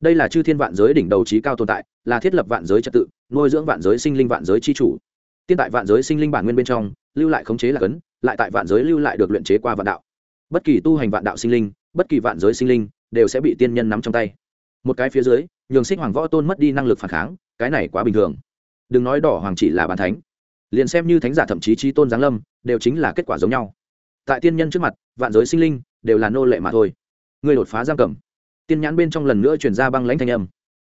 đây là chư thiên vạn giới đỉnh đầu trí cao tồn tại, là thiết lập vạn giới trật tự, nuôi dưỡng vạn giới sinh linh vạn giới c h i chủ. Tiên tại vạn giới sinh linh bản nguyên bên trong, lưu lại khống chế là cấn, lại tại vạn giới lưu lại được luyện chế qua vạn đạo. Bất kỳ tu hành vạn đạo sinh linh, bất kỳ vạn giới sinh linh, đều sẽ bị tiên nhân nắm trong tay. Một cái phía dưới, nhường xích hoàng võ tôn mất đi năng lực phản kháng, cái này quá bình thường. Đừng nói đỏ hoàng chỉ là bàn thánh liền xem như thánh giả thậm chí trí tôn giáng lâm, đều chính là kết quả giống nhau. Tại tiên nhân trước mặt, vạn giới sinh linh đều là nô lệ mà thôi. Người đột phá giam cầm. Tiên nhãn bên trong lần nữa chuyển ra băng lãnh thanh âm.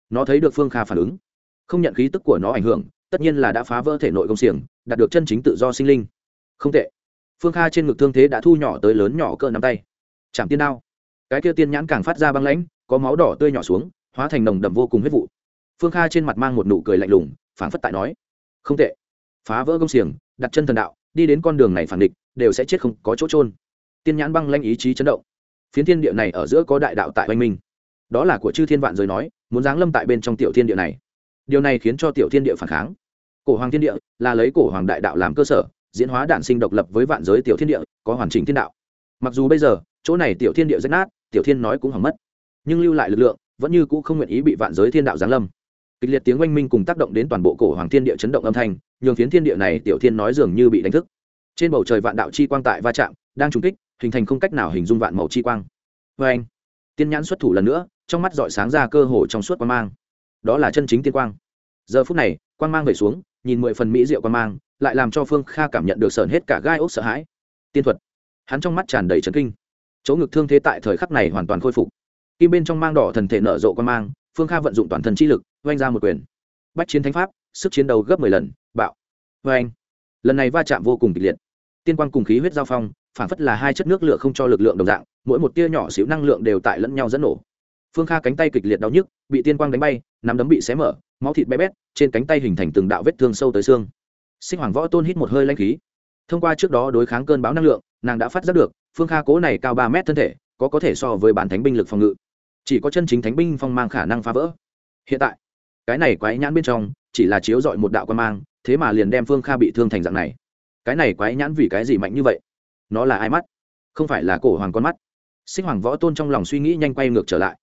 Nó thấy được phương kha phản ứng. Không nhận khí tức của nó ảnh hưởng, tất nhiên là đã phá vỡ thể nội công xiềng, đạt được chân chính tự do sinh linh. Không tệ. Phương kha trên ngực thương thế đã thu nhỏ tới lớn nhỏ cỡ nắm tay. Chạm tiên đao. Cái kia tiên nhãn càng phát ra băng lãnh, có máu đỏ tươi nhỏ xuống, hóa thành nồng đậm vô cùng huyết vụ. Phương kha trên mặt mang một nụ cười lạnh lùng, phảng phất tại nói, không tệ phá vỡ công xiềng, đặt chân thần đạo, đi đến con đường này phản địch, đều sẽ chết không có chỗ trôn tiên nhãn băng lanh ý chí chấn động. Phiến thiên địa này ở giữa có đại đạo tại oanh minh. Đó là của chư thiên vạn giới nói, muốn giáng lâm tại bên trong tiểu thiên địa này. Điều này khiến cho tiểu thiên địa phản kháng. Cổ hoàng thiên địa là lấy cổ hoàng đại đạo làm cơ sở, diễn hóa đản sinh độc lập với vạn giới tiểu thiên địa, có hoàn chỉnh thiên đạo. Mặc dù bây giờ, chỗ này tiểu thiên địa rách nát, tiểu thiên nói cũng hỏng mất. Nhưng lưu lại lực lượng, vẫn như cũ không nguyện ý bị vạn giới thiên đạo giáng lâm. Kịch liệt tiếng oanh minh cùng tác động đến toàn bộ cổ hoàng thiên địa chấn động âm thanh nhường phiến thiên địa này tiểu thiên nói dường như bị đánh thức. Trên bầu trời vạn đạo chi quang tại va chạm, đang trùng kích, hình thành không cách nào hình dung vạn màu chi quang. Vê anh, tiên nhãn xuất thủ lần nữa, trong mắt dọi sáng ra cơ hồ trong suốt quang mang. Đó là chân chính tiên quang. Giờ phút này, quang mang về xuống, nhìn mười phần mỹ diệu quang mang, lại làm cho phương kha cảm nhận được sờn hết cả gai ốc sợ hãi. Tiên thuật. Hắn trong mắt tràn đầy trấn kinh. Chỗ ngực thương thế tại thời khắc này hoàn toàn khôi phục. Kim bên trong mang đỏ thần thể nở rộ quang mang, phương kha vận dụng toàn thân chi lực, oanh ra một quyền. Bách chiến thánh pháp, sức chiến đấu gấp mười lần bạo. Vê anh. Lần này va chạm vô cùng kịch liệt. Tiên quang cùng khí huyết giao phong, phản phất là hai chất nước lửa không cho lực lượng đồng dạng, mỗi một tia nhỏ xíu năng lượng đều tại lẫn nhau dẫn nổ. Phương kha cánh tay kịch liệt đau nhức, bị tiên quang đánh bay, nắm đấm bị xé mở, máu thịt bé bét, trên cánh tay hình thành từng đạo vết thương sâu tới xương. Sinh hoàng võ tôn hít một hơi lanh khí. Thông qua trước đó đối kháng cơn bão năng lượng, nàng đã phát giác được, phương kha cố này cao ba mét thân thể, có có thể so với bản thánh binh lực phòng ngự. Chỉ có chân chính thánh binh phong mang khả năng phá vỡ. Hiện tại, cái này quái nhãn bên trong, chỉ là chiếu dọi một đạo quan mang thế mà liền đem phương kha bị thương thành dạng này. Cái này quái nhãn vì cái gì mạnh như vậy? Nó là ai mắt? Không phải là cổ hoàng con mắt. Sinh hoàng võ tôn trong lòng suy nghĩ nhanh quay ngược trở lại.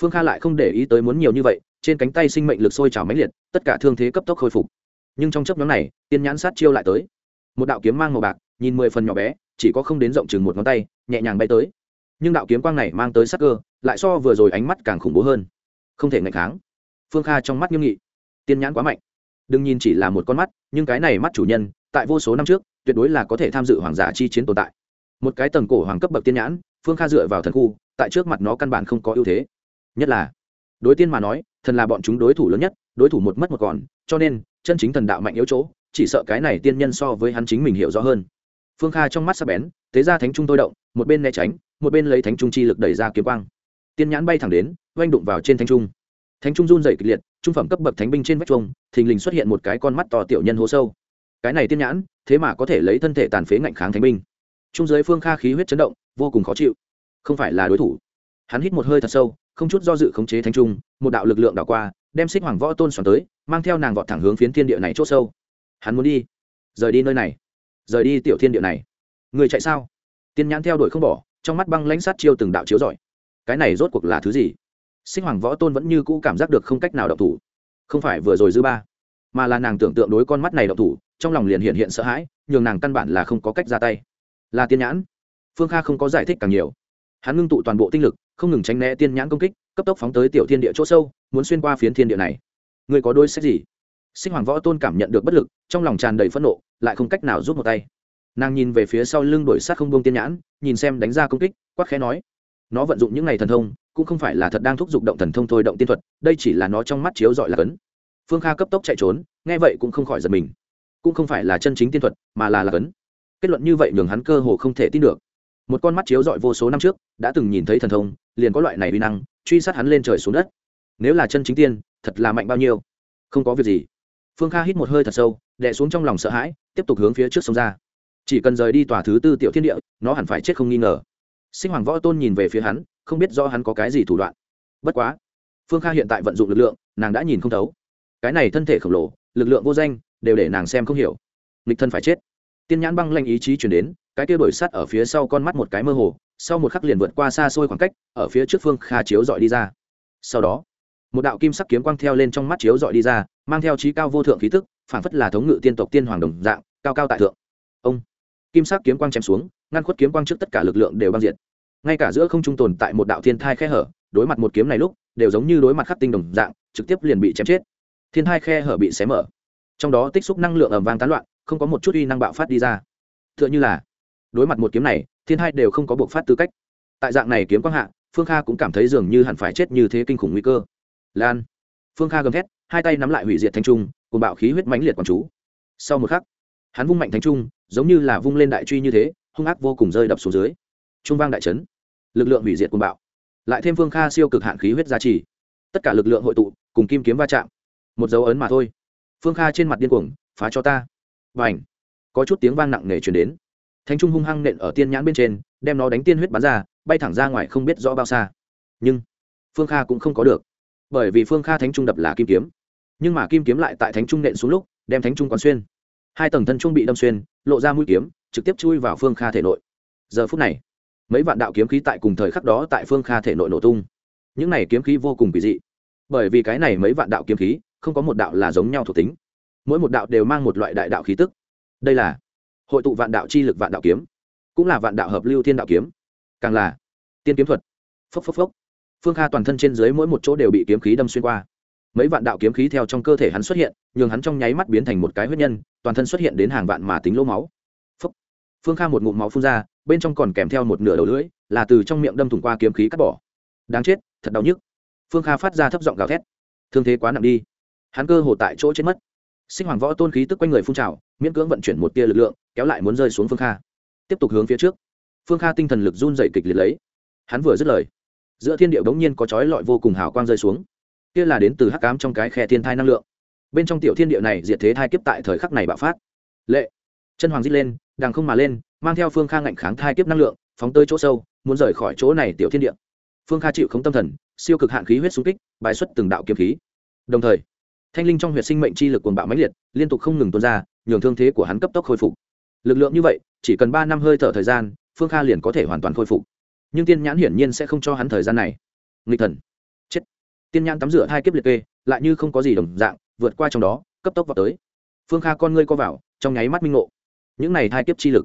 Phương kha lại không để ý tới muốn nhiều như vậy, trên cánh tay sinh mệnh lực sôi trào mãnh liệt, tất cả thương thế cấp tốc khôi phục. Nhưng trong chấp nhóm này, tiên nhãn sát chiêu lại tới. Một đạo kiếm mang màu bạc, nhìn mười phần nhỏ bé, chỉ có không đến rộng chừng một ngón tay, nhẹ nhàng bay tới. Nhưng đạo kiếm quang này mang tới sắc cơ, lại so vừa rồi ánh mắt càng khủng bố hơn. Không thể ngạch kháng. Phương kha trong mắt nghiêm nghị. Tiên nhãn quá mạnh đừng nhìn chỉ là một con mắt, nhưng cái này mắt chủ nhân, tại vô số năm trước, tuyệt đối là có thể tham dự hoàng giả chi chiến tồn tại. Một cái tầng cổ hoàng cấp bậc tiên nhãn, phương kha dựa vào thần khu, tại trước mặt nó căn bản không có ưu thế. Nhất là, đối tiên mà nói, thần là bọn chúng đối thủ lớn nhất, đối thủ một mất một còn, cho nên, chân chính thần đạo mạnh yếu chỗ, chỉ sợ cái này tiên nhân so với hắn chính mình hiểu rõ hơn. Phương kha trong mắt sắp bén thế ra thánh trung tôi động, một bên né tránh, một bên lấy thánh trung chi lực đẩy ra kiếm quang. Tiên nhãn bay thẳng đến, oanh đụng vào trên thánh trung. Thánh trung run dày kịch liệt trung phẩm cấp bậc thánh binh trên vách trung thình lình xuất hiện một cái con mắt to tiểu nhân hố sâu. Cái này tiên nhãn, thế mà có thể lấy thân thể tàn phế ngạnh kháng thánh binh. Trung giới phương kha khí huyết chấn động, vô cùng khó chịu. Không phải là đối thủ. Hắn hít một hơi thật sâu, không chút do dự khống chế thánh trung, một đạo lực lượng đảo qua, đem xích hoàng võ tôn xoắn tới, mang theo nàng vọt thẳng hướng phiến thiên địa này c h ỗ sâu. Hắn muốn đi. Rời đi nơi này. Rời đi tiểu thiên địa này. Người chạy sao? Tiên nhãn theo đuổi không bỏ, trong mắt băng lãnh sát chiêu từng đạo chiếu giỏi cái này rốt cuộc là thứ gì? Sinh hoàng võ tôn vẫn như cũ cảm giác được không cách nào đậu thủ. Không phải vừa rồi dư ba, mà là nàng tưởng tượng đối con mắt này đậu thủ, trong lòng liền hiện hiện sợ hãi, nhường nàng căn bản là không có cách ra tay. Là tiên nhãn. Phương kha không có giải thích càng nhiều. Hắn ngưng tụ toàn bộ tinh lực, không ngừng tránh né tiên nhãn công kích, cấp tốc phóng tới tiểu thiên địa chỗ sâu, muốn xuyên qua phiến thiên địa này. Người có đôi sách gì? Sinh hoàng võ tôn cảm nhận được bất lực, trong lòng tràn đầy phẫn nộ, lại không cách nào rút một tay. Nàng nhìn về phía sau lưng đổi sát không bông tiên nhãn, nhìn xem đánh ra công kích quắc khẽ nói nó vận dụng những ngày thần thông, cũng không phải là thật đang thúc giục động thần thông thôi, động tiên thuật, đây chỉ là nó trong mắt chiếu dọi là cấn. Phương kha cấp tốc chạy trốn, nghe vậy cũng không khỏi giật mình. Cũng không phải là chân chính tiên thuật, mà là là cấn. Kết luận như vậy nhường hắn cơ hồ không thể tin được. Một con mắt chiếu dọi vô số năm trước, đã từng nhìn thấy thần thông, liền có loại này uy năng, truy sát hắn lên trời xuống đất. Nếu là chân chính tiên, thật là mạnh bao nhiêu? Không có việc gì. Phương kha hít một hơi thật sâu đẻ xuống trong lòng sợ hãi, tiếp tục hướng phía trước sông ra. Chỉ cần rời đi tòa thứ tư tiểu thiên địa, nó hẳn phải chết không nghi ngờ sinh hoàng võ tôn nhìn về phía hắn, không biết do hắn có cái gì thủ đoạn. Bất quá, phương kha hiện tại vận dụng lực lượng, nàng đã nhìn không thấu. Cái này thân thể khổng lồ, lực lượng vô danh, đều để nàng xem không hiểu. Nghịch thân phải chết. Tiên nhãn băng lanh ý chí chuyển đến, cái kia đổi sắt ở phía sau con mắt một cái mơ hồ, sau một khắc liền vượt qua xa xôi khoảng cách, ở phía trước phương kha chiếu dọi đi ra. Sau đó, một đạo kim sắc kiếm quang theo lên trong mắt chiếu dọi đi ra, mang theo trí cao vô thượng khí tức phản phất là thống ngự tiên tộc tiên hoàng đồng dạng, cao cao tại thượng. Ông! Kim sắc kiếm quang chém xuống, ngăn khuất kiếm quang trước tất cả lực lượng đều băng diệt. Ngay cả giữa không trung tồn tại một đạo thiên thai khe hở, đối mặt một kiếm này lúc, đều giống như đối mặt khắc tinh đồng dạng, trực tiếp liền bị chém chết. Thiên thai khe hở bị xé mở. Trong đó tích xúc năng lượng ầm vang tán loạn, không có một chút uy năng bạo phát đi ra. T h ư ợ n h ư là, đối mặt một kiếm này, thiên thai đều không có buộc phát tư cách. Tại dạng này kiếm quang hạ, phương kha cũng cảm thấy dường như hẳn phải chết như thế kinh khủng nguy cơ. Lan. Phương kha gầm thét, hai tay nắm lại hủy diệt thanh trung cùng bạo khí huyết mãnh liệt quảng chú. Sau một khắc, hắn vung mạnh thanh trung giống như là vung lên đại truy như thế, hung ác vô cùng rơi đập xuống dưới. Trung vang đại trấn lực lượng hủy diệt cuồng bạo. Lại thêm phương kha siêu cực hạn khí huyết gia trì. Tất cả lực lượng hội tụ, cùng kim kiếm va chạm. Một dấu ấn mà thôi. Phương kha trên mặt điên cuồng, phá cho ta. Và ảnh có chút tiếng vang nặng nề chuyển đến. Thánh trung hung hăng nện ở tiên nhãn bên trên, đem nó đánh tiên huyết bắn ra, bay thẳng ra ngoài không biết rõ bao xa. Nhưng phương kha cũng không có được. Bởi vì phương kha thánh trung đập là kim kiếm. Nhưng mà kim kiếm lại tại thánh trung nện xuống lúc, đem thánh trung còn xuyên. Hai tầng thân trung bị đâm xuyên lộ ra mũi kiếm, trực tiếp chui vào phương kha thể nội. Giờ phút này, mấy vạn đạo kiếm khí tại cùng thời khắc đó tại phương kha thể nội nổ tung. Những này kiếm khí vô cùng kỳ dị. Bởi vì cái này mấy vạn đạo kiếm khí, không có một đạo là giống nhau thuộc tính. Mỗi một đạo đều mang một loại đại đạo khí tức. Đây là hội tụ vạn đạo chi lực vạn đạo kiếm, cũng là vạn đạo hợp lưu thiên đạo kiếm. Càng là tiên kiếm thuật. Phốc phốc phốc. Phương kha toàn thân trên dưới mỗi một chỗ đều bị kiếm khí đâm xuyên qua mấy vạn đạo kiếm khí theo trong cơ thể hắn xuất hiện, nhường hắn trong nháy mắt biến thành một cái huyết nhân, toàn thân xuất hiện đến hàng vạn mà tính lỗ máu. Phương kha một ngụm máu phun ra, bên trong còn kèm theo một nửa đầu lưỡi, là từ trong miệng đâm thủng qua kiếm khí cắt bỏ. Đáng chết, thật đau nhức. Phương kha phát ra thấp giọng gào thét. Thương thế quá nặng đi. Hắn cơ hồ tại chỗ chết mất. Sinh hoàng võ tôn khí tức quanh người phun trào, miễn cưỡng vận chuyển một tia lực lượng, kéo lại muốn rơi xuống phương kha. Tiếp tục hướng phía trước. Phương kha tinh thần lực run dậy kịch liệt lấy. Hắn vừa dứt lời, giữa thiên địa bỗng nhiên có chói lọi vô cùng hào quang rơi xuống kia là đến từ hắc cám trong cái khe thiên thai năng lượng. Bên trong tiểu thiên địa này diệt thế thai kiếp tại thời khắc này bạo phát. Lệ. Chân hoàng d lên, đằng không mà lên, mang theo phương kha ngạnh kháng thai kiếp năng lượng, phóng tới chỗ sâu, muốn rời khỏi chỗ này tiểu thiên địa. Phương kha chịu không tâm thần, siêu cực hạn khí huyết xung kích, bài xuất từng đạo kiếm khí. Đồng thời, thanh linh trong huyệt sinh mệnh chi lực cuồng bạo mãnh liệt, liên tục không ngừng tuôn ra, nhường thương thế của hắn cấp tốc khôi phục. Lực lượng như vậy, chỉ cần ba năm hơi thở thời gian, phương kha liền có thể hoàn toàn khôi phục. Nhưng tiên nhãn hiển nhiên sẽ không cho hắn thời gian này. Nghịch thần tiên nhãn tắm rửa hai kiếp liệt kê, lại như không có gì đồng dạng, vượt qua trong đó, cấp tốc vào tới. Phương kha con ngươi co vào, trong nháy mắt minh ngộ. Những này hai kiếp chi lực,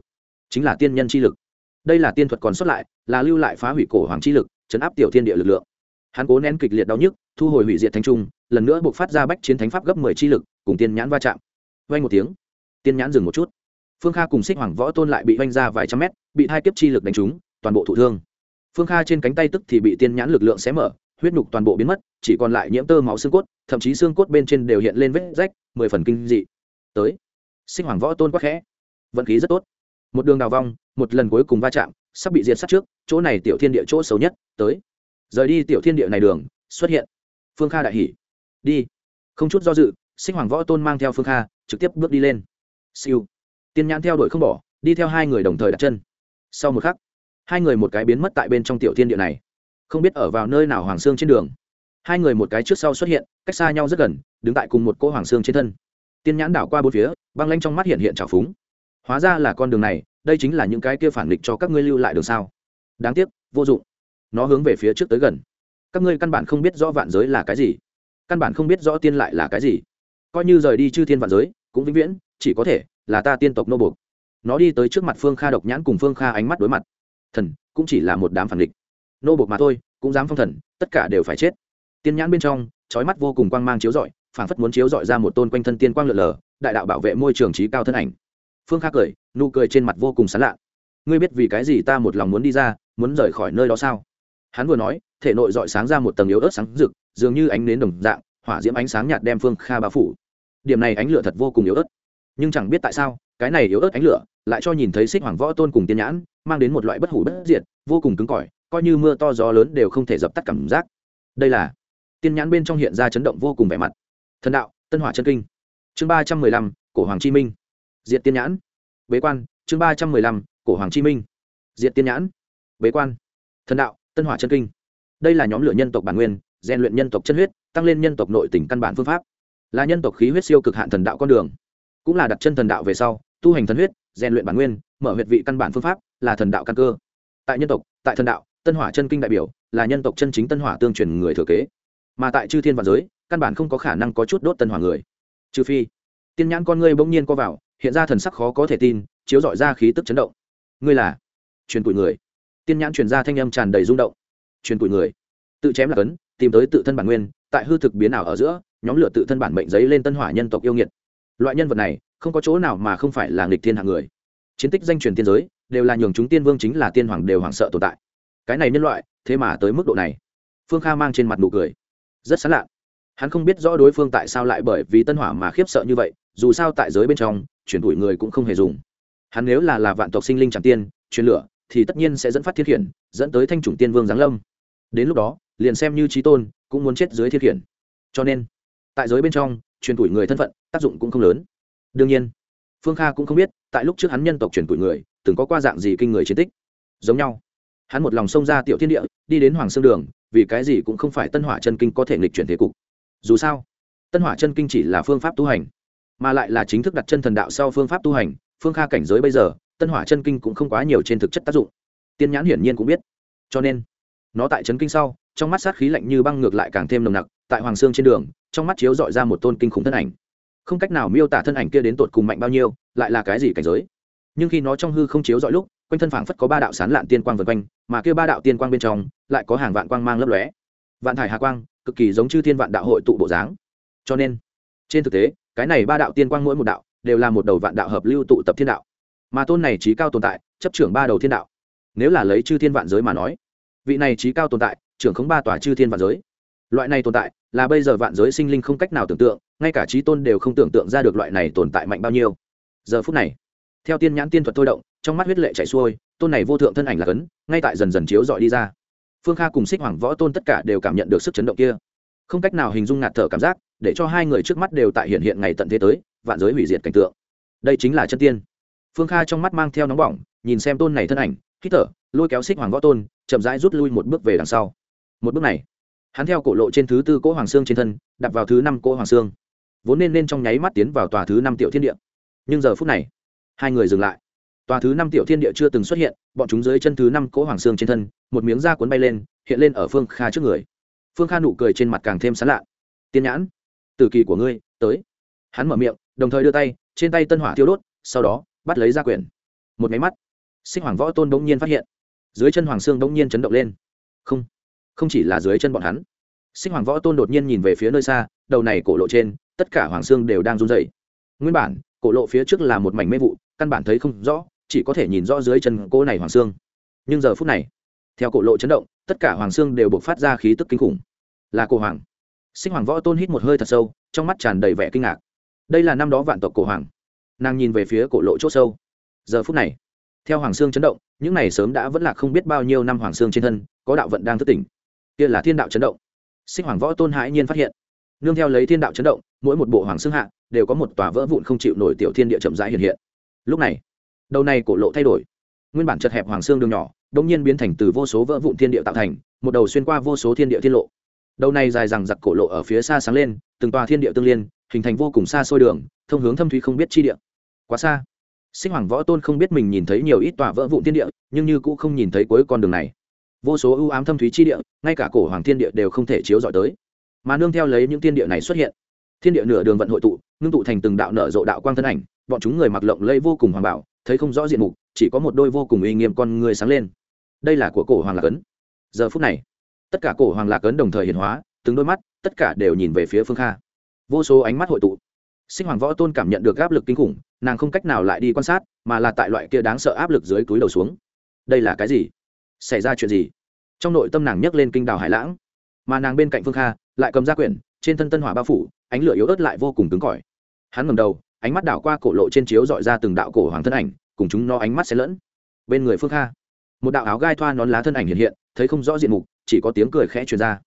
chính là tiên nhân chi lực. Đây là tiên thuật còn xuất lại, là lưu lại phá hủy cổ hoàng chi lực, chấn áp tiểu thiên địa lực lượng. Hắn cố nén kịch liệt đau nhức, thu hồi hủy diệt thánh trung, lần nữa buộc phát ra bách chiến thánh pháp gấp mười chi lực, cùng tiên nhãn va chạm. Vay một tiếng, tiên nhãn dừng một chút. Phương kha cùng xích hoàng võ tôn lại bị vanh ra vài trăm mét, bị hai kiếp chi lực đánh trúng, toàn bộ thụ thương. Phương kha trên cánh tay tức thì bị tiên nhãn lực lượng xé mở, huyết nhục toàn bộ biến mất chỉ còn lại nhiễm tơ máu xương cốt, thậm chí xương cốt bên trên đều hiện lên vết rách, mười phần kinh dị. Tới. Sinh hoàng võ tôn quá khẽ. Vận khí rất tốt. Một đường đào vong, một lần cuối cùng va chạm, sắp bị diệt sát trước, chỗ này tiểu thiên địa chỗ xấu nhất, tới. Rời đi tiểu thiên địa này đường, xuất hiện. Phương kha đại hỉ. Đi. Không chút do dự, sinh hoàng võ tôn mang theo phương kha, trực tiếp bước đi lên. Siêu. Tiên nhãn theo đuổi không bỏ, đi theo hai người đồng thời đặt chân. Sau một khắc, hai người một cái biến mất tại bên trong tiểu thiên địa này. Không biết ở vào nơi nào hoàng sương trên đường hai người một cái trước sau xuất hiện, cách xa nhau rất gần, đứng tại cùng một cỗ hoàng sương trên thân. Tiên nhãn đảo qua bốn phía, băng lanh trong mắt hiện hiện trào phúng. Hóa ra là con đường này, đây chính là những cái kia phản nghịch cho các ngươi lưu lại đường sao? Đáng tiếc, vô dụng. Nó hướng về phía trước tới gần. Các ngươi căn bản không biết rõ vạn giới là cái gì. Căn bản không biết rõ tiên lại là cái gì. Coi như rời đi chư thiên vạn giới, cũng vĩnh viễn, chỉ có thể là ta tiên tộc nô buộc. Nó đi tới trước mặt phương kha độc nhãn cùng phương kha ánh mắt đối mặt. Thần cũng chỉ là một đám phản địch nô buộc mà thôi, cũng dám phong thần, tất cả đều phải chết tiên nhãn bên trong trói mắt vô cùng quang mang chiếu rọi, phảng phất muốn chiếu rọi ra một tôn quanh thân tiên quang lượn lờ, đại đạo bảo vệ môi trường trí cao thân ảnh. Phương kha cười, nụ cười trên mặt vô cùng sán lạ. Ngươi biết vì cái gì ta một lòng muốn đi ra, muốn rời khỏi nơi đó sao? Hắn vừa nói, thể nội dọi sáng ra một tầng yếu ớt sáng rực, dường như ánh nến đồng dạng, hỏa diễm ánh sáng nhạt đem phương kha bao phủ. Điểm này ánh lửa thật vô cùng yếu ớt. Nhưng chẳng biết tại sao, cái này yếu ớt ánh lửa lại cho nhìn thấy xích hoàng võ tôn cùng tiên nhãn, mang đến một loại bất hủ bất diệt, vô cùng cứng cỏi, coi như mưa to gió lớn đều không thể dập tắt cảm giác. Đây là tiên nhãn bên trong hiện ra chấn động vô cùng vẻ mặt. Thần đạo, tân hỏa chân kinh. Chương ba trăm mười lăm, cổ hoàng chi minh. Diệt tiên nhãn. Bế quan, chương ba trăm mười lăm, cổ hoàng chi minh. Diệt tiên nhãn. Bế quan. Thần đạo, tân hỏa chân kinh. Đây là nhóm lửa nhân tộc bản nguyên, rèn luyện nhân tộc chân huyết, tăng lên nhân tộc nội tỉnh căn bản phương pháp. Là nhân tộc khí huyết siêu cực hạn thần đạo con đường. Cũng là đặt chân thần đạo về sau, tu hành thần huyết, rèn luyện bản nguyên, mở huyệt vị căn bản phương pháp, là thần đạo căn cơ. Tại nhân tộc, tại thần đạo, tân hỏa chân kinh đại biểu, là nhân tộc chân chính tân hỏa tương truyền người thừa kế mà tại chư thiên và giới, căn bản không có khả năng có chút đốt tân hỏa người. Trừ phi, tiên nhãn con ngươi bỗng nhiên co vào, hiện ra thần sắc khó có thể tin, chiếu dọi ra khí tức chấn động. Ngươi là truyền tuổi người. Tiên nhãn truyền ra thanh âm tràn đầy rung động. Truyền tuổi người. Tự chém là cấn, tìm tới tự thân bản nguyên, tại hư thực biến ảo ở giữa, nhóm lửa tự thân bản mệnh giấy lên tân hỏa nhân tộc yêu nghiệt. Loại nhân vật này, không có chỗ nào mà không phải là nghịch thiên hạng người. Chiến tích danh truyền tiên giới, đều là nhường chúng tiên vương chính là tiên hoàng đều hoảng sợ tồn tại. Cái này nhân loại, thế mà tới mức độ này. Phương kha mang trên mặt nụ cười rất sán lạ. Hắn không biết rõ đối phương tại sao lại bởi vì tân hỏa mà khiếp sợ như vậy, dù sao tại giới bên trong, chuyển đổi người cũng không hề dùng. Hắn nếu là là vạn tộc sinh linh chẳng tiên, truyền lửa, thì tất nhiên sẽ dẫn phát thiết khiển, dẫn tới thanh chủng tiên vương giáng lâm. Đến lúc đó, liền xem như trí tôn, cũng muốn chết dưới thiết khiển. Cho nên, tại giới bên trong, truyền tuổi người thân phận, tác dụng cũng không lớn. Đương nhiên, phương kha cũng không biết, tại lúc trước hắn nhân tộc truyền tuổi người, từng có qua dạng gì kinh người chiến tích. Giống nhau, hắn một lòng xông ra tiểu thiên địa, đi đến hoàng sương đường vì cái gì cũng không phải tân hỏa chân kinh có thể nghịch chuyển thế cục. Dù sao, tân hỏa chân kinh chỉ là phương pháp tu hành, mà lại là chính thức đặt chân thần đạo sau phương pháp tu hành, phương kha cảnh giới bây giờ, tân hỏa chân kinh cũng không quá nhiều trên thực chất tác dụng. Tiên nhãn hiển nhiên cũng biết. Cho nên, nó tại chân kinh sau, trong mắt sát khí lạnh như băng ngược lại càng thêm nồng nặc, tại hoàng sương trên đường, trong mắt chiếu dọi ra một tôn kinh khủng thân ảnh. Không cách nào miêu tả thân ảnh kia đến tột cùng mạnh bao nhiêu, lại là cái gì cảnh giới. Nhưng khi nó trong hư không chiếu dọi lúc, quanh thân phảng phất có ba đạo sán lạn tiên quang vân quanh, mà kia ba đạo tiên quang bên trong lại có hàng vạn quang mang lấp lóe. Vạn thải hà quang, cực kỳ giống chư thiên vạn đạo hội tụ bộ dáng. Cho nên, trên thực tế, cái này ba đạo tiên quang mỗi một đạo đều là một đầu vạn đạo hợp lưu tụ tập thiên đạo. Mà tôn này trí cao tồn tại, chấp trưởng ba đầu thiên đạo. Nếu là lấy chư thiên vạn giới mà nói, vị này trí cao tồn tại, trưởng không ba tòa chư thiên vạn giới. Loại này tồn tại là bây giờ vạn giới sinh linh không cách nào tưởng tượng, ngay cả trí tôn đều không tưởng tượng ra được loại này tồn tại mạnh bao nhiêu. Giờ phút này, theo tiên nhãn tiên thuật thôi động, trong mắt huyết lệ chạy xuôi, tôn này vô thượng thân ảnh là cấn, ngay tại dần dần chiếu dọi đi ra phương kha cùng xích hoàng võ tôn tất cả đều cảm nhận được sức chấn động kia. Không cách nào hình dung ngạt thở cảm giác, để cho hai người trước mắt đều tại hiện hiện ngày tận thế tới, vạn giới hủy diệt cảnh tượng. Đây chính là chân tiên. Phương kha trong mắt mang theo nóng bỏng, nhìn xem tôn này thân ảnh, hít thở, lôi kéo xích hoàng võ tôn, chậm rãi rút lui một bước về đằng sau. Một bước này, hắn theo cổ lộ trên thứ tư cỗ hoàng xương trên thân đặt vào thứ năm cỗ hoàng xương. Vốn nên nên trong nháy mắt tiến vào tòa thứ năm tiểu thiên địa. Nhưng giờ phút này, hai người dừng lại. Tòa thứ năm tiểu thiên địa chưa từng xuất hiện bọn chúng dưới chân thứ năm cỗ hoàng xương trên thân, một miếng da cuốn bay lên, hiện lên ở phương kha trước người. Phương kha nụ cười trên mặt càng thêm sán lạ. Tiên nhãn từ kỳ của ngươi, tới. Hắn mở miệng, đồng thời đưa tay, trên tay tân hỏa thiêu đốt, sau đó, bắt lấy ra quyển. Một máy mắt sinh hoàng võ tôn bỗng nhiên phát hiện, dưới chân hoàng sương bỗng nhiên chấn động lên. Không không chỉ là dưới chân bọn hắn. Sinh hoàng võ tôn đột nhiên nhìn về phía nơi xa, đầu này cổ lộ trên, tất cả hoàng sương đều đang run dày nguyên bản, cổ lộ phía trước là một mảnh mê vụ, căn bản thấy không rõ chỉ có thể nhìn rõ dưới chân cô này hoàng xương. nhưng giờ phút này, theo cổ lộ chấn động, tất cả hoàng xương đều buộc phát ra khí tức kinh khủng. Là cổ hoàng. Sinh hoàng võ tôn hít một hơi thật sâu, trong mắt tràn đầy vẻ kinh ngạc. Đây là năm đó vạn tộc cổ hoàng. Nàng nhìn về phía cổ lộ c h ỗ sâu. Giờ phút này, theo hoàng sương chấn động, những này sớm đã vẫn là không biết bao nhiêu năm hoàng sương trên thân, có đạo vận đang thức tỉnh. Kia là thiên đạo chấn động. Sinh hoàng võ tôn hãi nhiên phát hiện. Nương theo lấy thiên đạo chấn động, mỗi một bộ hoàng xương hạ, đều có một tòa vỡ vụn không chịu nổi tiểu thiên địa chậm rãi hiện hiện. Lúc này đầu này cổ lộ thay đổi. Nguyên bản chật hẹp hoàng xương đường nhỏ đông nhiên biến thành từ vô số vỡ vụn thiên địa tạo thành, một đầu xuyên qua vô số thiên địa thiên lộ. Đầu này dài rằng giặc cổ lộ ở phía xa sáng lên, từng tòa thiên địa tương liên, hình thành vô cùng xa xôi đường, thông hướng thâm thúy không biết chi địa. Quá xa. Sinh hoàng võ tôn không biết mình nhìn thấy nhiều ít tòa vỡ vụn thiên địa, nhưng như cũng không nhìn thấy cuối con đường này. Vô số ưu ám thâm thúy chi địa, ngay cả cổ hoàng thiên địa đều không thể chiếu dọi tới. Mà nương theo lấy những thiên địa này xuất hiện, thiên địa nửa đường vận hội tụ, ngưng tụ thành từng đạo nở rộ đạo quang thân ảnh, bọn chúng người mặc lộng lây vô cùng hoàng bảo thấy không rõ diện mục, chỉ có một đôi vô cùng uy nghiêm con người sáng lên. Đây là của cổ hoàng lạc ấn. Giờ phút này, tất cả cổ hoàng lạc ấn đồng thời hiển hóa, từng đôi mắt, tất cả đều nhìn về phía phương kha. Vô số ánh mắt hội tụ. Sinh hoàng võ tôn cảm nhận được áp lực kinh khủng, nàng không cách nào lại đi quan sát, mà là tại loại kia đáng sợ áp lực dưới túi đầu xuống. Đây là cái gì? Xảy ra chuyện gì? Trong nội tâm nàng nhấc lên kinh đào hải lãng. Mà nàng bên cạnh phương kha, lại cầm ra quyển, trên thân tân hỏa bao phủ, ánh lửa yếu ớt lại vô cùng cứng cỏi. Hắn ngầm đầu ánh mắt đảo qua cổ lộ trên chiếu dọi ra từng đạo cổ hoàng thân ảnh, cùng chúng nó ánh mắt xé lẫn. Bên người phương kha, một đạo áo gai thoa nón lá thân ảnh hiện hiện, thấy không rõ diện mục, chỉ có tiếng cười khẽ truyền ra.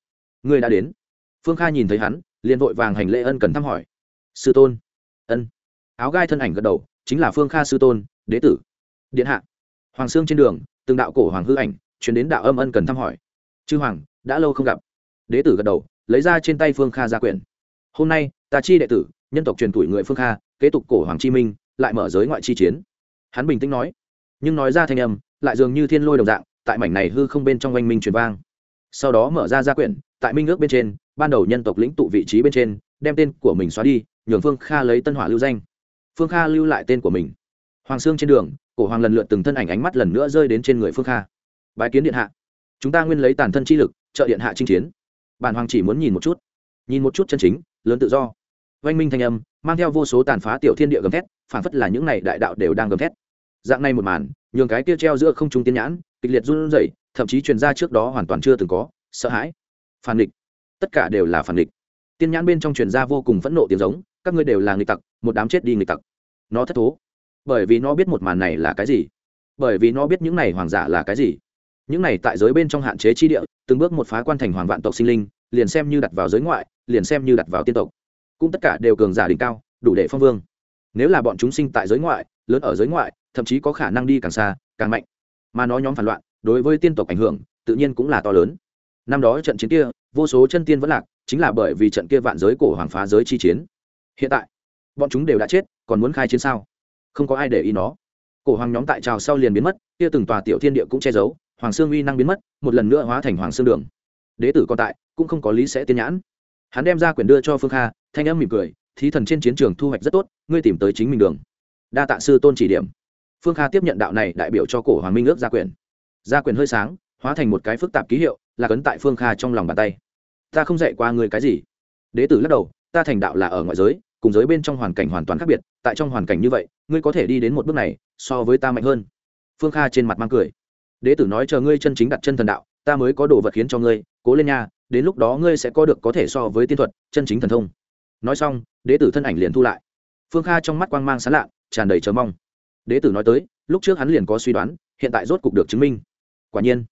Người đã đến. Phương kha nhìn thấy hắn, liền vội vàng hành lễ ân cần thăm hỏi. Sư tôn. Ân. Áo gai thân ảnh gật đầu, chính là phương kha sư tôn đế tử. Điện hạ. Hoàng sương trên đường, từng đạo cổ hoàng hư ảnh chuyển đến đạo âm ân cần thăm hỏi. Chư hoàng, đã lâu không gặp. Đế tử gật đầu, lấy ra trên tay phương kha gia quyển. hôm nay, ta chi đệ tử nhân tộc truyền tuổi người phương kha, kế tục cổ hoàng chi minh, lại mở giới ngoại chi chiến. Hắn bình tĩnh nói, nhưng nói ra thanh âm, lại dường như thiên lôi đồng dạng, tại mảnh này hư không bên trong oanh minh truyền vang. Sau đó mở ra gia quyển, tại minh ước bên trên, ban đầu nhân tộc lĩnh tụ vị trí bên trên, đem tên của mình xóa đi, nhường phương kha lấy tân hỏa lưu danh. Phương kha lưu lại tên của mình. Hoàng sương trên đường, cổ hoàng lần lượt từng thân ảnh ánh mắt lần nữa rơi đến trên người phương kha. Bái kiến điện hạ. Chúng ta nguyên lấy tàn thân chi lực, trợ điện hạ chinh chiến. Bản hoàng chỉ muốn nhìn một chút. Nhìn một chút chân chính, lớn tự do oanh minh thanh âm, mang theo vô số tàn phá tiểu thiên địa gầm thét phản phất là những này đại đạo đều đang gầm thét. Dạng này một màn, nhường cái kia treo giữa không trung tiên nhãn, kịch liệt run rẩy, thậm chí truyền ra trước đó hoàn toàn chưa từng có, sợ hãi. Phản địch tất cả đều là phản địch tiên nhãn bên trong truyền ra vô cùng phẫn nộ tiếng giống, các ngươi đều là nghịch tặc, một đám chết đi nghịch tặc. Nó thất thố. Bởi vì nó biết một màn này là cái gì? Bởi vì nó biết những này hoàng giả là cái gì? Những này tại giới bên trong hạn chế chi địa, từng bước một phá quan thành hoàng vạn tộc sinh linh, liền xem như đặt vào giới ngoại, liền xem như đặt vào tiên tộc cũng tất cả đều cường giả đỉnh cao, đủ để phong vương. Nếu là bọn chúng sinh tại giới ngoại, lớn ở giới ngoại, thậm chí có khả năng đi càng xa, càng mạnh. Mà nó nhóm phản loạn, đối với tiên tộc ảnh hưởng, tự nhiên cũng là to lớn. Năm đó trận chiến kia, vô số chân tiên vẫn lạc, chính là bởi vì trận kia vạn giới cổ hoàng phá giới chi chiến. Hiện tại, bọn chúng đều đã chết, còn muốn khai chiến sao? Không có ai để ý nó. Cổ hoàng nhóm tại trào sau liền biến mất, kia từng tòa tiểu thiên địa cũng che giấu, hoàng sương uy năng biến mất, một lần nữa hóa thành hoàng sương đường. Đế tử còn tại, cũng không có lý sẽ tiên nhãn. Hắn đem ra quyển đưa cho phương kha thanh âm mỉm cười, thí thần trên chiến trường thu hoạch rất tốt, ngươi tìm tới chính mình đường. Đa tạ sư tôn chỉ điểm. Phương kha tiếp nhận đạo này đại biểu cho cổ hoàng minh ước gia quyền gia quyền hơi sáng, hóa thành một cái phức tạp ký hiệu, là cấn tại phương kha trong lòng bàn tay. Ta không dạy qua người cái gì. Đế tử lắc đầu, ta thành đạo là ở ngoại giới, cùng giới bên trong hoàn cảnh hoàn toàn khác biệt, tại trong hoàn cảnh như vậy, ngươi có thể đi đến một bước này, so với ta mạnh hơn. Phương kha trên mặt mang cười. Đế tử nói chờ ngươi chân chính đặt chân thần đạo, ta mới có đồ vật khiến cho ngươi, cố lên nha, đến lúc đó ngươi sẽ có được có thể so với tiên thuật, chân chính thần thông nói xong, đế tử thân ảnh liền thu lại. Phương kha trong mắt quang mang sán lạ, tràn đầy chờ mong. Đế tử nói tới, lúc trước hắn liền có suy đoán, hiện tại rốt cục được chứng minh. Quả nhiên,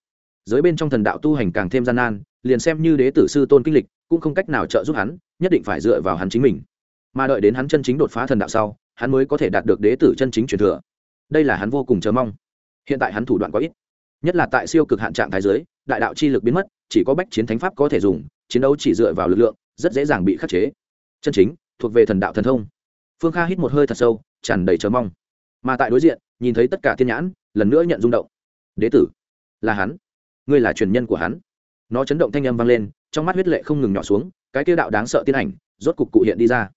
giới bên trong thần đạo tu hành càng thêm gian nan, liền xem như đế tử sư tôn kinh lịch, cũng không cách nào trợ giúp hắn, nhất định phải dựa vào hắn chính mình. Mà đợi đến hắn chân chính đột phá thần đạo sau, hắn mới có thể đạt được đế tử chân chính truyền thừa. Đây là hắn vô cùng chờ mong. Hiện tại hắn thủ đoạn quá ít. Nhất là tại siêu cực hạn trạng thái giới, đại đạo chi lực biến mất, chỉ có bách chiến thánh pháp có thể dùng, chiến đấu chỉ dựa vào lực lượng, rất dễ dàng bị khắc chế chân chính, thuộc về thần đạo thần thông. Phương kha hít một hơi thật sâu, tràn đầy chờ mong. Mà tại đối diện, nhìn thấy tất cả thiên nhãn, lần nữa nhận rung động. Đế tử, là hắn. Ngươi là truyền nhân của hắn. Nó chấn động thanh âm vang lên, trong mắt huyết lệ không ngừng nhỏ xuống, cái tiêu đạo đáng sợ tiên ảnh, rốt cục cụ hiện đi ra.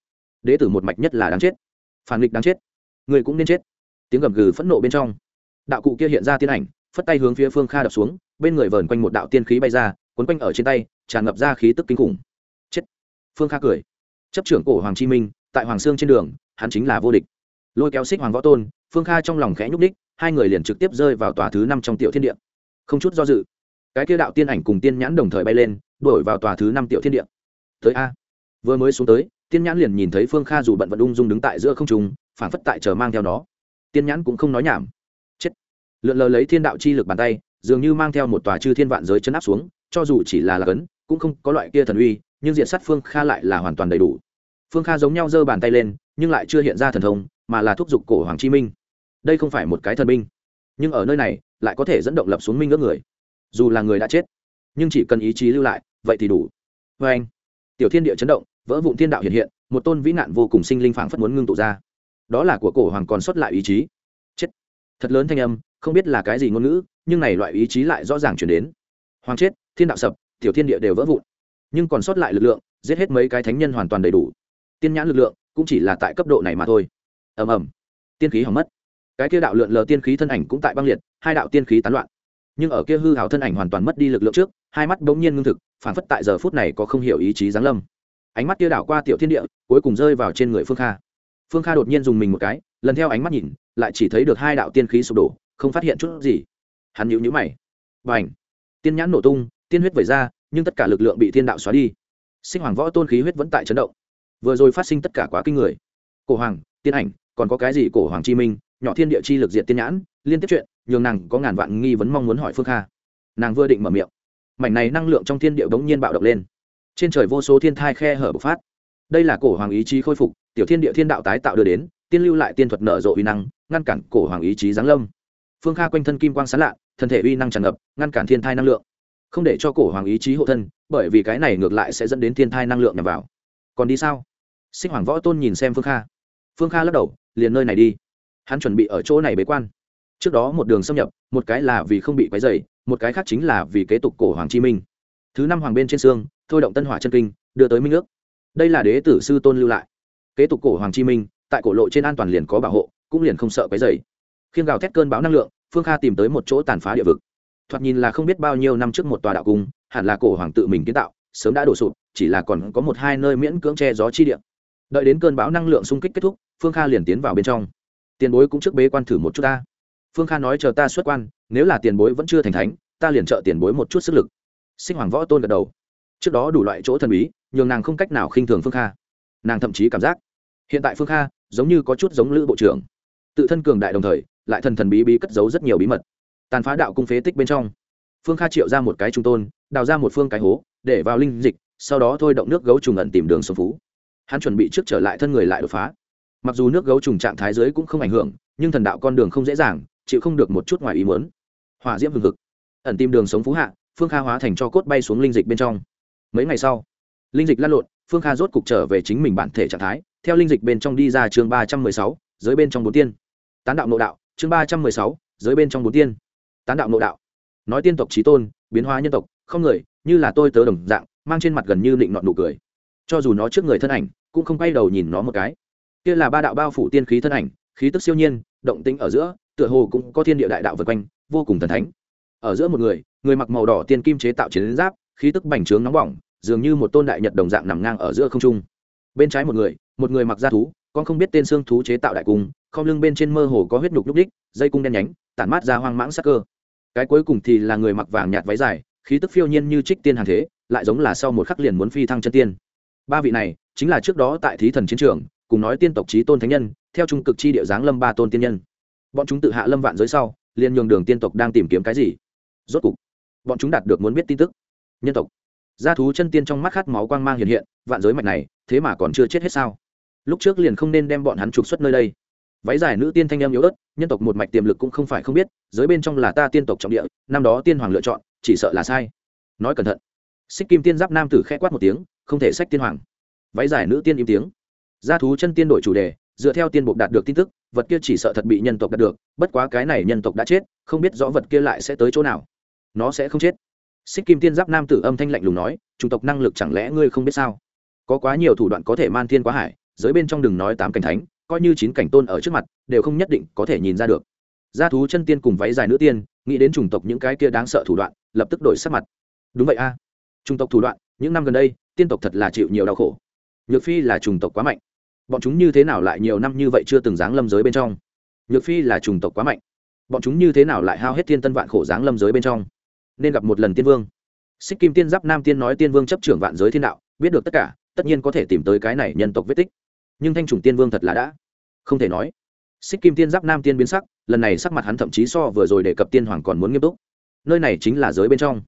Đế tử một mạch nhất là đáng chết. Phản nghịch đáng chết. Người cũng nên chết. Tiếng gầm gừ phẫn nộ bên trong. Đạo cụ kia hiện ra tiên ảnh, phất tay hướng phía phương kha đập xuống, bên người vờn quanh một đạo tiên khí bay ra quấn quanh ở trên tay, tràn ngập ra khí tức kinh khủng. Chết. Phương kha cười chấp trưởng cổ hoàng chi minh, tại hoàng sương trên đường, hắn chính là vô địch. Lôi kéo xích hoàng võ tôn, phương kha trong lòng khẽ nhúc ních hai người liền trực tiếp rơi vào tòa thứ năm trong tiểu thiên địa. Không chút do dự, cái kia đạo tiên ảnh cùng tiên nhãn đồng thời bay lên, đuổi vào tòa thứ năm tiểu thiên địa. Tới a. Vừa mới xuống tới, tiên nhãn liền nhìn thấy phương kha dù bận vận ung dung đứng tại giữa không trùng phản phất tại chờ mang theo nó. Tiên nhãn cũng không nói nhảm. Chết. Lượn lờ lấy thiên đạo chi lực bàn tay, dường như mang theo một tòa chư thiên vạn giới chấn áp xuống, cho dù chỉ là lạc ấn cũng không có loại kia thần uy nhưng diện sát phương kha lại là hoàn toàn đầy đủ. Phương kha giống nhau giơ bàn tay lên, nhưng lại chưa hiện ra thần thông, mà là thúc giục cổ hoàng chi minh. Đây không phải một cái thần binh, nhưng ở nơi này, lại có thể dẫn động lập xuống minh ước người. Dù là người đã chết, nhưng chỉ cần ý chí lưu lại, vậy thì đủ. Vê anh, tiểu thiên địa chấn động, vỡ vụn thiên đạo hiện hiện, một tôn vĩ nạn vô cùng sinh linh phảng phất muốn ngưng tụ ra. Đó là của cổ hoàng còn xuất lại ý chí. Chết. Thật lớn thanh âm, không biết là cái gì ngôn ngữ, nhưng này loại ý chí lại rõ ràng chuyển đến. Hoàng chết, thiên đạo sập, tiểu thiên địa đều vỡ vụn nhưng còn sót lại lực lượng, giết hết mấy cái thánh nhân hoàn toàn đầy đủ. Tiên nhãn lực lượng cũng chỉ là tại cấp độ này mà thôi. Ầm ầm. Tiên khí hỏng mất. Cái kia đạo lượn lờ tiên khí thân ảnh cũng tại băng liệt, hai đạo tiên khí tán loạn. Nhưng ở kia hư hào thân ảnh hoàn toàn mất đi lực lượng trước, hai mắt bỗng nhiên ngưng thực, phản phất tại giờ phút này có không hiểu ý chí giáng lâm. Ánh mắt kia đảo qua tiểu thiên địa, cuối cùng rơi vào trên người phương kha. Phương kha đột nhiên dùng mình một cái, lần theo ánh mắt nhìn, lại chỉ thấy được hai đạo tiên khí sụp đổ, không phát hiện chút gì. Hắn nhíu nhíu mày. B à n h tiên nhãn nổ tung, tiên huyết vẩy ra nhưng tất cả lực lượng bị thiên đạo xóa đi. Sinh hoàng võ tôn khí huyết vẫn tại chấn động. Vừa rồi phát sinh tất cả quá kinh người. Cổ hoàng, tiên ảnh, còn có cái gì cổ hoàng chi minh, nhỏ thiên địa chi lực diện tiên nhãn, liên tiếp chuyện, nhường nàng có ngàn vạn nghi vấn mong muốn hỏi phương kha. Nàng vừa định mở miệng. Mảnh này năng lượng trong thiên địa bỗng nhiên bạo động lên. Trên trời vô số thiên thai khe hở bộc phát. Đây là cổ hoàng ý chí khôi phục, tiểu thiên địa thiên đạo tái tạo đưa đến, tiên lưu lại tiên thuật nở rộ uy năng, ngăn cản cổ hoàng ý chí giáng lâm. Phương kha quanh thân kim quang sán lạ, thân thể uy năng tràn ngập, ngăn cản thiên thai năng lượng không để cho cổ hoàng ý chí hộ thân, bởi vì cái này ngược lại sẽ dẫn đến thiên thai năng lượng nhằm vào. Còn đi sao? Sinh hoàng võ tôn nhìn xem phương kha. Phương kha lắc đầu, liền nơi này đi. Hắn chuẩn bị ở chỗ này bế quan. Trước đó một đường xâm nhập, một cái là vì không bị quấy dày một cái khác chính là vì kế tục cổ hoàng chi minh. Thứ năm hoàng bên trên xương, thôi động tân hỏa chân kinh, đưa tới minh ước. Đây là đế tử sư tôn lưu lại. Kế tục cổ hoàng chi minh, tại cổ lộ trên an toàn liền có bảo hộ, cũng liền không sợ quấy dày khiêng gào thét cơn bão năng lượng, phương kha tìm tới một chỗ tàn phá địa vực thoạt nhìn là không biết bao nhiêu năm trước một tòa đạo cung, hẳn là cổ hoàng tự mình kiến tạo, sớm đã đổ sụp, chỉ là còn có một hai nơi miễn cưỡng che gió chi điện đợi đến cơn bão năng lượng xung kích kết thúc, phương kha liền tiến vào bên trong. Tiền bối cũng trước bế quan thử một chút ta. Phương kha nói chờ ta xuất quan, nếu là tiền bối vẫn chưa thành thánh, ta liền trợ tiền bối một chút sức lực. Sinh hoàng võ tôn gật đầu. Trước đó đủ loại chỗ thần bí, nhường nàng không cách nào khinh thường phương kha. Nàng thậm chí cảm giác, hiện tại phương kha giống như có chút giống lữ bộ trưởng. Tự thân cường đại đồng thời, lại thần thần bí bí cất giấu rất nhiều bí mật tàn phá đạo cung phế tích bên trong. Phương kha triệu ra một cái trung tôn, đào ra một phương cái hố, để vào linh dịch, sau đó thôi động nước gấu trùng ẩn tìm đường sông phú. Hắn chuẩn bị trước trở lại thân người lại đột phá. Mặc dù nước gấu trùng trạng thái giới cũng không ảnh hưởng, nhưng thần đạo con đường không dễ dàng, chịu không được một chút ngoài ý muốn. Hòa diễm hừng hực. Ẩn tìm đường sống phú hạ, phương kha hóa thành cho cốt bay xuống linh dịch bên trong. Mấy ngày sau, linh dịch lăn lộn, phương kha rốt cục trở về chính mình bản thể trạng thái, theo linh dịch bên trong đi ra chương ba trăm mười sáu, giới bên trong bốn tiên. Tán đạo nội đạo, chương ba trăm mười sáu, giới bên trong bốn tiên tán đạo nội đạo. Nói tiên tộc trí tôn, biến hóa nhân tộc, không người, như là tôi tớ đồng dạng, mang trên mặt gần như định nọn nụ cười. Cho dù nó trước người thân ảnh, cũng không quay đầu nhìn nó một cái. Kia là ba đạo bao phủ tiên khí thân ảnh, khí tức siêu nhiên, động tĩnh ở giữa, tựa hồ cũng có thiên địa đại đạo vượt quanh, vô cùng thần thánh. Ở giữa một người người mặc màu đỏ tiên kim chế tạo chiến giáp, khí tức bành trướng nóng bỏng, dường như một tôn đại nhật đồng dạng nằm ngang ở giữa không trung. Bên trái một người một người mặc da thú, con không biết tên xương thú chế tạo đại cung, không lưng bên trên mơ hồ có huyết nhục nhúc đích dây cung đen nhánh, tản mát ra hoang mãng sắc cơ cái cuối cùng thì là người mặc vàng nhạt váy dài, khí tức phiêu nhiên như trích tiên hàng thế, lại giống là sau một khắc liền muốn phi thăng chân tiên. Ba vị này, chính là trước đó tại thí thần chiến trường, cùng nói tiên tộc trí tôn thánh nhân, theo trung cực chi địa giáng lâm ba tôn tiên nhân. Bọn chúng tự hạ lâm vạn giới sau, liền nhường đường tiên tộc đang tìm kiếm cái gì? Rốt cục, bọn chúng đạt được muốn biết tin tức. Nhân tộc. Gia thú chân tiên trong mắt khát máu quang mang hiện hiện, vạn giới mạch này, thế mà còn chưa chết hết sao? Lúc trước liền không nên đem bọn hắn trục xuất nơi đây váy dài nữ tiên thanh em yếu ớt, nhân tộc một mạch tiềm lực cũng không phải không biết, giới bên trong là ta tiên tộc trọng địa, năm đó tiên hoàng lựa chọn, chỉ sợ là sai. Nói cẩn thận. Xích kim tiên giáp nam tử khẽ quát một tiếng, không thể sách tiên hoàng. Váy dài nữ tiên im tiếng. Gia thú chân tiên đổi chủ đề, dựa theo tiên buộc đạt được tin tức, vật kia chỉ sợ thật bị nhân tộc đạt được, bất quá cái này nhân tộc đã chết, không biết rõ vật kia lại sẽ tới chỗ nào. Nó sẽ không chết. Xích kim tiên giáp nam tử âm thanh lạnh lùng nói, chủng tộc năng lực chẳng lẽ ngươi không biết sao? Có quá nhiều thủ đoạn có thể man thiên quá hải, giới bên trong đừng nói tám cảnh thánh coi như chín cảnh tôn ở trước mặt, đều không nhất định có thể nhìn ra được. Gia thú chân tiên cùng váy dài nữ tiên, nghĩ đến chủng tộc những cái kia đáng sợ thủ đoạn, lập tức đổi sắc mặt. Đúng vậy a. À. chủng tộc thủ đoạn, những năm gần đây, tiên tộc thật là chịu nhiều đau khổ. Nhược phi là chủng tộc quá mạnh. Bọn chúng như thế nào lại nhiều năm như vậy chưa từng dáng lâm giới bên trong? Nhược phi là chủng tộc quá mạnh. Bọn chúng như thế nào lại hao hết thiên tân vạn khổ dáng lâm giới bên trong? Nên gặp một lần tiên vương. Xích kim tiên giáp nam tiên nói tiên vương chấp trưởng vạn giới thiên đạo, biết được tất cả, tất nhiên có thể tìm tới cái này nhân tộc vết tích. Nhưng thanh chủng tiên vương thật là đã không thể nói. Xích kim tiên giáp nam tiên biến sắc, lần này sắc mặt hắn thậm chí so vừa rồi đề cập tiên hoàng còn muốn nghiêm túc. Nơi này chính là giới bên trong.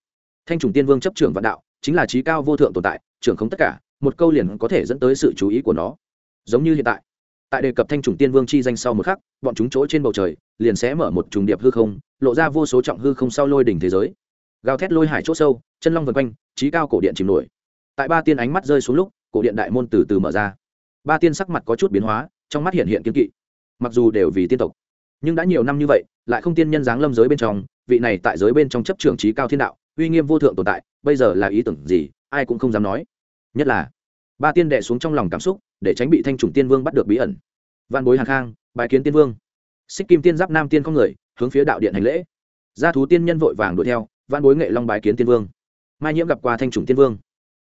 Thanh Trùng tiên vương chấp trưởng vạn đạo, chính là trí cao vô thượng tồn tại, trưởng không tất cả, một câu liền có thể dẫn tới sự chú ý của nó. Giống như hiện tại tại đề cập thanh Trùng tiên vương chi danh sau một khắc, bọn chúng chỗ trên bầu trời liền sẽ mở một trùng điệp hư không, lộ ra vô số trọng hư không sau lôi đỉnh thế giới. Gào thét lôi hải c h ỗ sâu, chân long vân quanh trí cao cổ điện chìm nổi. Tại ba tiên ánh mắt rơi xuống lúc, cổ điện đại môn từ từ mở ra. Ba tiên sắc mặt có chút biến hóa trong mắt hiện hiện kiên kỵ. Mặc dù đều vì tiên tộc, nhưng đã nhiều năm như vậy, lại không tiên nhân dáng lâm giới bên trong, vị này tại giới bên trong chấp trường trí cao thiên đạo, uy nghiêm vô thượng tồn tại, bây giờ là ý tưởng gì, ai cũng không dám nói. Nhất là, ba tiên đệ xuống trong lòng cảm xúc, để tránh bị thanh trùng tiên vương bắt được bí ẩn. Văn bối hàng khang bài kiến tiên vương. Xích kim tiên giáp nam tiên không người, hướng phía đạo điện hành lễ. Gia thú tiên nhân vội vàng đuổi theo văn bối nghệ long bài kiến tiên vương. Mai nhiễm gặp qua thanh trùng tiên vương.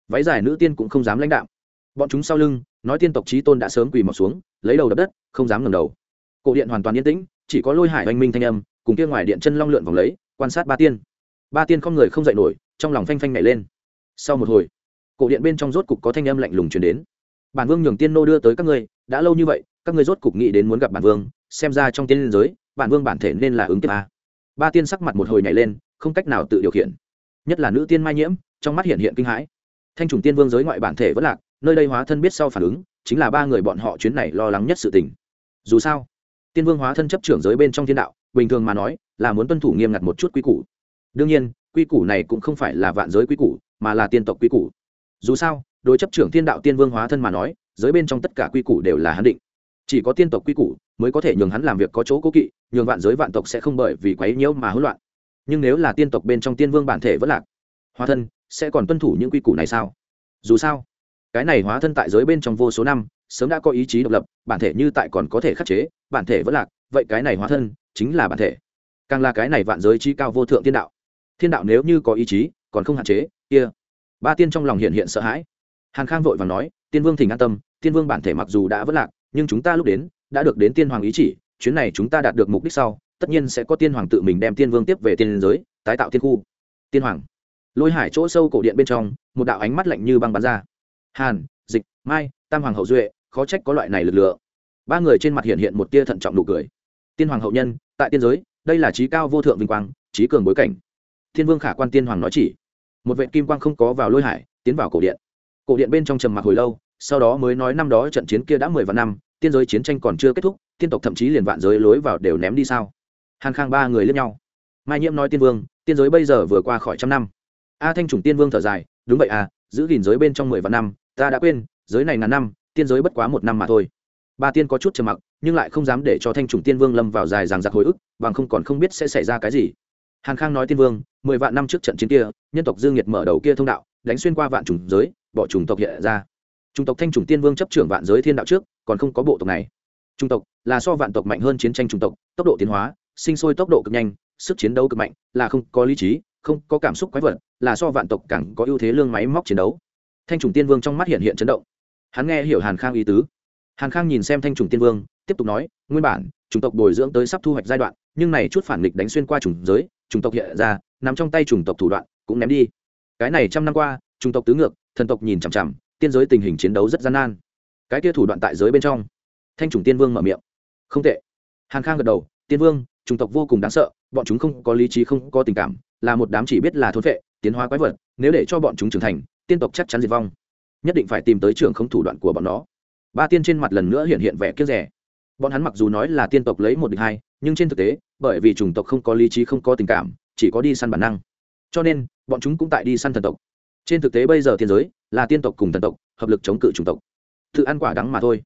Váy dài nữ tiên cũng không dám lãnh đạo bọn chúng sau lưng, nói tiên tộc trí tôn đã sớm quỳ mọc xuống, lấy đầu đập đất, không dám ngẩng đầu. Cổ điện hoàn toàn yên tĩnh, chỉ có lôi hải oanh minh thanh âm, cùng kia ngoài điện chân long lượn vòng lấy, quan sát ba tiên. Ba tiên không người không dậy nổi, trong lòng phanh phanh nhảy lên. Sau một hồi, cổ điện bên trong rốt cục có thanh âm lạnh lùng truyền đến. Bản vương nhường tiên nô đưa tới các ngươi, đã lâu như vậy, các ngươi rốt cục nghĩ đến muốn gặp bản vương, xem ra trong tiên liên giới, bản vương bản thể nên là ứng kiếp a. Ba tiên sắc mặt một hồi nhảy lên, không cách nào tự điều khiển. Nhất là nữ tiên mai nhiễm, trong mắt hiện hiện kinh hãi. Thanh trùng tiên vương giới ngoại bản thể vẫn lạc nơi đây hóa thân biết sau phản ứng, chính là ba người bọn họ chuyến này lo lắng nhất sự tình. Dù sao, tiên vương hóa thân chấp trưởng giới bên trong thiên đạo, bình thường mà nói, là muốn tuân thủ nghiêm ngặt một chút quy củ. Đương nhiên, quy củ này cũng không phải là vạn giới quy củ, mà là tiên tộc quy củ. Dù sao, đối chấp trưởng thiên đạo tiên vương hóa thân mà nói, giới bên trong tất cả quy củ đều là hắn định. Chỉ có tiên tộc quy củ mới có thể nhường hắn làm việc có chỗ cố kỵ, nhường vạn giới vạn tộc sẽ không bởi vì quấy nhiễu mà hỗn loạn. Nhưng nếu là tiên tộc bên trong tiên vương bản thể vẫn lạc, hóa thân sẽ còn tuân thủ những quy củ này sao? Dù sao cái này hóa thân tại giới bên trong vô số năm, sớm đã có ý chí độc lập, bản thể như tại còn có thể khắc chế, bản thể vẫn lạc, vậy cái này hóa thân chính là bản thể. Càng là cái này vạn giới trí cao vô thượng thiên đạo. Thiên đạo nếu như có ý chí, còn không hạn chế, kia. Ba tiên trong lòng hiện hiện sợ hãi. Hàn khang vội và nói, tiên vương thỉnh an tâm, tiên vương bản thể mặc dù đã vất lạc, nhưng chúng ta lúc đến, đã được đến tiên hoàng ý chỉ, chuyến này chúng ta đạt được mục đích sau, tất nhiên sẽ có tiên hoàng tự mình đem tiên vương tiếp về tiên giới, tái tạo tiên khu. Tiên hoàng. Lôi hải chỗ sâu cổ điện bên trong, một đạo ánh mắt lạnh như băng bắn ra hàn, dịch, mai, tam hoàng hậu duệ, khó trách có loại này lực lượng. Ba người trên mặt hiện hiện một tia thận trọng nụ cười. Tiên hoàng hậu nhân, tại tiên giới, đây là trí cao vô thượng vinh quang, trí cường bối cảnh. Thiên vương khả quan tiên hoàng nói chỉ, một vệ kim quang không có vào lôi hải, tiến vào cổ điện. Cổ điện bên trong trầm mặc hồi lâu, sau đó mới nói năm đó trận chiến kia đã mười vạn năm, tiên giới chiến tranh còn chưa kết thúc, tiên tộc thậm chí liền vạn giới lối vào đều ném đi sao? Hàn khang ba người lên nhau. Mai nhiễm nói tiên vương, tiên giới bây giờ vừa qua khỏi trăm năm. A thanh trùng tiên vương thở dài, đúng vậy à giữ gìn giới bên trong mười vạn năm ta đã quên, giới này ngàn năm, tiên giới bất quá một năm mà thôi. Ba tiên có chút trầm mặc, nhưng lại không dám để cho thanh trùng tiên vương lâm vào dài ràng giặc hồi ức, bằng không còn không biết sẽ xảy ra cái gì. Hàn khang nói tiên vương, mười vạn năm trước trận chiến kia, nhân tộc dương nhiệt mở đầu kia thông đạo, đánh xuyên qua vạn trùng giới, bỏ trùng tộc hiện ra. Trung tộc thanh trùng tiên vương chấp trưởng vạn giới thiên đạo trước, còn không có bộ tộc này. Trung tộc là so vạn tộc mạnh hơn chiến tranh trung tộc, tốc độ tiến hóa, sinh sôi tốc độ cực nhanh, sức chiến đấu cực mạnh, là không có lý trí, không có cảm xúc quái vật, là so vạn tộc càng có ưu thế lương máy móc chiến đấu thanh trùng tiên vương trong mắt hiện hiện chấn động. Hắn nghe hiểu hàn khang ý tứ. Hàn khang nhìn xem thanh trùng tiên vương, tiếp tục nói, nguyên bản, chủng tộc bồi dưỡng tới sắp thu hoạch giai đoạn, nhưng này chút phản nghịch đánh xuyên qua chủng giới, chủng tộc hiện ra, nằm trong tay chủng tộc thủ đoạn, cũng ném đi. Cái này trăm năm qua, chủng tộc tứ ngược, thần tộc nhìn chằm chằm, tiên giới tình hình chiến đấu rất gian nan. Cái kia thủ đoạn tại giới bên trong. Thanh trùng tiên vương mở miệng. Không tệ. Hàn khang gật đầu, tiên vương, chủng tộc vô cùng đáng sợ, bọn chúng không có lý trí, không có tình cảm, là một đám chỉ biết là thốn vệ tiến hóa quái vật, nếu để cho bọn chúng trưởng thành tiên tộc chắc chắn diệt vong. Nhất định phải tìm tới trường không thủ đoạn của bọn nó. Ba tiên trên mặt lần nữa hiện hiện vẻ kiếp rẻ bọn hắn mặc dù nói là tiên tộc lấy một địch hai, nhưng trên thực tế, bởi vì chủng tộc không có lý trí, không có tình cảm, chỉ có đi săn bản năng. Cho nên, bọn chúng cũng tại đi săn thần tộc. Trên thực tế bây giờ thiên giới là tiên tộc cùng thần tộc, hợp lực chống cự chủng tộc. Tự ăn quả đắng mà thôi.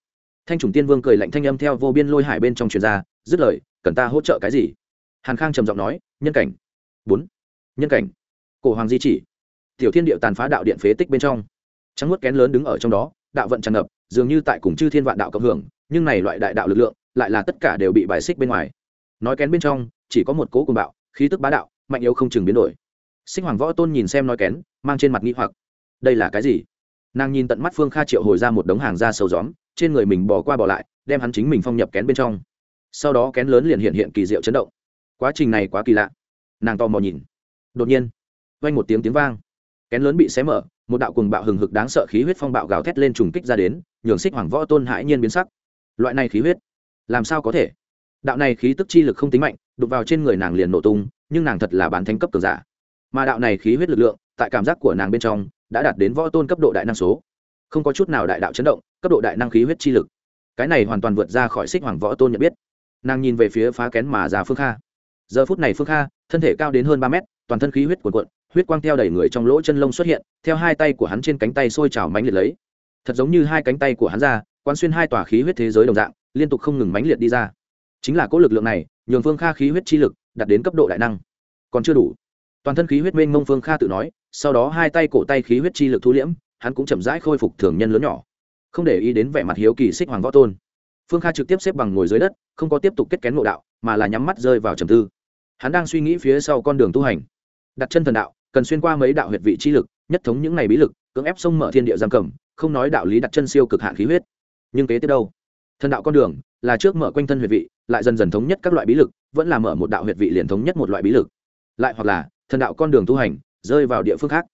Thanh chủng tiên vương cười lạnh thanh âm theo vô biên lôi hải bên trong truyền ra, dứt lời, cần ta hỗ trợ cái gì? Hàn khang trầm giọng nói, nhân cảnh. Bốn. Nhân cảnh. Cổ hoàng di chỉ tiểu thiên điệu tàn phá đạo điện phế tích bên trong. Trắng nuốt kén lớn đứng ở trong đó, đạo vận tràn ngập, dường như tại cùng chư thiên vạn đạo cộng hưởng, nhưng này loại đại đạo lực lượng, lại là tất cả đều bị bài xích bên ngoài. Nói kén bên trong, chỉ có một cố cùng bạo, khí tức bá đạo, mạnh yếu không chừng biến đổi. Sinh hoàng võ tôn nhìn xem nói kén, mang trên mặt nghi hoặc. Đây là cái gì? Nàng nhìn tận mắt phương kha triệu hồi ra một đống hàng da sâu gióm, trên người mình bỏ qua bỏ lại, đem hắn chính mình phong nhập kén bên trong. Sau đó kén lớn liền hiện hiện kỳ diệu chấn động. Quá trình này quá kỳ lạ. Nàng to mò nhìn. Đột nhiên, vang một tiếng tiếng vang kén lớn bị xé mở, một đạo cùng bạo hừng hực đáng sợ khí huyết phong bạo gào thét lên trùng kích ra đến, nhường xích hoàng võ tôn hãi nhiên biến sắc. Loại này khí huyết, làm sao có thể? Đạo này khí tức chi lực không tính mạnh, đụng vào trên người nàng liền nổ tung, nhưng nàng thật là bán thánh cấp cường giả. Mà đạo này khí huyết lực lượng, tại cảm giác của nàng bên trong, đã đạt đến võ tôn cấp độ đại năng số. Không có chút nào đại đạo chấn động, cấp độ đại năng khí huyết chi lực. Cái này hoàn toàn vượt ra khỏi xích hoàng võ tôn nhận biết. Nàng nhìn về phía phá kén mà già phương kha. Giờ phút này phương kha, thân thể cao đến hơn ba mét, toàn thân khí huyết cuồn cuộn huyết quang theo đẩy người trong lỗ chân lông xuất hiện, theo hai tay của hắn trên cánh tay sôi trào mánh liệt lấy. Thật giống như hai cánh tay của hắn ra, quán xuyên hai tòa khí huyết thế giới đồng dạng, liên tục không ngừng mánh liệt đi ra. Chính là cỗ lực lượng này, nhường phương kha khí huyết chi lực đạt đến cấp độ đại năng. Còn chưa đủ. Toàn thân khí huyết mênh mông phương kha tự nói, sau đó hai tay cổ tay khí huyết chi lực thu liễm, hắn cũng chậm rãi khôi phục thường nhân lớn nhỏ. Không để ý đến vẻ mặt hiếu kỳ xích hoàng võ tôn. Phương kha trực tiếp xếp bằng ngồi dưới đất, không có tiếp tục kết kén ngộ đạo, mà là nhắm mắt rơi vào trầm tư. Hắn đang suy nghĩ phía sau con đường tu hành. Đặt chân thần đạo cần xuyên qua mấy đạo huyệt vị chi lực, nhất thống những ngày bí lực, cưỡng ép sông mở thiên địa giam cầm, không nói đạo lý đặt chân siêu cực hạn khí huyết. Nhưng kế tiếp đâu? Thần đạo con đường là trước mở quanh thân huyệt vị, lại dần dần thống nhất các loại bí lực, vẫn là mở một đạo huyệt vị liền thống nhất một loại bí lực. Lại hoặc là, thần đạo con đường tu hành rơi vào địa phương khác.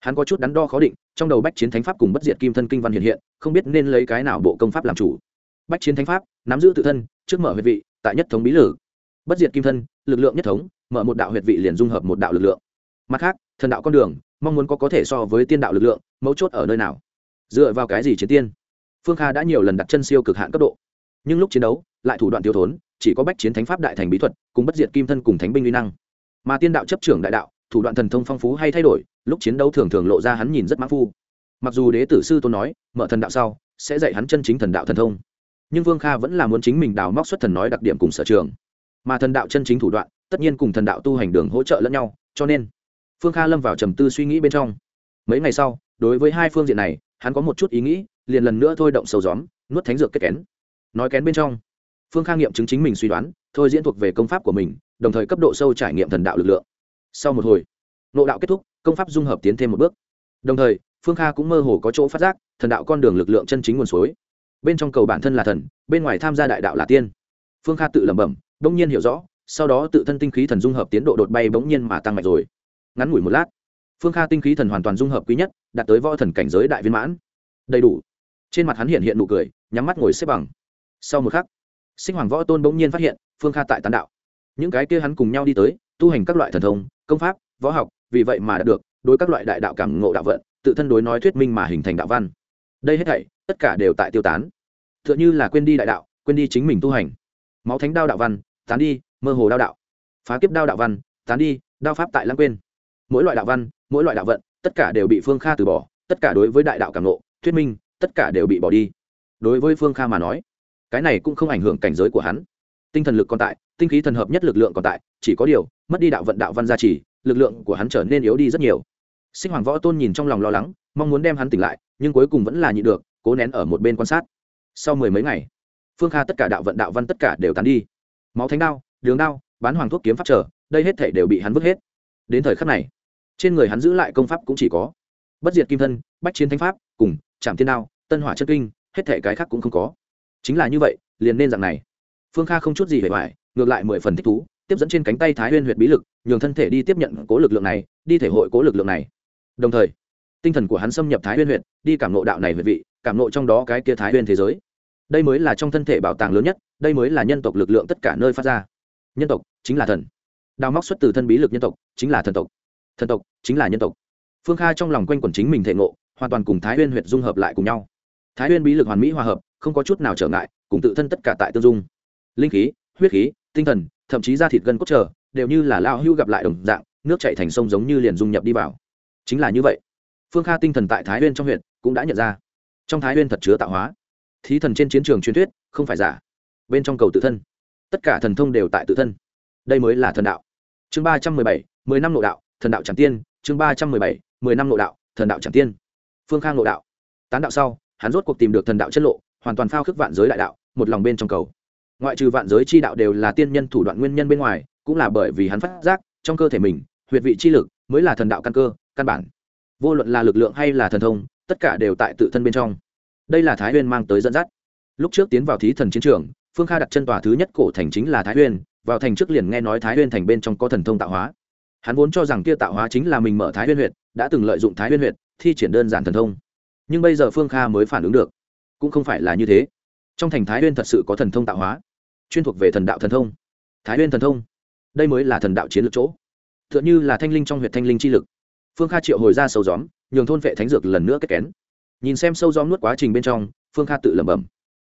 Hắn có chút đắn đo khó định, trong đầu bách chiến thánh pháp cùng bất diệt kim thân kinh văn hiện hiện, không biết nên lấy cái nào bộ công pháp làm chủ. Bách chiến thánh pháp, nắm giữ tự thân, trước mở huyệt vị, tại nhất thống bí lử bất diệt kim thân, lực lượng nhất thống, mở một đạo huyệt vị liền dung hợp một đạo lực lượng mặt khác, thần đạo con đường, mong muốn có có thể so với tiên đạo lực lượng, mấu chốt ở nơi nào? Dựa vào cái gì chiến tiên? Phương kha đã nhiều lần đặt chân siêu cực hạn cấp độ. Nhưng lúc chiến đấu, lại thủ đoạn tiêu thốn, chỉ có bách chiến thánh pháp đại thành bí thuật, cùng bất diệt kim thân cùng thánh binh uy năng. Mà tiên đạo chấp trưởng đại đạo, thủ đoạn thần thông phong phú hay thay đổi, lúc chiến đấu thường thường lộ ra hắn nhìn rất mãn phu. Mặc dù đế tử sư tôn nói, mở thần đạo sau, sẽ dạy hắn chân chính thần đạo thần thông. Nhưng vương kha vẫn là muốn chính mình đào móc xuất thần nói đặc điểm cùng sở trường. Mà thần đạo chân chính thủ đoạn, tất nhiên cùng thần đạo tu hành đường hỗ trợ lẫn nhau, cho nên phương kha lâm vào trầm tư suy nghĩ bên trong. Mấy ngày sau, đối với hai phương diện này, hắn có một chút ý nghĩ, liền lần nữa thôi động sầu gióm, nuốt thánh dược kết kén. Nói kén bên trong, phương kha nghiệm chứng chính mình suy đoán, thôi diễn thuộc về công pháp của mình, đồng thời cấp độ sâu trải nghiệm thần đạo lực lượng. Sau một hồi, nộ đạo kết thúc, công pháp dung hợp tiến thêm một bước. Đồng thời, phương kha cũng mơ hồ có chỗ phát giác, thần đạo con đường lực lượng chân chính nguồn suối. Bên trong cầu bản thân là thần, bên ngoài tham gia đại đạo là tiên. Phương kha tự lẩm bẩm đông nhiên hiểu rõ, sau đó tự thân tinh khí thần dung hợp tiến độ đột bay bỗng nhiên mà tăng mạnh rồi ngắn ngủi một lát. Phương kha tinh khí thần hoàn toàn dung hợp quý nhất, đạt tới võ thần cảnh giới đại viên mãn. Đầy đủ. Trên mặt hắn hiện hiện nụ cười, nhắm mắt ngồi xếp bằng. Sau một khắc, sinh hoàng võ tôn bỗng nhiên phát hiện phương kha tại tán đạo. Những cái kia hắn cùng nhau đi tới, tu hành các loại thần thông, công pháp, võ học, vì vậy mà đã được đối các loại đại đạo cảm ngộ đạo vận, tự thân đối nói thuyết minh mà hình thành đạo văn. Đây hết thảy, tất cả đều tại tiêu tán. T h ư ợ n h ư là quên đi đại đạo, quên đi chính mình tu hành. Máu thánh đao đạo văn, tán đi, mơ hồ đao đạo. Phá kiếp đao đạo văn, tán đi, đao pháp tại lãng quên mỗi loại đạo văn mỗi loại đạo vận tất cả đều bị phương kha từ bỏ tất cả đối với đại đạo cảm Nộ, thuyết minh tất cả đều bị bỏ đi. Đối với phương kha mà nói cái này cũng không ảnh hưởng cảnh giới của hắn. Tinh thần lực còn tại tinh khí thần hợp nhất lực lượng còn tại chỉ có điều mất đi đạo vận đạo văn gia trì lực lượng của hắn trở nên yếu đi rất nhiều. Sinh hoàng võ tôn nhìn trong lòng lo lắng mong muốn đem hắn tỉnh lại nhưng cuối cùng vẫn là nhịn được cố nén ở một bên quan sát. Sau mười mấy ngày phương kha tất cả đạo vận đạo văn tất cả đều tán đi. Máu thánh đao đường đao bán hoàng thuốc kiếm pháp trở đây hết thể đều bị hắn vứt hết. Đến thời khắc này trên người hắn giữ lại công pháp cũng chỉ có bất diệt kim thân, bách chiến thánh pháp, cùng trạm thiên đao, tân hỏa chất kinh, hết thể cái khác cũng không có. Chính là như vậy, liền nên dạng này. Phương kha không chút gì hề hoài ngược lại mười phần thích thú, tiếp dẫn trên cánh tay thái huyên huyệt bí lực, nhường thân thể đi tiếp nhận cố lực lượng này, đi thể hội cố lực lượng này. Đồng thời, tinh thần của hắn xâm nhập thái huyên huyệt, đi cảm nộ đạo này huyệt vị, cảm nộ trong đó cái kia thái huyên thế giới. Đây mới là trong thân thể bảo tàng lớn nhất, đây mới là nhân tộc lực lượng tất cả nơi phát ra. Nhân tộc chính là thần. Đào móc xuất từ thân bí lực nhân tộc chính là thần tộc thần tộc chính là nhân tộc. Phương kha trong lòng quanh quẩn chính mình thể ngộ, hoàn toàn cùng thái huyên huyệt dung hợp lại cùng nhau. Thái huyên bí lực hoàn mỹ hòa hợp, không có chút nào trở ngại, cùng tự thân tất cả tại tương dung. Linh khí, huyết khí, tinh thần, thậm chí da thịt gân cốt trở, đều như là lao hưu gặp lại đồng dạng, nước chạy thành sông giống như liền dung nhập đi vào. Chính là như vậy. Phương kha tinh thần tại thái huyên trong huyện cũng đã nhận ra. Trong thái huyên thật chứa tạo hóa. Thí thần trên chiến trường truyền thuyết, không phải giả. Bên trong cầu tự thân. Tất cả thần thông đều tại tự thân. Đây mới là thần đạo. Chương ba trăm mười bảy, mười năm nội đạo thần đạo tràng tiên, chương ba trăm mười bảy, mười năm nội đạo, thần đạo tràng tiên. Phương khang nội đạo. Tán đạo sau, hắn rốt cuộc tìm được thần đạo chất lộ, hoàn toàn phao khước vạn giới đại đạo, một lòng bên trong cầu. Ngoại trừ vạn giới chi đạo đều là tiên nhân thủ đoạn nguyên nhân bên ngoài, cũng là bởi vì hắn phát giác, trong cơ thể mình, huyệt vị chi lực mới là thần đạo căn cơ, căn bản. Vô luận là lực lượng hay là thần thông, tất cả đều tại tự thân bên trong. Đây là thái huyên mang tới dẫn dắt. Lúc trước tiến vào thí thần chiến trường, phương kha đặt chân tòa thứ nhất cổ thành chính là thái huyên vào thành trước liền nghe nói thái huyên thành bên trong có thần thông tạo hóa hắn vốn cho rằng kia tạo hóa chính là mình mở thái huyên huyệt, đã từng lợi dụng thái huyên huyệt, thi triển đơn giản thần thông. Nhưng bây giờ phương kha mới phản ứng được. Cũng không phải là như thế. Trong thành thái huyên thật sự có thần thông tạo hóa, chuyên thuộc về thần đạo thần thông. Thái huyên thần thông, đây mới là thần đạo chiến lược chỗ. T h ư ợ n h ư là thanh linh trong huyện thanh linh chi lực. Phương kha triệu hồi ra sâu gióm, nhường thôn vệ thánh dược lần nữa kết kén. Nhìn xem sâu gióm nuốt quá trình bên trong, phương kha tự lẩm bẩm.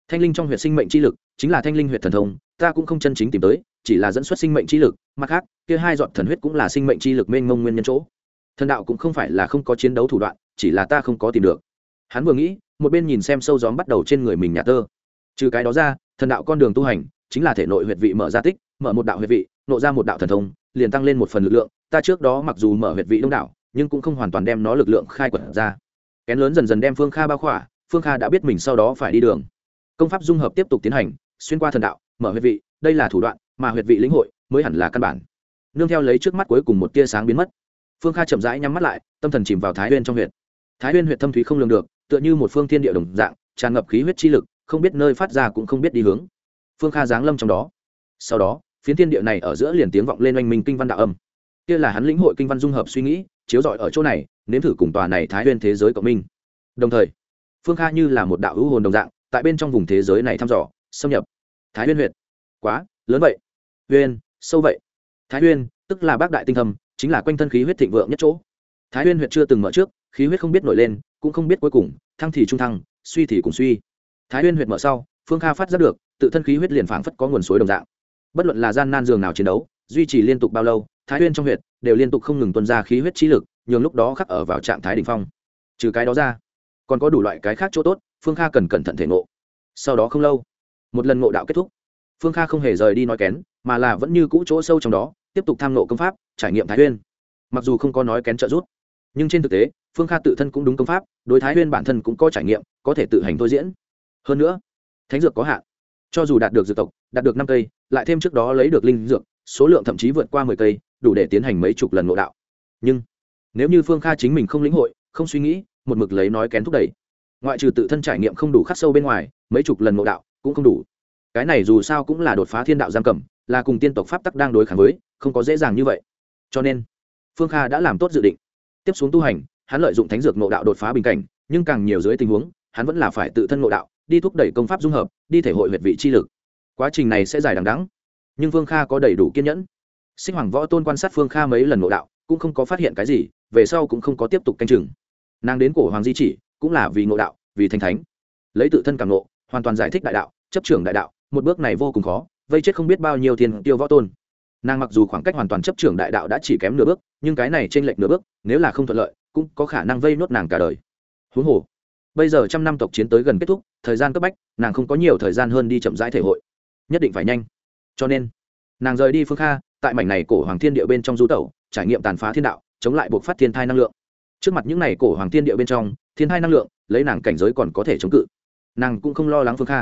Thanh linh trong huyện sinh mệnh chi lực, chính là thanh linh huyện thần thông, ta cũng không chân chính tìm tới chỉ là dẫn xuất sinh mệnh chi lực, mặt khác, kia hai giọt thần huyết cũng là sinh mệnh chi lực mênh mông nguyên nhân chỗ. Thần đạo cũng không phải là không có chiến đấu thủ đoạn, chỉ là ta không có tìm được. Hắn vừa nghĩ, một bên nhìn xem sâu gióm bắt đầu trên người mình nhà tơ. Trừ cái đó ra, thần đạo con đường tu hành, chính là thể nội huyệt vị mở ra tích, mở một đạo huyệt vị, nộ ra một đạo thần thông, liền tăng lên một phần lực lượng. Ta trước đó mặc dù mở huyệt vị đông đảo, nhưng cũng không hoàn toàn đem nó lực lượng khai quật ra. Kén lớn dần dần đem phương kha bao khỏa, phương kha đã biết mình sau đó phải đi đường. Công pháp dung hợp tiếp tục tiến hành, xuyên qua thần đạo, mở huyệt vị, đây là thủ đoạn mà huyệt vị lĩnh hội mới hẳn là căn bản. Nương theo lấy trước mắt cuối cùng một tia sáng biến mất. Phương kha chậm rãi nhắm mắt lại, tâm thần chìm vào thái huyên trong huyệt. Thái huyên huyệt thâm thúy không lường được, tựa như một phương thiên địa đồng dạng, tràn ngập khí huyết chi lực, không biết nơi phát ra cũng không biết đi hướng. Phương kha giáng lâm trong đó. Sau đó, phiến thiên địa này ở giữa liền tiếng vọng lên oanh minh kinh văn đạo âm. Kia là hắn lĩnh hội kinh văn dung hợp suy nghĩ, chiếu rọi ở chỗ này, nếm thử cùng tòa này thái huyên thế giới cộng minh. Đồng thời, phương kha như là một đạo hữu hồn đồng dạng, tại bên trong vùng thế giới này thăm dò, xâm nhập. Thái huyên huyệt. quá, lớn vậy huyên sâu vậy. Thái huyên tức là bác đại tinh thâm chính là quanh thân khí huyết thịnh vượng nhất chỗ. Thái huyên huyện chưa từng mở trước, khí huyết không biết nổi lên, cũng không biết cuối cùng, thăng thì trung thăng, suy thì cùng suy. Thái huyên huyện mở sau, phương kha phát ra được, tự thân khí huyết liền phảng phất có nguồn suối đồng dạng. Bất luận là gian nan giường nào chiến đấu, duy trì liên tục bao lâu, thái huyên trong huyệt đều liên tục không ngừng tuân ra khí huyết trí lực, nhường lúc đó khắc ở vào trạng thái đ ỉ n h phong. Trừ cái đó ra, còn có đủ loại cái khác chỗ tốt, phương kha cần cẩn thận thể ngộ. Sau đó không lâu, một lần ngộ đạo kết thúc phương kha không hề rời đi nói kén, mà là vẫn như cũ chỗ sâu trong đó, tiếp tục tham ngộ công pháp, trải nghiệm thái huyên mặc dù không có nói kén trợ giúp, nhưng trên thực tế, phương kha tự thân cũng đúng công pháp, đối thái huyên bản thân cũng có trải nghiệm, có thể tự hành thôi diễn. Hơn nữa, thánh dược có hạn. Cho dù đạt được dược tộc, đạt được năm cây, lại thêm trước đó lấy được linh dược, số lượng thậm chí vượt qua mười cây, đủ để tiến hành mấy chục lần ngộ đạo. Nhưng, nếu như phương kha chính mình không lĩnh hội, không suy nghĩ, một mực lấy nói kén thúc đẩy, ngoại trừ tự thân trải nghiệm không đủ khắc sâu bên ngoài, mấy chục lần ngộ đạo cũng không đủ cái này dù sao cũng là đột phá thiên đạo giam cầm, là cùng tiên tộc pháp tắc đang đối kháng với, không có dễ dàng như vậy. Cho nên, phương kha đã làm tốt dự định. Tiếp xuống tu hành, hắn lợi dụng thánh dược nộ đạo đột phá bình cảnh, nhưng càng nhiều dưới tình huống, hắn vẫn là phải tự thân nộ đạo, đi thúc đẩy công pháp dung hợp, đi thể hội huyệt vị chi lực. Quá trình này sẽ dài đằng đắng nhưng phương kha có đầy đủ kiên nhẫn. Sinh hoàng võ tôn quan sát phương kha mấy lần nộ đạo, cũng không có phát hiện cái gì, về sau cũng không có tiếp tục canh chừng. Nàng đến cổ hoàng di chỉ, cũng là vì ngộ đạo, vì thành thánh. Lấy tự thân càng ngộ, hoàn toàn giải thích đại đạo, chấp trưởng đại đạo một bước này vô cùng khó, vây chết không biết bao nhiêu tiền tiêu võ tôn. Nàng mặc dù khoảng cách hoàn toàn chấp trưởng đại đạo đã chỉ kém nửa bước, nhưng cái này t r ê n lệch nửa bước, nếu là không thuận lợi, cũng có khả năng vây nốt nàng cả đời. Huống hồ, bây giờ trăm năm tộc chiến tới gần kết thúc, thời gian cấp bách, nàng không có nhiều thời gian hơn đi chậm rãi thể hội. Nhất định phải nhanh. Cho nên, nàng rời đi phương kha, tại mảnh này cổ hoàng thiên địa bên trong du tẩu, trải nghiệm tàn phá thiên đạo, chống lại buộc phát thiên thai năng lượng. Trước mặt những n à y cổ hoàng thiên địa bên trong, thiên thai năng lượng, lấy nàng cảnh giới còn có thể chống cự. Nàng cũng không lo lắng phương kha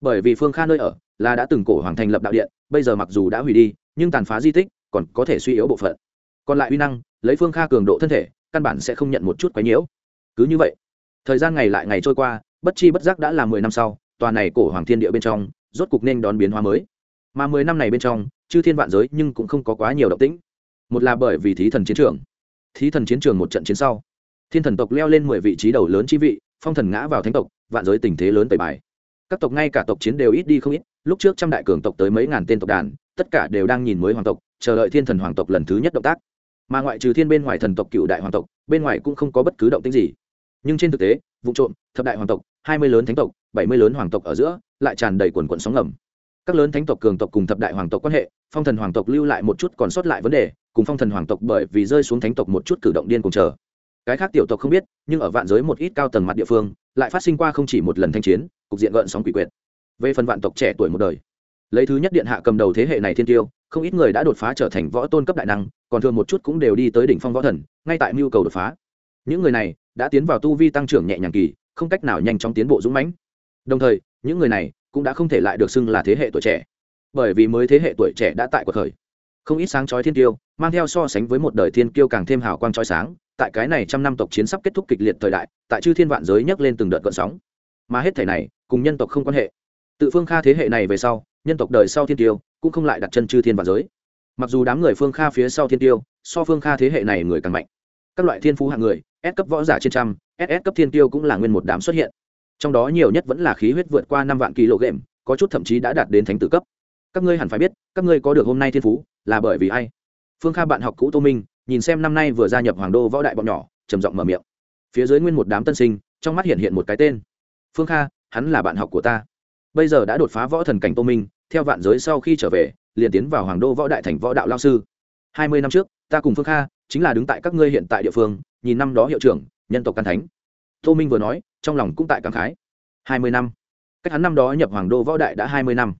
bởi vì phương kha nơi ở là đã từng cổ hoàng thành lập đạo điện, bây giờ mặc dù đã hủy đi, nhưng tàn phá di tích còn có thể suy yếu bộ phận. Còn lại uy năng, lấy phương kha cường độ thân thể, căn bản sẽ không nhận một chút quái nhiễu. Cứ như vậy, thời gian ngày lại ngày trôi qua, bất chi bất giác đã là mười năm sau, tòa này cổ hoàng thiên địa bên trong, rốt cục nên đón biến hóa mới. Mà mười năm này bên trong, chư thiên vạn giới nhưng cũng không có quá nhiều động tĩnh. Một là bởi vì thí thần chiến trường. Thí thần chiến trường một trận chiến sau, thiên thần tộc leo lên mười vị trí đầu lớn chi vị, phong thần ngã vào thánh tộc, vạn giới tình thế lớn tẩy bài các tộc ngay cả tộc chiến đều ít đi không ít, lúc trước trăm đại cường tộc tới mấy ngàn tên tộc đàn, tất cả đều đang nhìn mới hoàng tộc, chờ đợi thiên thần hoàng tộc lần thứ nhất động tác. Mà ngoại trừ thiên bên ngoài thần tộc cựu đại hoàng tộc, bên ngoài cũng không có bất cứ động tĩnh gì. Nhưng trên thực tế, vụ trộm, thập đại hoàng tộc, hai mươi lớn thánh tộc, bảy mươi lớn hoàng tộc ở giữa, lại tràn đầy quần quận sóng ngầm. Các lớn thánh tộc cường tộc cùng thập đại hoàng tộc quan hệ, phong thần hoàng tộc lưu lại một chút còn sót lại vấn đề, cùng phong thần hoàng tộc bởi vì rơi xuống thánh tộc một chút cử động điên cùng chờ. Cái khác tiểu tộc không biết, nhưng ở vạn giới một ít cao tầng mặt địa phương, lại phát sinh qua không chỉ một lần thanh chiến cục diện gợn sóng quỷ quyệt. Về phần vạn tộc trẻ tuổi một đời, lấy thứ nhất điện hạ cầm đầu thế hệ này thiên tiêu, không ít người đã đột phá trở thành võ tôn cấp đại năng, còn thường một chút cũng đều đi tới đỉnh phong võ thần, ngay tại mưu cầu đột phá. Những người này đã tiến vào tu vi tăng trưởng nhẹ nhàng kỳ, không cách nào nhanh chóng tiến bộ dũng mãnh. Đồng thời, những người này cũng đã không thể lại được xưng là thế hệ tuổi trẻ, bởi vì mới thế hệ tuổi trẻ đã tại cuộc khởi. Không ít sáng chói thiên tiêu, mang theo so sánh với một đời thiên kiêu càng thêm hào quang chói sáng, tại cái này trăm năm tộc chiến sắp kết thúc kịch liệt thời đại, tại chư thiên vạn giới nhấc lên từng đợt gợn sóng mà hết thể này cùng nhân tộc không quan hệ. Tự phương kha thế hệ này về sau, nhân tộc đời sau thiên tiêu cũng không lại đặt chân chư thiên và giới. Mặc dù đám người phương kha phía sau thiên tiêu, so phương kha thế hệ này người càng mạnh. Các loại thiên phú hạng người, S cấp võ giả trên trăm SS cấp thiên tiêu cũng là nguyên một đám xuất hiện. Trong đó nhiều nhất vẫn là khí huyết vượt qua năm vạn kg, có chút thậm chí đã đạt đến thánh tử cấp. Các ngươi hẳn phải biết, các ngươi có được hôm nay thiên phú là bởi vì ai? Phương kha bạn học cũ tô minh, nhìn xem năm nay vừa gia nhập hoàng đô võ đại bọn nhỏ, trầm giọng mở miệng. Phía dưới nguyên một đám tân sinh, trong mắt hiện hiện một cái tên phương kha, hắn là bạn học của ta. Bây giờ đã đột phá võ thần cảnh tô minh, theo vạn giới sau khi trở về, liền tiến vào hoàng đô võ đại thành võ đạo lao sư. Hai mươi năm trước, ta cùng phương kha chính là đứng tại các ngươi hiện tại địa phương, nhìn năm đó hiệu trưởng, nhân tộc căn thánh. Tô minh vừa nói, trong lòng cũng tại cảm khái. Hai mươi năm. Cách hắn năm đó nhập hoàng đô võ đại đã hai mươi năm.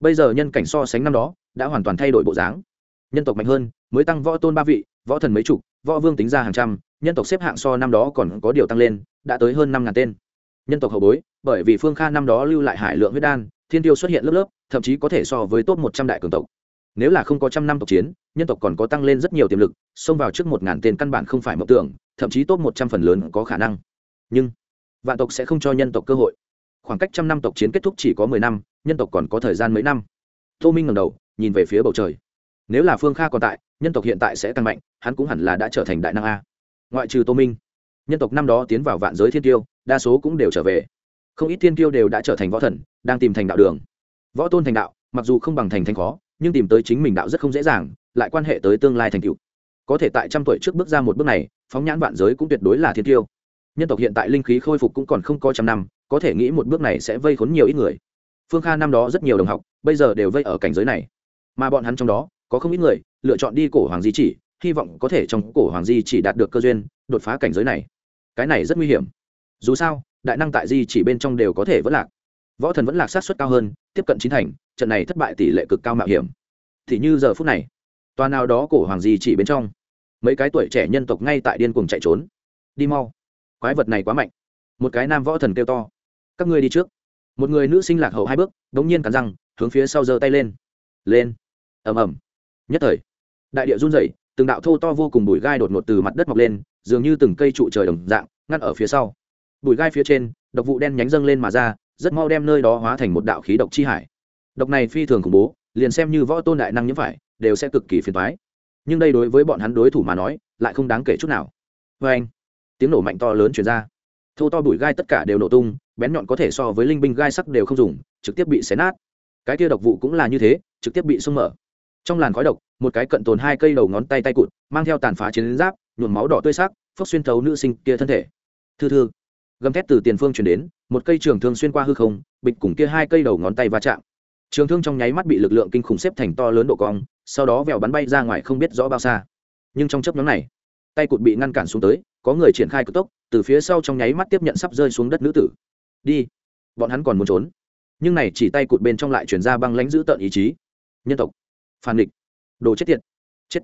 Bây giờ nhân cảnh so sánh năm đó, đã hoàn toàn thay đổi bộ dáng. Nhân tộc mạnh hơn, mới tăng võ tôn ba vị, võ thần mấy chục, võ vương tính ra hàng trăm, nhân tộc xếp hạng so năm đó còn có điều tăng lên, đã tới hơn năm ngàn tên nhân tộc hậu bối, bởi vì phương kha năm đó lưu lại hải lượng huyết đan, thiên tiêu xuất hiện lớp lớp, thậm chí có thể so với top một trăm đại cường tộc. Nếu là không có trăm năm tộc chiến, nhân tộc còn có tăng lên rất nhiều tiềm lực, xông vào trước một ngàn tên căn bản không phải mộng tưởng, thậm chí top một trăm phần lớn có khả năng. Nhưng, vạn tộc sẽ không cho nhân tộc cơ hội. Khoảng cách trăm năm tộc chiến kết thúc chỉ có mười năm, nhân tộc còn có thời gian mấy năm. Tô minh ngầm đầu, nhìn về phía bầu trời. Nếu là phương kha còn tại, nhân tộc hiện tại sẽ tăng mạnh, hắn cũng hẳn là đã trở thành đại năng a. Ngoại trừ tô minh nhân tộc năm đó tiến vào vạn giới thiên tiêu, đa số cũng đều trở về. Không ít thiên tiêu đều đã trở thành võ thần, đang tìm thành đạo đường. Võ tôn thành đạo, mặc dù không bằng thành thành khó, nhưng tìm tới chính mình đạo rất không dễ dàng, lại quan hệ tới tương lai thành cựu có thể tại trăm tuổi trước bước ra một bước này, phóng nhãn vạn giới cũng tuyệt đối là thiên tiêu. Nhân tộc hiện tại linh khí khôi phục cũng còn không có trăm năm, có thể nghĩ một bước này sẽ vây khốn nhiều ít người. Phương kha năm đó rất nhiều đồng học, bây giờ đều vây ở cảnh giới này. Mà bọn hắn trong đó, có không ít người lựa chọn đi cổ hoàng di chỉ, hy vọng có thể trong cổ hoàng di chỉ đạt được cơ duyên, đột phá cảnh giới này cái này rất nguy hiểm. Dù sao, đại năng tại di chỉ bên trong đều có thể vẫn lạc. Võ thần vẫn lạc sát xuất cao hơn, tiếp cận chín thành, trận này thất bại tỷ lệ cực cao mạo hiểm. Thì như giờ phút này toa nào đó cổ hoàng di chỉ bên trong, mấy cái tuổi trẻ nhân tộc ngay tại điên cuồng chạy trốn. Đi mau. Quái vật này quá mạnh. Một cái nam võ thần kêu to. Các ngươi đi trước. Một người nữ sinh lạc hậu hai bước đ ỗ n g nhiên cắn răng, hướng phía sau giơ tay lên. Lên. Ẩm ẩm nhất thời, đại địa run rẩy, từng đạo thô to vô cùng bụi gai đột ngột từ mặt đất mọc lên dường như từng cây trụ trời đồng dạng, ngăn ở phía sau. Bụi gai phía trên, độc vụ đen nhánh dâng lên mà ra, rất mau đem nơi đó hóa thành một đạo khí độc chi hải. Độc này phi thường khủng bố, liền xem như võ tôn đại năng nhiễm phải, đều sẽ cực kỳ phiền thoái nhưng đây đối với bọn hắn đối thủ mà nói, lại không đáng kể chút nào. Vê anh, tiếng nổ mạnh to lớn chuyển ra. Thô to bụi gai tất cả đều nổ tung, bén nhọn có thể so với linh binh gai sắc đều không dùng, trực tiếp bị xé nát. Cái kia độc vụ cũng là như thế, trực tiếp bị sông mở. Trong làn khói độc, một cái cận tồn hai cây đầu ngón tay tay cụt, mang theo tàn phá chiến giáp nhuộm máu đỏ tươi sắc, phốc xuyên thấu nữ sinh kia thân thể. Thư thư. Gầm thét từ tiền phương chuyển đến, một cây trường thương xuyên qua hư không, bịch cùng kia hai cây đầu ngón tay va chạm. Trường thương trong nháy mắt bị lực lượng kinh khủng xếp thành to lớn độ cong, sau đó vèo bắn bay ra ngoài không biết rõ bao xa. Nhưng trong chấp nhóm này, tay cụt bị ngăn cản xuống tới, có người triển khai cực tốc, từ phía sau trong nháy mắt tiếp nhận sắp rơi xuống đất nữ tử. Đi. Bọn hắn còn muốn trốn. Nhưng này chỉ tay cụt bên trong lại chuyển ra băng lãnh giữ tợn ý chí. Nhân tộc. Phản địch đồ chết tiệt. Chết.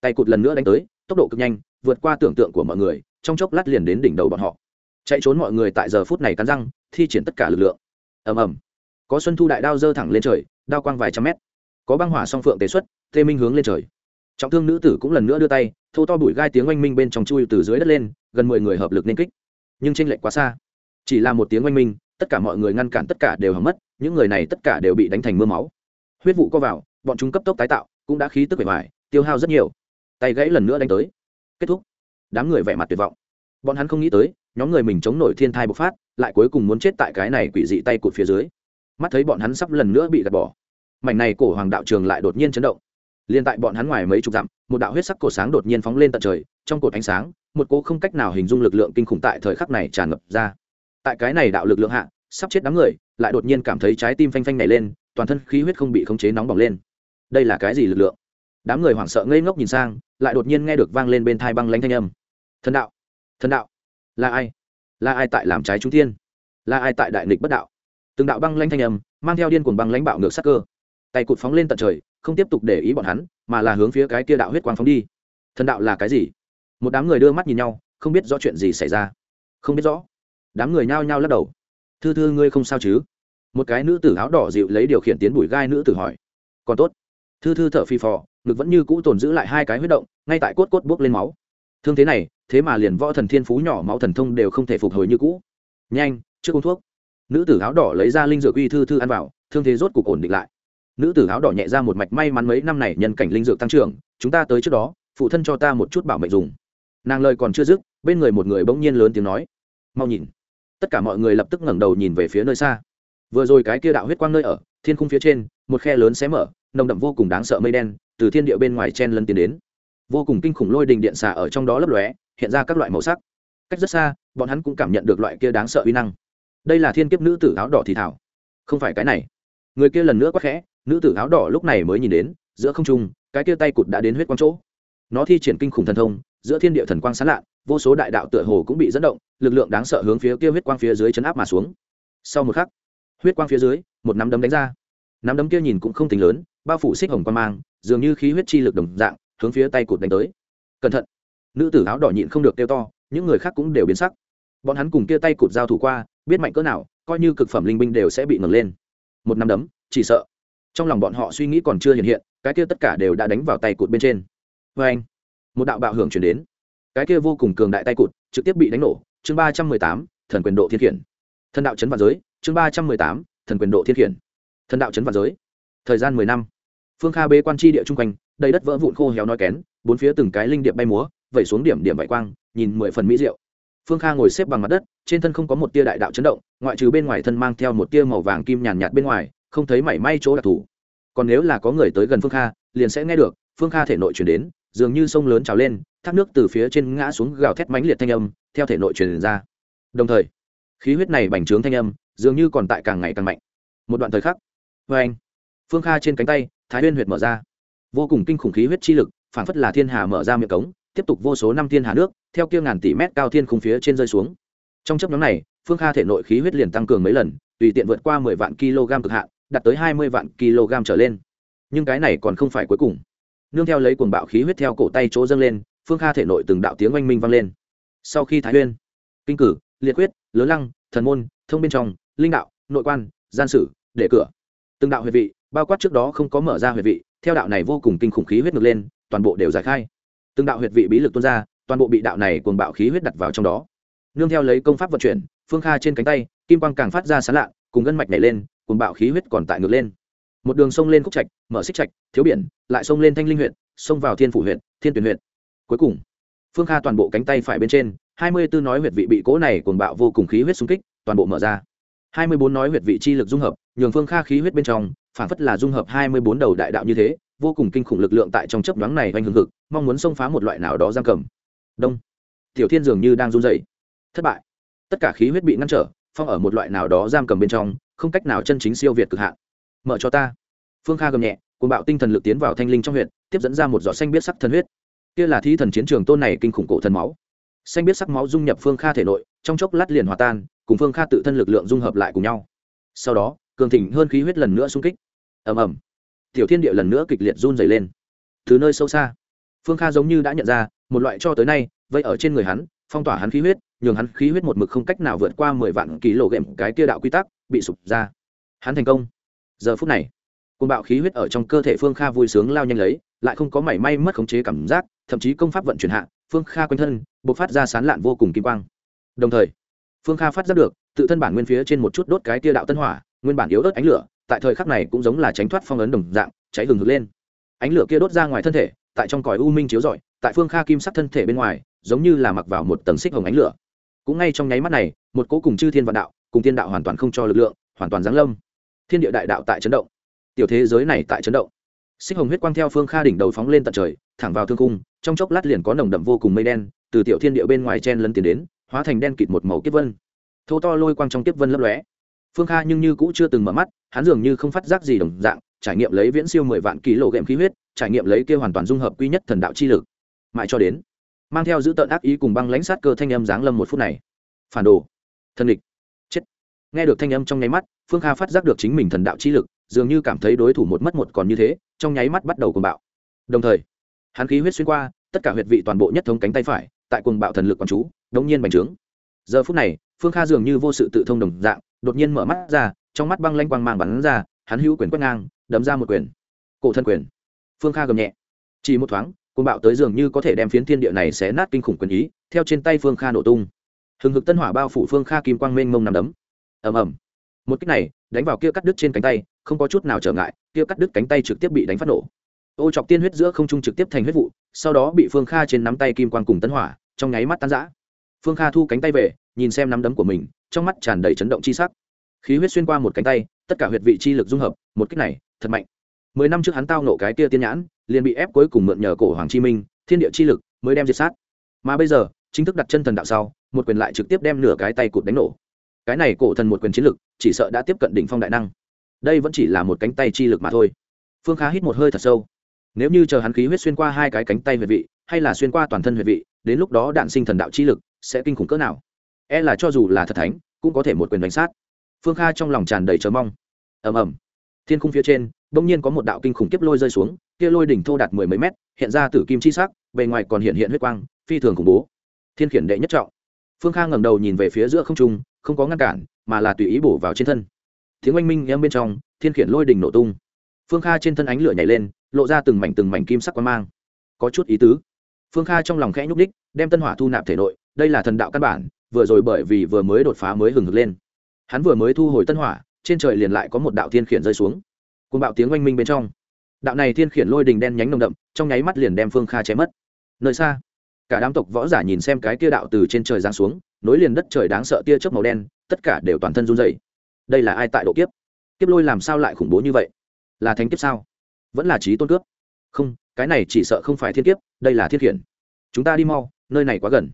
Tay cụt lần nữa đánh tới tốc độ cực nhanh, vượt qua tưởng tượng của mọi người, trong chốc lát liền đến đỉnh đầu bọn họ. Chạy trốn mọi người tại giờ phút này cắn răng, thi triển tất cả lực lượng. Ầm ầm. Có xuân thu đại đao dơ thẳng lên trời, đao quang vài trăm mét. Có băng hỏa song phượng tế xuất, tê minh hướng lên trời. Trọng thương nữ tử cũng lần nữa đưa tay, thô to bụi gai tiếng oanh minh bên trong chui từ dưới đất lên, gần mười người hợp lực nên kích. Nhưng tranh lệch quá xa. Chỉ là một tiếng oanh minh, tất cả mọi người ngăn cản tất cả đều hỏng mất, những người này tất cả đều bị đánh thành mưa máu. Huyết vụ co vào, bọn chúng cấp tốc tái tạo, cũng đã khí tức bề ngoài, tiêu hao rất nhiều tay gãy lần nữa đánh tới. Kết thúc. Đám người vẻ mặt tuyệt vọng. Bọn hắn không nghĩ tới, nhóm người mình chống nổi thiên thai bộc phát, lại cuối cùng muốn chết tại cái này quỷ dị tay cụt phía dưới. Mắt thấy bọn hắn sắp lần nữa bị gạt bỏ. Mảnh này cổ hoàng đạo trường lại đột nhiên chấn động. Liên tại bọn hắn ngoài mấy chục dặm, một đạo huyết sắc cổ sáng đột nhiên phóng lên tận trời, trong cột ánh sáng, một cô không cách nào hình dung lực lượng kinh khủng tại thời khắc này tràn ngập ra. Tại cái này đạo lực lượng hạ, sắp chết đám người, lại đột nhiên cảm thấy trái tim phanh phanh nảy lên, toàn thân khí huyết không bị khống chế nóng bỏng lên. Đây là cái gì lực lượng? Đám người hoảng sợ ngây ngốc nhìn sang lại đột nhiên nghe được vang lên bên thai băng lanh thanh âm. Thần đạo thần đạo, là ai? Là ai tại làm trái trung tiên là ai tại đại nghịch bất đạo? Từng đạo băng lanh thanh âm mang theo điên cuồng băng lãnh bạo ngược sắc cơ. Tay cụt phóng lên tận trời, không tiếp tục để ý bọn hắn, mà là hướng phía cái kia đạo huyết quang phóng đi. Thần đạo là cái gì? Một đám người đưa mắt nhìn nhau, không biết rõ chuyện gì xảy ra. Không biết rõ. Đám người nhao nhao lắc đầu. Thư thư ngươi không sao chứ? Một cái nữ tử áo đỏ dịu lấy điều khiển tiến bụi gai nữ tử hỏi. Còn tốt thư thư thở phì phò, ngực vẫn như cũ tồn giữ lại hai cái huyết động, ngay tại cốt cốt bước lên máu. Thương thế này, thế mà liền võ thần thiên phú nhỏ máu thần thông đều không thể phục hồi như cũ. Nhanh chưa uống thuốc. Nữ tử áo đỏ lấy ra linh dược uy thư thư ăn vào, thương thế rốt cục ổn định lại. Nữ tử áo đỏ nhẹ ra một mạch may mắn mấy năm này nhân cảnh linh dược tăng trưởng, chúng ta tới trước đó, phụ thân cho ta một chút bảo mệnh dùng. Nàng lời còn chưa dứt, bên người một người bỗng nhiên lớn tiếng nói. Mau nhìn. Tất cả mọi người lập tức ngẩng đầu nhìn về phía nơi xa. Vừa rồi cái kia đạo huyết quang nơi ở, thiên khung phía trên, một khe lớn xé mở nồng đậm vô cùng đáng sợ mây đen, từ thiên địa bên ngoài chen lân tiến đến. Vô cùng kinh khủng lôi đình điện xà ở trong đó lấp lóe, hiện ra các loại màu sắc. Cách rất xa, bọn hắn cũng cảm nhận được loại kia đáng sợ uy năng. Đây là thiên kiếp nữ tử áo đỏ thì thảo. Không phải cái này. Người kia lần nữa quắc khẽ, nữ tử áo đỏ lúc này mới nhìn đến, giữa không trung, cái kia tay cụt đã đến huyết quang chỗ. Nó thi triển kinh khủng thần thông, giữa thiên địa thần quang sán lạ vô số đại đạo tựa hồ cũng bị dẫn động, lực lượng đáng sợ hướng phía kia huyết quang phía dưới chấn áp mà xuống. Sau một khắc, huyết quang phía dưới, một nắm đấm đánh ra. Nắm đấm kia nhìn cũng không tính lớn bao phủ xích hồng quan mang, dường như khí huyết chi lực đồng dạng, hướng phía tay cụt đánh tới. Cẩn thận. Nữ tử áo đỏ nhịn không được kêu to, những người khác cũng đều biến sắc. Bọn hắn cùng kia tay cụt giao thủ qua, biết mạnh cỡ nào, coi như cực phẩm linh binh đều sẽ bị ngừng lên. Một năm đấm, chỉ sợ. Trong lòng bọn họ suy nghĩ còn chưa hiện hiện, cái kia tất cả đều đã đánh vào tay cụt bên trên. Vê anh, một đạo bạo hưởng chuyển đến. Cái kia vô cùng cường đại tay cụt trực tiếp bị đánh nổ. Chương ba trăm mười tám, thần quyền độ thiên khiển. Thần đạo chấn vạn giới, chương ba trăm mười tám, thần quyền độ thiên khiển. Thần đạo chấn vạn giới thời gian mười năm. Phương kha bế quan tri địa chung quanh, đầy đất vỡ vụn khô héo nói kén, bốn phía từng cái linh điệp bay múa, vẩy xuống điểm điểm vải quang, nhìn mười phần mỹ diệu. Phương kha ngồi xếp bằng mặt đất, trên thân không có một tia đại đạo chấn động, ngoại trừ bên ngoài thân mang theo một tia màu vàng kim nhàn nhạt bên ngoài, không thấy mảy may chỗ đặc thù. Còn nếu là có người tới gần phương kha, liền sẽ nghe được, phương kha thể nội chuyển đến, dường như sông lớn trào lên, thác nước từ phía trên ngã xuống gào thét mãnh liệt thanh âm, theo thể nội truyền ra. Đồng thời, khí huyết này bành trướng thanh âm, dường như còn tại càng ngày càng mạnh. Một đoạn thời khắc vê anh phương kha trên cánh tay, thái huyên huyệt mở ra. Vô cùng kinh khủng khí huyết chi lực phản phất là thiên hà mở ra miệng cống, tiếp tục vô số năm thiên hà nước, theo kia ngàn tỷ mét cao thiên khung phía trên rơi xuống. Trong chấp nhóm này, phương kha thể nội khí huyết liền tăng cường mấy lần, tùy tiện vượt qua mười vạn kg cực hạn, đạt tới hai mươi vạn kg trở lên. Nhưng cái này còn không phải cuối cùng. Nương theo lấy cuồng bạo khí huyết theo cổ tay chỗ dâng lên, phương kha thể nội từng đạo tiếng oanh minh vang lên. Sau khi thái huyên kinh cử, liệt huyết lớn lăng, thần môn, thông bên trong, linh đạo, nội quan, gian sử đệ cửa, từng đạo huyệt vị bao quát trước đó không có mở ra huyệt vị, theo đạo này vô cùng kinh khủng khí huyết ngược lên, toàn bộ đều giải khai. Từng đạo huyệt vị bí lực tuôn ra, toàn bộ bị đạo này cuồng bạo khí huyết đặt vào trong đó. Nương theo lấy công pháp vận chuyển, phương kha trên cánh tay, kim quang càng phát ra sán lạ, cùng gân mạch nhảy lên, cuồng bạo khí huyết còn tại ngược lên. Một đường sông lên khúc trạch, mở xích trạch, thiếu biển, lại sông lên thanh linh huyện xông vào thiên phủ huyện thiên tuyển huyện cuối cùng, phương kha toàn bộ cánh tay phải bên trên, hai mươi bốn nói huyệt vị bị cố này cuồng bạo vô cùng khí huyết xung kích, toàn bộ mở ra. hai mươi bốn nói huyệt vị chi lực dung hợp nhường phương kha khí huyết bên trong phản phất là dung hợp hai mươi bốn đầu đại đạo như thế, vô cùng kinh khủng lực lượng tại trong chấp đoán này oanh hương thực mong muốn xông phá một loại nào đó giam cầm. Đông. Tiểu thiên dường như đang run dậy thất bại. Tất cả khí huyết bị ngăn trở, phong ở một loại nào đó giam cầm bên trong, không cách nào chân chính siêu việt cực hạn. Mở cho ta. Phương kha gầm nhẹ, cuồng bạo tinh thần lực tiến vào thanh linh trong huyện tiếp dẫn ra một giọt xanh biết sắc thần huyết. Kia là thi thần chiến trường tôn này kinh khủng cổ thần máu. Xanh biết sắc máu dung nhập phương kha thể nội, trong chốc lát liền hòa tan, cùng phương kha tự thân lực lượng dung hợp lại cùng nhau. Sau đó cường thịnh hơn khí huyết lần nữa xung kích. Ầm ầm. Tiểu thiên địa lần nữa kịch liệt run dày lên. Từ nơi sâu xa. Phương kha giống như đã nhận ra, một loại cho tới nay vậy ở trên người hắn, phong tỏa hắn khí huyết, nhường hắn khí huyết một mực không cách nào vượt qua mười vạn ký lộ ghệm cái kia đạo quy tắc, bị sụp ra. Hắn thành công. Giờ phút này côn bạo khí huyết ở trong cơ thể phương kha vui sướng lao nhanh lấy, lại không có mảy may mất khống chế cảm giác, thậm chí công pháp vận chuyển hạ, phương kha quanh thân b ộ c phát ra sán lạn vô cùng kim quang. Đồng thời, phương kha phát ra được, tự thân bản nguyên phía trên một chút đốt cái tia đạo tân hỏa nguyên bản yếu ớt ánh lửa, tại thời khắc này cũng giống là tránh thoát phong ấn đồng dạng, cháy hừng hực lên. Ánh lửa kia đốt ra ngoài thân thể, tại trong còi u minh chiếu rọi, tại phương kha kim sắc thân thể bên ngoài, giống như là mặc vào một tầng xích hồng ánh lửa. Cũng ngay trong nháy mắt này, một cố cùng chư thiên vạn đạo, cùng thiên đạo hoàn toàn không cho lực lượng, hoàn toàn giáng lâm. Thiên địa đại đạo tại chấn động. Tiểu thế giới này tại chấn động. Xích hồng huyết quang theo phương kha đỉnh đầu phóng lên tận trời, thẳng vào thương cung, trong chốc lát liền có nồng đậm vô cùng mây đen, từ tiểu thiên địa bên ngoài chen lấn tiến đến, hóa thành đen kịt một màu kiếp vân. Thô to lôi quang trong kiếp vân lấp lóe phương kha nhưng như cũng chưa từng mở mắt, hắn dường như không phát giác gì đồng dạng, trải nghiệm lấy viễn siêu mười vạn ký lộ ghệm khí huyết, trải nghiệm lấy kia hoàn toàn dung hợp quy nhất thần đạo chi lực. Mãi cho đến, mang theo giữ tợn ác ý cùng băng lãnh sát cơ thanh âm giáng lâm một phút này. Phản đồ. Thần địch. Chết. Nghe được thanh âm trong nháy mắt, phương kha phát giác được chính mình thần đạo chi lực, dường như cảm thấy đối thủ một mất một còn như thế, trong nháy mắt bắt đầu cuồng bạo. Đồng thời, hắn khí huyết xuyên qua, tất cả huyệt vị toàn bộ nhất thống cánh tay phải, tại cuồng bạo thần lực quán chú, đống nhiên bành trướng. Giờ phút này, phương kha dường như vô sự tự thông đồng dạng đột nhiên mở mắt ra, trong mắt băng lanh quang mang bắn ra, hắn hữu quyền quét ngang, đấm ra một quyền. Cổ thân quyền. Phương kha gầm nhẹ. Chỉ một thoáng côn bạo tới dường như có thể đem phiến thiên địa này xé nát kinh khủng quyền ý, theo trên tay phương kha nổ tung. Hừng hực tân hỏa bao phủ phương kha kim quang mênh mông nằm đấm. Ầm ầm. Một cách này, đánh vào kia cắt đứt trên cánh tay, không có chút nào trở ngại, kia cắt đứt cánh tay trực tiếp bị đánh phát nổ. Ô chọc tiên huyết giữa không trung trực tiếp thành huyết vụ, sau đó bị phương kha trên nắm tay kim quang cùng tân hỏa, trong nháy mắt tan rã. Phương kha thu cánh tay về, nhìn xem nắm đấm của mình trong mắt tràn đầy chấn động chi sắc. Khí huyết xuyên qua một cánh tay, tất cả huyệt vị chi lực dung hợp, một cách này, thật mạnh. Mười năm trước hắn tao nộ cái kia tiên nhãn, liền bị ép cuối cùng mượn nhờ cổ hoàng chi minh, thiên địa chi lực, mới đem diệt sát. Mà bây giờ, chính thức đặt chân thần đạo sau, một quyền lại trực tiếp đem nửa cái tay cụt đánh nổ. Cái này cổ thần một quyền chiến lực, chỉ sợ đã tiếp cận đỉnh phong đại năng. Đây vẫn chỉ là một cánh tay chi lực mà thôi. Phương khá hít một hơi thật sâu. Nếu như chờ hắn khí huyết xuyên qua hai cái cánh tay huyệt vị, hay là xuyên qua toàn thân huyệt vị, đến lúc đó đạn sinh thần đạo chi lực, sẽ kinh khủng cỡ nào? E là cho dù là thật thánh, cũng có thể một quyền đánh sát. Phương kha trong lòng tràn đầy chờ mong. Ầm ầm. Thiên khung phía trên, bỗng nhiên có một đạo kinh khủng kiếp lôi rơi xuống, kia lôi đỉnh thô đạt mười mấy mét, hiện ra tử kim chi sắc, bề ngoài còn hiện hiện huyết quang, phi thường khủng bố. Thiên khiển đệ nhất trọng. Phương kha ngẩng đầu nhìn về phía giữa không trung, không có ngăn cản, mà là tùy ý bổ vào trên thân. Tiếng oanh minh em bên trong, thiên khiển lôi đỉnh nổ tung. Phương kha trên thân ánh lửa nhảy lên, lộ ra từng mảnh từng mảnh kim sắc quang mang. Có chút ý tứ. Phương kha trong lòng khẽ nhúc đích đem tân hỏa thu nạp thể nội, đây là thần đạo căn bản vừa rồi bởi vì vừa mới đột phá mới hừng hực lên. Hắn vừa mới thu hồi tân hỏa, trên trời liền lại có một đạo thiên khiển rơi xuống. Cùng bạo tiếng oanh minh bên trong. Đạo này thiên khiển lôi đình đen nhánh nồng đậm, trong nháy mắt liền đem phương kha chém mất. Nơi xa, cả đám tộc võ giả nhìn xem cái kia đạo từ trên trời giáng xuống, nối liền đất trời đáng sợ tia chớp màu đen, tất cả đều toàn thân run dày đây là ai tại độ kiếp? Kiếp lôi làm sao lại khủng bố như vậy? Là thánh kiếp sao? Vẫn là trí tôn cướp? Không, cái này chỉ sợ không phải thiên kiếp, đây là thiên khiển. Chúng ta đi mau, nơi này quá gần.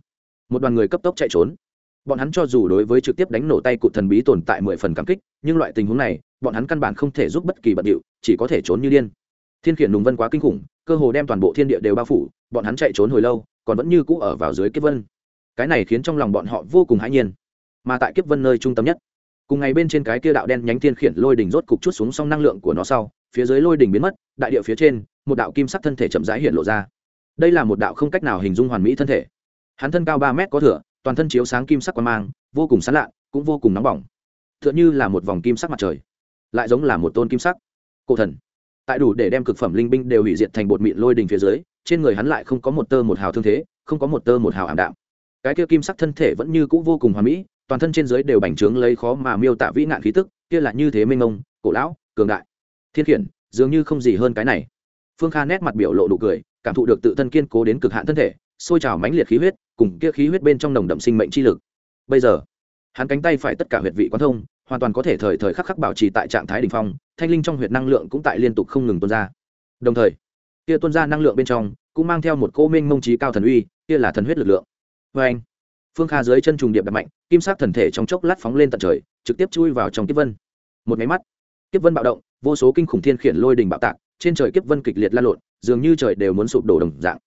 Một đoàn người cấp tốc chạy trốn bọn hắn cho dù đối với trực tiếp đánh nổ tay cụt thần bí tồn tại mười phần cảm kích, nhưng loại tình huống này, bọn hắn căn bản không thể giúp bất kỳ bận điệu, chỉ có thể trốn như điên. Thiên khiển đùng vân quá kinh khủng, cơ hồ đem toàn bộ thiên địa đều bao phủ, bọn hắn chạy trốn hồi lâu, còn vẫn như cũ ở vào dưới kiếp vân. Cái này khiến trong lòng bọn họ vô cùng hãi nhiên. Mà tại kiếp vân nơi trung tâm nhất, cùng ngày bên trên cái kia đạo đen nhánh thiên khiển lôi đỉnh rốt cục chút xuống xong năng lượng của nó sau, phía dưới lôi đỉnh biến mất, đại địa phía trên, một đạo kim sắc thân thể chậm rãi hiện lộ ra. Đây là một đạo không cách nào hình dung hoàn mỹ thân thể. Hắn thân cao ba mét có thửa toàn thân chiếu sáng kim sắc quan mang, vô cùng sán lạ cũng vô cùng nóng bỏng. T h ư ợ n h ư là một vòng kim sắc mặt trời, lại giống là một tôn kim sắc. Cổ thần. Tại đủ để đem cực phẩm linh binh đều hủy diệt thành bột mịn lôi đình phía dưới, trên người hắn lại không có một tơ một hào thương thế, không có một tơ một hào ảm đạm. Cái kia kim sắc thân thể vẫn như c ũ vô cùng hoà mỹ, toàn thân trên dưới đều bành trướng lấy khó mà miêu tả vĩ nạn khí tức, kia là như thế minh ông cổ lão, cường đại. Thiên khiển, dường như không gì hơn cái này. Phương kha nét mặt biểu lộ nụ cười, cảm thụ được tự thân kiên cố đến cực hạn thân thể sôi trào mãnh liệt khí huyết, cùng kia khí huyết bên trong nồng đậm sinh mệnh chi lực. Bây giờ, hắn cánh tay phải tất cả huyệt vị quán thông, hoàn toàn có thể thời thời khắc khắc bảo trì tại trạng thái đỉnh phong, thanh linh trong huyệt năng lượng cũng tại liên tục không ngừng tuôn ra. Đồng thời, kia tuôn ra năng lượng bên trong cũng mang theo một cô minh mông trí cao thần uy, kia là thần huyết lực lượng. Vê anh, phương kha dưới chân trùng điệp đập mạnh, kim sắc thần thể trong chốc lát phóng lên tận trời, trực tiếp chui vào trong kiếp vân. Một máy mắt, kiếp vân bạo động, vô số kinh khủng thiên khiển lôi đình bạo tạc, trên trời kiếp vân kịch liệt lan lộn, dường như trời đều muốn sụp đổ đồng dạng.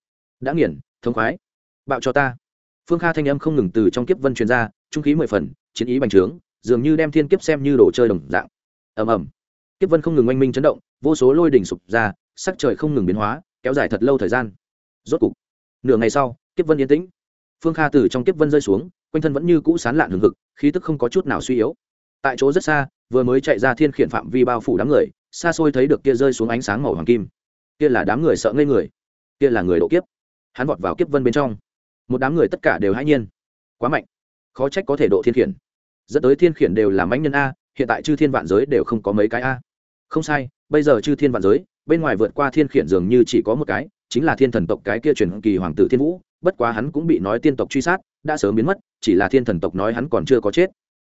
Đã nghiền thống khoái. Bạo cho ta. Phương kha thanh âm không ngừng từ trong kiếp vân truyền ra, trung khí mười phần, chiến ý bành trướng, dường như đem thiên kiếp xem như đồ chơi đồng dạng. Ầm ầm. Kiếp vân không ngừng oanh minh chấn động, vô số lôi đỉnh sụp ra, sắc trời không ngừng biến hóa, kéo dài thật lâu thời gian. Rốt cục, nửa ngày sau, kiếp vân yên tĩnh. Phương kha từ trong kiếp vân rơi xuống, quanh thân vẫn như cũ sán lạn hừng hực, khí tức không có chút nào suy yếu. Tại chỗ rất xa, vừa mới chạy ra thiên khiển phạm vi bao phủ đám người, xa xôi thấy được kia rơi xuống ánh sáng màu hoàng kim. Kia là đám người sợ ngây người. Kia là người độ kiếp hắn vọt vào kiếp vân bên trong. Một đám người tất cả đều hãy nhiên. Quá mạnh. Khó trách có thể độ thiên khiển. Dẫn tới thiên khiển đều là mãnh nhân a, hiện tại chư thiên vạn giới đều không có mấy cái a. Không sai, bây giờ chư thiên vạn giới, bên ngoài vượt qua thiên khiển dường như chỉ có một cái, chính là thiên thần tộc cái kia truyền kỳ hoàng tử thiên vũ, bất quá hắn cũng bị nói tiên tộc truy sát, đã sớm biến mất, chỉ là thiên thần tộc nói hắn còn chưa có chết.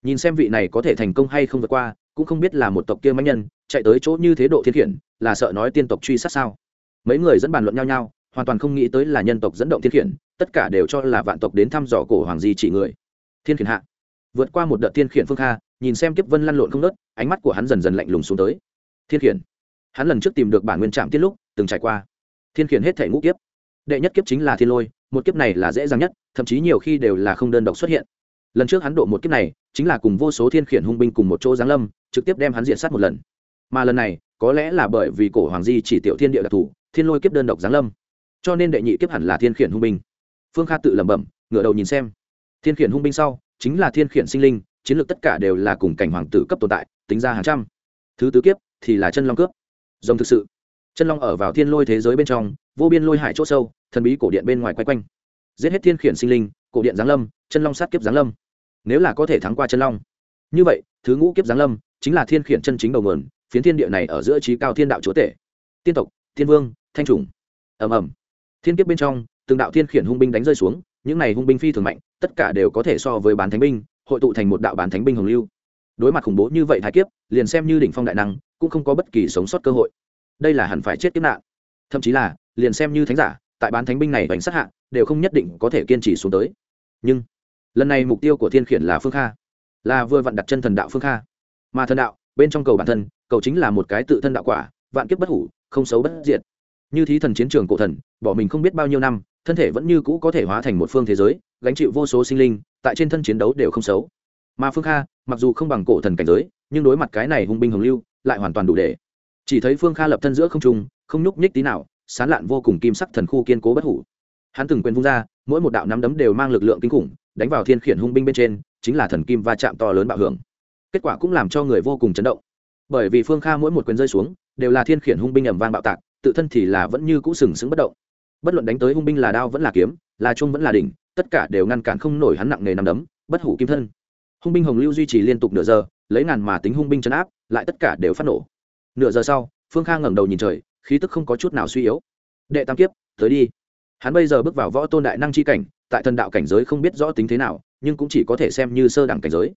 Nhìn xem vị này có thể thành công hay không vượt qua, cũng không biết là một tộc kia mãnh nhân, chạy tới chỗ như thế độ thiên khiển, là sợ nói tiên tộc truy sát sao? Mấy người dẫn bàn luận nhau nhau hoàn toàn không nghĩ tới là nhân tộc dẫn động thiên khiển, tất cả đều cho là vạn tộc đến thăm dò cổ hoàng di chỉ người. Thiên khiển hạ. Vượt qua một đợt thiên khiển phương kha, nhìn xem kiếp vân lăn lộn không nớt ánh mắt của hắn dần dần lạnh lùng xuống tới. Thiên khiển. Hắn lần trước tìm được bản nguyên trạm tiết lúc, từng trải qua. Thiên khiển hết thể ngũ kiếp. Đệ nhất kiếp chính là thiên lôi, một kiếp này là dễ dàng nhất, thậm chí nhiều khi đều là không đơn độc xuất hiện. Lần trước hắn độ một kiếp này, chính là cùng vô số thiên khiển hung binh cùng một chỗ giáng lâm, trực tiếp đem hắn diện sát một lần. Mà lần này, có lẽ là bởi vì cổ hoàng di chỉ tiểu thiên địa đặc thù, thiên lôi kiếp đơn độc giáng lâm cho nên đệ nhị kiếp hẳn là thiên khiển hung binh. Phương kha tự lẩm bẩm, ngửa đầu nhìn xem. Thiên khiển hung binh sau, chính là thiên khiển sinh linh, chiến lược tất cả đều là cùng cảnh hoàng tử cấp tồn tại, tính ra hàng trăm. Thứ tứ kiếp thì là chân long cướp. Rồng thực sự. Chân long ở vào thiên lôi thế giới bên trong, vô biên lôi hải c h ỗ sâu, thần bí cổ điện bên ngoài quay quanh. Giết hết thiên khiển sinh linh, cổ điện giáng lâm, chân long sát kiếp giáng lâm. Nếu là có thể thắng qua chân long. Như vậy, thứ ngũ kiếp giáng lâm, chính là thiên khiển chân chính đầu mườn phiến thiên địa này ở giữa trí cao thiên đạo chúa tể. Tiên tộc thiên vương, thanh trùng ầm ầm thiên kiếp bên trong, từng đạo thiên khiển hung binh đánh rơi xuống, những này hung binh phi thường mạnh, tất cả đều có thể so với bán thánh binh, hội tụ thành một đạo bán thánh binh hồng lưu. Đối mặt khủng bố như vậy thái kiếp, liền xem như đỉnh phong đại năng, cũng không có bất kỳ sống sót cơ hội. Đây là hẳn phải chết kiếp nạn. Thậm chí là, liền xem như thánh giả, tại bán thánh binh này đánh sát hạ, đều không nhất định có thể kiên trì xuống tới. Nhưng, lần này mục tiêu của thiên khiển là phương kha. Là vừa vặn đặt chân thần đạo phương kha. Mà thần đạo, bên trong cầu bản thân, cầu chính là một cái tự thân đạo quả, vạn kiếp bất hủ, không xấu bất diệt như thí thần chiến trường cổ thần, bỏ mình không biết bao nhiêu năm, thân thể vẫn như cũ có thể hóa thành một phương thế giới, gánh chịu vô số sinh linh, tại trên thân chiến đấu đều không xấu. Mà phương kha, mặc dù không bằng cổ thần cảnh giới, nhưng đối mặt cái này hung binh hồng lưu, lại hoàn toàn đủ để. Chỉ thấy phương kha lập thân giữa không trung, không nhúc nhích tí nào, sán lạn vô cùng kim sắc thần khu kiên cố bất hủ. Hắn từng quyền vung ra, mỗi một đạo nắm đấm đều mang lực lượng kinh khủng, đánh vào thiên khiển hung binh bên trên, chính là thần kim va chạm to lớn bạo hưởng. Kết quả cũng làm cho người vô cùng chấn động. Bởi vì phương kha mỗi một quyền rơi xuống, đều là thiên khiển hung binh ẩm vang bạo tạc tự thân thì là vẫn như cũ sừng sững bất động. Bất luận đánh tới hung binh là đao vẫn là kiếm, là trung vẫn là đỉnh, tất cả đều ngăn cản không nổi hắn nặng nề nằm đấm, bất hủ kim thân. Hung binh hồng lưu duy trì liên tục nửa giờ, lấy ngàn mà tính hung binh chấn áp, lại tất cả đều phát nổ. Nửa giờ sau, phương khang ngẩng đầu nhìn trời, khí tức không có chút nào suy yếu. Đệ tam kiếp, tới đi. Hắn bây giờ bước vào võ tôn đại năng c h i cảnh, tại thần đạo cảnh giới không biết rõ tính thế nào, nhưng cũng chỉ có thể xem như sơ đẳng cảnh giới.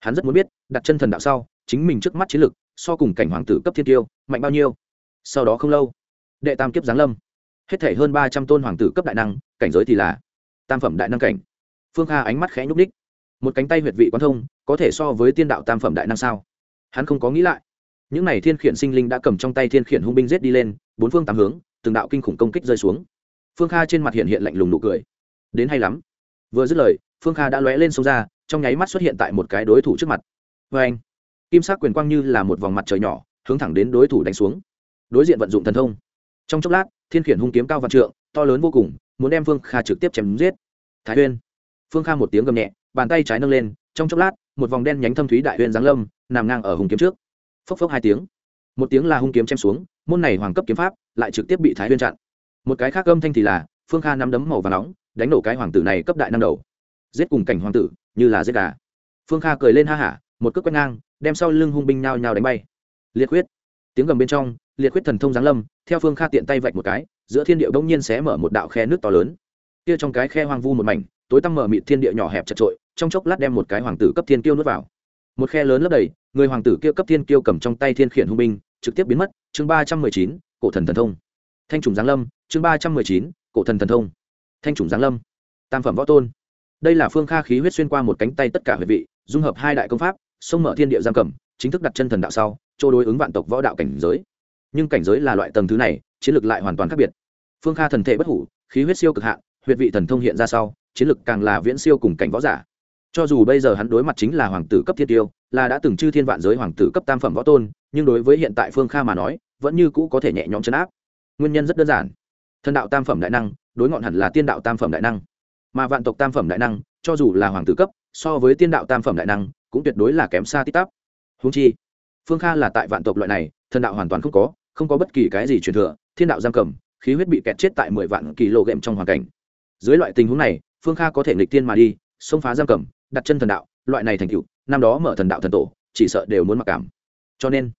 Hắn rất muốn biết, đặt chân thần đạo sau, chính mình trước mắt chiến lực, so cùng cảnh hoàng tử cấp thiên tiêu mạnh bao nhiêu. Sau đó không lâu đệ tam kiếp giáng lâm. Hết thể hơn ba trăm tôn hoàng tử cấp đại năng, cảnh giới thì là tam phẩm đại năng cảnh. Phương kha ánh mắt khẽ nhúc ních một cánh tay huyệt vị quan thông, có thể so với tiên đạo tam phẩm đại năng sao? Hắn không có nghĩ lại. Những n à y thiên khiển sinh linh đã cầm trong tay thiên khiển hung binh giết đi lên, bốn phương tám hướng, từng đạo kinh khủng công kích rơi xuống. Phương kha trên mặt hiện hiện lạnh lùng nụ cười. Đến hay lắm. Vừa dứt lời, phương kha đã lóe lên sông ra, trong nháy mắt xuất hiện tại một cái đối thủ trước mặt. Vê anh, kim sắc quyền quang như là một vòng mặt trời nhỏ, hướng thẳng đến đối thủ đánh xuống. Đối diện vận dụng thần thông trong chốc lát, thiên khiển hung kiếm cao vạn trượng, to lớn vô cùng, muốn đem phương kha trực tiếp chém giết. Thái huyên phương kha một tiếng gầm nhẹ, bàn tay trái nâng lên, trong chốc lát, một vòng đen nhánh thâm thúy đại huyên giáng lâm, nằm ngang ở hung kiếm trước. Phốc phốc hai tiếng. Một tiếng là hung kiếm chém xuống, môn này hoàng cấp kiếm pháp lại trực tiếp bị thái huyên chặn. Một cái khác âm thanh thì là, phương kha nắm đấm màu và nóng, đánh nổ cái hoàng tử này cấp đại năm đầu. Giết cùng cảnh hoàng tử, như là giết gà. Phương kha cười lên ha hả, một cước quét ngang, đem sau lưng hung binh nhao nhao đánh bay. Liệt huyết. Tiếng gầm bên trong liệt huyết thần thông giáng lâm, theo phương kha tiện tay vạch một cái, giữa thiên địa đông nhiên xé mở một đạo khe nước to lớn. Kia trong cái khe hoang vu một mảnh, tối tăm mở mịt thiên địa nhỏ hẹp chật trội, trong chốc lát đem một cái hoàng tử cấp thiên kiêu nuốt vào. Một khe lớn lấp đầy, người hoàng tử kia cấp thiên kiêu cầm trong tay thiên khiển hung binh, trực tiếp biến mất. Chương ba trăm mười chín, cổ thần thần thông. Thanh trùng giáng lâm, chương ba trăm mười chín, cổ thần thần thông. Thanh trùng giáng lâm. Tam phẩm võ tôn. Đây là phương kha khí huyết xuyên qua một cánh tay tất cả huệ vị, dung hợp hai đại công pháp sông mở thiên địa giam cầm, chính thức đặt chân thần đạo sau, chỗ đối ứng vạn tộc võ đạo cảnh giới nhưng cảnh giới là loại tầng thứ này, chiến lược lại hoàn toàn khác biệt. Phương kha thần thể bất hủ, khí huyết siêu cực hạn, huyệt vị thần thông hiện ra sau, chiến lược càng là viễn siêu cùng cảnh võ giả. Cho dù bây giờ hắn đối mặt chính là hoàng tử cấp thiên tiêu, là đã từng chư thiên vạn giới hoàng tử cấp tam phẩm võ tôn, nhưng đối với hiện tại phương kha mà nói, vẫn như cũ có thể nhẹ nhõm chấn áp. Nguyên nhân rất đơn giản. Thần đạo tam phẩm đại năng, đối ngọn hẳn là tiên đạo tam phẩm đại năng. Mà vạn tộc tam phẩm đại năng, cho dù là hoàng tử cấp, so với tiên đạo tam phẩm đại năng, cũng tuyệt đối là kém xa tít tắp. Húng chi, phương kha là tại vạn tộc loại này, thần đạo hoàn toàn không có không có bất kỳ cái gì truyền thừa, thiên đạo giam cầm, khí huyết bị kẹt chết tại mười vạn kỳ lộ ghệm trong hoàn cảnh. Dưới loại tình huống này, phương kha có thể nghịch tiên mà đi, xông phá giam cầm, đặt chân thần đạo, loại này thành cựu năm đó mở thần đạo thần tổ, chỉ sợ đều muốn mặc cảm. Cho nên,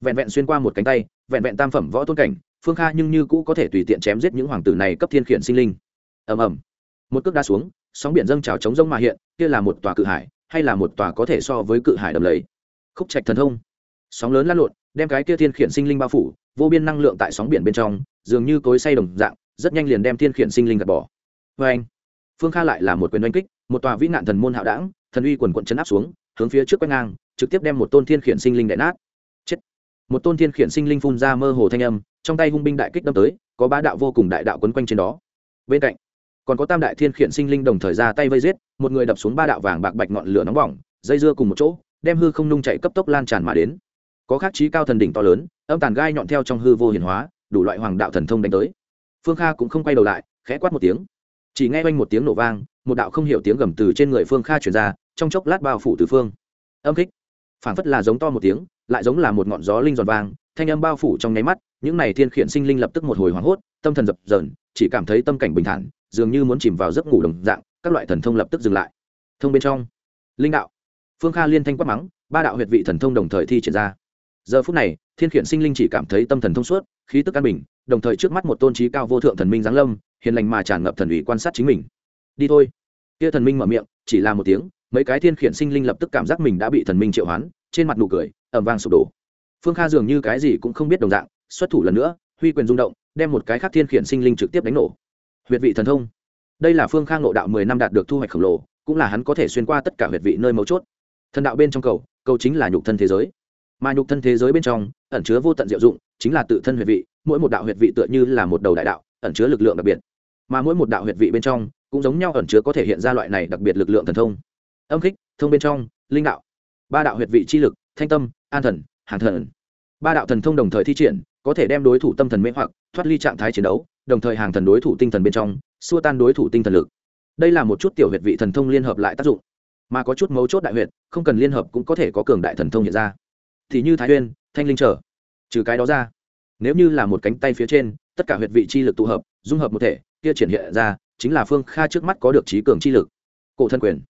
vẹn vẹn xuyên qua một cánh tay, vẹn vẹn tam phẩm võ tôn cảnh, phương kha nhưng như cũ có thể tùy tiện chém giết những hoàng tử này cấp thiên khiển sinh linh. Ầm ầm. Một cước đa xuống, sóng biển dâng trào chống rông mà hiện, kia là một tòa cự hải, hay là một tòa có thể so với cự hải đầm lầy? Khúc trạch thần thông. Sóng lớn lan lộn đem cái kia thiên khiển sinh linh bao phủ, vô biên năng lượng tại sóng biển bên trong, dường như cối say đồng dạng, rất nhanh liền đem thiên khiển sinh linh gạt bỏ. Vê anh, phương kha lại là một quyền oanh kích, một tòa vĩ nạn thần môn hạo đảng, thần uy quần quận chấn áp xuống, hướng phía trước quét ngang, trực tiếp đem một tôn thiên khiển sinh linh đại nát. Chết. Một tôn thiên khiển sinh linh phun ra mơ hồ thanh âm, trong tay hung binh đại kích đâm tới, có bá đạo vô cùng đại đạo quấn quanh trên đó. Bên cạnh, còn có tam đại thiên khiển sinh linh đồng thời ra tay vây giết, một người đập xuống ba đạo vàng bạc bạch ngọn lửa nóng bỏng, dây dưa cùng một chỗ, đem hư không nung chạy cấp tốc lan tràn mà đến có khắc trí cao thần đỉnh to lớn, âm tàn gai nhọn theo trong hư vô hiển hóa, đủ loại hoàng đạo thần thông đánh tới. Phương kha cũng không quay đầu lại, khẽ quát một tiếng. Chỉ nghe oanh một tiếng nổ vang, một đạo không hiểu tiếng gầm từ trên người phương kha chuyển ra, trong chốc lát bao phủ từ phương. Âm kích phảng phất là giống to một tiếng, lại giống là một ngọn gió linh giòn vang, thanh âm bao phủ trong nháy mắt, những này thiên khiển sinh linh lập tức một hồi hoảng hốt, tâm thần dập dờn, chỉ cảm thấy tâm cảnh bình thản, dường như muốn chìm vào giấc ngủ đồng dạng, các loại thần thông lập tức dừng lại. Thông bên trong. Linh đạo. Phương kha liên thanh quát mắng, ba đạo huyệt vị thần thông đồng thời thi triển ra giờ phút này, thiên khiển sinh linh chỉ cảm thấy tâm thần thông suốt, khí tức an bình, đồng thời trước mắt một tôn trí cao vô thượng thần minh giáng lâm, hiền lành mà tràn ngập thần ủy quan sát chính mình. Đi thôi. Kia thần minh mở miệng, chỉ là một tiếng, mấy cái thiên khiển sinh linh lập tức cảm giác mình đã bị thần minh triệu hoán, trên mặt nụ cười ẩm vang sụp đổ. Phương kha dường như cái gì cũng không biết đồng dạng, xuất thủ lần nữa, huy quyền rung động, đem một cái khác thiên khiển sinh linh trực tiếp đánh nổ. Huyệt vị thần thông. Đây là phương kha ngộ đạo mười năm đạt được thu hoạch khổng lồ, cũng là hắn có thể xuyên qua tất cả huyệt vị nơi mấu chốt. Thần đạo bên trong cầu cầu chính là nhục thân thế giới mà nhục thân thế giới bên trong, ẩn chứa vô tận diệu dụng, chính là tự thân huyệt vị, mỗi một đạo huyệt vị tựa như là một đầu đại đạo, ẩn chứa lực lượng đặc biệt. Mà mỗi một đạo huyệt vị bên trong, cũng giống nhau ẩn chứa có thể hiện ra loại này đặc biệt lực lượng thần thông. Âm khích, thông bên trong, linh đạo. Ba đạo huyệt vị chi lực, thanh tâm, an thần, hàng thần. Ba đạo thần thông đồng thời thi triển, có thể đem đối thủ tâm thần mê hoặc, thoát ly trạng thái chiến đấu, đồng thời hàng thần đối thủ tinh thần bên trong, xua tan đối thủ tinh thần lực. Đây là một chút tiểu huyệt vị thần thông liên hợp lại tác dụng. Mà có chút mấu chốt đại huyệt, không cần liên hợp cũng có thể có cường đại thần thông hiện ra thì như thái uyên thanh linh trở. Trừ cái đó ra, nếu như là một cánh tay phía trên, tất cả huyệt vị chi lực tụ hợp, dung hợp một thể, kia triển hiện ra, chính là phương kha trước mắt có được trí cường chi lực. Cổ thân quyền.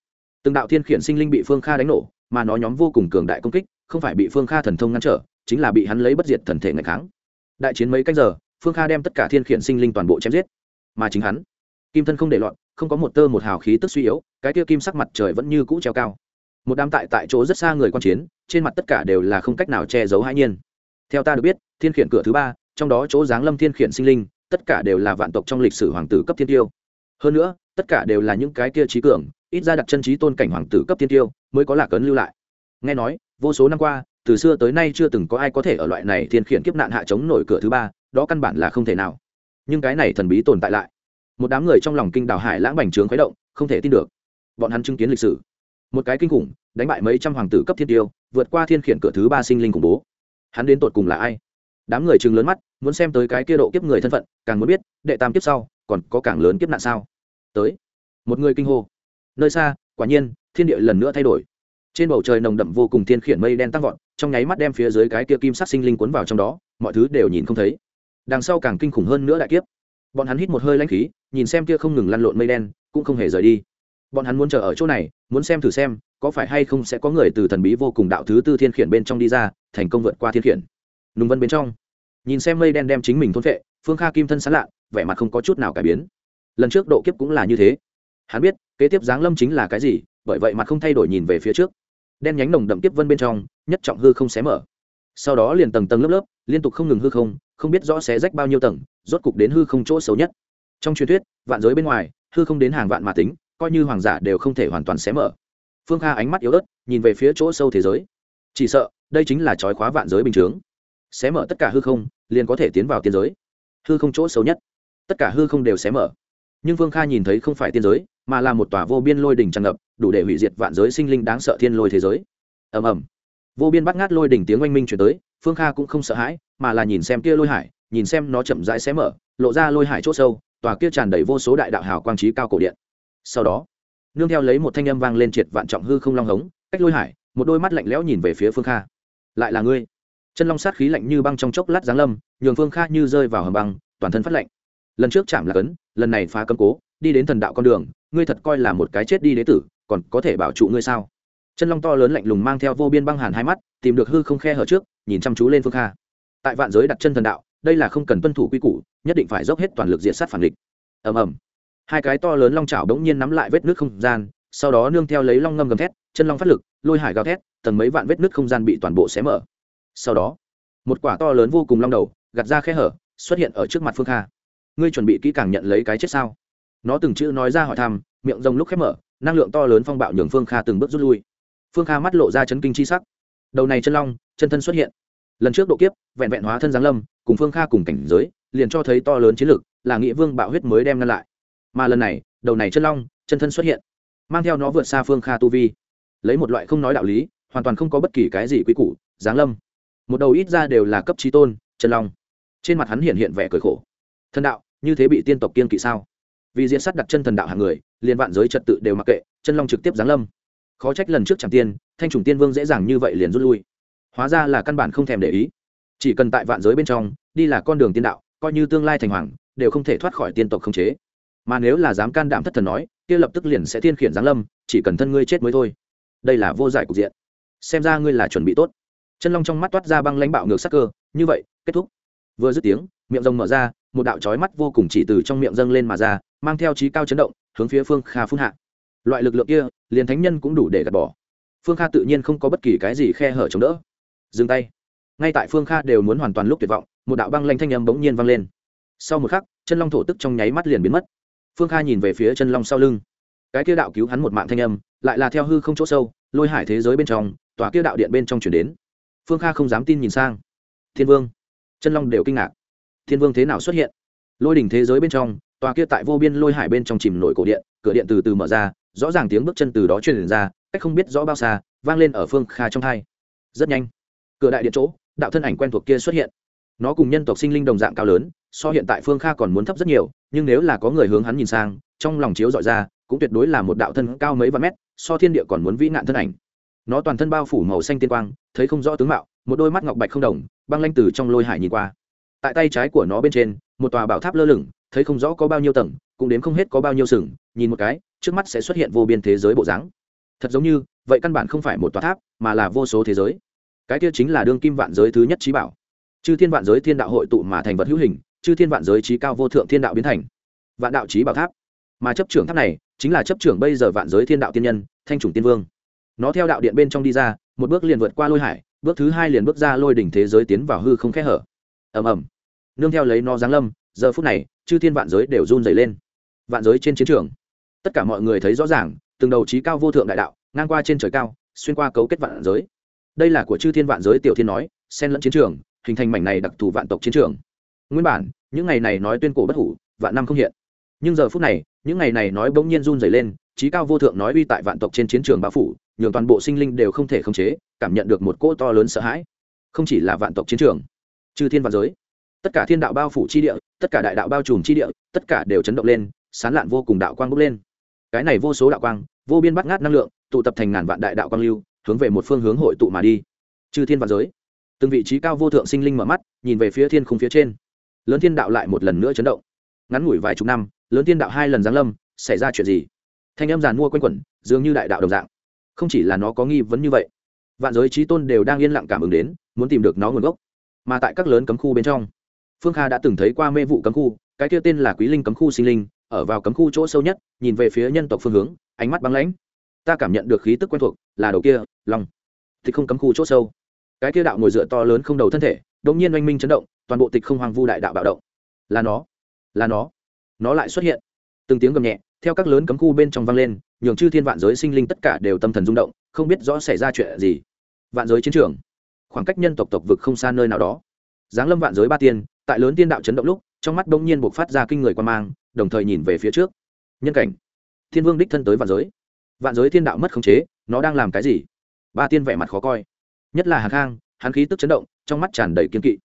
Từng đạo thiên khiển sinh linh bị phương kha đánh nổ, mà nó nhóm vô cùng cường đại công kích, không phải bị phương kha thần thông ngăn trở, chính là bị hắn lấy bất diệt thần thể ngày kháng. Đại chiến mấy cách giờ, phương kha đem tất cả thiên khiển sinh linh toàn bộ chém giết. Mà chính hắn, kim thân không để loạn, không có một tơ một hào khí tức suy yếu, cái kia kim sắc mặt trời vẫn như cũ treo cao. Một đám tại tại chỗ rất xa người quan chiến trên mặt tất cả đều là không cách nào che giấu hãi nhiên. Theo ta được biết, thiên khiển cửa thứ ba, trong đó chỗ giáng lâm thiên khiển sinh linh, tất cả đều là vạn tộc trong lịch sử hoàng tử cấp thiên tiêu. Hơn nữa, tất cả đều là những cái kia trí cường, ít ra đặt chân trí tôn cảnh hoàng tử cấp thiên tiêu, mới có lạc ấn lưu lại. Nghe nói, vô số năm qua, từ xưa tới nay chưa từng có ai có thể ở loại này thiên khiển kiếp nạn hạ chống nổi cửa thứ ba, đó căn bản là không thể nào. Nhưng cái này thần bí tồn tại lại. Một đám người trong lòng kinh đào hải lãng bành trướng khuấy động, không thể tin được. Bọn hắn chứng kiến lịch sử. Một cái kinh khủng, đánh bại mấy trăm hoàng tử cấp thiên tiêu vượt qua thiên khiển cửa thứ ba sinh linh khủng bố. Hắn đến tột cùng là ai? Đám người chừng lớn mắt, muốn xem tới cái kia độ kiếp người thân phận, càng muốn biết, đệ tam kiếp sau, còn có càng lớn kiếp nạn sao? Tới. Một người kinh hô. Nơi xa, quả nhiên, thiên địa lần nữa thay đổi. Trên bầu trời nồng đậm vô cùng thiên khiển mây đen tăng vọt, trong nháy mắt đem phía dưới cái kia kim sắc sinh linh cuốn vào trong đó, mọi thứ đều nhìn không thấy. Đằng sau càng kinh khủng hơn nữa đại kiếp. Bọn hắn hít một hơi lãnh khí, nhìn xem kia không ngừng lăn lộn mây đen, cũng không hề rời đi bọn hắn muốn chờ ở chỗ này, muốn xem thử xem, có phải hay không sẽ có người từ thần bí vô cùng đạo thứ tư thiên khiển bên trong đi ra, thành công vượt qua thiên khiển. Nùng vân bên trong, nhìn xem mây đen đem chính mình thôn vệ phương kha kim thân sán lạ, vẻ mặt không có chút nào cải biến. Lần trước độ kiếp cũng là như thế. Hắn biết, kế tiếp giáng lâm chính là cái gì, bởi vậy mặt không thay đổi nhìn về phía trước. Đen nhánh nồng đậm tiếp vân bên trong, nhất trọng hư không xé mở. Sau đó liền tầng tầng lớp lớp, liên tục không ngừng hư không không biết rõ xé rách bao nhiêu tầng, rốt cục đến hư không chỗ xấu nhất. Trong truyền thuyết, vạn giới bên ngoài, hư không đến hàng vạn mà tính coi như hoàng giả đều không thể hoàn toàn xé mở. Phương kha ánh mắt yếu ớt, nhìn về phía chỗ sâu thế giới. Chỉ sợ, đây chính là trói khóa vạn giới bình chướng. Xé mở tất cả hư không, liền có thể tiến vào tiên giới. Hư không chỗ xấu nhất, tất cả hư không đều xé mở. Nhưng phương kha nhìn thấy không phải tiên giới, mà là một tòa vô biên lôi đỉnh tràn ngập, đủ để hủy diệt vạn giới sinh linh đáng sợ thiên lôi thế giới. Ầm ầm. Vô biên bắt ngát lôi đỉnh tiếng oanh minh chuyển tới, phương kha cũng không sợ hãi, mà là nhìn xem kia lôi hải, nhìn xem nó chậm rãi xé mở, lộ ra lôi hải c h ỗ sâu, tòa kia tràn đầy vô số đại đạo hào quang trí cao cổ điện sau đó, nương theo lấy một thanh âm vang lên triệt vạn trọng hư không long hống, cách lôi hải, một đôi mắt lạnh lẽo nhìn về phía phương kha. Lại là ngươi? Chân long sát khí lạnh như băng trong chốc lát giáng lâm, nhường phương kha như rơi vào hầm băng, toàn thân phát lạnh. Lần trước chạm là cấn, lần này phá cấm cố, đi đến thần đạo con đường, ngươi thật coi là một cái chết đi đế tử, còn có thể bảo trụ ngươi sao? Chân long to lớn lạnh lùng mang theo vô biên băng hàn hai mắt, tìm được hư không khe hở trước, nhìn chăm chú lên phương kha. Tại vạn giới đặt chân thần đạo, đây là không cần tuân thủ quy củ, nhất định phải dốc hết toàn lực diện sát phản địch. Ầm ầm hai cái to lớn long chảo đống nhiên nắm lại vết nước không gian, sau đó nương theo lấy long ngâm gầm thét, chân long phát lực, lôi hải gào thét, tầng mấy vạn vết nước không gian bị toàn bộ xé mở. Sau đó, một quả to lớn vô cùng long đầu, gạt ra khe hở, xuất hiện ở trước mặt phương kha. Ngươi chuẩn bị kỹ càng nhận lấy cái chết sao? Nó từng chữ nói ra hỏi thăm, miệng rồng lúc khép mở, năng lượng to lớn phong bạo nhường phương kha từng bước rút lui. Phương kha mắt lộ ra chấn kinh c h i sắc. Đầu này chân long, chân thân xuất hiện. Lần trước độ kiếp, vẹn vẹn hóa thân giáng lâm, cùng phương kha cùng cảnh giới, liền cho thấy to lớn chiến lược là nghĩa vương bạo huyết mới đem ngăn lại mà lần này, đầu này chân long, chân thân xuất hiện, mang theo nó vượt xa phương kha tu vi. Lấy một loại không nói đạo lý, hoàn toàn không có bất kỳ cái gì quý củ, giáng lâm. Một đầu ít ra đều là cấp trí tôn, chân long. Trên mặt hắn hiện hiện vẻ cười khổ. Thần đạo, như thế bị tiên tộc kiên kỵ sao? Vì diễn sát đặt chân thần đạo hàng người, liên vạn giới trật tự đều mặc kệ, chân long trực tiếp giáng lâm. Khó trách lần trước chẳng tiên, thanh trùng tiên vương dễ dàng như vậy liền rút lui. Hóa ra là căn bản không thèm để ý. Chỉ cần tại vạn giới bên trong, đi là con đường tiên đạo, coi như tương lai thành hoàng, đều không thể thoát khỏi tiên tộc không chế mà nếu là dám can đảm thất thần nói, kia lập tức liền sẽ thiên khiển giáng lâm, chỉ cần thân ngươi chết mới thôi. Đây là vô giải cục diện. Xem ra ngươi là chuẩn bị tốt. Chân long trong mắt toát ra băng lãnh bạo ngược sắc cơ. Như vậy, kết thúc. Vừa dứt tiếng, miệng rồng mở ra, một đạo trói mắt vô cùng chỉ từ trong miệng dâng lên mà ra, mang theo trí cao chấn động, hướng phía phương kha phun hạ. Loại lực lượng kia, liền thánh nhân cũng đủ để gạt bỏ. Phương kha tự nhiên không có bất kỳ cái gì khe hở chống đỡ. Dừng tay. Ngay tại phương kha đều muốn hoàn toàn lúc tuyệt vọng, một đạo băng lanh thanh âm bỗng nhiên vang lên. Sau một khắc, chân long thổ tức trong nháy mắt liền biến mất phương kha nhìn về phía chân long sau lưng. Cái kia đạo cứu hắn một mạng thanh âm, lại là theo hư không chỗ sâu, lôi hải thế giới bên trong, tòa kia đạo điện bên trong chuyển đến. Phương kha không dám tin nhìn sang. Thiên vương. Chân long đều kinh ngạc. Thiên vương thế nào xuất hiện? Lôi đỉnh thế giới bên trong, tòa kia tại vô biên lôi hải bên trong chìm nổi cổ điện, cửa điện từ từ mở ra, rõ ràng tiếng bước chân từ đó truyền ra, cách không biết rõ bao xa, vang lên ở phương kha trong hai. Rất nhanh. Cửa đại điện chỗ, đạo thân ảnh quen thuộc kia xuất hiện. Nó cùng nhân tộc sinh linh đồng dạng cao lớn so hiện tại phương kha còn muốn thấp rất nhiều, nhưng nếu là có người hướng hắn nhìn sang, trong lòng chiếu dọi ra, cũng tuyệt đối là một đạo thân cao mấy vạn mét, so thiên địa còn muốn vĩ nạn thân ảnh. Nó toàn thân bao phủ màu xanh tiên quang, thấy không rõ tướng mạo, một đôi mắt ngọc bạch không đồng, băng lanh từ trong lôi hải nhìn qua. Tại tay trái của nó bên trên, một tòa bảo tháp lơ lửng, thấy không rõ có bao nhiêu tầng, cũng đến không hết có bao nhiêu sừng, nhìn một cái, trước mắt sẽ xuất hiện vô biên thế giới bộ dáng. Thật giống như, vậy căn bản không phải một tòa tháp, mà là vô số thế giới. Cái kia chính là đương kim vạn giới thứ nhất trí bảo. Chư thiên vạn giới thiên đạo hội tụ mà thành vật hữu hình chư thiên vạn giới trí cao vô thượng thiên đạo biến thành. Vạn đạo trí bảo tháp. Mà chấp trưởng tháp này, chính là chấp trưởng bây giờ vạn giới thiên đạo tiên nhân, thanh chủng tiên vương. Nó theo đạo điện bên trong đi ra, một bước liền vượt qua lôi hải, bước thứ hai liền bước ra lôi đỉnh thế giới tiến vào hư không khẽ hở. Ầm ầm. Nương theo lấy nó giáng lâm, giờ phút này, chư thiên vạn giới đều run dày lên. Vạn giới trên chiến trường. Tất cả mọi người thấy rõ ràng, từng đầu trí cao vô thượng đại đạo, ngang qua trên trời cao, xuyên qua cấu kết vạn giới. Đây là của chư thiên vạn giới tiểu thiên nói, xen lẫn chiến trường, hình thành mảnh này đặc thù vạn tộc chiến trường nguyên bản, những ngày này nói tuyên cổ bất hủ, vạn năm không hiện. Nhưng giờ phút này, những ngày này nói bỗng nhiên run dày lên trí cao vô thượng nói uy tại vạn tộc trên chiến trường bao phủ, nhường toàn bộ sinh linh đều không thể khống chế, cảm nhận được một cỗ to lớn sợ hãi. Không chỉ là vạn tộc chiến trường chư thiên và giới, tất cả thiên đạo bao phủ chi địa, tất cả đại đạo bao trùm chi địa, tất cả đều chấn động lên, sán lạn vô cùng đạo quang bốc lên. Cái này vô số đạo quang, vô biên bắt ngát năng lượng, tụ tập thành ngàn vạn đại đạo quang lưu, hướng về một phương hướng hội tụ mà đi. Chư thiên và giới, từng vị trí cao vô thượng sinh linh mở mắt, nhìn về phía thiên khung phía trên lớn thiên đạo lại một lần nữa chấn động. Ngắn ngủi vài chục năm, lớn thiên đạo hai lần giáng lâm, xảy ra chuyện gì? Thanh âm giàn mua quanh quẩn, dường như đại đạo đồng dạng. Không chỉ là nó có nghi vấn như vậy, vạn giới trí tôn đều đang yên lặng cảm ứng đến, muốn tìm được nó nguồn gốc. Mà tại các lớn cấm khu bên trong, phương kha đã từng thấy qua mê vụ cấm khu, cái kia tên là quý linh cấm khu sinh linh, ở vào cấm khu chỗ sâu nhất, nhìn về phía nhân tộc phương hướng, ánh mắt băng lãnh. Ta cảm nhận được khí tức quen thuộc, là đầu kia, long. Thì không cấm khu chỗ sâu. Cái kia đạo ngồi dựa to lớn không đầu thân thể đông nhiên oanh minh chấn động, toàn bộ tịch không hoàng vu đại đạo bạo động. Là nó là nó. Nó lại xuất hiện. Từng tiếng gầm nhẹ, theo các lớn cấm khu bên trong vang lên, nhường chư thiên vạn giới sinh linh tất cả đều tâm thần rung động, không biết rõ xảy ra chuyện gì. Vạn giới chiến trường. Khoảng cách nhân tộc tộc vực không xa nơi nào đó. Giáng lâm vạn giới ba tiên, tại lớn tiên đạo chấn động lúc, trong mắt đông nhiên buộc phát ra kinh người quan mang, đồng thời nhìn về phía trước. Nhân cảnh. Thiên vương đích thân tới vạn giới. Vạn giới thiên đạo mất khống chế, nó đang làm cái gì? Ba tiên vẻ mặt khó coi. Nhất là hà khang hắn khí tức chấn động, trong mắt tràn đầy kiên kỵ.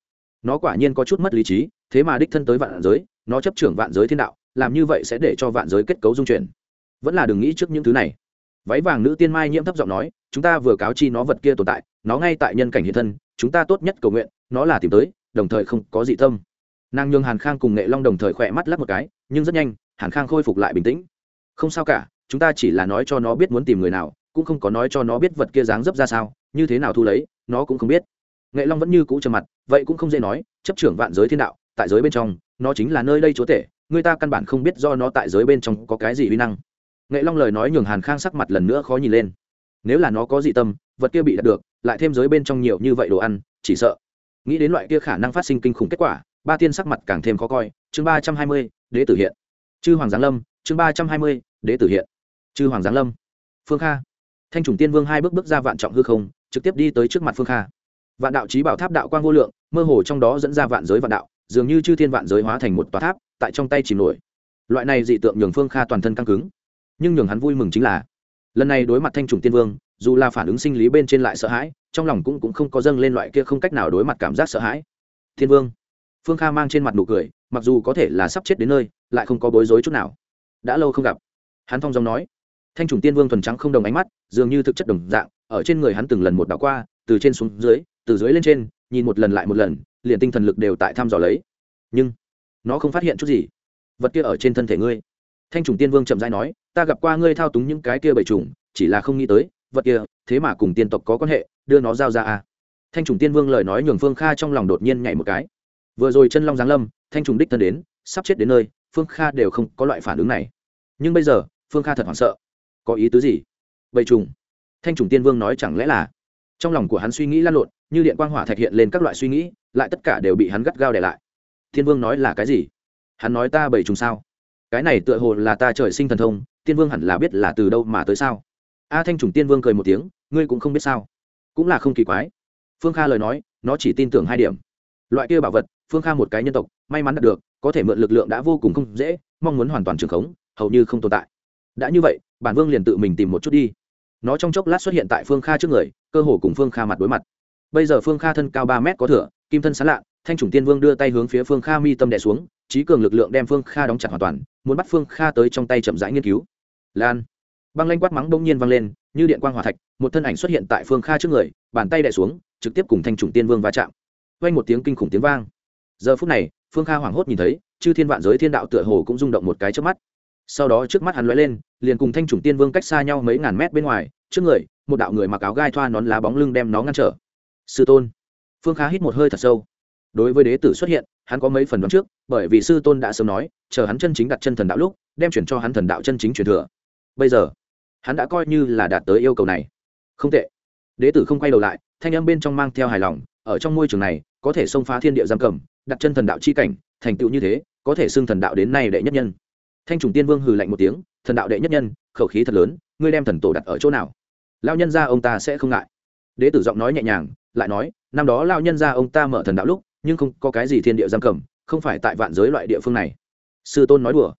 Nó quả nhiên có chút mất lý trí, thế mà đích thân tới vạn giới, nó chấp trưởng vạn giới thiên đạo, làm như vậy sẽ để cho vạn giới kết cấu dung chuyển. Vẫn là đừng nghĩ trước những thứ này. Váy vàng nữ tiên mai nhiễm thấp giọng nói, chúng ta vừa cáo chi nó vật kia tồn tại, nó ngay tại nhân cảnh hiện thân, chúng ta tốt nhất cầu nguyện, nó là tìm tới, đồng thời không có dị tâm. Nàng nhường hàn khang cùng nghệ long đồng thời khỏe mắt lắp một cái, nhưng rất nhanh, hàn khang khôi phục lại bình tĩnh. Không sao cả, chúng ta chỉ là nói cho nó biết muốn tìm người nào cũng không có nói cho nó biết vật kia dáng dấp ra sao, như thế nào thu lấy, nó cũng không biết. Nghệ long vẫn như cũ trầm mặt, vậy cũng không dễ nói, chấp trưởng vạn giới thiên đạo, tại giới bên trong, nó chính là nơi đây chúa tể, người ta căn bản không biết do nó tại giới bên trong có cái gì uy năng. Nghệ long lời nói nhường hàn khang sắc mặt lần nữa khó nhìn lên. Nếu là nó có dị tâm, vật kia bị đạt được, lại thêm giới bên trong nhiều như vậy đồ ăn, chỉ sợ. Nghĩ đến loại kia khả năng phát sinh kinh khủng kết quả, ba tiên sắc mặt càng thêm khó coi, chương ba trăm hai mươi, đế tử hiện. Chư hoàng giáng lâm, chương ba trăm hai mươi, đế tử hiện. Chư hoàng giáng lâm. Phương kha thanh trùng tiên vương hai bước bước ra vạn trọng hư không trực tiếp đi tới trước mặt phương kha. Vạn đạo trí bảo tháp đạo quang vô lượng mơ hồ trong đó dẫn ra vạn giới vạn đạo dường như chư thiên vạn giới hóa thành một tòa tháp tại trong tay chìm nổi. Loại này dị tượng nhường phương kha toàn thân căng cứng. Nhưng nhường hắn vui mừng chính là lần này đối mặt thanh trùng tiên vương dù là phản ứng sinh lý bên trên lại sợ hãi trong lòng cũng, cũng không có dâng lên loại kia không cách nào đối mặt cảm giác sợ hãi. Thiên vương phương kha mang trên mặt nụ cười mặc dù có thể là sắp chết đến nơi lại không có bối rối chút nào. Đã lâu không gặp. Hắn thong dong nói thanh trùng tiên vương thuần trắng không đồng ánh mắt, dường như thực chất đồng dạng, ở trên người hắn từng lần một đảo qua, từ trên xuống dưới, từ dưới lên trên, nhìn một lần lại một lần, liền tinh thần lực đều tại thăm dò lấy. Nhưng, nó không phát hiện chút gì. Vật kia ở trên thân thể ngươi. Thanh trùng tiên vương chậm dãi nói, ta gặp qua ngươi thao túng những cái kia bầy trùng chỉ là không nghĩ tới, vật kia, thế mà cùng tiên tộc có quan hệ, đưa nó giao ra à. thanh trùng tiên vương lời nói nhường phương kha trong lòng đột nhiên nhảy một cái. Vừa rồi chân long giáng lâm, thanh trùng đích thân đến, sắp chết đến nơi, phương kha đều không có loại phản ứng này. Nhưng bây giờ, phương kha thật hoảng sợ có ý tứ gì? Bầy trùng. Thanh trùng tiên vương nói chẳng lẽ là? Trong lòng của hắn suy nghĩ lan lộn, như điện quang hỏa thạch hiện lên các loại suy nghĩ, lại tất cả đều bị hắn gắt gao để lại. Thiên vương nói là cái gì? Hắn nói ta bầy trùng sao? Cái này tựa hồ là ta trời sinh thần thông, tiên vương hẳn là biết là từ đâu mà tới sao? A thanh trùng tiên vương cười một tiếng, ngươi cũng không biết sao? Cũng là không kỳ quái. Phương kha lời nói, nó chỉ tin tưởng hai điểm. Loại kia bảo vật, phương kha một cái nhân tộc, may mắn đạt được, có thể mượn lực lượng đã vô cùng không dễ, mong muốn hoàn toàn trường khống, hầu như không tồn tại. Đã như vậy bản vương liền tự mình tìm một chút đi. Nó trong chốc lát xuất hiện tại phương kha trước người, cơ hồ cùng phương kha mặt đối mặt. Bây giờ phương kha thân cao ba mét có thửa kim thân sán lạ, thanh trùng tiên vương đưa tay hướng phía phương kha mi tâm đẻ xuống, trí cường lực lượng đem phương kha đóng chặt hoàn toàn, muốn bắt phương kha tới trong tay chậm rãi nghiên cứu. Lan, băng lanh quát mắng bỗng nhiên vang lên, như điện quang hòa thạch, một thân ảnh xuất hiện tại phương kha trước người, bàn tay đẻ xuống, trực tiếp cùng thanh trùng tiên vương va chạm. Vang một tiếng kinh khủng tiếng vang. Giờ phút này, phương kha hoảng hốt nhìn thấy, chư thiên vạn giới thiên đạo tựa hồ cũng rung động một cái trước mắt sau đó trước mắt hắn lóe lên, liền cùng thanh trùng tiên vương cách xa nhau mấy ngàn mét bên ngoài, trước người, một đạo người mặc áo gai thoa nón lá bóng lưng đem nó ngăn trở. Sư tôn. Phương khá hít một hơi thật sâu. Đối với đế tử xuất hiện, hắn có mấy phần đoán trước, bởi vì sư tôn đã sớm nói, chờ hắn chân chính đặt chân thần đạo lúc, đem chuyển cho hắn thần đạo chân chính truyền thừa. Bây giờ, hắn đã coi như là đạt tới yêu cầu này. Không tệ. Đế tử không quay đầu lại, thanh âm bên trong mang theo hài lòng, ở trong môi trường này, có thể xông phá thiên địa giam cầm, đặt chân thần đạo chi cảnh, thành tựu như thế, có thể xưng thần đạo đến nay đệ nhất nhân thanh trùng tiên vương hừ lạnh một tiếng, thần đạo đệ nhất nhân, khẩu khí thật lớn, ngươi đem thần tổ đặt ở chỗ nào? Lao nhân ra ông ta sẽ không ngại. Đế tử giọng nói nhẹ nhàng, lại nói, năm đó lao nhân ra ông ta mở thần đạo lúc, nhưng không có cái gì thiên địa giam cầm, không phải tại vạn giới loại địa phương này. Sư tôn nói đùa.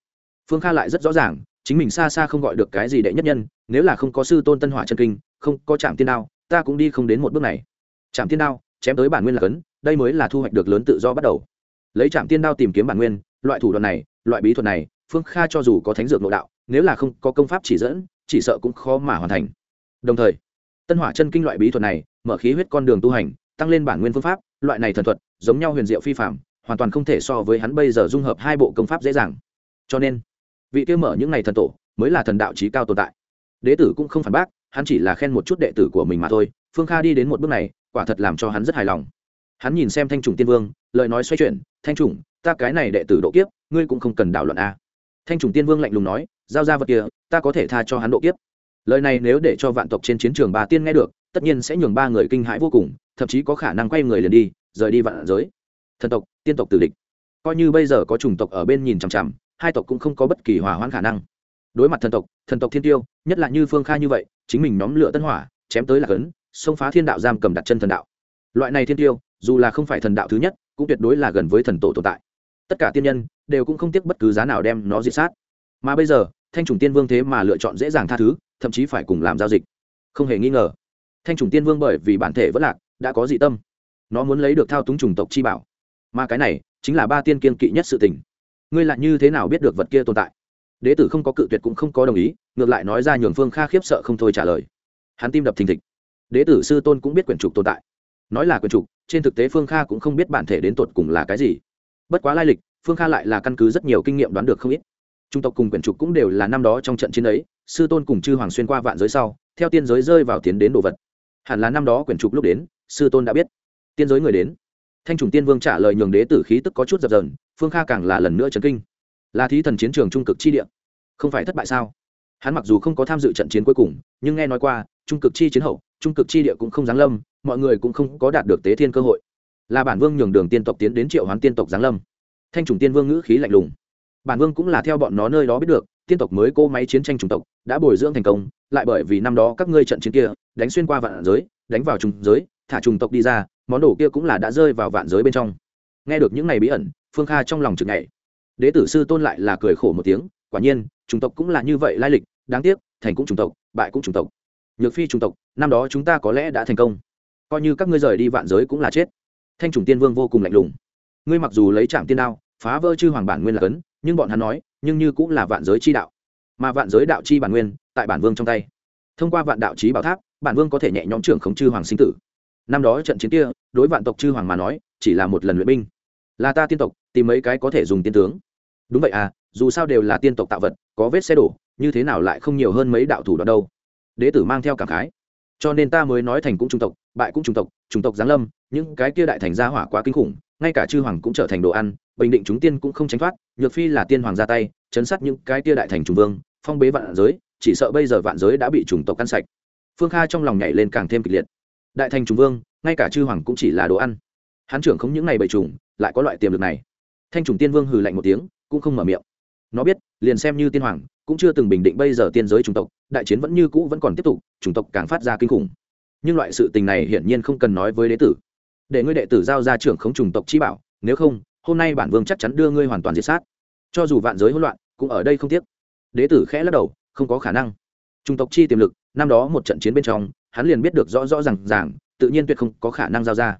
Phương kha lại rất rõ ràng, chính mình xa xa không gọi được cái gì đệ nhất nhân, nếu là không có sư tôn tân hỏa chân kinh, không có trạm tiên đao, ta cũng đi không đến một bước này. Trạm tiên đao, chém tới bản nguyên là cấn, đây mới là thu hoạch được lớn tự do bắt đầu. Lấy trạm tiên đao tìm kiếm bản nguyên, loại thủ đoạn này, loại bí thuật này phương kha cho dù có thánh dược nội đạo, nếu là không có công pháp chỉ dẫn, chỉ sợ cũng khó mà hoàn thành. Đồng thời, tân hỏa chân kinh loại bí thuật này, mở khí huyết con đường tu hành, tăng lên bản nguyên phương pháp, loại này thần thuật, giống nhau huyền diệu phi phạm hoàn toàn không thể so với hắn bây giờ dung hợp hai bộ công pháp dễ dàng. Cho nên, vị kia mở những ngày thần tổ, mới là thần đạo trí cao tồn tại. Đế tử cũng không phản bác, hắn chỉ là khen một chút đệ tử của mình mà thôi. Phương kha đi đến một bước này, quả thật làm cho hắn rất hài lòng. Hắn nhìn xem thanh trùng tiên vương, lời nói xoay chuyển, thanh trùng, ta cái này đệ tử độ kiếp, ngươi cũng không cần đảo luận a thanh trùng tiên vương lạnh lùng nói, giao ra vật kia, ta có thể tha cho hắn độ kiếp. Lời này nếu để cho vạn tộc trên chiến trường bà tiên nghe được, tất nhiên sẽ nhường ba người kinh hãi vô cùng, thậm chí có khả năng quay người liền đi, rời đi vạn giới. Thần tộc, tiên tộc tử địch. Coi như bây giờ có chủng tộc ở bên nhìn chằm chằm, hai tộc cũng không có bất kỳ hòa hoãn khả năng. Đối mặt thần tộc thần tộc thiên tiêu, nhất là như phương kha như vậy, chính mình nhóm lửa tân hỏa, chém tới là cấn, xông phá thiên đạo giam cầm đặt chân thần đạo. Loại này thiên tiêu, dù là không phải thần đạo thứ nhất, cũng tuyệt đối là gần với thần tổ tồn tại tất cả tiên nhân đều cũng không tiếc bất cứ giá nào đem nó diệt sát. Mà bây giờ, thanh trùng tiên vương thế mà lựa chọn dễ dàng tha thứ, thậm chí phải cùng làm giao dịch. Không hề nghi ngờ, thanh trùng tiên vương bởi vì bản thể vẫn lạc, đã có dị tâm. Nó muốn lấy được thao túng chủng tộc chi bảo. Mà cái này chính là ba tiên kiên kỵ nhất sự tình. Ngươi lại như thế nào biết được vật kia tồn tại? Đế tử không có cự tuyệt cũng không có đồng ý, ngược lại nói ra nhường phương kha khiếp sợ không thôi trả lời. Hắn tim đập thình thịch. Đế tử sư tôn cũng biết quyển trục tồn tại. Nói là quyển trục, trên thực tế phương kha cũng không biết bản thể đến tột cùng là cái gì bất quá lai lịch, phương kha lại là căn cứ rất nhiều kinh nghiệm đoán được không ít. Trung tộc cùng quyển trục cũng đều là năm đó trong trận chiến ấy, sư tôn cùng chư hoàng xuyên qua vạn giới sau, theo tiên giới rơi vào tiến đến đồ vật. Hẳn là năm đó quyển trục lúc đến, sư tôn đã biết. Tiên giới người đến. Thanh trùng tiên vương trả lời nhường đế tử khí tức có chút dập dờn, phương kha càng là lần nữa trấn kinh. Là thí thần chiến trường trung cực chi địa. Không phải thất bại sao? Hắn mặc dù không có tham dự trận chiến cuối cùng, nhưng nghe nói qua, trung cực chi chiến hậu, trung cực chi địa cũng không giáng lâm, mọi người cũng không có đạt được tế thiên cơ hội là bản vương nhường đường tiên tộc tiến đến triệu hoán tiên tộc giáng lâm. Thanh trùng tiên vương ngữ khí lạnh lùng. Bản vương cũng là theo bọn nó nơi đó biết được, tiên tộc mới cô máy chiến tranh chủng tộc, đã bồi dưỡng thành công, lại bởi vì năm đó các ngươi trận chiến kia, đánh xuyên qua vạn giới, đánh vào trùng giới, thả trùng tộc đi ra, món đồ kia cũng là đã rơi vào vạn giới bên trong. Nghe được những này bí ẩn, phương kha trong lòng chừng ngày đế tử sư tôn lại là cười khổ một tiếng, quả nhiên, chủng tộc cũng là như vậy lai lịch, đáng tiếc, thành cũng chủng tộc, bại cũng chủng tộc. Nhược phi chủng tộc, năm đó chúng ta có lẽ đã thành công. Coi như các ngươi rời đi vạn giới cũng là chết thanh trùng tiên vương vô cùng lạnh lùng. Ngươi mặc dù lấy trạm tiên đao, phá vỡ chư hoàng bản nguyên là cấn, nhưng bọn hắn nói, nhưng như cũng là vạn giới chi đạo. Mà vạn giới đạo chi bản nguyên, tại bản vương trong tay. Thông qua vạn đạo trí bảo tháp, bản vương có thể nhẹ nhõm trưởng khống chư hoàng sinh tử. Năm đó trận chiến kia, đối vạn tộc chư hoàng mà nói, chỉ là một lần luyện binh. Là ta tiên tộc, tìm mấy cái có thể dùng tiên tướng. Đúng vậy à dù sao đều là tiên tộc tạo vật, có vết xe đổ, như thế nào lại không nhiều hơn mấy đạo thủ đoạn đâu. Đế tử mang theo cảm khái. Cho nên ta mới nói thành cũng trung tộc bại cũng chủng tộc chủng tộc giáng lâm, những cái kia đại thành gia hỏa quá kinh khủng, ngay cả chư hoàng cũng trở thành đồ ăn, bình định chúng tiên cũng không tránh thoát, nhược phi là tiên hoàng ra tay, chấn sát những cái kia đại thành trùng vương, phong bế vạn giới, chỉ sợ bây giờ vạn giới đã bị chủng tộc căn sạch. Phương kha trong lòng nhảy lên càng thêm kịch liệt. Đại thành trùng vương, ngay cả chư hoàng cũng chỉ là đồ ăn. Hắn trưởng không những này bầy trùng lại có loại tiềm lực này. Thanh trùng tiên vương hừ lạnh một tiếng, cũng không mở miệng. Nó biết, liền xem như tiên hoàng, cũng chưa từng bình định bây giờ tiên giới chủng tộc, đại chiến vẫn như cũ vẫn còn tiếp tục, chủng tộc càng phát ra kinh khủng nhưng loại sự tình này hiển nhiên không cần nói với đế tử. Để ngươi đệ tử giao ra trưởng khống trùng tộc chi bảo, nếu không, hôm nay bản vương chắc chắn đưa ngươi hoàn toàn diệt sát. Cho dù vạn giới hỗn loạn, cũng ở đây không tiếc. Đế tử khẽ lắc đầu, không có khả năng. Trùng tộc chi tiềm lực, năm đó một trận chiến bên trong, hắn liền biết được rõ rõ r à n g ràng, tự nhiên tuyệt không có khả năng giao ra.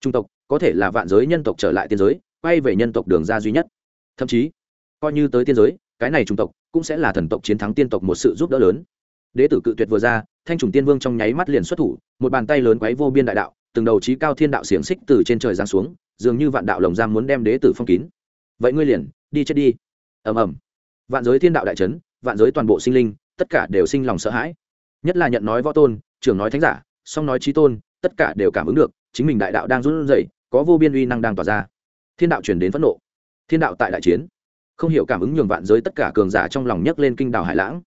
Trung tộc, có thể là vạn giới nhân tộc trở lại tiên giới, quay về nhân tộc đường ra duy nhất. Thậm chí, coi như tới tiên giới, cái này trung tộc cũng sẽ là thần tộc chiến thắng tiên tộc một sự giúp đỡ lớn. Đế tử cự tuyệt vừa ra thanh trùng tiên vương trong nháy mắt liền xuất thủ, một bàn tay lớn quấy vô biên đại đạo, từng đầu trí cao thiên đạo xiềng xích từ trên trời giáng xuống, dường như vạn đạo lồng giam muốn đem đế tử phong kín. Vậy ngươi liền, đi chết đi. Ầm ầm. Vạn giới thiên đạo đại trấn vạn giới toàn bộ sinh linh, tất cả đều sinh lòng sợ hãi. Nhất là nhận nói võ tôn, trưởng nói thánh giả, song nói trí tôn, tất cả đều cảm ứng được, chính mình đại đạo đang run rẩy, có vô biên uy năng đang tỏa ra. Thiên đạo chuyển đến phẫn nộ. Thiên đạo tại đại chiến. Không hiểu cảm ứng nhường vạn giới tất cả cường giả trong lòng nhấc lên kinh đảo hải lãng.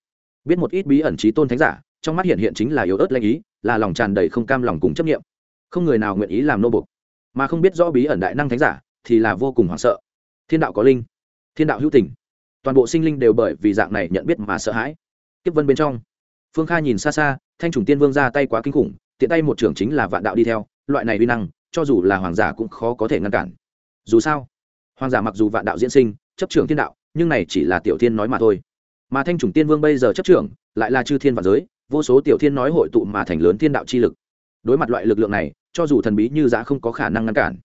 Biết một ít bí ẩn trí tôn thánh giả trong mắt hiện hiện chính là yếu ớt lanh ý, là lòng tràn đầy không cam lòng cùng chấp nghiệm không người nào nguyện ý làm nô bục mà không biết rõ bí ẩn đại năng thánh giả, thì là vô cùng hoảng sợ. Thiên đạo có linh, thiên đạo hữu tình. Toàn bộ sinh linh đều bởi vì dạng này nhận biết mà sợ hãi. Tiếp vân bên trong, phương kha nhìn xa xa, thanh trùng tiên vương ra tay quá kinh khủng, tiện tay một trưởng chính là vạn đạo đi theo, loại này uy năng, cho dù là hoàng giả cũng khó có thể ngăn cản. Dù sao, hoàng giả mặc dù vạn đạo diễn sinh, chấp trưởng thiên đạo, nhưng này chỉ là tiểu tiên nói mà thôi. Mà thanh trùng tiên vương bây giờ chấp trưởng, lại là chư thiên và giới vô số tiểu thiên nói hội tụ mà thành lớn thiên đạo chi lực. Đối mặt loại lực lượng này, cho dù thần bí như giá không có khả năng ngăn cản.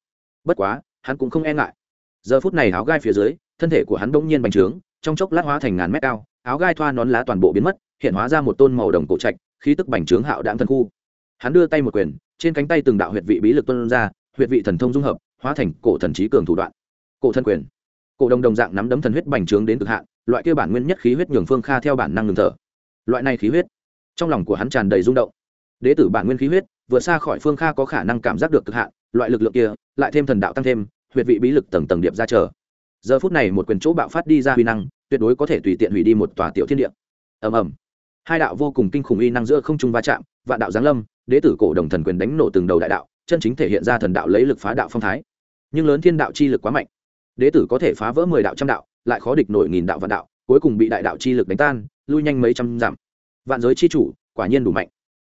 Bất quá, hắn cũng không e ngại. Giờ phút này áo gai phía dưới, thân thể của hắn bỗng nhiên bành trướng, trong chốc lát hóa thành ngàn mét cao, áo gai thoa nón lá toàn bộ biến mất, hiện hóa ra một tôn màu đồng cổ trạch, khí tức bành trướng hạo đạm thần khu. Hắn đưa tay một quyền, trên cánh tay từng đạo huyệt vị bí lực tuân ra, huyệt vị thần thông dung hợp, hóa thành cổ thần trí cường thủ đoạn. Cổ thần quyền. Cổ đồng đồng dạng nắm đấm thần huyết bành trướng đến cực hạn, loại kia bản nguyên nhất khí huyết nhường phương kha theo bản năng ngừng thở. Loại này khí huyết trong lòng của hắn tràn đầy rung động. Đế tử bản nguyên khí huyết, vượt xa khỏi phương kha có khả năng cảm giác được cực hạn, loại lực lượng kia, lại thêm thần đạo tăng thêm, huyệt vị bí lực tầng tầng điệp ra chờ. Giờ phút này một quyền chỗ bạo phát đi ra huy năng, tuyệt đối có thể tùy tiện hủy đi một tòa tiểu thiên địa. Ầm ầm. Hai đạo vô cùng kinh khủng uy năng giữa không trung va chạm, vạn đạo giáng lâm, đế tử cổ đồng thần quyền đánh nổ từng đầu đại đạo, chân chính thể hiện ra thần đạo lấy lực phá đạo phong thái. Nhưng lớn thiên đạo chi lực quá mạnh. Đế tử có thể phá vỡ mười đạo trăm đạo, lại khó địch nổi nghìn đạo vạn đạo, cuối cùng bị đại đạo chi lực đánh tan, lui nhanh mấy trăm dặm vạn giới chi chủ, quả nhiên đủ mạnh.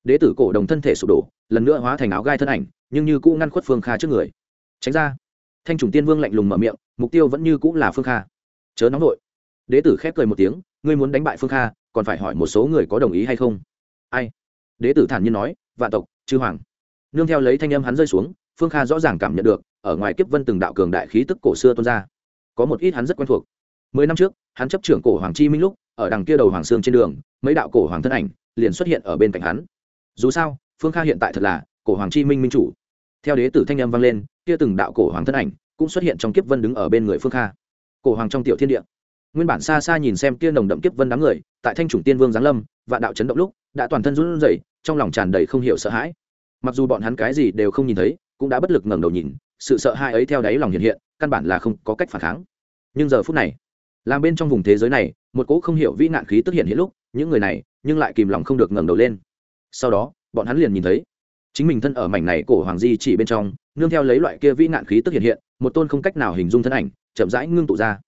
Đế tử cổ đồng thân thể sụp đổ, lần nữa hóa thành áo gai thân ảnh, nhưng như cũ ngăn khuất phương kha trước người. Tránh ra. Thanh trùng tiên vương lạnh lùng mở miệng, mục tiêu vẫn như cũ là phương kha. Chớ nóng vội. Đế tử khép cười một tiếng, ngươi muốn đánh bại phương kha, còn phải hỏi một số người có đồng ý hay không? Ai? Đế tử thản nhiên nói, vạn tộc, chư hoàng. Nương theo lấy thanh âm hắn rơi xuống, phương kha rõ ràng cảm nhận được, ở ngoài kiếp vân từng đạo cường đại khí tức cổ xưa tuôn ra. Có một ít hắn rất quen thuộc. Mười năm trước, hắn chấp trưởng cổ hoàng chi minh lúc ở đằng kia đầu hoàng sương trên đường, mấy đạo cổ hoàng thân ảnh liền xuất hiện ở bên cạnh hắn. Dù sao, phương kha hiện tại thật là cổ hoàng chi minh minh chủ. Theo đế tử thanh âm vang lên, kia từng đạo cổ hoàng thân ảnh cũng xuất hiện trong kiếp vân đứng ở bên người phương kha. Cổ hoàng trong tiểu thiên địa. Nguyên bản xa xa nhìn xem kia nồng đậm kiếp vân đám người, tại thanh chủng tiên vương giáng lâm và đạo chấn động lúc, đã toàn thân run rẩy, trong lòng tràn đầy không hiểu sợ hãi. Mặc dù bọn hắn cái gì đều không nhìn thấy, cũng đã bất lực ngẩng đầu nhìn, sự sợ hãi ấy theo đáy lòng hiện hiện, căn bản là không có cách phản kháng. Nhưng giờ phút này, làm bên trong vùng thế giới này một cỗ không hiểu vĩ nạn khí tức hiện hiện lúc, những người này, nhưng lại kìm lòng không được ngẩng đầu lên. Sau đó, bọn hắn liền nhìn thấy, chính mình thân ở mảnh này cổ hoàng di chỉ bên trong, nương theo lấy loại kia vĩ nạn khí tức hiện hiện, một tôn không cách nào hình dung thân ảnh, chậm rãi ngưng tụ ra.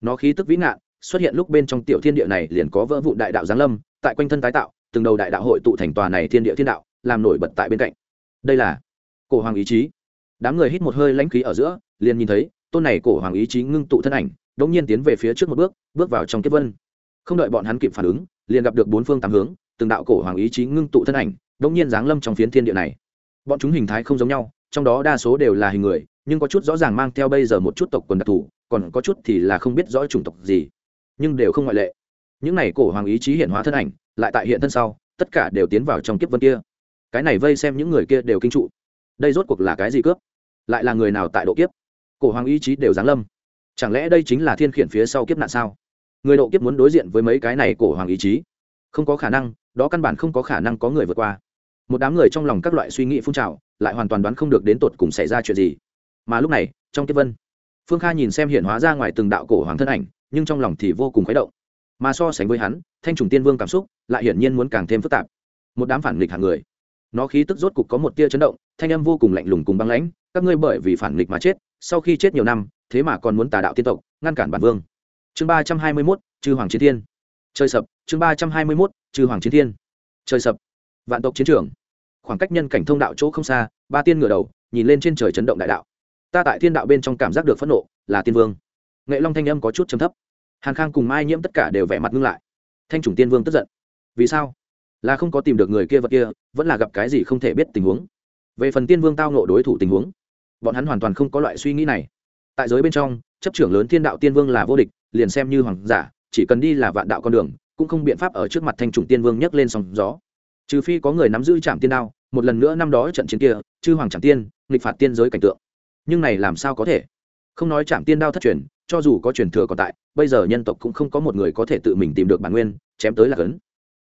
Nó khí tức vĩ nạn xuất hiện lúc bên trong tiểu thiên địa này liền có vỡ vụ đại đạo giáng lâm, tại quanh thân tái tạo, từng đầu đại đạo hội tụ thành tòa này thiên địa thiên đạo, làm nổi bật tại bên cạnh. Đây là cổ hoàng ý chí. Đám người hít một hơi lãnh khí ở giữa, liền nhìn thấy, tôn này cổ hoàng ý chí ngưng tụ thân ảnh đột nhiên tiến về phía trước một bước bước vào trong kiếp vân. Không đợi bọn hắn kịp phản ứng, liền gặp được bốn phương tám hướng, từng đạo cổ hoàng ý chí ngưng tụ thân ảnh đột nhiên giáng lâm trong phiến thiên địa này. Bọn chúng hình thái không giống nhau, trong đó đa số đều là hình người, nhưng có chút rõ ràng mang theo bây giờ một chút tộc quần đặc thù, còn có chút thì là không biết rõ chủng tộc gì, nhưng đều không ngoại lệ. Những này cổ hoàng ý chí hiện hóa thân ảnh, lại tại hiện thân sau, tất cả đều tiến vào trong kiếp vân kia. Cái này vây xem những người kia đều kinh trụ. Đây rốt cuộc là cái gì cướp? Lại là người nào tại độ kiếp? Cổ hoàng ý chí đều giáng lâm chẳng lẽ đây chính là thiên khiển phía sau kiếp nạn sao? Người độ kiếp muốn đối diện với mấy cái này cổ hoàng ý chí? Không có khả năng, đó căn bản không có khả năng có người vượt qua. Một đám người trong lòng các loại suy nghĩ phun trào, lại hoàn toàn đoán không được đến tột cùng xảy ra chuyện gì. Mà lúc này, trong kiếp vân, phương kha nhìn xem hiện hóa ra ngoài từng đạo cổ hoàng thân ảnh, nhưng trong lòng thì vô cùng khuấy động. Mà so sánh với hắn, thanh trùng tiên vương cảm xúc lại hiển nhiên muốn càng thêm phức tạp. Một đám phản nghịch hàng người. Nó khí tức rốt cục có một tia chấn động, thanh âm vô cùng lạnh lùng cùng băng lãnh, các ngươi bởi vì phản nghịch mà chết, sau khi chết nhiều năm thế mà còn muốn tà đạo tiên tộc, ngăn cản bản vương. Chương ba trăm hai mươi mốt, chư hoàng chiến thiên. Chơi sập, chương ba trăm hai mươi mốt, chư hoàng chiến thiên. Chơi sập, vạn tộc chiến trường. Khoảng cách nhân cảnh thông đạo chỗ không xa, ba tiên ngửa đầu, nhìn lên trên trời chấn động đại đạo. Ta tại thiên đạo bên trong cảm giác được phẫn nộ, là tiên vương. Nghệ long thanh âm có chút chấm thấp. Hàn khang cùng mai nhiễm tất cả đều vẻ mặt ngưng lại. Thanh chủng tiên vương tức giận. Vì sao? Là không có tìm được người kia vật kia, vẫn là gặp cái gì không thể biết tình huống. Về phần tiên vương tao nộ đối thủ tình huống, bọn hắn hoàn toàn không có loại suy nghĩ này tại giới bên trong, chấp trưởng lớn thiên đạo tiên vương là vô địch, liền xem như hoàng giả, chỉ cần đi là vạn đạo con đường, cũng không biện pháp ở trước mặt thanh trùng tiên vương nhấc lên sóng gió. Trừ phi có người nắm giữ trạm tiên đao, một lần nữa năm đó trận chiến kia, chư hoàng trạm tiên, nghịch phạt tiên giới cảnh tượng. Nhưng này làm sao có thể? Không nói trạm tiên đao thất truyền, cho dù có truyền thừa còn tại, bây giờ nhân tộc cũng không có một người có thể tự mình tìm được bản nguyên, chém tới là cấn.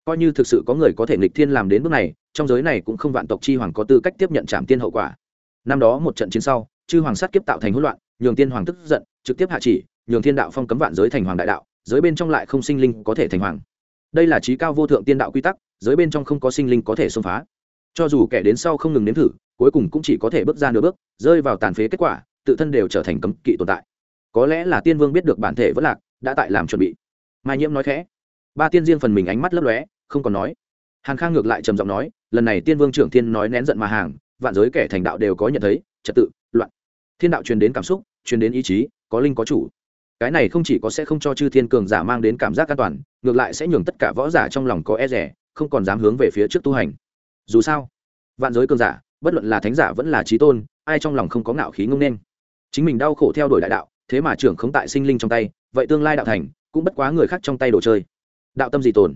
Coi như thực sự có người có thể nghịch thiên làm đến bước này, trong giới này cũng không vạn tộc chi hoàng có tư cách tiếp nhận trạm tiên hậu quả. Năm đó một trận chiến sau, chư hoàng sát kiếp tạo thành hỗn loạn nhường tiên hoàng tức giận, trực tiếp hạ chỉ, nhường thiên đạo phong cấm vạn giới thành hoàng đại đạo, giới bên trong lại không sinh linh có thể thành hoàng. Đây là trí cao vô thượng tiên đạo quy tắc, giới bên trong không có sinh linh có thể xông phá. Cho dù kẻ đến sau không ngừng nếm thử, cuối cùng cũng chỉ có thể bước ra nửa bước, rơi vào tàn phế kết quả, tự thân đều trở thành cấm kỵ tồn tại. Có lẽ là tiên vương biết được bản thể vất lạc, đã tại làm chuẩn bị. Mai nhiễm nói khẽ. Ba tiên riêng phần mình ánh mắt lấp lóe, không còn nói. Hàn khang ngược lại trầm giọng nói, lần này tiên vương trưởng thiên nói nén giận mà hàng, vạn giới kẻ thành đạo đều có nhận thấy, trật tự thiên đạo truyền đến cảm xúc, truyền đến ý chí, có linh có chủ. Cái này không chỉ có sẽ không cho chư thiên cường giả mang đến cảm giác an toàn, ngược lại sẽ nhường tất cả võ giả trong lòng có e rẻ, không còn dám hướng về phía trước tu hành. Dù sao, vạn giới cường giả, bất luận là thánh giả vẫn là trí tôn, ai trong lòng không có ngạo khí ngông nên. Chính mình đau khổ theo đuổi đại đạo, thế mà trưởng không tại sinh linh trong tay, vậy tương lai đạo thành, cũng bất quá người khác trong tay đồ chơi. Đạo tâm gì tồn?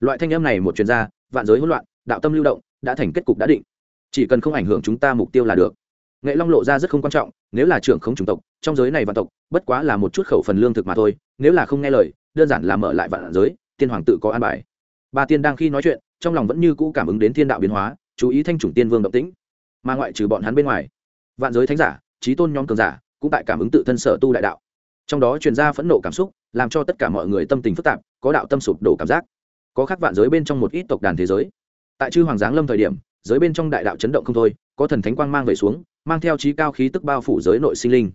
Loại thanh âm này một chuyên gia, vạn giới hỗn loạn, đạo tâm lưu động, đã thành kết cục đã định. Chỉ cần không ảnh hưởng chúng ta mục tiêu là được nghệ long lộ ra rất không quan trọng, nếu là trưởng không chủng tộc, trong giới này vạn tộc, bất quá là một chút khẩu phần lương thực mà thôi, nếu là không nghe lời, đơn giản là mở lại vạn giới, tiên hoàng tự có an bài. Ba tiên đang khi nói chuyện, trong lòng vẫn như cũ cảm ứng đến thiên đạo biến hóa, chú ý thanh chủng tiên vương động tĩnh. Mà ngoại trừ bọn hắn bên ngoài, vạn giới thánh giả trí tôn nhóm cường giả, cũng tại cảm ứng tự thân sở tu đại đạo. Trong đó truyền ra phẫn nộ cảm xúc, làm cho tất cả mọi người tâm tình phức tạp, có đạo tâm sụp đổ cảm giác. Có khác vạn giới bên trong một ít tộc đàn thế giới. Tại chư hoàng giáng lâm thời điểm, giới bên trong đại đạo chấn động không thôi, có thần thánh quang mang về xuống mang theo trí cao khí tức bao phủ giới nội sinh linh.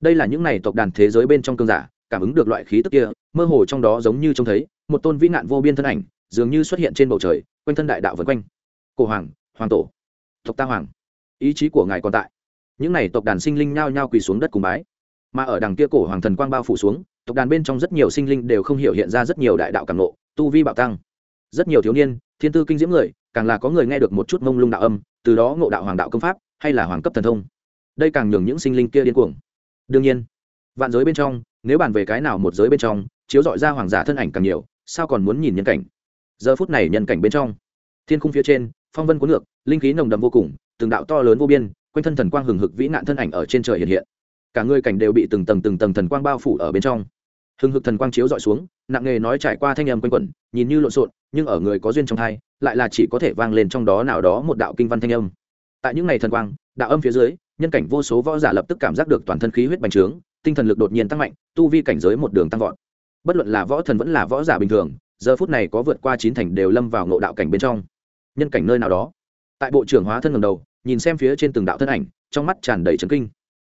Đây là những này tộc đàn thế giới bên trong cương giả, cảm ứng được loại khí tức kia, mơ hồ trong đó giống như trông thấy, một tôn vĩ nạn vô biên thân ảnh, dường như xuất hiện trên bầu trời, quanh thân đại đạo vân quanh. Cổ hoàng hoàng tổ, tộc ta hoàng, ý chí của ngài còn tại. Những này tộc đàn sinh linh nhao nhao quỳ xuống đất cùng bái. Mà ở đằng kia cổ hoàng thần quang bao phủ xuống, tộc đàn bên trong rất nhiều sinh linh đều không hiểu hiện ra rất nhiều đại đạo cảm nộ tu vi bạo tăng. Rất nhiều thiếu niên, thiên tư kinh diễm người, càng là có người nghe được một chút mông lung đạo âm, từ đó ngộ đạo hoàng đạo công pháp hay là hoàng cấp thần thông. Đây càng nhường những sinh linh kia điên cuồng. Đương nhiên, vạn giới bên trong, nếu bàn về cái nào một giới bên trong, chiếu dọi ra hoàng giả thân ảnh càng nhiều, sao còn muốn nhìn nhân cảnh? Giờ phút này nhân cảnh bên trong, thiên khung phía trên, phong vân cuốn ngược, linh khí nồng đậm vô cùng, từng đạo to lớn vô biên, quanh thân thần quang hừng hực vĩ nạn thân ảnh ở trên trời hiện hiện. Cả người cảnh đều bị từng tầng từng tầng thần quang bao phủ ở bên trong. Hừng hực thần quang chiếu dọi xuống, nặng nghề nói trải qua thanh âm quanh quẩn, nhìn như lộn xộn, nhưng ở người có duyên trong thai lại là chỉ có thể vang lên trong đó nào đó một đạo kinh văn thanh âm tại những ngày thần quang, đạo âm phía dưới, nhân cảnh vô số võ giả lập tức cảm giác được toàn thân khí huyết bành trướng, tinh thần lực đột nhiên tăng mạnh, tu vi cảnh giới một đường tăng vọt. Bất luận là võ thần vẫn là võ giả bình thường, giờ phút này có vượt qua chín thành đều lâm vào ngộ đạo cảnh bên trong. Nhân cảnh nơi nào đó. Tại bộ trưởng hóa thân ngầm đầu, nhìn xem phía trên từng đạo thân ảnh, trong mắt tràn đầy trấn kinh.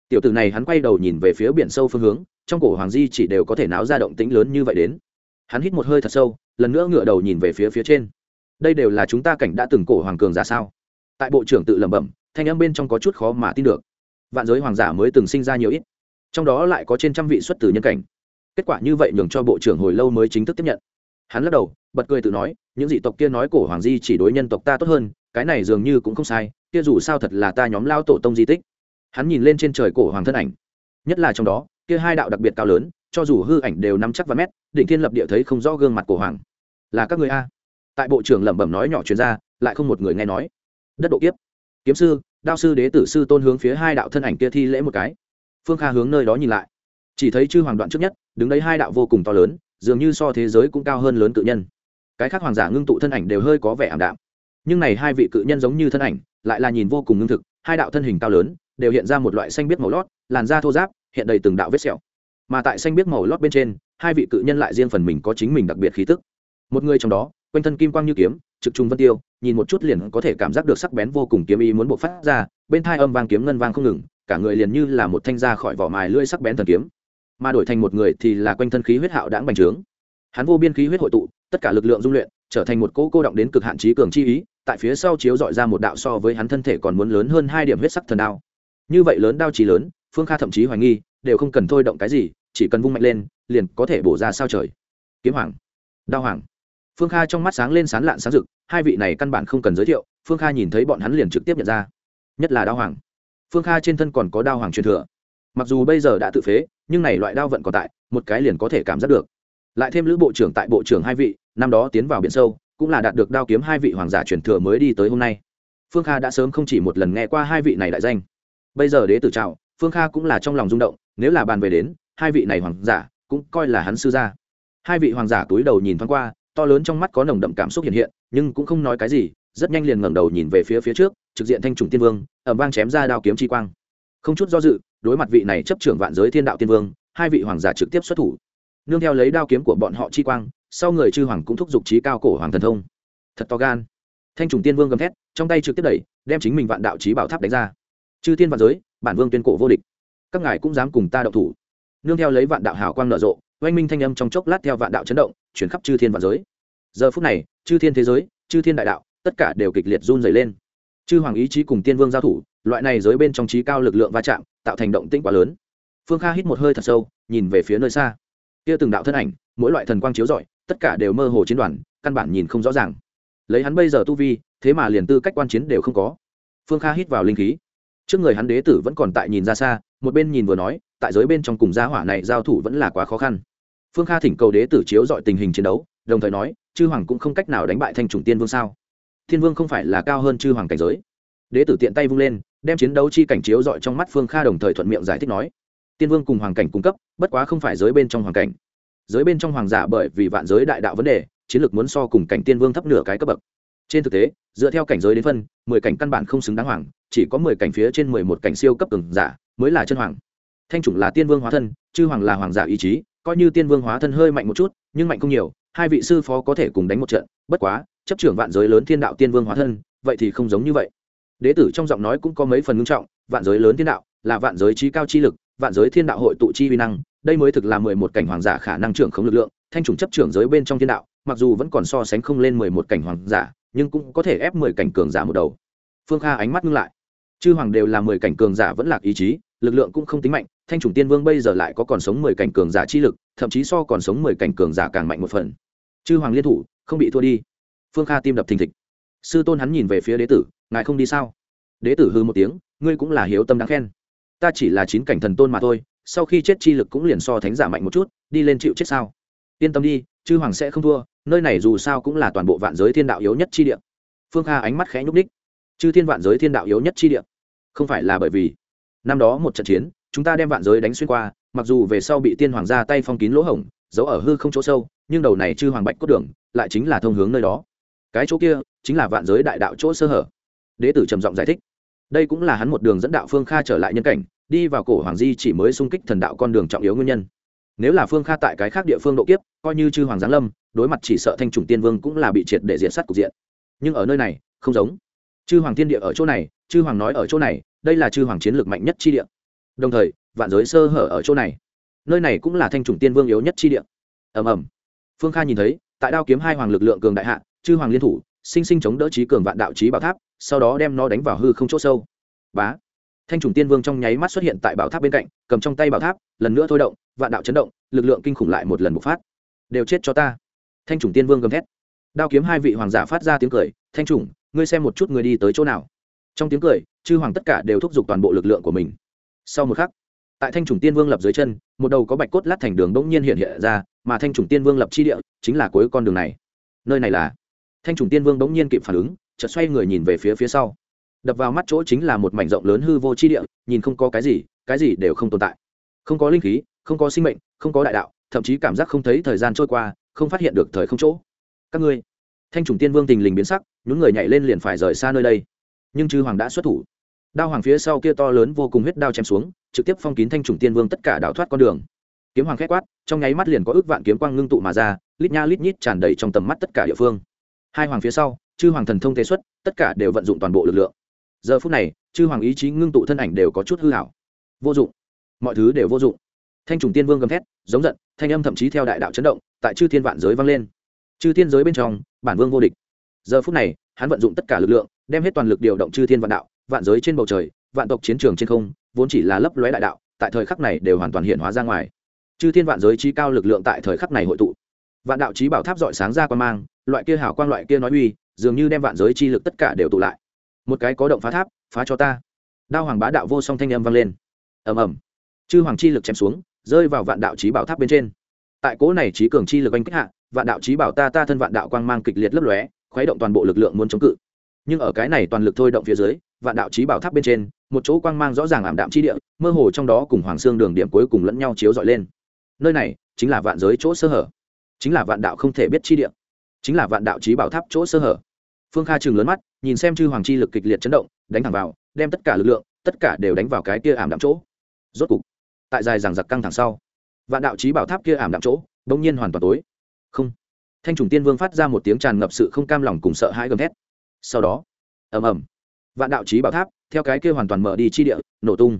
Tiểu tử này hắn quay đầu nhìn về phía biển sâu phương hướng, trong cổ hoàng di chỉ đều có thể náo ra động tĩnh lớn như vậy đến. Hắn hít một hơi thật sâu, lần nữa ngựa đầu nhìn về phía phía trên. Đây đều là chúng ta cảnh đã từng cổ hoàng cường giả sao? Tại bộ trưởng tự lẩm bẩm, thanh âm bên trong có chút khó mà tin được. Vạn giới hoàng giả mới từng sinh ra nhiều ít, trong đó lại có trên trăm vị xuất tử nhân cảnh. Kết quả như vậy nhường cho bộ trưởng hồi lâu mới chính thức tiếp nhận. Hắn lắc đầu, bật cười tự nói, những dị tộc kia nói cổ hoàng di chỉ đối nhân tộc ta tốt hơn, cái này dường như cũng không sai, kia dù sao thật là ta nhóm lao tổ tông di tích. Hắn nhìn lên trên trời cổ hoàng thân ảnh. Nhất là trong đó, kia hai đạo đặc biệt cao lớn, cho dù hư ảnh đều nắm chắc và mét định thiên lập địa thấy không rõ gương mặt cổ hoàng. Là các người a? Tại bộ trưởng lẩm bẩm nói nhỏ chuyên gia lại không một người nghe nói đất độ kiếp. Kiếm sư, đao sư, đế tử sư tôn hướng phía hai đạo thân ảnh kia thi lễ một cái. Phương kha hướng nơi đó nhìn lại. Chỉ thấy chư hoàng đoạn trước nhất, đứng đấy hai đạo vô cùng to lớn, dường như so thế giới cũng cao hơn lớn cự nhân. Cái khác hoàng giả ngưng tụ thân ảnh đều hơi có vẻ ảm đạm. Nhưng này hai vị cự nhân giống như thân ảnh, lại là nhìn vô cùng ngưng thực, hai đạo thân hình cao lớn, đều hiện ra một loại xanh biết màu lót, làn da thô giáp hiện đầy từng đạo vết sẹo. Mà tại xanh biết màu lót bên trên, hai vị cự nhân lại riêng phần mình có chính mình đặc biệt khí tức. Một người trong đó, quanh thân kim quang như kiếm trực trung vân tiêu, nhìn một chút liền có thể cảm giác được sắc bén vô cùng kiếm ý muốn bộc phát ra, bên thai âm vang kiếm ngân vang không ngừng, cả người liền như là một thanh ra khỏi vỏ mài lưỡi sắc bén thần kiếm. Mà đổi thành một người thì là quanh thân khí huyết hạo đãng bành trướng. Hắn vô biên khí huyết hội tụ, tất cả lực lượng dung luyện, trở thành một cỗ cô động đến cực hạn trí cường chi ý, tại phía sau chiếu dọi ra một đạo so với hắn thân thể còn muốn lớn hơn hai điểm huyết sắc thần đao. Như vậy lớn đao trí lớn, phương kha thậm chí hoài nghi, đều không cần thôi động cái gì, chỉ cần vung mạnh lên, liền có thể bổ ra sao trời. Kiếm hoàng. Đao hoàng phương kha trong mắt sáng lên sán lạn sáng rực, hai vị này căn bản không cần giới thiệu, phương kha nhìn thấy bọn hắn liền trực tiếp nhận ra. Nhất là đao hoàng. Phương kha trên thân còn có đao hoàng truyền thừa. Mặc dù bây giờ đã tự phế, nhưng này loại đao vẫn còn tại, một cái liền có thể cảm giác được. Lại thêm lữ bộ trưởng tại bộ trưởng hai vị, năm đó tiến vào biển sâu, cũng là đạt được đao kiếm hai vị hoàng giả truyền thừa mới đi tới hôm nay. Phương kha đã sớm không chỉ một lần nghe qua hai vị này đại danh. Bây giờ đế tử trào phương kha cũng là trong lòng rung động, nếu là bàn về đến, hai vị này hoàng giả, cũng coi là hắn sư gia. Hai vị hoàng giả túi đầu nhìn thoáng qua to lớn trong mắt có nồng đậm cảm xúc hiện hiện, nhưng cũng không nói cái gì, rất nhanh liền ngẩng đầu nhìn về phía phía trước, trực diện thanh trùng tiên vương ẩm vang chém ra đao kiếm chi quang. Không chút do dự, đối mặt vị này chấp trưởng vạn giới thiên đạo tiên vương, hai vị hoàng giả trực tiếp xuất thủ. Nương theo lấy đao kiếm của bọn họ chi quang, sau người chư hoàng cũng thúc giục trí cao cổ hoàng thần thông. Thật to gan. Thanh trùng tiên vương gầm thét, trong tay trực tiếp đẩy, đem chính mình vạn đạo trí bảo tháp đánh ra. Chư thiên vạn giới, bản vương tuyên cổ vô địch. Các ngài cũng dám cùng ta đậu thủ. Nương theo lấy vạn đạo hào quang nở rộ oanh minh thanh âm trong chốc lát theo vạn đạo chấn động, chuyển khắp chư thiên vạn giới. Giờ phút này, chư thiên thế giới, chư thiên đại đạo, tất cả đều kịch liệt run dày lên. Chư hoàng ý chí cùng tiên vương giao thủ, loại này giới bên trong trí cao lực lượng va chạm, tạo thành động tĩnh quá lớn. Phương kha hít một hơi thật sâu, nhìn về phía nơi xa. Kia từng đạo thân ảnh, mỗi loại thần quang chiếu rọi, tất cả đều mơ hồ chiến đoàn, căn bản nhìn không rõ ràng. Lấy hắn bây giờ tu vi, thế mà liền tư cách quan chiến đều không có. Phương kha hít vào linh khí. Trước người hắn đế tử vẫn còn tại nhìn ra xa, một bên nhìn vừa nói, tại giới bên trong cùng gia hỏa này giao thủ vẫn là quá khó khăn phương kha thỉnh cầu đế tử chiếu dọi tình hình chiến đấu, đồng thời nói, chư hoàng cũng không cách nào đánh bại thanh chủng tiên vương sao? Thiên vương không phải là cao hơn chư hoàng cảnh giới. Đế tử tiện tay vung lên, đem chiến đấu chi cảnh chiếu dọi trong mắt phương kha đồng thời thuận miệng giải thích nói, tiên vương cùng hoàng cảnh cung cấp, bất quá không phải giới bên trong hoàng cảnh. Giới bên trong hoàng giả bởi vì vạn giới đại đạo vấn đề, chiến lược muốn so cùng cảnh tiên vương thấp nửa cái cấp bậc. Trên thực tế, dựa theo cảnh giới đến phân, mười cảnh căn bản không xứng đáng hoàng, chỉ có mười cảnh phía trên mười một cảnh siêu cấp cường giả mới là chân hoàng. Thanh chủng là tiên vương hóa thân, chư hoàng là hoàng giả ý chí coi như tiên vương hóa thân hơi mạnh một chút, nhưng mạnh không nhiều, hai vị sư phó có thể cùng đánh một trận, bất quá, chấp trưởng vạn giới lớn thiên đạo tiên vương hóa thân, vậy thì không giống như vậy. Đế tử trong giọng nói cũng có mấy phần ngưng trọng, vạn giới lớn thiên đạo là vạn giới trí cao chi lực, vạn giới thiên đạo hội tụ chi vi năng, đây mới thực là mười một cảnh hoàng giả khả năng trưởng không lực lượng, thanh trùng chấp trưởng giới bên trong thiên đạo, mặc dù vẫn còn so sánh không lên mười một cảnh hoàng giả, nhưng cũng có thể ép mười cảnh cường giả một đầu. Phương kha ánh mắt ngưng lại. Chư hoàng đều là mười cảnh cường giả vẫn lạc ý chí, lực lượng cũng không tính mạnh thanh chủng tiên vương bây giờ lại có còn sống mười cảnh cường giả chi lực, thậm chí so còn sống mười cảnh cường giả càng mạnh một phần. Chư hoàng liên thủ, không bị thua đi. Phương kha tim đập thình thịch. Sư tôn hắn nhìn về phía đế tử, ngài không đi sao? Đế tử hư một tiếng, ngươi cũng là hiếu tâm đáng khen. Ta chỉ là chín cảnh thần tôn mà thôi, sau khi chết chi lực cũng liền so thánh giả mạnh một chút, đi lên chịu chết sao? Yên tâm đi, chư hoàng sẽ không thua, nơi này dù sao cũng là toàn bộ vạn giới thiên đạo yếu nhất chi địa. Phương kha ánh mắt khẽ nhúc ních chư thiên vạn giới thiên đạo yếu nhất chi địa? Không phải là bởi vì năm đó một trận chiến chúng ta đem vạn giới đánh xuyên qua, mặc dù về sau bị tiên hoàng ra tay phong kín lỗ hổng, giấu ở hư không chỗ sâu, nhưng đầu này chư hoàng bạch cốt đường lại chính là thông hướng nơi đó. Cái chỗ kia chính là vạn giới đại đạo chỗ sơ hở. Đế tử trầm giọng giải thích. Đây cũng là hắn một đường dẫn đạo phương kha trở lại nhân cảnh, đi vào cổ hoàng di chỉ mới xung kích thần đạo con đường trọng yếu nguyên nhân. Nếu là phương kha tại cái khác địa phương độ kiếp, coi như chư hoàng giáng lâm, đối mặt chỉ sợ thanh trùng tiên vương cũng là bị triệt để diện sát cục diện. Nhưng ở nơi này, không giống. Chư hoàng thiên địa ở chỗ này, chư hoàng nói ở chỗ này, đây là chư hoàng chiến lược mạnh nhất chi địa đồng thời, vạn giới sơ hở ở chỗ này. Nơi này cũng là thanh trùng tiên vương yếu nhất chi địa. Ầm ầm. Phương kha nhìn thấy, tại đao kiếm hai hoàng lực lượng cường đại hạ, chư hoàng liên thủ, sinh sinh chống đỡ trí cường vạn đạo trí bảo tháp, sau đó đem nó đánh vào hư không chỗ sâu. Bá. Thanh trùng tiên vương trong nháy mắt xuất hiện tại bảo tháp bên cạnh, cầm trong tay bảo tháp, lần nữa thôi động, vạn đạo chấn động, lực lượng kinh khủng lại một lần bộc phát. Đều chết cho ta. Thanh trùng tiên vương gầm thét. Đao kiếm hai vị hoàng giả phát ra tiếng cười, thanh trùng ngươi xem một chút người đi tới chỗ nào. Trong tiếng cười, chư hoàng tất cả đều thúc giục toàn bộ lực lượng của mình sau một khắc, tại thanh trùng tiên vương lập dưới chân, một đầu có bạch cốt lát thành đường bỗng nhiên hiện hiện ra, mà thanh trùng tiên vương lập chi địa chính là cuối con đường này. Nơi này là thanh trùng tiên vương bỗng nhiên kịp phản ứng, chợt xoay người nhìn về phía phía sau. Đập vào mắt chỗ chính là một mảnh rộng lớn hư vô chi địa, nhìn không có cái gì cái gì đều không tồn tại. Không có linh khí, không có sinh mệnh, không có đại đạo, thậm chí cảm giác không thấy thời gian trôi qua, không phát hiện được thời không chỗ. Các ngươi, thanh trùng tiên vương tình lình biến sắc, nhún người nhảy lên liền phải rời xa nơi đây. Nhưng chư hoàng đã xuất thủ đao hoàng phía sau kia to lớn vô cùng huyết đao chém xuống, trực tiếp phong kín thanh trùng tiên vương tất cả đảo thoát con đường. Kiếm hoàng khét quát, trong nháy mắt liền có ước vạn kiếm quang ngưng tụ mà ra, lít nha lít nhít tràn đầy trong tầm mắt tất cả địa phương. Hai hoàng phía sau, chư hoàng thần thông thế xuất, tất cả đều vận dụng toàn bộ lực lượng. Giờ phút này, chư hoàng ý chí ngưng tụ thân ảnh đều có chút hư hảo. Vô dụng. Mọi thứ đều vô dụng. Thanh trùng tiên vương gầm thét, giống giận, thanh âm thậm chí theo đại đạo chấn động, tại chư thiên vạn giới vang lên. Chư thiên giới bên trong, bản vương vô địch. Giờ phút này, hắn vận dụng tất cả lực lượng, đem hết toàn lực điều động chư thiên vạn đạo vạn giới trên bầu trời, vạn tộc chiến trường trên không, vốn chỉ là lấp lóe đại đạo, tại thời khắc này đều hoàn toàn hiện hóa ra ngoài. Chư thiên vạn giới trí cao lực lượng tại thời khắc này hội tụ. Vạn đạo trí bảo tháp dọi sáng ra quan mang, loại kia hảo quang loại kia nói uy, dường như đem vạn giới chi lực tất cả đều tụ lại. Một cái có động phá tháp, phá cho ta. Đao hoàng bá đạo vô song thanh âm vang lên. Ầm ầm. Chư hoàng chi lực chém xuống, rơi vào vạn đạo trí bảo tháp bên trên. Tại cố này trí cường chi lực anh kích hạ, vạn đạo trí bảo ta ta thân vạn đạo quang mang kịch liệt lấp lóe, khuấy động toàn bộ lực lượng muốn chống cự nhưng ở cái này toàn lực thôi động phía dưới, vạn đạo trí bảo tháp bên trên, một chỗ quang mang rõ ràng ảm đạm chi địa, mơ hồ trong đó cùng hoàng xương đường điểm cuối cùng lẫn nhau chiếu dọi lên. Nơi này chính là vạn giới chỗ sơ hở. Chính là vạn đạo không thể biết chi địa. Chính là vạn đạo trí bảo tháp chỗ sơ hở. Phương kha chừng lớn mắt, nhìn xem chư hoàng chi lực kịch liệt chấn động, đánh thẳng vào, đem tất cả lực lượng, tất cả đều đánh vào cái kia ảm đạm chỗ. Rốt cục, tại dài rằng giặc căng thẳng sau, vạn đạo trí bảo tháp kia ảm đạm chỗ, bỗng nhiên hoàn toàn tối. Không. Thanh trùng tiên vương phát ra một tiếng tràn ngập sự không cam lòng cùng sợ hãi gầm thét sau đó, ầm ầm, vạn đạo trí bảo tháp, theo cái kia hoàn toàn mở đi chi địa, nổ tung.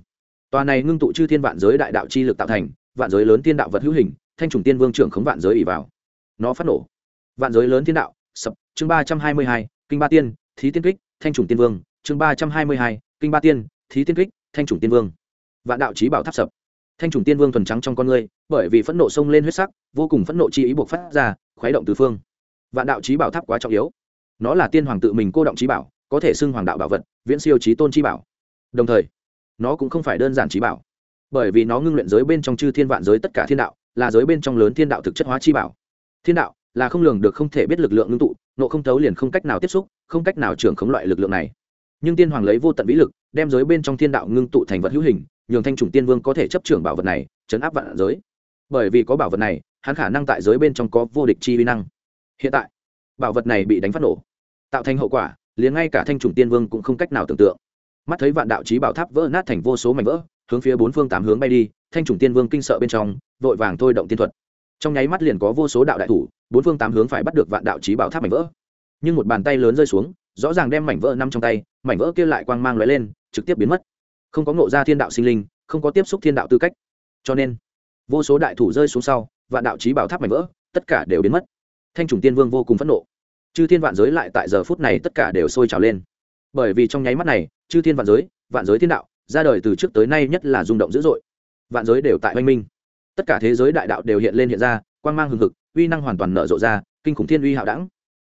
Tòa này ngưng tụ chư thiên vạn giới đại đạo chi lực tạo thành, vạn giới lớn thiên đạo vật hữu hình, thanh trùng tiên vương trưởng khống vạn giới ỉ vào. Nó phát nổ. Vạn giới lớn thiên đạo, sập, chương ba trăm hai mươi hai, kinh ba tiên, thí tiên kích, thanh trùng tiên vương, chương ba trăm hai mươi hai, kinh ba tiên, thí tiên kích, thanh trùng tiên vương. Vạn đạo trí bảo tháp sập. Thanh trùng tiên vương thuần trắng trong con người bởi vì phẫn nộ sông lên huyết sắc, vô cùng phẫn nộ chi ý buộc phát ra, khuấy động tứ phương. Vạn đạo trí bảo tháp quá trọng yếu nó là tiên hoàng tự mình cô động trí bảo, có thể xưng hoàng đạo bảo vật, viễn siêu trí tôn trí bảo. Đồng thời, nó cũng không phải đơn giản trí bảo. Bởi vì nó ngưng luyện giới bên trong chư thiên vạn giới tất cả thiên đạo, là giới bên trong lớn thiên đạo thực chất hóa chi bảo. Thiên đạo là không lường được, không thể biết lực lượng ngưng tụ, nộ không thấu liền không cách nào tiếp xúc, không cách nào trưởng khống loại lực lượng này. Nhưng tiên hoàng lấy vô tận vĩ lực, đem giới bên trong thiên đạo ngưng tụ thành vật hữu hình, nhường thanh trùng tiên vương có thể chấp trưởng bảo vật này, chấn áp vạn giới. Bởi vì có bảo vật này, hắn khả năng tại giới bên trong có vô địch chi vi năng. Hiện tại bảo vật này bị đánh phát nổ, tạo thành hậu quả, liền ngay cả thanh trùng tiên vương cũng không cách nào tưởng tượng. Mắt thấy vạn đạo trí bảo tháp vỡ nát thành vô số mảnh vỡ, hướng phía bốn phương tám hướng bay đi, thanh trùng tiên vương kinh sợ bên trong, vội vàng thôi động tiên thuật. Trong nháy mắt liền có vô số đạo đại thủ, bốn phương tám hướng phải bắt được vạn đạo trí bảo tháp mảnh vỡ. Nhưng một bàn tay lớn rơi xuống, rõ ràng đem mảnh vỡ nằm trong tay, mảnh vỡ kia lại quang mang lóe lên, trực tiếp biến mất. Không có ngộ ra thiên đạo sinh linh, không có tiếp xúc thiên đạo tư cách. Cho nên, vô số đại thủ rơi xuống sau, vạn đạo trí bảo tháp mảnh vỡ, tất cả đều biến mất thanh trùng tiên vương vô cùng phẫn nộ. Chư thiên vạn giới lại tại giờ phút này tất cả đều sôi trào lên. Bởi vì trong nháy mắt này, chư thiên vạn giới vạn giới thiên đạo, ra đời từ trước tới nay nhất là rung động dữ dội. Vạn giới đều tại oanh minh. Tất cả thế giới đại đạo đều hiện lên hiện ra quan g mang hừng hực, uy năng hoàn toàn nở rộ ra, kinh khủng thiên uy hạo đẳng.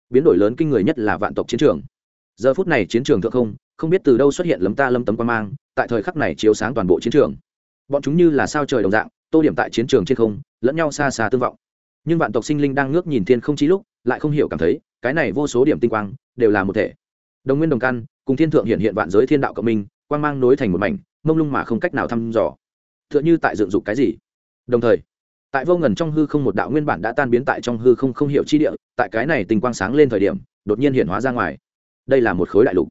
Biến đổi lớn kinh người nhất là vạn tộc chiến trường. Giờ phút này chiến trường thượng không không biết từ đâu xuất hiện lấm ta lâm tấm quan mang, tại thời khắc này chiếu sáng toàn bộ chiến trường. Bọn chúng như là sao trời đồng dạng, tô điểm tại chiến trường trên không, lẫn nhau xa xa tương vọng nhưng vạn tộc sinh linh đang ngước nhìn thiên không chí lúc, lại không hiểu cảm thấy, cái này vô số điểm tinh quang, đều là một thể. Đồng nguyên đồng căn, cùng thiên thượng hiện hiện vạn giới thiên đạo cộng minh, quang mang nối thành một mảnh, mông lung mà không cách nào thăm dò. T h ư ợ n h ư tại dựng dục cái gì? Đồng thời, tại vô ngần trong hư không một đạo nguyên bản đã tan biến tại trong hư không không hiểu chi địa, tại cái này tình quang sáng lên thời điểm, đột nhiên hiện hóa ra ngoài. Đây là một khối đại lục,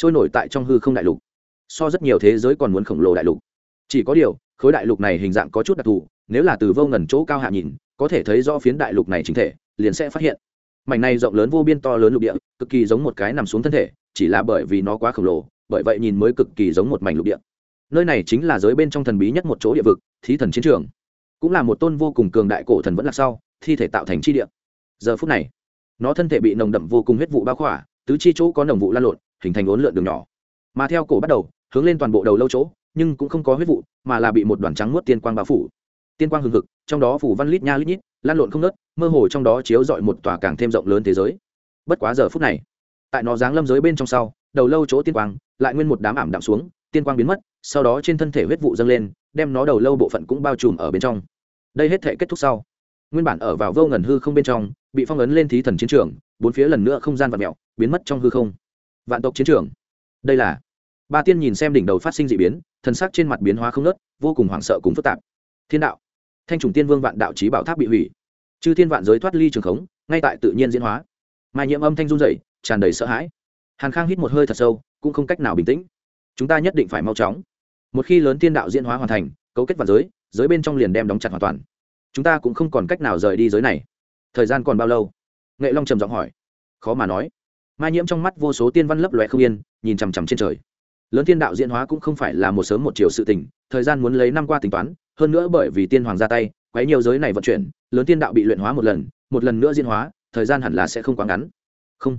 trôi nổi tại trong hư không đại lục. So rất nhiều thế giới còn muốn khổng lồ đại lục. Chỉ có điều, khối đại lục này hình dạng có chút đặc thù nếu là từ vô ngần chỗ cao hạ nhìn, có thể thấy do phiến đại lục này chính thể, liền sẽ phát hiện. Mảnh này rộng lớn vô biên to lớn lục địa, cực kỳ giống một cái nằm xuống thân thể, chỉ là bởi vì nó quá khổng lồ, bởi vậy nhìn mới cực kỳ giống một mảnh lục địa. Nơi này chính là giới bên trong thần bí nhất một chỗ địa vực, thí thần chiến trường. Cũng là một tôn vô cùng cường đại cổ thần vẫn là sau, thi thể tạo thành chi địa. Giờ phút này, nó thân thể bị nồng đậm vô cùng huyết vụ bao khỏa, tứ chi chỗ có nồng vụ lan lộn, hình thành ốn lượn đường nhỏ. Mà theo cổ bắt đầu, hướng lên toàn bộ đầu lâu chỗ, nhưng cũng không có huyết vụ, mà là bị một đoàn trắng muốt tiên quang bao phủ tiên quang hừng hực, trong đó phủ văn lít nha lít nhít, lan lộn không nớt mơ hồ trong đó chiếu dọi một tòa càng thêm rộng lớn thế giới. Bất quá giờ phút này, tại nó giáng lâm giới bên trong sau, đầu lâu chỗ tiên quang lại nguyên một đám ảm đạm xuống, tiên quang biến mất, sau đó trên thân thể huyết vụ dâng lên, đem nó đầu lâu bộ phận cũng bao trùm ở bên trong. Đây hết thể kết thúc sau. Nguyên bản ở vào vô ngần hư không bên trong, bị phong ấn lên thí thần chiến trường, bốn phía lần nữa không gian vạn mẹo biến mất trong hư không. Vạn tộc chiến trường. Đây là, ba tiên nhìn xem đỉnh đầu phát sinh d ị biến, thần sắc trên mặt biến hóa không nớt vô cùng hoảng sợ cùng phức tạp. Thiên đạo thanh trùng tiên vương vạn đạo trí bảo tháp bị hủy. Chư thiên vạn giới thoát ly trường khống ngay tại tự nhiên diễn hóa. Mai nhiễm âm thanh run rẩy, tràn đầy sợ hãi. Hàn khang hít một hơi thật sâu cũng không cách nào bình tĩnh. Chúng ta nhất định phải mau chóng. Một khi lớn tiên đạo diễn hóa hoàn thành cấu kết vạn giới giới bên trong liền đem đóng chặt hoàn toàn. Chúng ta cũng không còn cách nào rời đi giới này. Thời gian còn bao lâu? Nghệ long trầm giọng hỏi. Khó mà nói. Mai nhiễm trong mắt vô số tiên văn lấp loe không yên nhìn chằm chằm trên trời. Lớn tiên đạo diễn hóa cũng không phải là một sớm một chiều sự tình thời gian muốn lấy năm qua tính toán hơn nữa bởi vì tiên hoàng ra tay, quấy nhiều giới này vận chuyển, lớn tiên đạo bị luyện hóa một lần một lần nữa diễn hóa, thời gian hẳn là sẽ không quá ngắn. Không.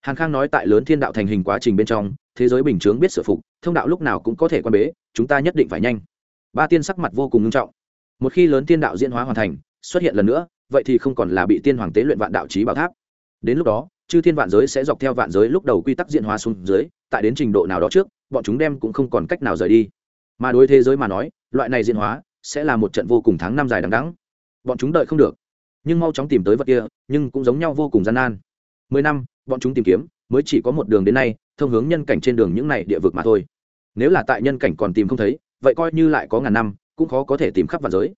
Hàn khang nói tại lớn thiên đạo thành hình quá trình bên trong, thế giới bình chướng biết sửa phục, thông đạo lúc nào cũng có thể quan bế, chúng ta nhất định phải nhanh. Ba tiên sắc mặt vô cùng nghiêm trọng. Một khi lớn tiên đạo diễn hóa hoàn thành, xuất hiện lần nữa, vậy thì không còn là bị tiên hoàng tế luyện vạn đạo trí bảo tháp. Đến lúc đó, chư thiên vạn giới sẽ dọc theo vạn giới lúc đầu quy tắc diễn hóa xuống dưới, tại đến trình độ nào đó trước, bọn chúng đem cũng không còn cách nào rời đi. Mà đối thế giới mà nói, loại này diễn hóa sẽ là một trận vô cùng tháng năm dài đằng đẵng. bọn chúng đợi không được. Nhưng mau chóng tìm tới vật kia, nhưng cũng giống nhau vô cùng gian nan. Mười năm, bọn chúng tìm kiếm, mới chỉ có một đường đến nay, thông hướng nhân cảnh trên đường những này địa vực mà thôi. Nếu là tại nhân cảnh còn tìm không thấy, vậy coi như lại có ngàn năm, cũng khó có thể tìm khắp vạn giới.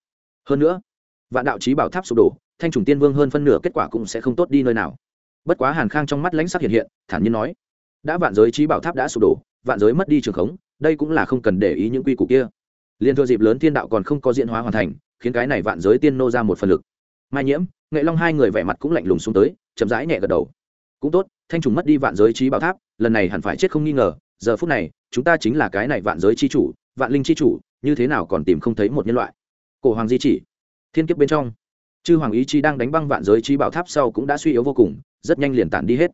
Hơn nữa, vạn đạo trí bảo tháp sụp đổ, thanh trùng tiên vương hơn phân nửa kết quả cũng sẽ không tốt đi nơi nào. Bất quá hàn khang trong mắt lãnh sắc hiện hiện, thản nhiên nói, đã vạn giới trí bảo tháp đã sụp đổ, vạn giới mất đi trường khống, đây cũng là không cần để ý những quy củ kia liên thừa dịp lớn thiên đạo còn không có diễn hóa hoàn thành, khiến cái này vạn giới tiên nô ra một phần lực. Mai nhiễm, nghệ long hai người vẻ mặt cũng lạnh lùng xuống tới, chậm rãi nhẹ gật đầu. Cũng tốt, thanh trùng mất đi vạn giới trí bảo tháp, lần này hẳn phải chết không nghi ngờ, giờ phút này, chúng ta chính là cái này vạn giới chi chủ, vạn linh chi chủ, như thế nào còn tìm không thấy một nhân loại? Cổ hoàng di chỉ, thiên kiếp bên trong. Chư hoàng ý chí đang đánh băng vạn giới trí bảo tháp sau cũng đã suy yếu vô cùng, rất nhanh liền tản đi hết.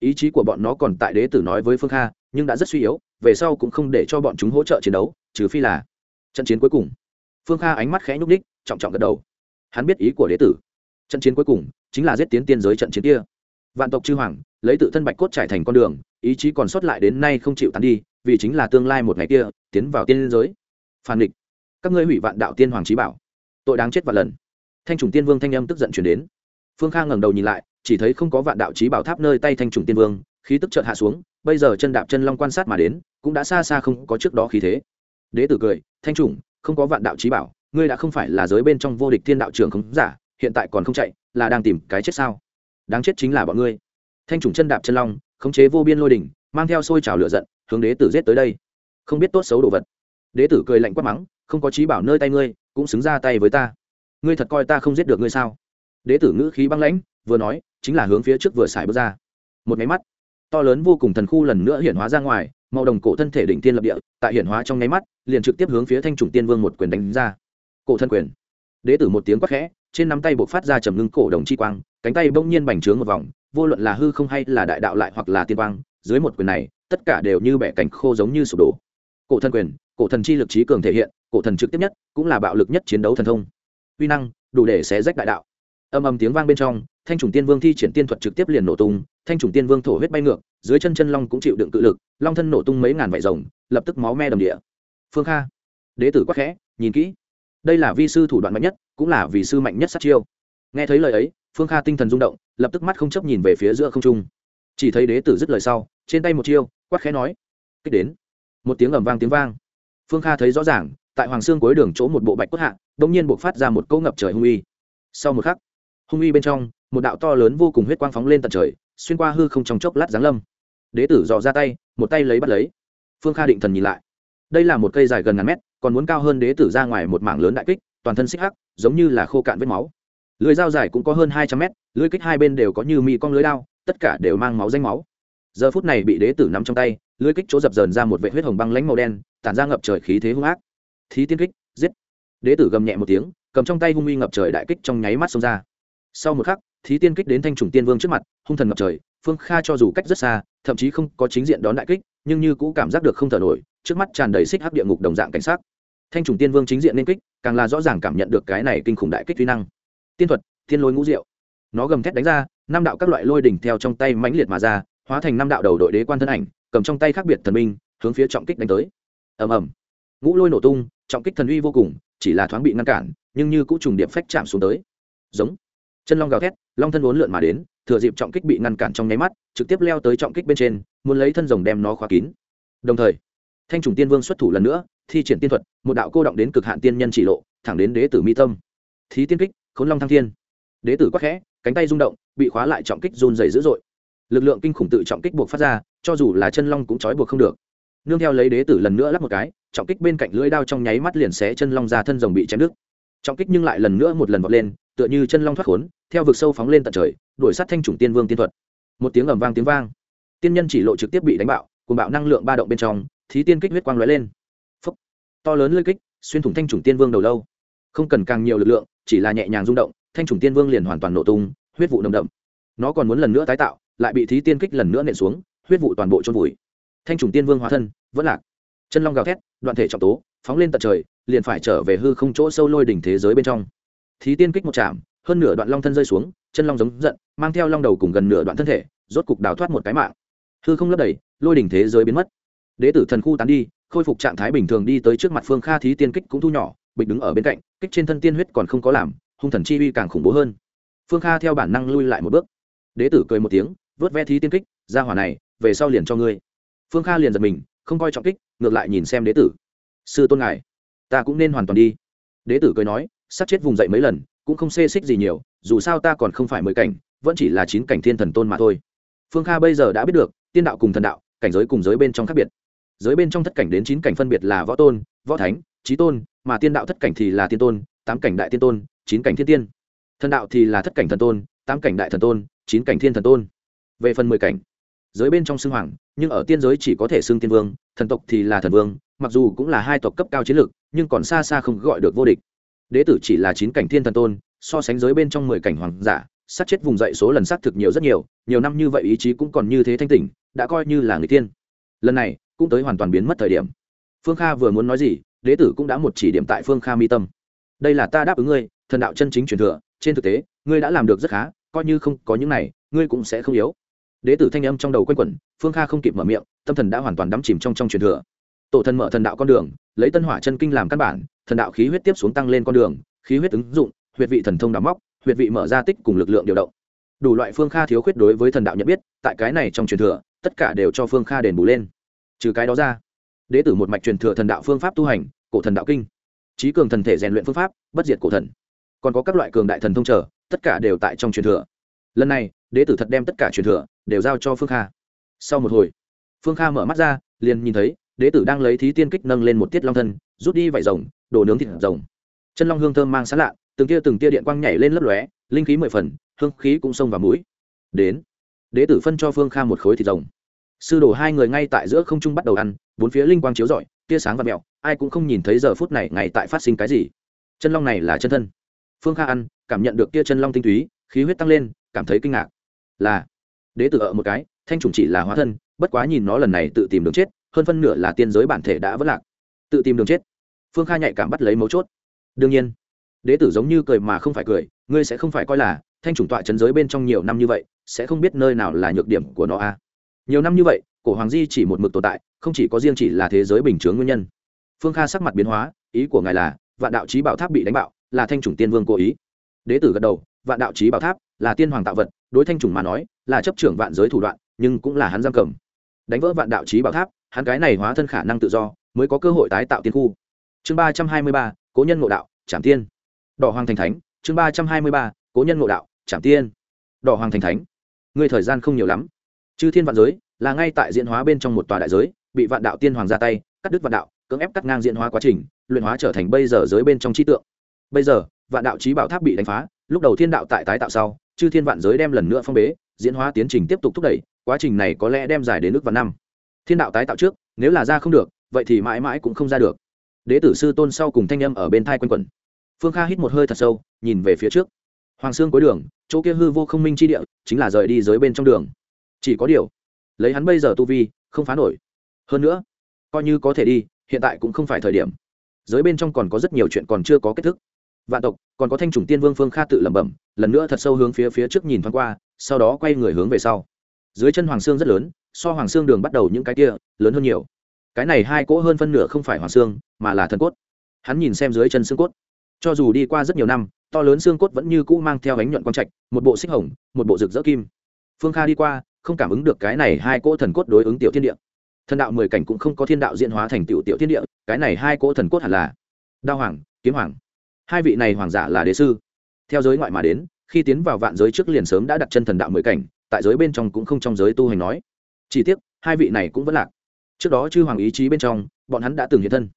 Ý chí của bọn nó còn tại đế tử nói với phương kha, nhưng đã rất suy yếu, về sau cũng không để cho bọn chúng hỗ trợ chiến đấu, trừ phi là trận chiến cuối cùng. Phương kha ánh mắt khẽ nhúc ních trọng trọng gật đầu. Hắn biết ý của đế tử. Trận chiến cuối cùng chính là giết tiến tiên giới trận chiến kia. Vạn tộc chư hoàng, lấy tự thân bạch cốt trải thành con đường, ý chí còn sót lại đến nay không chịu tán đi, vì chính là tương lai một ngày kia, tiến vào tiên giới. Phản địch các ngươi hủy vạn đạo tiên hoàng trí bảo. Tội đáng chết vạn lần. Thanh trùng tiên vương thanh âm tức giận chuyển đến. Phương khang ngẩng đầu nhìn lại, chỉ thấy không có vạn đạo trí bảo tháp nơi tay thanh trùng tiên vương, khí tức chợt hạ xuống, bây giờ chân đạp chân long quan sát mà đến, cũng đã xa xa không có trước đó khí thế đế tử cười, thanh trùng, không có vạn đạo trí bảo, ngươi đã không phải là giới bên trong vô địch thiên đạo trường không giả, hiện tại còn không chạy, là đang tìm cái chết sao? Đáng chết chính là bọn ngươi. Thanh trùng chân đạp chân long, khống chế vô biên lôi đỉnh, mang theo sôi trào lửa giận, hướng đế tử giết tới đây. Không biết tốt xấu đồ vật. Đế tử cười lạnh quát mắng, không có trí bảo nơi tay ngươi, cũng xứng ra tay với ta. Ngươi thật coi ta không giết được ngươi sao? Đế tử ngữ khí băng lãnh, vừa nói, chính là hướng phía trước vừa xài bước ra. Một máy mắt, to lớn vô cùng thần khu lần nữa hiện hóa ra ngoài màu đồng cổ thân thể đỉnh tiên lập địa, tại hiển hóa trong nháy mắt, liền trực tiếp hướng phía thanh trùng tiên vương một quyền đánh ra. Cổ thân quyền. Đế tử một tiếng quát khẽ, trên nắm tay buộc phát ra trầm ngưng cổ đồng chi quang, cánh tay bỗng nhiên bành trướng một vòng, vô luận là hư không hay là đại đạo lại hoặc là tiên quang, dưới một quyền này, tất cả đều như bẻ cảnh khô giống như sụp đổ. Cổ thân quyền, cổ thần chi lực trí cường thể hiện, cổ thần trực tiếp nhất, cũng là bạo lực nhất chiến đấu thần thông. Uy năng, đủ để xé rách đại đạo. Âm âm tiếng vang bên trong, thanh trùng tiên vương thi triển tiên thuật trực tiếp liền nổ tung, thanh trùng tiên vương thổ huyết bay ngược dưới chân chân long cũng chịu đựng cự lực, long thân nổ tung mấy ngàn vải rồng, lập tức máu me đầm địa. Phương kha, đế tử quắc khẽ, nhìn kỹ. Đây là vi sư thủ đoạn mạnh nhất, cũng là vì sư mạnh nhất sát chiêu. Nghe thấy lời ấy, phương kha tinh thần rung động, lập tức mắt không chấp nhìn về phía giữa không trung. Chỉ thấy đế tử dứt lời sau, trên tay một chiêu, quắc khẽ nói. Kích đến. Một tiếng ầm vang tiếng vang. Phương kha thấy rõ ràng, tại hoàng sương cuối đường chỗ một bộ bạch cốt hạ đ ỗ n g nhiên buộc phát ra một câu ngập trời hung uy. Sau một khắc, hung uy bên trong, một đạo to lớn vô cùng huyết quang phóng lên tận trời, xuyên qua hư không trong chốc lát giáng lâm đế tử dò ra tay, một tay lấy bắt lấy. Phương kha định thần nhìn lại. Đây là một cây dài gần ngàn mét, còn muốn cao hơn đế tử ra ngoài một mảng lớn đại kích, toàn thân xích hắc, giống như là khô cạn vết máu. Lưới dao dài cũng có hơn hai trăm mét lưới kích hai bên đều có như mì con lưới đao, tất cả đều mang máu danh máu. Giờ phút này bị đế tử nắm trong tay lưới kích chỗ dập dờn ra một vệ huyết hồng băng lãnh màu đen, tản ra ngập trời khí thế hung ác. Thí tiên kích, giết. Đế tử gầm nhẹ một tiếng, cầm trong tay hung uy ngập trời đại kích trong nháy mắt xông ra. Sau một khắc, thí tiên kích đến thanh trùng tiên vương trước mặt, hung thần ngập trời phương kha cho dù cách rất xa, thậm chí không có chính diện đón đại kích, nhưng như cũ cảm giác được không thở nổi, trước mắt tràn đầy xích hắc địa ngục đồng dạng cảnh sát thanh trùng tiên vương chính diện nên kích, càng là rõ ràng cảm nhận được cái này kinh khủng đại kích tuy năng. Tiên thuật thiên lôi ngũ diệu. Nó gầm thét đánh ra, năm đạo các loại lôi đỉnh theo trong tay mãnh liệt mà ra, hóa thành năm đạo đầu đội đế quan thân ảnh, cầm trong tay khác biệt thần minh, hướng phía trọng kích đánh tới. Ầm ầm. Ngũ lôi nổ tung, trọng kích thần uy vô cùng, chỉ là thoáng bị ngăn cản, nhưng như cũng trùng điệp phách chạm xuống tới. Giống. Chân long gào thét, long thân uốn lượn mà đến thừa dịp trọng kích bị ngăn cản trong nháy mắt, trực tiếp leo tới trọng kích bên trên, muốn lấy thân rồng đem nó khóa kín. Đồng thời, thanh trùng tiên vương xuất thủ lần nữa, thi triển tiên thuật, một đạo cô động đến cực hạn tiên nhân chỉ lộ, thẳng đến đế tử mi tâm. Thí tiên kích, khốn long thăng thiên. Đế tử quắc khẽ, cánh tay rung động, bị khóa lại trọng kích run dày dữ dội. Lực lượng kinh khủng tự trọng kích buộc phát ra, cho dù là chân long cũng trói buộc không được. Nương theo lấy đế tử lần nữa lắp một cái, trọng kích bên cạnh lưỡi đao trong nháy mắt liền xé chân long ra thân rồng bị chém đứt. Trọng kích nhưng lại lần nữa một lần vọt lên tựa như chân long thoát khốn, theo vực sâu phóng lên tận trời, đuổi sát thanh chủng tiên vương tiên thuật. Một tiếng ầm vang tiếng vang. Tiên nhân chỉ lộ trực tiếp bị đánh bạo cùng bạo năng lượng ba động bên trong, thí tiên kích huyết quang lóe lên. Phúc. to lớn lưỡi kích, xuyên thủng thanh chủng tiên vương đầu lâu. Không cần càng nhiều lực lượng, chỉ là nhẹ nhàng rung động, thanh chủng tiên vương liền hoàn toàn nổ tung, huyết vụ nồng đậm. Nó còn muốn lần nữa tái tạo, lại bị thí tiên kích lần nữa nện xuống, huyết vụ toàn bộ trôn vùi. Thanh trùng tiên vương hóa thân, vẫn lạc. Chân long gào thét, đoạn thể trọng tố, phóng lên tận trời, liền phải trở về hư không chỗ sâu lôi đỉnh thế giới bên trong thí tiên kích một chạm hơn nửa đoạn long thân rơi xuống, chân long giống giận, mang theo long đầu cùng gần nửa đoạn thân thể, rốt cục đào thoát một cái mạng. Hư không lấp đầy, lôi đỉnh thế giới biến mất. Đế tử thần khu tán đi, khôi phục trạng thái bình thường đi tới trước mặt phương kha thí tiên kích cũng thu nhỏ, bịch đứng ở bên cạnh, kích trên thân tiên huyết còn không có làm, hung thần chi uy càng khủng bố hơn. Phương kha theo bản năng lui lại một bước. Đế tử cười một tiếng, vớt ve thí tiên kích ra hỏa này, về sau liền cho ngươi. Phương kha liền giật mình, không coi trọng kích, ngược lại nhìn xem đế tử. Sư tôn ngài, ta cũng nên hoàn toàn đi. Đế tử cười nói sát chết vùng dậy mấy lần, cũng không xê xích gì nhiều, dù sao ta còn không phải mười cảnh, vẫn chỉ là chín cảnh thiên thần tôn mà thôi. Phương kha bây giờ đã biết được, tiên đạo cùng thần đạo, cảnh giới cùng giới bên trong khác biệt. Giới bên trong thất cảnh đến chín cảnh phân biệt là võ tôn, võ thánh trí tôn, mà tiên đạo thất cảnh thì là tiên tôn, tám cảnh đại tiên tôn, chín cảnh thiên tiên. Thần đạo thì là thất cảnh thần tôn, tám cảnh đại thần tôn, chín cảnh thiên thần tôn. Về phần mười cảnh, giới bên trong xưng hoàng, nhưng ở tiên giới chỉ có thể xưng tiên vương, thần tộc thì là thần vương, mặc dù cũng là hai tộc cấp cao chiến lược, nhưng còn xa xa không gọi được vô địch đế tử chỉ là chín cảnh thiên thần tôn, so sánh giới bên trong mười cảnh hoàng giả, sát chết vùng dậy số lần sát thực nhiều rất nhiều nhiều năm như vậy ý chí cũng còn như thế thanh tỉnh, đã coi như là người tiên. Lần này, cũng tới hoàn toàn biến mất thời điểm. Phương kha vừa muốn nói gì, đế tử cũng đã một chỉ điểm tại phương kha mi tâm. Đây là ta đáp ứng ngươi, thần đạo chân chính truyền thừa, trên thực tế, ngươi đã làm được rất khá, coi như không có những này, ngươi cũng sẽ không yếu. Đế tử thanh âm trong đầu quanh quẩn, phương kha không kịp mở miệng, tâm thần đã hoàn toàn đắm chìm trong trong truyền thừa tổ thần mở thần đạo con đường, lấy tân hỏa chân kinh làm căn bản, thần đạo khí huyết tiếp xuống tăng lên con đường, khí huyết ứng dụng huyệt vị thần thông đắm móc huyệt vị mở ra tích cùng lực lượng điều động. Đủ loại phương kha thiếu khuyết đối với thần đạo nhận biết, tại cái này trong truyền thừa, tất cả đều cho phương kha đền bù lên. Trừ cái đó ra đế tử một mạch truyền thừa thần đạo phương pháp tu hành, cổ thần đạo kinh, trí cường thần thể rèn luyện phương pháp, bất diệt cổ thần. Còn có các loại cường đại thần thông trở tất cả đều tại trong truyền thừa. Lần này đế tử thật đem tất cả truyền thừa đều giao cho phương kha. Sau một hồi, phương kha mở mắt ra, liền nhìn thấy đế tử đang lấy thí tiên kích nâng lên một tiết long thân, rút đi vải rồng, đổ nướng thịt rồng. Chân long hương thơm mang sán lạ, từng tia từng tia điện quang nhảy lên lấp lóe, linh khí mười phần, hương khí cũng xông vào mũi. Đến, đế tử phân cho phương kha một khối thịt rồng. Sư đồ hai người ngay tại giữa không trung bắt đầu ăn, bốn phía linh quang chiếu rọi, tia sáng và mẹo, ai cũng không nhìn thấy giờ phút này ngày tại phát sinh cái gì. Chân long này là chân thân. Phương kha ăn, cảm nhận được tia chân long tinh túy, khí huyết tăng lên, cảm thấy kinh ngạc. Là, đế tử ở một cái, thanh trùng chỉ là hóa thân, bất quá nhìn nó lần này tự tìm đường chết hơn phân nửa là tiên giới bản thể đã vất lạc, tự tìm đường chết. Phương kha nhạy cảm bắt lấy mấu chốt. Đương nhiên, đế tử giống như cười mà không phải cười, ngươi sẽ không phải coi là thanh chủng tọa chấn giới bên trong nhiều năm như vậy, sẽ không biết nơi nào là nhược điểm của nó a. À. nhiều năm như vậy, cổ hoàng di chỉ một mực tồn tại, không chỉ có riêng chỉ là thế giới bình chướng nguyên nhân. Phương kha sắc mặt biến hóa, ý của ngài là, vạn đạo trí bảo tháp bị đánh bạo, là thanh chủng tiên vương cố ý. Đế tử gật đầu, vạn đạo trí bảo tháp là tiên hoàng tạo vật, đối thanh chủng mà nói, là chấp trưởng vạn giới thủ đoạn, nhưng cũng là hắn giam cầm. Đánh vỡ vạn đạo trí bảo tháp hắn cái này hóa thân khả năng tự do, mới có cơ hội tái tạo tiên khu. Chương ba trăm hai mươi ba, cố nhân ngộ đạo, trảm tiên. Đỏ hoàng thành thánh, chương ba trăm hai mươi ba, cố nhân ngộ đạo, trảm tiên. Đỏ hoàng thành thánh người thời gian không nhiều lắm. Chư thiên vạn giới, là ngay tại diễn hóa bên trong một tòa đại giới, bị vạn đạo tiên hoàng ra tay, cắt đứt vạn đạo, cưỡng ép cắt ngang diễn hóa quá trình, luyện hóa trở thành bây giờ giới bên trong trí tượng. Bây giờ, vạn đạo trí bảo tháp bị đánh phá, lúc đầu thiên đạo tại tái tạo sau, chư thiên vạn giới đem lần nữa phong bế, diễn hóa tiến trình tiếp tục thúc đẩy, quá trình này có lẽ đem dài đến nước vạn năm thiên đạo tái tạo trước, nếu là ra không được, vậy thì mãi mãi cũng không ra được. Đế tử sư tôn sau cùng thanh âm ở bên thai quanh quẩn. Phương kha hít một hơi thật sâu, nhìn về phía trước. Hoàng sương cuối đường, chỗ kia hư vô không minh chi địa, chính là rời đi dưới bên trong đường. Chỉ có điều, lấy hắn bây giờ tu vi, không phá nổi. Hơn nữa, coi như có thể đi, hiện tại cũng không phải thời điểm. Dưới bên trong còn có rất nhiều chuyện còn chưa có kết thúc. Vạn tộc, còn có thanh chủng tiên vương phương kha tự lẩm bẩm, lần nữa thật sâu hướng phía phía trước nhìn thoáng qua, sau đó quay người hướng về sau dưới chân hoàng sương rất lớn, so hoàng sương đường bắt đầu những cái kia, lớn hơn nhiều. Cái này hai cỗ hơn phân nửa không phải hoàng sương, mà là thần cốt. Hắn nhìn xem dưới chân xương cốt. Cho dù đi qua rất nhiều năm, to lớn xương cốt vẫn như cũ mang theo ánh nhuận quang trạch, một bộ xích hồng, một bộ rực rỡ kim. Phương kha đi qua, không cảm ứng được cái này hai cỗ thần cốt đối ứng tiểu thiên địa. Thần đạo mười cảnh cũng không có thiên đạo diễn hóa thành tiểu tiểu thiên địa, cái này hai cỗ thần cốt hẳn là đao hoàng, kiếm hoàng. Hai vị này hoàng giả là đế sư. Theo giới ngoại mà đến, khi tiến vào vạn giới trước liền sớm đã đặt chân thần đạo mười cảnh tại giới bên trong cũng không trong giới tu hành nói. Chỉ tiếc, hai vị này cũng vẫn lạc. Trước đó chư hoàng ý chí bên trong, bọn hắn đã từng hiện thân.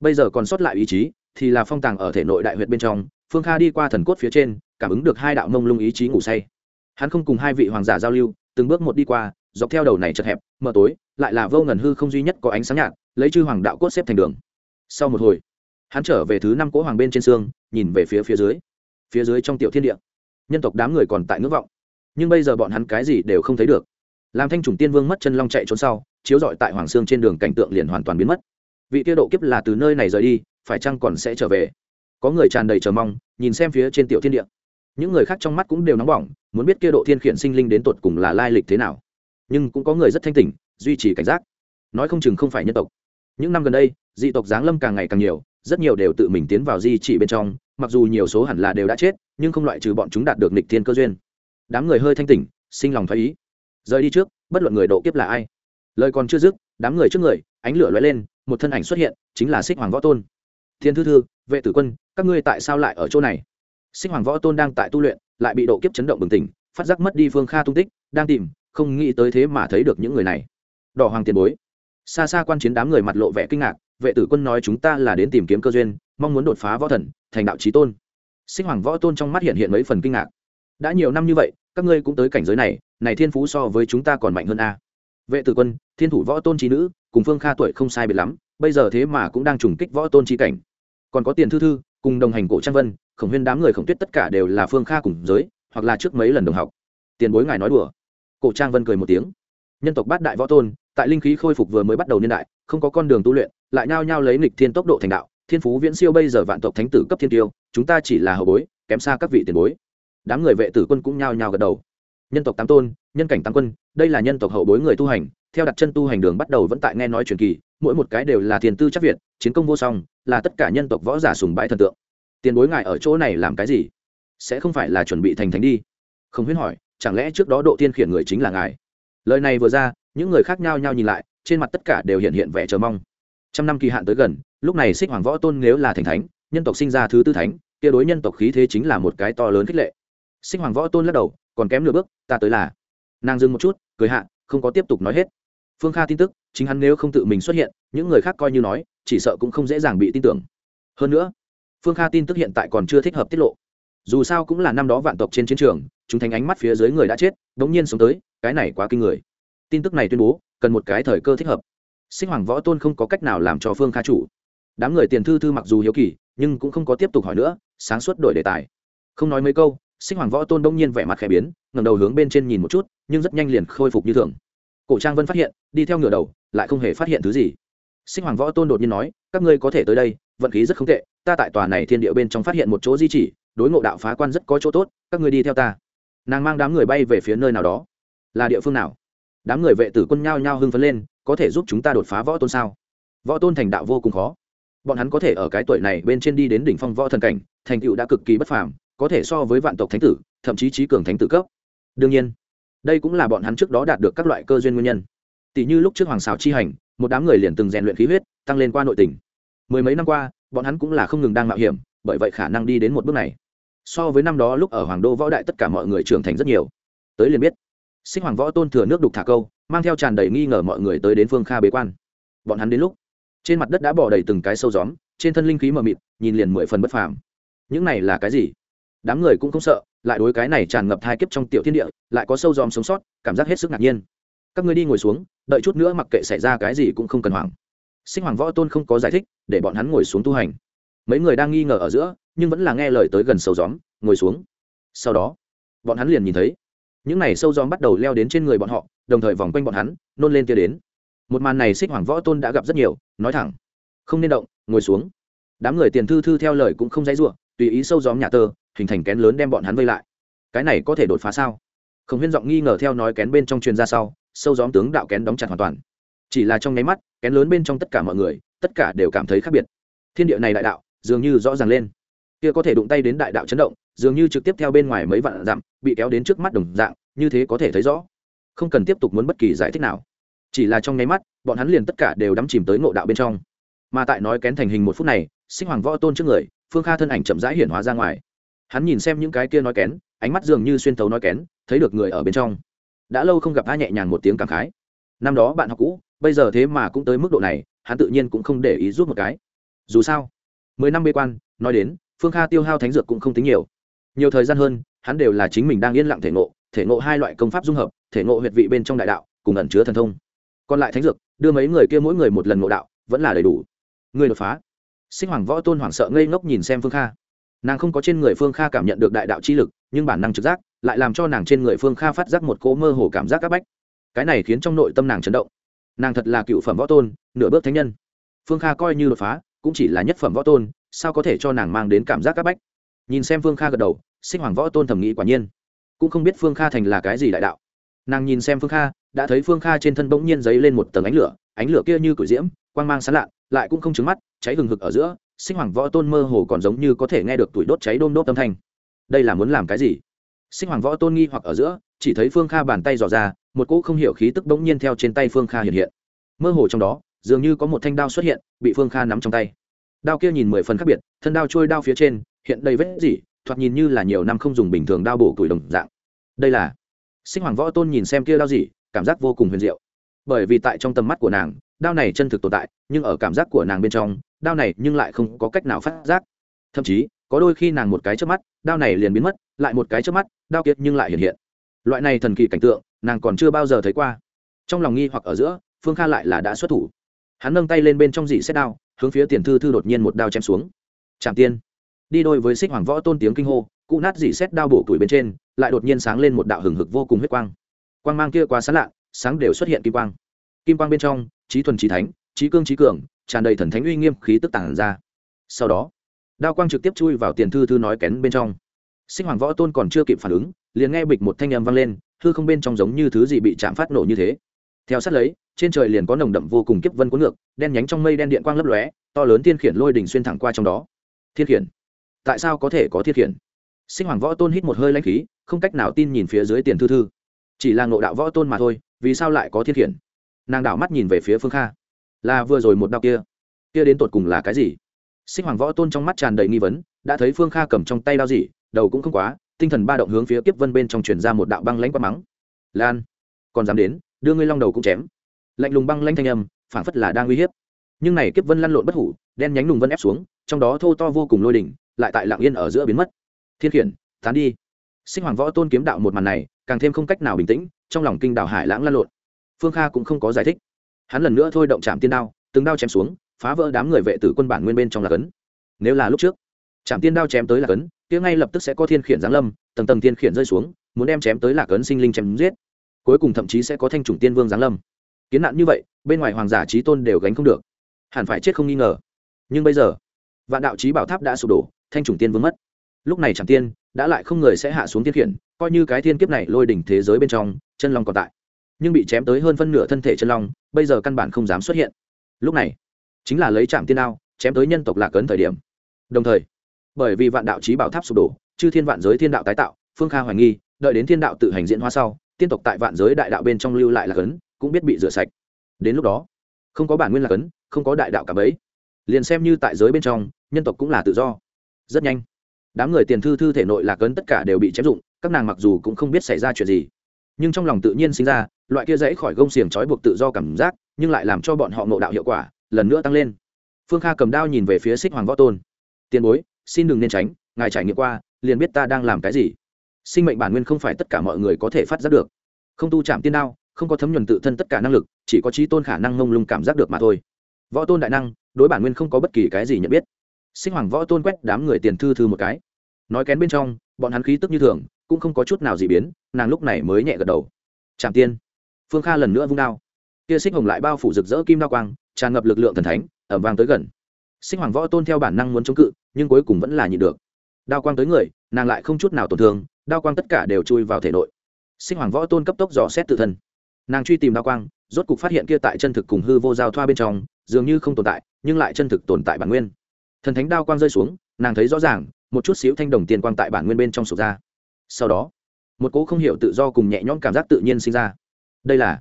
Bây giờ còn sót lại ý chí, thì là phong tàng ở thể nội đại huyệt bên trong, phương kha đi qua thần cốt phía trên, cảm ứng được hai đạo mông lung ý chí ngủ say. Hắn không cùng hai vị hoàng giả giao lưu, từng bước một đi qua, dọc theo đầu này chật hẹp, mờ tối, lại là vô ngần hư không duy nhất có ánh sáng nhạt, lấy chư hoàng đạo cốt xếp thành đường. Sau một hồi, hắn trở về thứ năm cỗ hoàng bên trên xương, nhìn về phía phía dưới. Phía dưới trong tiểu thiên địa, nhân tộc đám người còn tại ngưỡng vọng nhưng bây giờ bọn hắn cái gì đều không thấy được. Làm thanh chủng tiên vương mất chân long chạy trốn sau, chiếu rọi tại hoàng sương trên đường cảnh tượng liền hoàn toàn biến mất. Vị tiêu độ kiếp là từ nơi này rời đi, phải chăng còn sẽ trở về? Có người tràn đầy chờ mong, nhìn xem phía trên tiểu thiên địa. Những người khác trong mắt cũng đều nóng bỏng, muốn biết kia độ thiên khiển sinh linh đến tột cùng là lai lịch thế nào. Nhưng cũng có người rất thanh tỉnh, duy trì cảnh giác. Nói không chừng không phải nhân tộc. Những năm gần đây, dị tộc giáng lâm càng ngày càng nhiều, rất nhiều đều tự mình tiến vào di trị bên trong, mặc dù nhiều số hẳn là đều đã chết, nhưng không loại trừ bọn chúng đạt được nịch thiên cơ duyên đám người hơi thanh tỉnh, sinh lòng thái ý. Rời đi trước, bất luận người độ kiếp là ai. Lời còn chưa dứt, đám người trước người, ánh lửa lóe lên, một thân ảnh xuất hiện, chính là xích hoàng võ tôn. Thiên thư thư, vệ tử quân, các ngươi tại sao lại ở chỗ này? Xích hoàng võ tôn đang tại tu luyện, lại bị độ kiếp chấn động bừng tỉnh, phát giác mất đi phương kha tung tích, đang tìm, không nghĩ tới thế mà thấy được những người này. Đỏ hoàng tiền bối. Xa xa quan chiến đám người mặt lộ vẻ kinh ngạc, vệ tử quân nói chúng ta là đến tìm kiếm cơ duyên, mong muốn đột phá võ thần, thành đạo trí tôn. Sinh hoàng võ tôn trong mắt hiện hiện mấy phần kinh ngạc. Đã nhiều năm như vậy các ngươi cũng tới cảnh giới này này thiên phú so với chúng ta còn mạnh hơn a. Vệ tử quân, thiên thủ võ tôn trí nữ, cùng phương kha tuổi không sai biệt lắm, bây giờ thế mà cũng đang trùng kích võ tôn trí cảnh. Còn có tiền thư thư, cùng đồng hành cổ trang vân, khổng huyên đám người khổng tuyết tất cả đều là phương kha cùng giới, hoặc là trước mấy lần đồng học. Tiền bối ngài nói đùa. Cổ trang vân cười một tiếng. Nhân tộc bát đại võ tôn, tại linh khí khôi phục vừa mới bắt đầu niên đại, không có con đường tu luyện, lại nhao nhao lấy nghịch thiên tốc độ thành đạo. Thiên phú viễn siêu bây giờ vạn tộc thánh tử cấp thiên tiêu, chúng ta chỉ là hậu bối, kém xa các vị tiền bối đám người vệ tử quân cũng nhao nhao gật đầu. Nhân tộc tám tôn, nhân cảnh tám quân, đây là nhân tộc hậu bối người tu hành, theo đặt chân tu hành đường bắt đầu vẫn tại nghe nói truyền kỳ, mỗi một cái đều là tiền tư chắc việt, chiến công vô song, là tất cả nhân tộc võ giả sùng bãi thần tượng. Tiền bối ngài ở chỗ này làm cái gì? Sẽ không phải là chuẩn bị thành thánh đi? Không huyên hỏi, chẳng lẽ trước đó độ tiên khiển người chính là ngài? Lời này vừa ra, những người khác nhau nhau nhìn lại, trên mặt tất cả đều hiện hiện vẻ chờ mong. Trăm năm kỳ hạn tới gần, lúc này xích hoàng võ tôn nếu là thành thánh, nhân tộc sinh ra thứ tư thánh, kia đối nhân tộc khí thế chính là một cái to lớn khích lệ. Sinh hoàng võ tôn lắc đầu, còn kém nửa bước, ta tới là. Nàng dừng một chút, cười hạ, không có tiếp tục nói hết. Phương kha tin tức, chính hắn nếu không tự mình xuất hiện, những người khác coi như nói, chỉ sợ cũng không dễ dàng bị tin tưởng. Hơn nữa, phương kha tin tức hiện tại còn chưa thích hợp tiết lộ. Dù sao cũng là năm đó vạn tộc trên chiến trường, chúng thành ánh mắt phía dưới người đã chết đ ố n g nhiên sống tới, cái này quá kinh người. Tin tức này tuyên bố, cần một cái thời cơ thích hợp. Sinh hoàng võ tôn không có cách nào làm cho phương kha chủ. Đám người tiền thư thư mặc dù hiếu kỳ, nhưng cũng không có tiếp tục hỏi nữa, sáng suốt đổi đề tài. Không nói mấy câu sinh hoàng võ tôn đông nhiên vẻ mặt khẽ biến ngầm đầu hướng bên trên nhìn một chút, nhưng rất nhanh liền khôi phục như thường. Cổ trang vân phát hiện, đi theo ngửa đầu, lại không hề phát hiện thứ gì. Sinh hoàng võ tôn đột nhiên nói, các ngươi có thể tới đây, vận khí rất không tệ, ta tại tòa này thiên địa bên trong phát hiện một chỗ di chỉ, đối ngộ đạo phá quan rất có chỗ tốt, các ngươi đi theo ta. Nàng mang đám người bay về phía nơi nào đó. Là địa phương nào? Đám người vệ tử quân nhao nhao hưng phấn lên, có thể giúp chúng ta đột phá võ tôn sao? Võ tôn thành đạo vô cùng khó. Bọn hắn có thể ở cái tuổi này bên trên đi đến đỉnh phong võ thần cảnh, thành tựu đã cực kỳ bất phàm có thể so với vạn tộc thánh tử, thậm chí trí cường thánh tử cấp. Đương nhiên, đây cũng là bọn hắn trước đó đạt được các loại cơ duyên nguyên nhân. Tỷ như lúc trước hoàng xào chi hành, một đám người liền từng rèn luyện khí huyết, tăng lên qua nội tình. Mười mấy năm qua, bọn hắn cũng là không ngừng đang mạo hiểm, bởi vậy khả năng đi đến một bước này. So với năm đó lúc ở hoàng đô võ đại tất cả mọi người trưởng thành rất nhiều. Tới liền biết sinh hoàng võ tôn thừa nước đục thả câu, mang theo tràn đầy nghi ngờ mọi người tới đến phương kha bế quan. Bọn hắn đến lúc, trên mặt đất đã bỏ đầy từng cái sâu gióm, trên thân linh khí mờ mịt, nhìn liền mười phần bất phàm. Những này là cái gì? Đám người cũng không sợ, lại đối cái này tràn ngập thai kiếp trong tiểu thiên địa, lại có sâu dòm sống sót, cảm giác hết sức ngạc nhiên. Các ngươi đi ngồi xuống, đợi chút nữa mặc kệ xảy ra cái gì cũng không cần hoảng. Sinh hoàng võ tôn không có giải thích, để bọn hắn ngồi xuống tu hành. Mấy người đang nghi ngờ ở giữa, nhưng vẫn là nghe lời tới gần sâu gióm ngồi xuống. Sau đó, bọn hắn liền nhìn thấy, những n à y sâu gióm bắt đầu leo đến trên người bọn họ, đồng thời vòng quanh bọn hắn, nôn lên tia đến. Một màn này xích hoàng võ tôn đã gặp rất nhiều, nói thẳng, không nên động, ngồi xuống. Đám người tiền thư thư theo lời cũng không dãy ruộng tùy ý sâu gióm nhà tơ hình thành kén lớn đem bọn hắn vây lại. Cái này có thể đột phá sao? Không huyên giọng nghi ngờ theo nói kén bên trong truyền ra sau, sâu gióm tướng đạo kén đóng chặt hoàn toàn. Chỉ là trong nháy mắt, kén lớn bên trong tất cả mọi người, tất cả đều cảm thấy khác biệt. Thiên địa này đại đạo, dường như rõ ràng lên. Kia có thể đụng tay đến đại đạo chấn động, dường như trực tiếp theo bên ngoài mấy vạn dặm, bị kéo đến trước mắt đồng dạng, như thế có thể thấy rõ. Không cần tiếp tục muốn bất kỳ giải thích nào. Chỉ là trong nháy mắt, bọn hắn liền tất cả đều đắm chìm tới ngộ đạo bên trong. Mà tại nói kén thành hình một phút này, sinh hoàng võ tôn trước người, phương kha thân ảnh chậm rãi hiển hóa ra ngoài hắn nhìn xem những cái kia nói kén, ánh mắt dường như xuyên tấu nói kén, thấy được người ở bên trong. Đã lâu không gặp a nhẹ nhàng một tiếng cảm khái. Năm đó bạn học cũ, bây giờ thế mà cũng tới mức độ này, hắn tự nhiên cũng không để ý rút một cái. Dù sao, mười năm bê quan, nói đến, phương kha tiêu hao thánh dược cũng không tính nhiều. Nhiều thời gian hơn, hắn đều là chính mình đang yên lặng thể ngộ thể ngộ hai loại công pháp dung hợp, thể ngộ huyệt vị bên trong đại đạo, cùng ẩn chứa thần thông. Còn lại thánh dược, đưa mấy người kia mỗi người một lần ngộ đạo, vẫn là đầy đủ. Người đột phá. Sinh hoàng võ tôn hoảng sợ ngây ngốc nhìn xem phương kha nàng không có trên người phương kha cảm nhận được đại đạo chi lực, nhưng bản năng trực giác lại làm cho nàng trên người phương kha phát giác một cỗ mơ hồ cảm giác áp bách. Cái này khiến trong nội tâm nàng chấn động. Nàng thật là cựu phẩm võ tôn, nửa bước thánh nhân. Phương kha coi như đột phá, cũng chỉ là nhất phẩm võ tôn, sao có thể cho nàng mang đến cảm giác áp bách? Nhìn xem phương kha gật đầu, sinh hoàng võ tôn thẩm nghĩ quả nhiên. Cũng không biết phương kha thành là cái gì đại đạo. Nàng nhìn xem phương kha, đã thấy phương kha trên thân bỗng nhiên dấy lên một tầng ánh lửa ánh lửa kia như cửi diễm, quang mang sán lạ, lại cũng không trứng mắt, cháy hừng hực ở giữa sinh hoàng võ tôn mơ hồ còn giống như có thể nghe được tuổi đốt cháy đôm đốt âm thanh. Đây là muốn làm cái gì? Sinh hoàng võ tôn nghi hoặc ở giữa, chỉ thấy phương kha bàn tay dò ra, một cỗ không hiểu khí tức bỗng nhiên theo trên tay phương kha hiện hiện. Mơ hồ trong đó, dường như có một thanh đao xuất hiện, bị phương kha nắm trong tay. Đao kia nhìn mười phần khác biệt, thân đao trôi đao phía trên, hiện đầy vết gì thoạt nhìn như là nhiều năm không dùng bình thường đao bổ tuổi đồng dạng. Đây là sinh hoàng võ tôn nhìn xem kia đao gì cảm giác vô cùng huyền diệu. Bởi vì tại trong tầm mắt của nàng, đao này chân thực tồn tại, nhưng ở cảm giác của nàng bên trong đao này nhưng lại không có cách nào phát giác. Thậm chí, có đôi khi nàng một cái trước mắt, đao này liền biến mất, lại một cái trước mắt, đao kiệt nhưng lại hiện hiện. Loại này thần kỳ cảnh tượng, nàng còn chưa bao giờ thấy qua. Trong lòng nghi hoặc ở giữa, phương kha lại là đã xuất thủ. Hắn nâng tay lên bên trong dị xét đao, hướng phía tiền thư thư đột nhiên một đao chém xuống. Trạm tiên. Đi đôi với xích hoàng võ tôn tiếng kinh hô, cụ nát dị xét đao bổ tuổi bên trên, lại đột nhiên sáng lên một đạo hừng hực vô cùng huyết quang. Quang mang kia quá sáng lạ, sáng đều xuất hiện kim quang. Kim quang bên trong trí thuần trí thánh trí cương trí cường tràn đầy thần thánh uy nghiêm khí tức tản ra. Sau đó, đao quang trực tiếp chui vào tiền thư thư nói kén bên trong. Sinh hoàng võ tôn còn chưa kịp phản ứng, liền nghe bịch một thanh âm vang lên thư không bên trong giống như thứ gì bị chạm phát nổ như thế. Theo sát lấy, trên trời liền có nồng đậm vô cùng kiếp vân cuốn ngược, đen nhánh trong mây đen điện quang lấp lóe, to lớn thiên khiển lôi đỉnh xuyên thẳng qua trong đó. Thiên khiển? Tại sao có thể có thiên khiển? Sinh hoàng võ tôn hít một hơi lãnh khí, không cách nào tin nhìn phía dưới tiền thư thư. Chỉ là ngộ đạo võ tôn mà thôi, vì sao lại có thiên khiển? Nàng đảo mắt nhìn về phía phương kha là vừa rồi một đao kia. Kia đến tột cùng là cái gì? Sinh hoàng võ tôn trong mắt tràn đầy nghi vấn, đã thấy phương kha cầm trong tay đao gì, đầu cũng không quá, tinh thần ba động hướng phía kiếp vân bên trong truyền ra một đạo băng lãnh quát mắng. Lan, còn dám đến, đưa ngươi long đầu cũng chém. Lạnh lùng băng lãnh thanh âm, phảng phất là đang uy hiếp. Nhưng này kiếp vân lăn lộn bất hủ, đen nhánh lùng vân ép xuống, trong đó thô to vô cùng lôi đỉnh, lại tại lạng yên ở giữa biến mất. Thiên khiển, tán đi. Sinh hoàng võ tôn kiếm đạo một màn này, càng thêm không cách nào bình tĩnh, trong lòng kinh đảo hải lãng lăn lộn. Phương kha cũng không có giải thích hắn lần nữa thôi động chạm tiên đao, từng đao chém xuống, phá vỡ đám người vệ tử quân bản nguyên bên trong là cấn nếu là lúc trước chạm tiên đao chém tới là cấn kia ngay lập tức sẽ có thiên khiển giáng lâm, tầng tầng thiên khiển rơi xuống, muốn đem chém tới là cấn sinh linh chém giết. Cuối cùng thậm chí sẽ có thanh chủng tiên vương giáng lâm. Kiến nạn như vậy, bên ngoài hoàng giả trí tôn đều gánh không được. Hẳn phải chết không nghi ngờ. Nhưng bây giờ, vạn đạo trí bảo tháp đã sụp đổ, thanh chủng tiên vương mất. Lúc này chẳng tiên, đã lại không người sẽ hạ xuống thiên khiển, coi như cái thiên kiếp này lôi đỉnh thế giới bên trong, chân long còn tại nhưng bị chém tới hơn phân nửa thân thể chân long, bây giờ căn bản không dám xuất hiện. Lúc này, chính là lấy trạm tiên đao, chém tới nhân tộc lạc ấn thời điểm. Đồng thời, bởi vì vạn đạo trí bảo tháp sụp đổ, chư thiên vạn giới thiên đạo tái tạo, phương kha hoài nghi, đợi đến thiên đạo tự hành diễn hóa sau, tiên tộc tại vạn giới đại đạo bên trong lưu lại lạc ấn, cũng biết bị rửa sạch. Đến lúc đó, không có bản nguyên lạc ấn, không có đại đạo cả bấy. Liền xem như tại giới bên trong, nhân tộc cũng là tự do. Rất nhanh, đám người tiền thư thư thể nội lạc ấn tất cả đều bị chém dụng, các nàng mặc dù cũng không biết xảy ra chuyện gì nhưng trong lòng tự nhiên sinh ra, loại kia dãy khỏi gông xiềng trói buộc tự do cảm giác, nhưng lại làm cho bọn họ ngộ đạo hiệu quả, lần nữa tăng lên. Phương kha cầm đao nhìn về phía xích hoàng võ tôn. Tiền bối, xin đừng nên tránh, ngài trải nghiệm qua, liền biết ta đang làm cái gì. Sinh mệnh bản nguyên không phải tất cả mọi người có thể phát giác được. Không tu chạm tiên đao, không có thấm nhuần tự thân tất cả năng lực, chỉ có trí tôn khả năng ngông lung cảm giác được mà thôi. Võ tôn đại năng, đối bản nguyên không có bất kỳ cái gì nhận biết. Sinh hoàng võ tôn quét đám người tiền thư thư một cái. Nói kén bên trong, bọn hắn khí tức như thường cũng không có chút nào gì biến, nàng lúc này mới nhẹ gật đầu. Trạm tiên. Phương kha lần nữa vung đao. Kia xích hồng lại bao phủ rực rỡ kim đao quang, tràn ngập lực lượng thần thánh ở vang tới gần. Sinh hoàng võ tôn theo bản năng muốn chống cự, nhưng cuối cùng vẫn là nhịn được. Đao quang tới người, nàng lại không chút nào tổn thương, đao quang tất cả đều chui vào thể nội. Sinh hoàng võ tôn cấp tốc dò xét tự thân. Nàng truy tìm đao quang, rốt cục phát hiện kia tại chân thực cùng hư vô giao thoa bên trong, dường như không tồn tại, nhưng lại chân thực tồn tại bản nguyên. Thần thánh đao quang rơi xuống, nàng thấy rõ ràng, một chút xíu thanh đồng tiền quang tại bản nguyên bên trong sụp ra sau đó, một cỗ không hiểu tự do cùng nhẹ nhõm cảm giác tự nhiên sinh ra. Đây là,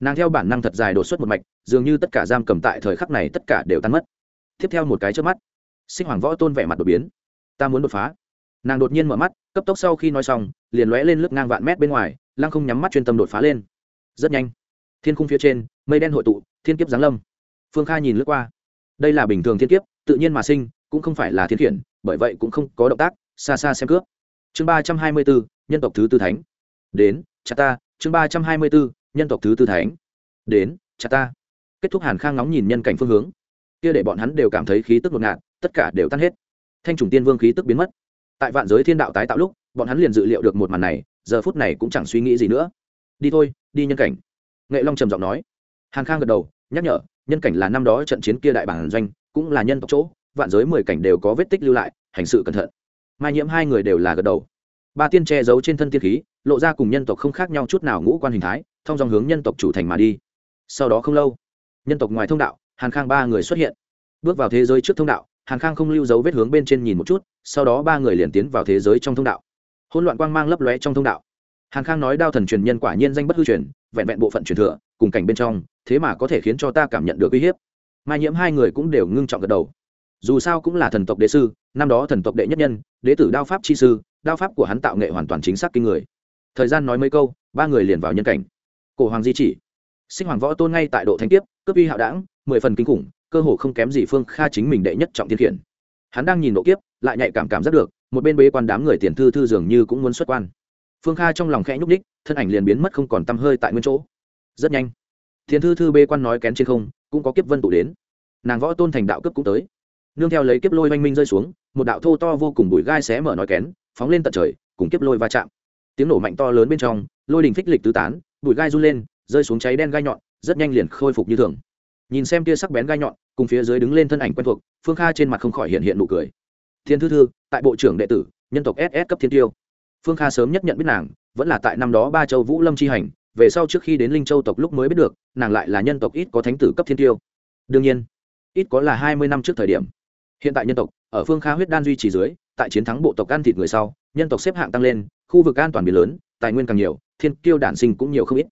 nàng theo bản năng thật dài đột xuất một mạch, dường như tất cả giam cầm tại thời khắc này tất cả đều tan mất. Tiếp theo một cái trước mắt, sinh hoàng võ tôn vẻ mặt đột biến. Ta muốn đột phá. Nàng đột nhiên mở mắt, cấp tốc sau khi nói xong, liền lóe lên lớp ngang vạn mét bên ngoài, lăng không nhắm mắt chuyên tâm đột phá lên. Rất nhanh, thiên khung phía trên, mây đen hội tụ, thiên kiếp giáng lâm. Phương kha nhìn lướt qua. Đây là bình thường thiên kiếp, tự nhiên mà sinh, cũng không phải là thiên khiển, bởi vậy cũng không có động tác, xa xa xem cướp chương ba trăm hai mươi bốn, nhân tộc thứ tư thánh. Đến Cha ta. Chương ba trăm hai mươi bốn, nhân tộc thứ tư thánh. Đến Cha ta. Kết thúc hàn khang ngóng nhìn nhân cảnh phương hướng. Kia để bọn hắn đều cảm thấy khí tức ngột ngạt, tất cả đều tan hết. Thanh trùng tiên vương khí tức biến mất. Tại vạn giới thiên đạo tái tạo lúc, bọn hắn liền dự liệu được một màn này, giờ phút này cũng chẳng suy nghĩ gì nữa. Đi thôi, đi nhân cảnh. Nghệ long trầm giọng nói. Hàn khang gật đầu, nhắc nhở, nhân cảnh là năm đó trận chiến kia đại bản doanh, cũng là nhân tộc chỗ, vạn giới mười cảnh đều có vết tích lưu lại, hành sự cẩn thận mai nhiễm hai người đều là gật đầu. Ba tiên che giấu trên thân tiên khí, lộ ra cùng nhân tộc không khác nhau chút nào ngũ quan hình thái, thông dòng hướng nhân tộc chủ thành mà đi. Sau đó không lâu, nhân tộc ngoài thông đạo, hàn khang ba người xuất hiện. Bước vào thế giới trước thông đạo, hàn khang không lưu dấu vết hướng bên trên nhìn một chút, sau đó ba người liền tiến vào thế giới trong thông đạo. Hỗn loạn quang mang lấp lóe trong thông đạo. Hàn khang nói đao thần truyền nhân quả nhiên danh bất hư truyền, vẹn vẹn bộ phận truyền thừa, cùng cảnh bên trong, thế mà có thể khiến cho ta cảm nhận được uy hiếp. Mai nhiễm hai người cũng đều ngưng trọng gật đầu dù sao cũng là thần tộc đế sư, năm đó thần tộc đệ nhất nhân, đế tử đao pháp chi sư, đao pháp của hắn tạo nghệ hoàn toàn chính xác kinh người. Thời gian nói mấy câu, ba người liền vào nhân cảnh. Cổ hoàng di chỉ, sinh hoàng võ tôn ngay tại độ thanh tiếp cướp uy hạo đảng mười phần kinh khủng, cơ hồ không kém gì phương kha chính mình đệ nhất trọng thiên khiển. Hắn đang nhìn độ kiếp, lại nhạy cảm cảm giác được, một bên bế quan đám người tiền thư thư dường như cũng muốn xuất quan. Phương kha trong lòng khẽ nhúc ních thân ảnh liền biến mất không còn t hơi tại nguyên chỗ. Rất nhanh thiền thư thư bê quan nói kén trên không, cũng có kiếp vân tụ đến. Nàng võ tôn thành đạo cấp cũng tới nương theo lấy kiếp lôi oanh minh rơi xuống, một đạo thô to vô cùng bụi gai xé mở nói kén, phóng lên tận trời, cùng kiếp lôi va chạm. Tiếng nổ mạnh to lớn bên trong, lôi đình phích lịch tứ tán, bụi gai run lên, rơi xuống cháy đen gai nhọn, rất nhanh liền khôi phục như thường. Nhìn xem tia sắc bén gai nhọn, cùng phía dưới đứng lên thân ảnh quen thuộc, phương kha trên mặt không khỏi hiện hiện nụ cười. Thiên thư thư, tại bộ trưởng đệ tử, nhân tộc ss cấp thiên tiêu. Phương kha sớm nhất nhận biết nàng, vẫn là tại năm đó ba châu vũ lâm chi hành, về sau trước khi đến linh châu tộc lúc mới biết được, nàng lại là nhân tộc ít có thánh tử cấp thiên tiêu. Đương nhiên, ít có là hai mươi năm trước thời điểm hiện tại nhân tộc, ở phương kha huyết đan duy trì dưới, tại chiến thắng bộ tộc ăn thịt người sau, nhân tộc xếp hạng tăng lên, khu vực an toàn biến lớn, tài nguyên càng nhiều, thiên kiêu đản sinh cũng nhiều không ít.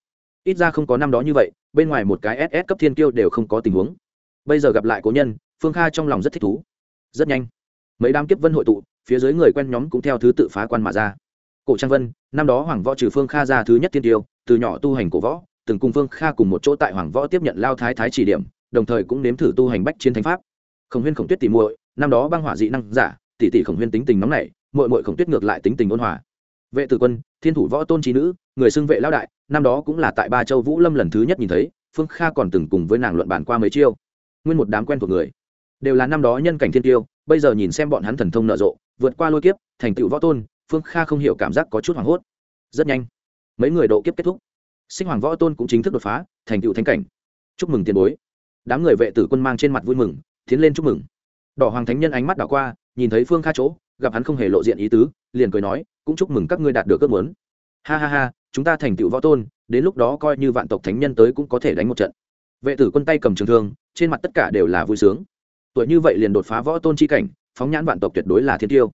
Ít ra không có năm đó như vậy, bên ngoài một cái ss cấp thiên kiêu đều không có tình huống. Bây giờ gặp lại cố nhân, phương kha trong lòng rất thích thú. Rất nhanh, mấy đám kiếp vân hội tụ, phía dưới người quen nhóm cũng theo thứ tự phá quan mà ra. Cổ trang vân, năm đó hoàng võ trừ phương kha ra thứ nhất thiên tiêu từ nhỏ tu hành cổ võ, từng cùng phương kha cùng một chỗ tại hoàng võ tiếp nhận lao thái thái chỉ điểm, đồng thời cũng nếm thử tu hành bách chiến thánh pháp. Khổng huyên khổng tuyết tìm muội năm đó băng hỏa dị năng giả, tỷ tỷ khổng huyên tính tình nóng nảy, muội muội khổng tuyết ngược lại tính tình ôn hòa. Vệ tử quân, thiên thủ võ tôn trí nữ, người xưng vệ lão đại, năm đó cũng là tại ba châu vũ lâm lần thứ nhất nhìn thấy, phương kha còn từng cùng với nàng luận bàn qua mấy chiêu. Nguyên một đám quen thuộc người. Đều là năm đó nhân cảnh thiên tiêu, bây giờ nhìn xem bọn hắn thần thông nợ rộ, vượt qua lôi kiếp, thành tựu võ tôn, phương kha không hiểu cảm giác có chút hoảng hốt. Rất nhanh, mấy người độ kiếp kết thúc. Sinh hoàng võ tôn cũng chính thức đột phá, thành tựu thanh cảnh. Chúc mừng tiền bối. Đám người vệ tử quân mang trên mặt vui mừng, tiến lên chúc mừng đỏ hoàng thánh nhân ánh mắt đảo qua, nhìn thấy phương kha chỗ, gặp hắn không hề lộ diện ý tứ, liền cười nói, cũng chúc mừng các ngươi đạt được ước muốn. Ha ha ha, chúng ta thành tựu võ tôn, đến lúc đó coi như vạn tộc thánh nhân tới cũng có thể đánh một trận. Vệ tử quân tay cầm trường thương, trên mặt tất cả đều là vui sướng. Tuổi như vậy liền đột phá võ tôn chi cảnh, phóng nhãn vạn tộc tuyệt đối là thiên tiêu.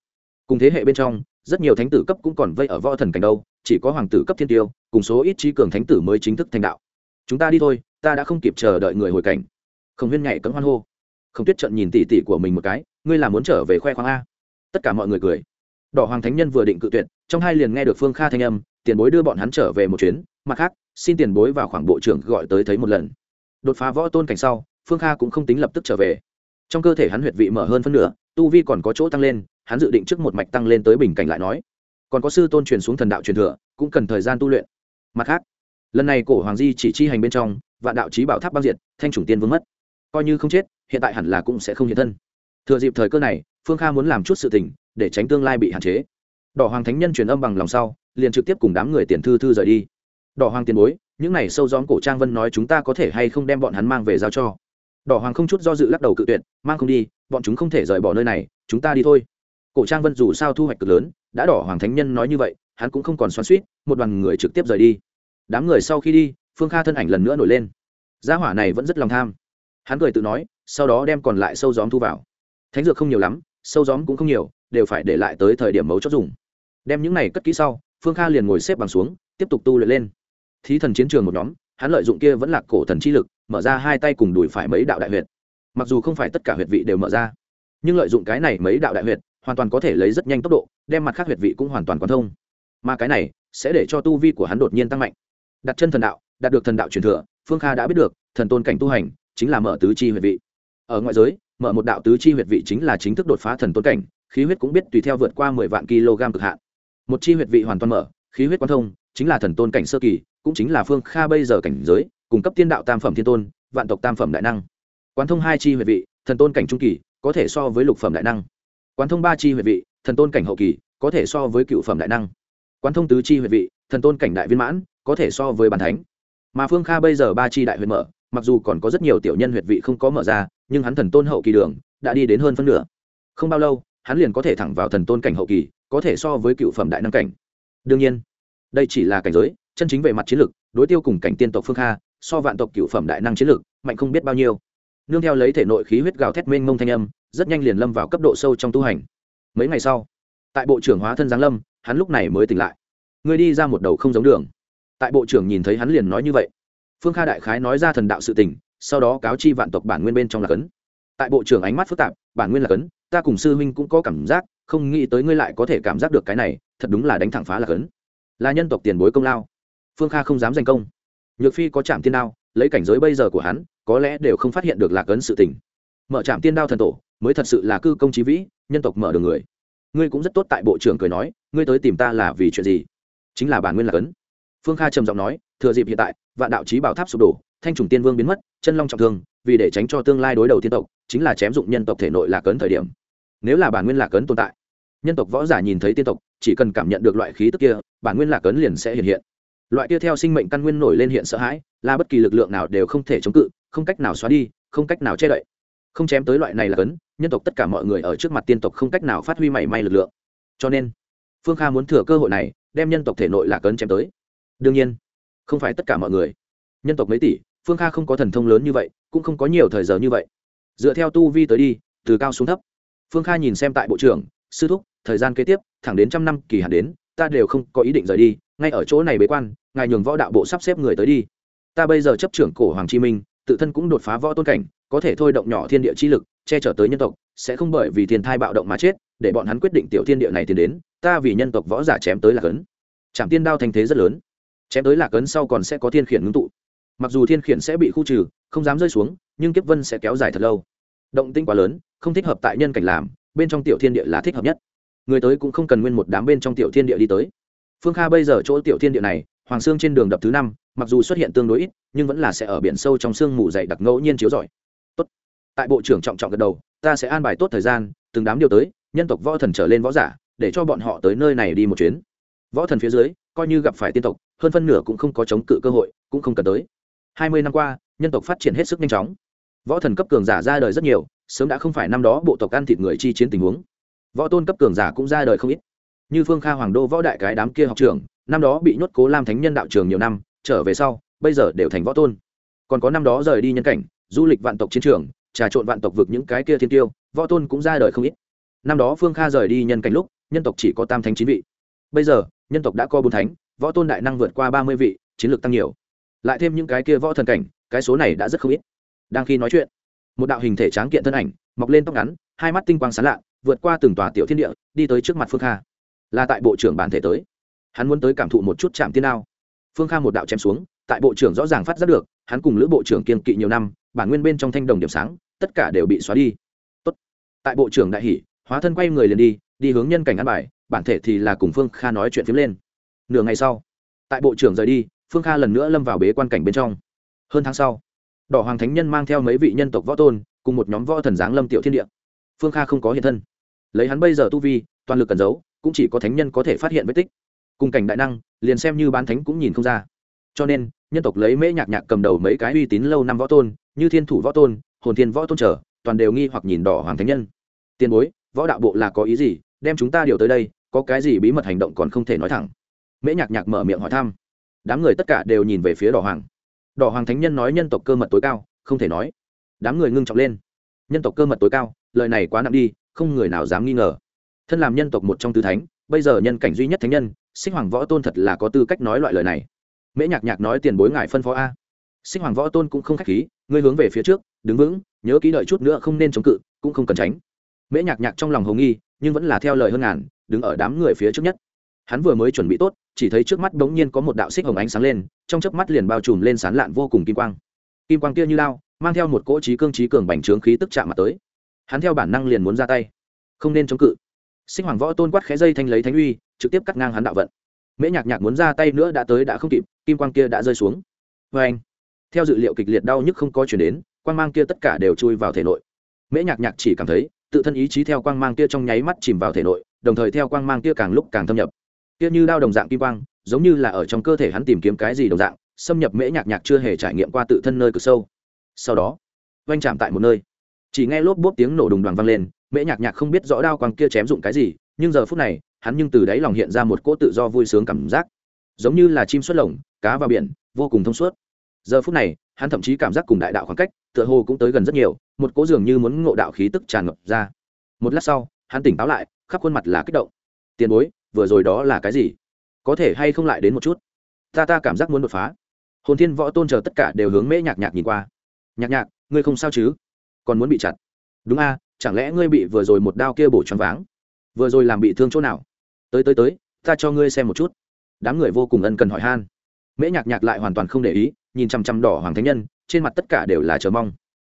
Cùng thế hệ bên trong, rất nhiều thánh tử cấp cũng còn vây ở võ thần cảnh đâu, chỉ có hoàng tử cấp thiên tiêu, cùng số ít trí cường thánh tử mới chính thức thành đạo. Chúng ta đi thôi, ta đã không kịp chờ đợi người hồi cảnh. Khổng huyên nhảy cấm hoan hô không tuyết trận nhìn tỉ tỉ của mình một cái, ngươi là muốn trở về khoe khoang a? Tất cả mọi người cười. Đỏ hoàng thánh nhân vừa định cự tuyệt, trong hai liền nghe được phương kha thanh âm, tiền bối đưa bọn hắn trở về một chuyến, mặt khác, xin tiền bối vào khoảng bộ trưởng gọi tới thấy một lần. Đột phá võ tôn cảnh sau, phương kha cũng không tính lập tức trở về. Trong cơ thể hắn huyệt vị mở hơn phân nửa, tu vi còn có chỗ tăng lên, hắn dự định trước một mạch tăng lên tới bình cảnh lại nói. Còn có sư tôn truyền xuống thần đạo truyền thừa, cũng cần thời gian tu luyện. Mặt khác, lần này cổ hoàng di chỉ chi hành bên trong, vạn đạo trí bảo tháp băng diệt, thanh chủng tiên vương mất coi như không chết, hiện tại hẳn là cũng sẽ không hiện thân. Thừa dịp thời cơ này, phương kha muốn làm chút sự tình, để tránh tương lai bị hạn chế. Đỏ hoàng thánh nhân truyền âm bằng lòng sau, liền trực tiếp cùng đám người tiền thư thư rời đi. Đỏ hoàng tiền bối, những này sâu dóm cổ trang vân nói chúng ta có thể hay không đem bọn hắn mang về giao cho? Đỏ hoàng không chút do dự lắc đầu cự tuyệt, mang không đi, bọn chúng không thể rời bỏ nơi này, chúng ta đi thôi. Cổ trang vân dù sao thu hoạch cực lớn, đã đỏ hoàng thánh nhân nói như vậy, hắn cũng không còn xoắn suýt một đoàn người trực tiếp rời đi. Đám người sau khi đi, phương kha thân ảnh lần nữa nổi lên. Gia hỏa này vẫn rất lòng tham hắn cười tự nói, sau đó đem còn lại sâu gióm thu vào. Thánh dược không nhiều lắm, sâu gióm cũng không nhiều, đều phải để lại tới thời điểm mấu chốt dùng. Đem những này cất kỹ sau, phương kha liền ngồi xếp bằng xuống, tiếp tục tu luyện lên. Thí thần chiến trường một nhóm, hắn lợi dụng kia vẫn là cổ thần chi lực, mở ra hai tay cùng đùi phải mấy đạo đại huyệt. Mặc dù không phải tất cả huyệt vị đều mở ra, nhưng lợi dụng cái này mấy đạo đại huyệt, hoàn toàn có thể lấy rất nhanh tốc độ, đem mặt khác huyệt vị cũng hoàn toàn quan thông. Mà cái này sẽ để cho tu vi của hắn đột nhiên tăng mạnh. Đặt chân thần đạo, đạt được thần đạo truyền thừa, phương kha đã biết được, thần tôn cảnh tu hành chính là mở tứ chi huyệt vị. Ở ngoại giới, mở một đạo tứ chi huyệt vị chính là chính thức đột phá thần tôn cảnh, khí huyết cũng biết tùy theo vượt qua mười vạn kg cực hạn. Một chi huyệt vị hoàn toàn mở, khí huyết quan thông, chính là thần tôn cảnh sơ kỳ, cũng chính là phương kha bây giờ cảnh giới, cung cấp tiên đạo tam phẩm thiên tôn, vạn tộc tam phẩm đại năng. Quán thông hai chi huyệt vị, thần tôn cảnh trung kỳ, có thể so với lục phẩm đại năng. Quán thông ba chi huyệt vị, thần tôn cảnh hậu kỳ, có thể so với cựu phẩm đại năng. Quán thông tứ chi huyệt vị, thần tôn cảnh đại viên mãn, có thể so với bàn thánh. Mà phương kha bây giờ ba chi đại huyệt mở mặc dù còn có rất nhiều tiểu nhân huyệt vị không có mở ra, nhưng hắn thần tôn hậu kỳ đường đã đi đến hơn phân nửa. Không bao lâu, hắn liền có thể thẳng vào thần tôn cảnh hậu kỳ, có thể so với cựu phẩm đại năng cảnh. Đương nhiên, đây chỉ là cảnh giới, chân chính về mặt chiến lược đối tiêu cùng cảnh tiên tộc phương kha, so vạn tộc cựu phẩm đại năng chiến lược mạnh không biết bao nhiêu. Nương theo lấy thể nội khí huyết gào thét mênh mông thanh âm, rất nhanh liền lâm vào cấp độ sâu trong tu hành. Mấy ngày sau, tại bộ trưởng hóa thân giáng lâm, hắn lúc này mới tỉnh lại. Ngươi đi ra một đầu không giống đường. Tại bộ trưởng nhìn thấy hắn liền nói như vậy phương kha đại khái nói ra thần đạo sự tình, sau đó cáo chi vạn tộc bản nguyên bên trong là cấn. Tại bộ trưởng ánh mắt phức tạp, bản nguyên là cấn, ta cùng sư huynh cũng có cảm giác, không nghĩ tới ngươi lại có thể cảm giác được cái này, thật đúng là đánh thẳng phá là cấn. Là nhân tộc tiền bối công lao. Phương kha không dám giành công. Nhược phi có trạm tiên đao, lấy cảnh giới bây giờ của hắn, có lẽ đều không phát hiện được lạc ấn sự tình. Mở trạm tiên đao thần tổ, mới thật sự là cư công trí vĩ, nhân tộc mở đường người. Ngươi cũng rất tốt tại bộ trưởng cười nói, ngươi tới tìm ta là vì chuyện gì? Chính là bản nguyên lạc ấn phương kha trầm giọng nói thừa dịp hiện tại, vạn đạo trí bảo tháp sụp đổ, thanh trùng tiên vương biến mất, chân long trọng thương, vì để tránh cho tương lai đối đầu tiên tộc, chính là chém dụng nhân tộc thể nội lạc ấn thời điểm. Nếu là bản nguyên lạc ấn tồn tại, nhân tộc võ giả nhìn thấy tiên tộc, chỉ cần cảm nhận được loại khí tức kia, bản nguyên lạc ấn liền sẽ hiện hiện. Loại kia theo sinh mệnh căn nguyên nổi lên hiện sợ hãi, là bất kỳ lực lượng nào đều không thể chống cự, không cách nào xóa đi, không cách nào che đậy. Không chém tới loại này là cấn nhân tộc tất cả mọi người ở trước mặt tiên tộc không cách nào phát huy mảy may lực lượng. Cho nên, phương kha muốn thừa cơ hội này, đem nhân tộc thể nội là cấn chém tới. Đương nhiên không phải tất cả mọi người. Nhân tộc mấy tỷ, phương kha không có thần thông lớn như vậy, cũng không có nhiều thời giờ như vậy. Dựa theo tu vi tới đi, từ cao xuống thấp. Phương kha nhìn xem tại bộ trưởng, sư thúc, thời gian kế tiếp, thẳng đến trăm năm kỳ hạn đến, ta đều không có ý định rời đi, ngay ở chỗ này bế quan, ngài nhường võ đạo bộ sắp xếp người tới đi. Ta bây giờ chấp trưởng cổ hoàng chi minh, tự thân cũng đột phá võ tôn cảnh, có thể thôi động nhỏ thiên địa chi lực, che chở tới nhân tộc, sẽ không bởi vì thiên thai bạo động mà chết, để bọn hắn quyết định tiểu thiên địa này tiến đến, ta vì nhân tộc võ giả chém tới là cấn. Trảm tiên đao thành thế rất lớn chém tới lạc ấn sau còn sẽ có thiên khiển ngưng tụ. Mặc dù thiên khiển sẽ bị khu trừ, không dám rơi xuống, nhưng kiếp vân sẽ kéo dài thật lâu. Động tinh quá lớn, không thích hợp tại nhân cảnh làm, bên trong tiểu thiên địa là thích hợp nhất. Người tới cũng không cần nguyên một đám bên trong tiểu thiên địa đi tới. Phương kha bây giờ chỗ tiểu thiên địa này, hoàng sương trên đường đập thứ năm, mặc dù xuất hiện tương đối ít, nhưng vẫn là sẽ ở biển sâu trong sương mù dày đặc ngẫu nhiên chiếu giỏi tốt. Tại bộ trưởng trọng trọng gật đầu, ta sẽ an bài tốt thời gian, từng đám điều tới, nhân tộc võ thần trở lên võ giả, để cho bọn họ tới nơi này đi một chuyến. Võ thần phía dưới, coi như gặp phải tiên tộc hơn phân nửa cũng không có chống cự cơ hội, cũng không cần tới. Hai mươi năm qua, nhân tộc phát triển hết sức nhanh chóng. Võ thần cấp cường giả ra đời rất nhiều, sớm đã không phải năm đó bộ tộc ăn thịt người chi chiến tình huống. Võ tôn cấp cường giả cũng ra đời không ít. Như phương kha hoàng đô võ đại cái đám kia học trường năm đó bị nhốt cố lam thánh nhân đạo trường nhiều năm, trở về sau, bây giờ đều thành võ tôn. Còn có năm đó rời đi nhân cảnh, du lịch vạn tộc chiến trường, trà trộn vạn tộc vực những cái kia thiên tiêu, võ tôn cũng ra đời không ít. Năm đó phương kha rời đi nhân cảnh lúc, nhân tộc chỉ có tam thánh chín vị. Bây giờ, nhân tộc đã có bốn thánh võ tôn đại năng vượt qua ba mươi vị, chiến lược tăng nhiều. Lại thêm những cái kia võ thần cảnh, cái số này đã rất không ít. Đang khi nói chuyện, một đạo hình thể tráng kiện thân ảnh, mọc lên tóc ngắn, hai mắt tinh quang sán lạ vượt qua từng tòa tiểu thiên địa, đi tới trước mặt phương kha. Là tại bộ trưởng bản thể tới. Hắn muốn tới cảm thụ một chút chạm tiên đao. Phương kha một đạo chém xuống, tại bộ trưởng rõ ràng phát giác được, hắn cùng lữ bộ trưởng kiên kỵ nhiều năm, bản nguyên bên trong thanh đồng điểm sáng, tất cả đều bị xóa đi. Tốt. tại bộ trưởng đại hỷ hóa thân quay người liền đi đi hướng nhân cảnh ăn bài, bản thể thì là cùng phương kha nói chuyện phiếm lên nửa ngày sau, tại bộ trưởng rời đi, phương kha lần nữa lâm vào bế quan cảnh bên trong. Hơn tháng sau, đỏ hoàng thánh nhân mang theo mấy vị nhân tộc võ tôn, cùng một nhóm võ thần giáng lâm tiểu thiên địa. Phương kha không có hiện thân. Lấy hắn bây giờ tu vi, toàn lực cần giấu, cũng chỉ có thánh nhân có thể phát hiện vết tích. Cùng cảnh đại năng, liền xem như bán thánh cũng nhìn không ra. Cho nên, nhân tộc lấy mễ nhạc nhạc cầm đầu mấy cái uy tín lâu năm võ tôn, như thiên thủ võ tôn, hồn thiên võ tôn trở, toàn đều nghi hoặc nhìn đỏ hoàng thánh nhân. Tiền bối, võ đạo bộ là có ý gì? Đem chúng ta điều tới đây, có cái gì bí mật hành động còn không thể nói thẳng mễ nhạc nhạc mở miệng hỏi thăm. Đám người tất cả đều nhìn về phía đỏ hoàng. Đỏ hoàng thánh nhân nói nhân tộc cơ mật tối cao, không thể nói. Đám người ngưng trọng lên. Nhân tộc cơ mật tối cao, lời này quá nặng đi, không người nào dám nghi ngờ. Thân làm nhân tộc một trong tứ thánh, bây giờ nhân cảnh duy nhất thánh nhân, sinh hoàng võ tôn thật là có tư cách nói loại lời này. Mễ nhạc nhạc nói tiền bối ngài phân phó a. Sinh hoàng võ tôn cũng không k h á c h khí, ngươi hướng về phía trước, đứng vững, nhớ ký đợi chút nữa không nên chống cự, cũng không cần tránh. Mễ nhạc nhạc trong lòng hầu nghi, nhưng vẫn là theo lời hơn ngàn, đứng ở đám người phía trước nhất hắn vừa mới chuẩn bị tốt, chỉ thấy trước mắt bỗng nhiên có một đạo xích hồng ánh sáng lên, trong chớp mắt liền bao trùm lên sán lạn vô cùng kim quang. Kim quang kia như lao, mang theo một cỗ trí cương trí cường bành trướng khí tức chạm mặt tới. Hắn theo bản năng liền muốn ra tay. Không nên chống cự. Sinh hoàng võ tôn quát khẽ dây thanh lấy thánh uy, trực tiếp cắt ngang hắn đạo vận. Mễ nhạc nhạc muốn ra tay nữa đã tới đã không kịp, kim quang kia đã rơi xuống. Vê anh, theo dự liệu kịch liệt đau nhức không có chuyển đến, quang mang kia tất cả đều chui vào thể nội. Mễ nhạc nhạc chỉ cảm thấy, tự thân ý chí theo quang mang kia trong nháy mắt chìm vào thể nội, đồng thời theo quang mang kia càng lúc càng thâm nhập kia như đao đồng dạng kim quang, giống như là ở trong cơ thể hắn tìm kiếm cái gì đồng dạng, xâm nhập mễ nhạc nhạc chưa hề trải nghiệm qua tự thân nơi cực sâu. Sau đó oanh chạm tại một nơi. Chỉ nghe lốp bốp tiếng nổ đùng đoàn vang lên, mễ nhạc nhạc không biết rõ đao quang kia chém dụng cái gì, nhưng giờ phút này, hắn nhưng từ đáy lòng hiện ra một cỗ tự do vui sướng cảm giác. Giống như là chim xuất lồng, cá vào biển, vô cùng thông suốt. Giờ phút này, hắn thậm chí cảm giác cùng đại đạo khoảng cách, tựa hồ cũng tới gần rất nhiều, một cỗ dường như muốn ngộ đạo khí tức tràn ngập ra. Một lát sau, hắn tỉnh táo lại, khắp khuôn mặt là kích động. Tiền bối vừa rồi đó là cái gì? Có thể hay không lại đến một chút? Ta ta cảm giác muốn đột phá. Hồn thiên võ tôn chờ tất cả đều hướng mễ nhạc nhạc nhìn qua. Nhạc nhạc, ngươi không sao chứ? Còn muốn bị chặt. Đúng a, chẳng lẽ ngươi bị vừa rồi một đao kia bổ choáng váng? Vừa rồi làm bị thương chỗ nào? Tới tới tới, ta cho ngươi xem một chút. Đám người vô cùng ân cần hỏi han. Mễ nhạc nhạc lại hoàn toàn không để ý, nhìn chằm chằm đỏ hoàng thánh nhân, trên mặt tất cả đều là chờ mong.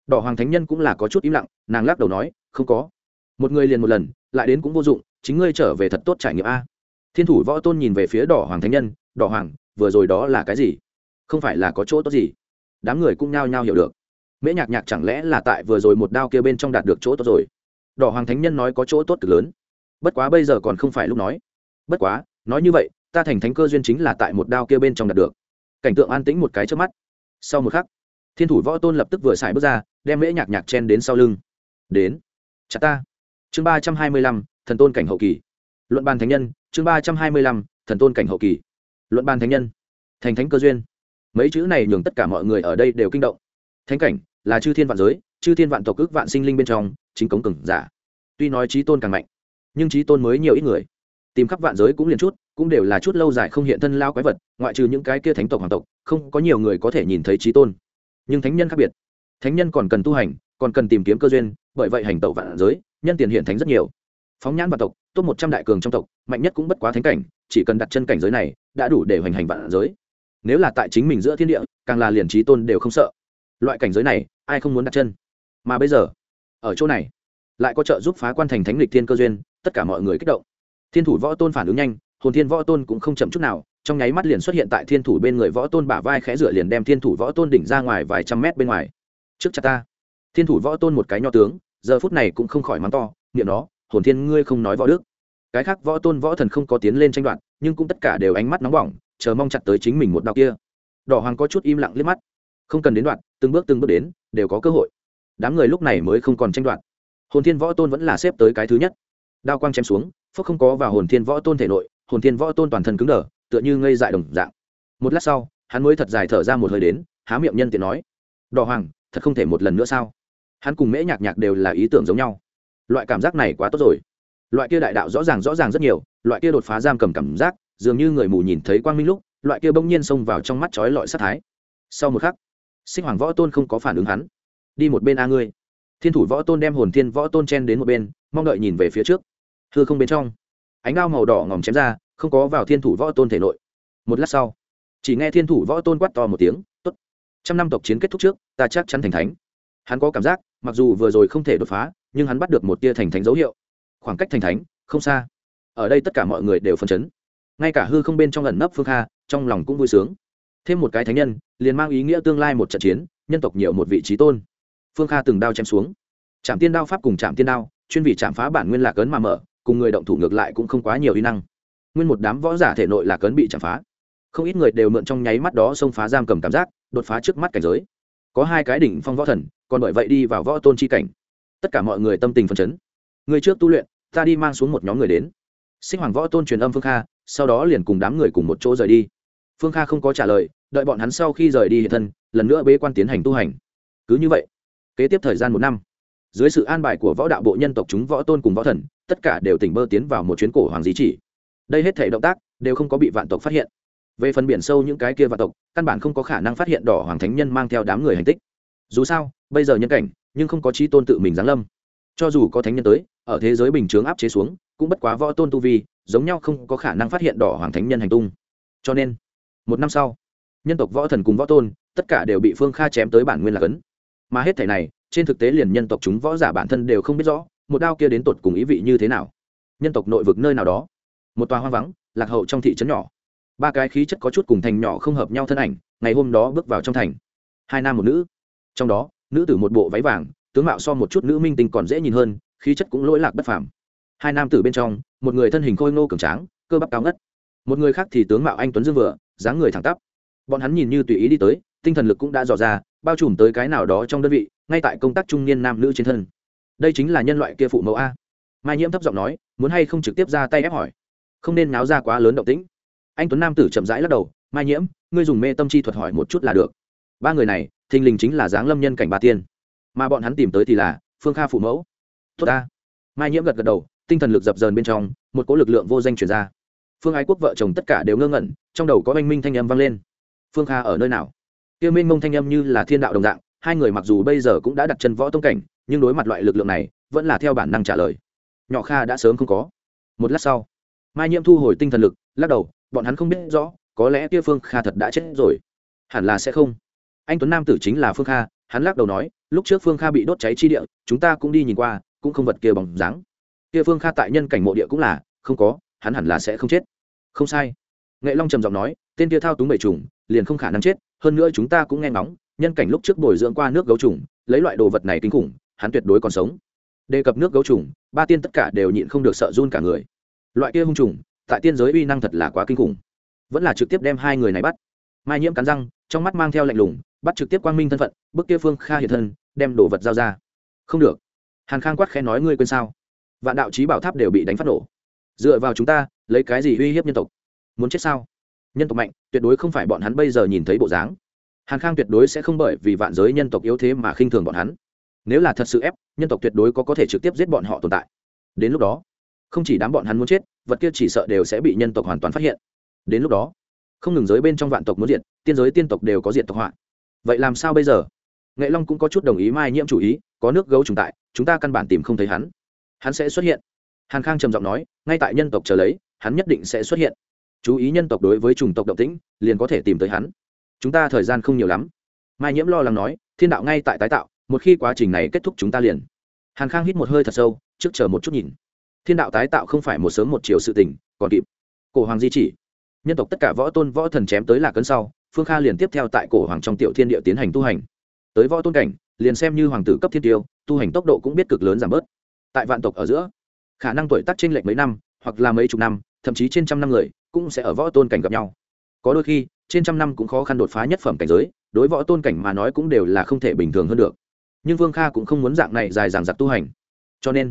Đỏ hoàng thánh nhân cũng là có chút im lặng, nàng lắc đầu nói, không có. Một người liền một lần, lại đến cũng vô dụng chính ngươi trở về thật tốt trải nghiệm a. Thiên thủ võ tôn nhìn về phía đỏ hoàng thánh nhân, đỏ hoàng, vừa rồi đó là cái gì? Không phải là có chỗ tốt gì? Đám người cũng nhao nhao hiểu được. Mễ nhạc nhạc chẳng lẽ là tại vừa rồi một đao kia bên trong đạt được chỗ tốt rồi? Đỏ hoàng thánh nhân nói có chỗ tốt cực lớn. Bất quá bây giờ còn không phải lúc nói. Bất quá, nói như vậy, ta thành thánh cơ duyên chính là tại một đao kia bên trong đạt được. Cảnh tượng an tĩnh một cái trước mắt. Sau một khắc, thiên thủ võ tôn lập tức vừa xài bước ra, đem mễ nhạc nhạc chen đến sau lưng. Đến, chặt ta. Chương ba trăm hai mươi lăm thần tôn cảnh hậu kỳ. Luận bàn thánh nhân, chương ba trăm hai mươi lăm, thần tôn cảnh hậu kỳ. Luận bàn thánh nhân. Thành thánh cơ duyên. Mấy chữ này nhường tất cả mọi người ở đây đều kinh động. Thánh cảnh là chư thiên vạn giới, chư thiên vạn tộc ước vạn sinh linh bên trong, chính cống cừng giả. Tuy nói trí tôn càng mạnh, nhưng trí tôn mới nhiều ít người. Tìm khắp vạn giới cũng liền chút, cũng đều là chút lâu dài không hiện thân lao quái vật, ngoại trừ những cái kia thánh tộc hoàng tộc, không có nhiều người có thể nhìn thấy trí tôn. Nhưng thánh nhân khác biệt. Thánh nhân còn cần tu hành, còn cần tìm kiếm cơ duyên, bởi vậy hành tẩu vạn giới, nhân tiền hiện thánh rất nhiều phóng nhãn vạn tộc, top một trăm đại cường trong tộc, mạnh nhất cũng bất quá thánh cảnh, chỉ cần đặt chân cảnh giới này, đã đủ để hoành hành vạn giới. Nếu là tại chính mình giữa thiên địa, càng là liền trí tôn đều không sợ. Loại cảnh giới này, ai không muốn đặt chân? Mà bây giờ, ở chỗ này, lại có trợ giúp phá quan thành thánh lịch thiên cơ duyên, tất cả mọi người kích động. Thiên thủ võ tôn phản ứng nhanh, hồn thiên võ tôn cũng không chậm chút nào, trong nháy mắt liền xuất hiện tại thiên thủ bên người võ tôn bả vai khẽ rửa liền đem thiên thủ võ tôn đỉnh ra ngoài vài trăm mét bên ngoài. Trước cha ta. Thiên thủ võ tôn một cái nho tướng, giờ phút này cũng không khỏi mắng to miệng nó hồn thiên ngươi không nói võ đức. Cái khác võ tôn võ thần không có tiến lên tranh đoạt, nhưng cũng tất cả đều ánh mắt nóng bỏng, chờ mong chặt tới chính mình một đạo kia. Đỏ hoàng có chút im lặng liếc mắt. Không cần đến đoạn từng bước từng bước đến, đều có cơ hội. Đám người lúc này mới không còn tranh đoạt. Hồn thiên võ tôn vẫn là xếp tới cái thứ nhất. Đao quang chém xuống phước không có vào hồn thiên võ tôn thể nội, hồn thiên võ tôn toàn thân cứng đờ, tựa như ngây dại đồng dạng. Một lát sau, hắn mới thật dài thở ra một hơi đến, há miệng nhân tiện nói, đỏ hoàng, thật không thể một lần nữa sao? Hắn cùng mễ nhạc nhạc đều là ý tưởng giống nhau loại cảm giác này quá tốt rồi. Loại kia đại đạo rõ ràng rõ ràng rất nhiều, loại kia đột phá giam cầm cảm giác, dường như người mù nhìn thấy quang minh lúc, loại kia bỗng nhiên xông vào trong mắt trói lọi sát thái. Sau một khắc, sinh hoàng võ tôn không có phản ứng hắn. Đi một bên a ngươi. Thiên thủ võ tôn đem hồn thiên võ tôn chen đến một bên, mong đợi nhìn về phía trước. Thưa không bên trong, ánh đao màu đỏ ngòm chém ra, không có vào thiên thủ võ tôn thể nội. Một lát sau, chỉ nghe thiên thủ võ tôn quát to một tiếng t ố t trăm năm tộc chiến kết thúc trước, ta chắc chắn thành thánh. Hắn có cảm giác, mặc dù vừa rồi không thể đột phá nhưng hắn bắt được một tia thành thánh dấu hiệu. Khoảng cách thành thánh, không xa. Ở đây tất cả mọi người đều phấn chấn. Ngay cả hư không bên trong ẩn nấp phương kha, trong lòng cũng vui sướng. Thêm một cái thánh nhân, liền mang ý nghĩa tương lai một trận chiến, nhân tộc nhiều một vị trí tôn. Phương kha từng đao chém xuống. Trạm tiên đao pháp cùng trạm tiên đao, chuyên vị chạm phá bản nguyên lạc ấn mà mở, cùng người động thủ ngược lại cũng không quá nhiều y năng. Nguyên một đám võ giả thể nội lạc ấn bị chạm phá. Không ít người đều mượn trong nháy mắt đó xông phá giam cầm cảm giác, đột phá trước mắt cảnh giới. Có hai cái đỉnh phong võ thần, còn bởi vậy đi vào võ tôn chi cảnh tất cả mọi người tâm tình phấn chấn. Người trước tu luyện, ta đi mang xuống một nhóm người đến. Sinh hoàng võ tôn truyền âm phương kha, sau đó liền cùng đám người cùng một chỗ rời đi. Phương kha không có trả lời, đợi bọn hắn sau khi rời đi hiện thân, lần nữa bế quan tiến hành tu hành. Cứ như vậy, kế tiếp thời gian một năm, dưới sự an bài của võ đạo bộ nhân tộc chúng võ tôn cùng võ thần, tất cả đều tỉnh bơ tiến vào một chuyến cổ hoàng di chỉ. Đây hết thể động tác đều không có bị vạn tộc phát hiện. Về phần biển sâu những cái kia vạn tộc, căn bản không có khả năng phát hiện đỏ hoàng thánh nhân mang theo đám người hành tích. Dù sao, bây giờ nhân cảnh nhưng không có trí tôn tự mình giáng lâm. Cho dù có thánh nhân tới, ở thế giới bình chướng áp chế xuống, cũng bất quá võ tôn tu vi, giống nhau không có khả năng phát hiện đỏ hoàng thánh nhân hành tung. Cho nên, một năm sau, nhân tộc võ thần cùng võ tôn, tất cả đều bị phương kha chém tới bản nguyên lạc ấn mà hết thể này, trên thực tế liền nhân tộc chúng võ giả bản thân đều không biết rõ, một đao kia đến tột cùng ý vị như thế nào. Nhân tộc nội vực nơi nào đó, một tòa hoang vắng, lạc hậu trong thị trấn nhỏ. Ba cái khí chất có chút cùng thành nhỏ không hợp nhau thân ảnh, ngày hôm đó bước vào trong thành. Hai nam một nữ. Trong đó nữ tử một bộ váy vàng, tướng mạo so một chút nữ minh tinh còn dễ nhìn hơn, khí chất cũng lỗi lạc bất phàm. Hai nam tử bên trong, một người thân hình khôi ngô cường tráng, cơ bắp cao ngất. Một người khác thì tướng mạo anh tuấn dương vừa, dáng người thẳng tắp. Bọn hắn nhìn như tùy ý đi tới, tinh thần lực cũng đã dò ra, bao trùm tới cái nào đó trong đơn vị, ngay tại công tác trung niên nam nữ trên thân. Đây chính là nhân loại kia phụ mẫu a. Mai nhiễm thấp giọng nói, muốn hay không trực tiếp ra tay ép hỏi. Không nên náo ra quá lớn động tĩnh. Anh tuấn nam tử chậm rãi lắc đầu, mai nhiễm, ngươi dùng mê tâm chi thuật hỏi một chút là được ba người này, thình lình chính là giáng lâm nhân cảnh ba tiên. Mà bọn hắn tìm tới thì là phương kha phụ mẫu. Tốt ta. Mai nhiễm gật gật đầu, tinh thần lực dập dờn bên trong, một cỗ lực lượng vô danh chuyển ra. Phương ái quốc vợ chồng tất cả đều ngơ ngẩn, trong đầu có oanh minh thanh âm vang lên. Phương kha ở nơi nào? Tiêu minh mông thanh âm như là thiên đạo đồng dạng, hai người mặc dù bây giờ cũng đã đặt chân võ tông cảnh, nhưng đối mặt loại lực lượng này, vẫn là theo bản năng trả lời. Nhỏ kha đã sớm không có. Một lát sau, mai nhiễm thu hồi tinh thần lực, lắc đầu, bọn hắn không biết rõ, có lẽ kia phương kha thật đã chết rồi. Hẳn là sẽ không anh tuấn nam tử chính là phương kha, hắn lắc đầu nói, lúc trước phương kha bị đốt cháy chi địa, chúng ta cũng đi nhìn qua, cũng không vật kia bóng dáng. Kia phương kha tại nhân cảnh mộ địa cũng là, không có, hắn hẳn là sẽ không chết. Không sai. Nghệ long trầm giọng nói, tên kia thao túng bầy trùng, liền không khả năng chết, hơn nữa chúng ta cũng nghe ngóng, nhân cảnh lúc trước bồi dưỡng qua nước gấu trùng, lấy loại đồ vật này kinh khủng, hắn tuyệt đối còn sống. Đề cập nước gấu trùng, ba tiên tất cả đều nhịn không được sợ run cả người. Loại kia hung trùng, tại tiên giới uy năng thật là quá kinh khủng. Vẫn là trực tiếp đem hai người này bắt mai nhiễm cắn răng, trong mắt mang theo lạnh lùng, bắt trực tiếp quang minh thân phận bức kia phương kha hiện thân, đem đồ vật giao ra. Không được. Hàn khang quát khẽ nói ngươi quên sao? Vạn đạo trí bảo tháp đều bị đánh phát nổ. Dựa vào chúng ta, lấy cái gì uy hiếp nhân tộc? Muốn chết sao? Nhân tộc mạnh, tuyệt đối không phải bọn hắn bây giờ nhìn thấy bộ dáng. Hàn khang tuyệt đối sẽ không bởi vì vạn giới nhân tộc yếu thế mà khinh thường bọn hắn. Nếu là thật sự ép, nhân tộc tuyệt đối có có thể trực tiếp giết bọn họ tồn tại. Đến lúc đó, không chỉ đám bọn hắn muốn chết, vật kia chỉ sợ đều sẽ bị nhân tộc hoàn toàn phát hiện. Đến lúc đó không ngừng giới bên trong vạn tộc muốn diệt, tiên giới tiên tộc đều có diệt tộc họa. Vậy làm sao bây giờ? Nghệ long cũng có chút đồng ý mai nhiễm chủ ý, có nước gấu trùng tại, chúng ta căn bản tìm không thấy hắn. Hắn sẽ xuất hiện. Hàn khang trầm giọng nói, ngay tại nhân tộc chờ lấy, hắn nhất định sẽ xuất hiện. Chú ý nhân tộc đối với chủng tộc động tĩnh, liền có thể tìm tới hắn. Chúng ta thời gian không nhiều lắm. Mai nhiễm lo lắng nói, thiên đạo ngay tại tái tạo, một khi quá trình này kết thúc chúng ta liền. Hàn khang hít một hơi thật sâu, trước chờ một chút nhìn. Thiên đạo tái tạo không phải một sớm một chiều sự tình, còn kịp. Cổ hoàng di chỉ nhân tộc tất cả võ tôn võ thần chém tới là cấn sau, phương kha liền tiếp theo tại cổ hoàng trong tiểu thiên địa tiến hành tu hành. Tới võ tôn cảnh, liền xem như hoàng tử cấp thiên tiêu, tu hành tốc độ cũng biết cực lớn giảm bớt. Tại vạn tộc ở giữa, khả năng tuổi tác t r ê n lệch mấy năm, hoặc là mấy chục năm, thậm chí trên trăm năm người, cũng sẽ ở võ tôn cảnh gặp nhau. Có đôi khi, trên trăm năm cũng khó khăn đột phá nhất phẩm cảnh giới, đối võ tôn cảnh mà nói cũng đều là không thể bình thường hơn được. Nhưng phương kha cũng không muốn dạng này dài dàng giặc tu hành. Cho nên,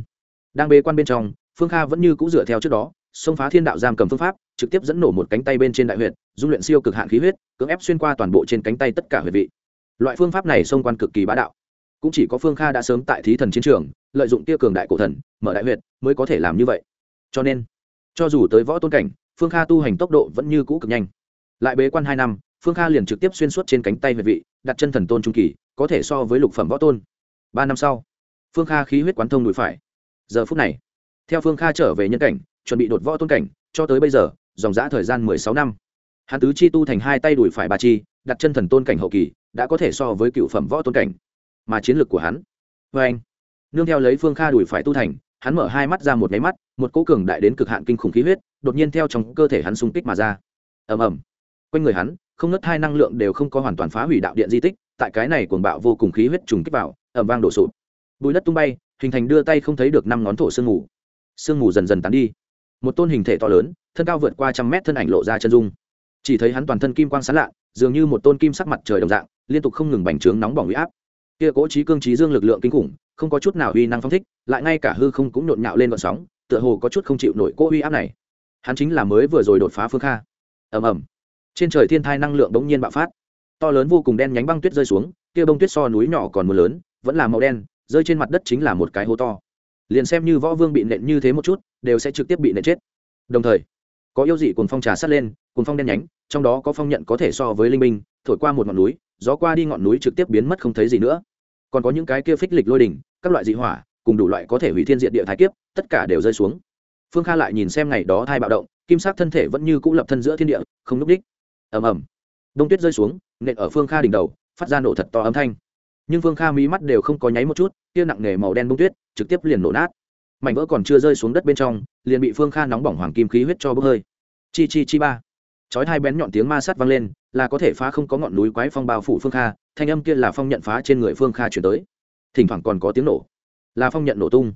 đang bế quan bên trong, phương kha vẫn như c ũ dựa theo trước đó, xông phá thiên đạo giam cầm phương pháp trực tiếp dẫn nổ một cánh tay bên trên đại huyệt, dung luyện siêu cực hạn khí huyết cưỡng ép xuyên qua toàn bộ trên cánh tay tất cả huyệt vị. Loại phương pháp này xông quan cực kỳ bá đạo. Cũng chỉ có phương kha đã sớm tại thí thần chiến trường lợi dụng tiêu cường đại cổ thần mở đại huyệt mới có thể làm như vậy. Cho nên cho dù tới võ tôn cảnh phương kha tu hành tốc độ vẫn như cũ cực nhanh. Lại bế quan hai năm phương kha liền trực tiếp xuyên suốt trên cánh tay huyệt vị đặt chân thần tôn trung kỳ có thể so với lục phẩm võ tôn. Ba năm sau phương kha khí huyết quán thông đùi phải. Giờ phút này theo phương kha trở về nhân cảnh chuẩn bị đột võ tôn cảnh cho tới bây giờ dòng dã thời gian mười sáu năm. Hắn tứ chi tu thành hai tay đùi phải ba chi, đặt chân thần tôn cảnh hậu kỳ, đã có thể so với cựu phẩm võ tôn cảnh. Mà chiến lược của hắn vê anh. Nương theo lấy phương kha đùi phải tu thành, hắn mở hai mắt ra một máy mắt, một cỗ cường đại đến cực hạn kinh khủng khí huyết, đột nhiên theo trong cơ thể hắn xung kích mà ra. Ầm ầm. Quanh người hắn, không nứt hai năng lượng đều không có hoàn toàn phá hủy đạo điện di tích, tại cái này cuồng bạo vô cùng khí huyết trùng kích vào, ầm vang đổ sụp. Bùi đất tung bay, hình thành đưa tay không thấy được năm ngón thổ sương mù. Sương mù dần dần tán đi. Một tôn hình thể to lớn thân cao vượt qua trăm mét thân ảnh lộ ra chân dung. Chỉ thấy hắn toàn thân kim quang sán lạ, dường như một tôn kim sắc mặt trời đồng dạng, liên tục không ngừng bành trướng nóng bỏng huy áp. Kia cố trí cương trí dương lực lượng kinh khủng, không có chút nào uy năng phong thích, lại ngay cả hư không cũng nhộn nhạo lên vận sóng, tựa hồ có chút không chịu nổi cỗ uy áp này. Hắn chính là mới vừa rồi đột phá phương kha. Ầm ầm. Trên trời thiên thai năng lượng bỗng nhiên bạo phát. To lớn vô cùng đen nhánh băng tuyết rơi xuống, kia bông tuyết so núi nhỏ còn mưa lớn, vẫn là màu đen, rơi trên mặt đất chính là một cái hố to. Liền xem như võ vương bị nện như thế một chút, đều sẽ trực tiếp bị nện chết. Đồng thời có yêu dị cùng phong trà sắt lên cùng phong đen nhánh, trong đó có phong nhận có thể so với linh minh thổi qua một ngọn núi, gió qua đi ngọn núi trực tiếp biến mất không thấy gì nữa. Còn có những cái kia phích lịch lôi đỉnh, các loại dị hỏa, cùng đủ loại có thể hủy thiên diện địa thái kiếp, tất cả đều rơi xuống. Phương kha lại nhìn xem ngày đó thai bạo động, kim sắc thân thể vẫn như cũ lập thân giữa thiên địa, không núp đích. Ầm ầm. Đông tuyết rơi xuống, nện ở phương kha đỉnh đầu, phát ra nổ thật to âm thanh. Nhưng phương kha mí mắt đều không có nháy một chút kia nặng nề màu đen bông tuyết, trực tiếp liền nổ nát mảnh vỡ còn chưa rơi xuống đất bên trong, liền bị phương kha nóng bỏng hoàng kim khí huyết cho bốc hơi. Chi chi chi ba. Chói hai bén nhọn tiếng ma sát vang lên, là có thể phá không có ngọn núi quái phong bao phủ phương kha, thanh âm kia là phong nhận phá trên người phương kha chuyển tới. Thỉnh thoảng còn có tiếng nổ. Là phong nhận nổ tung.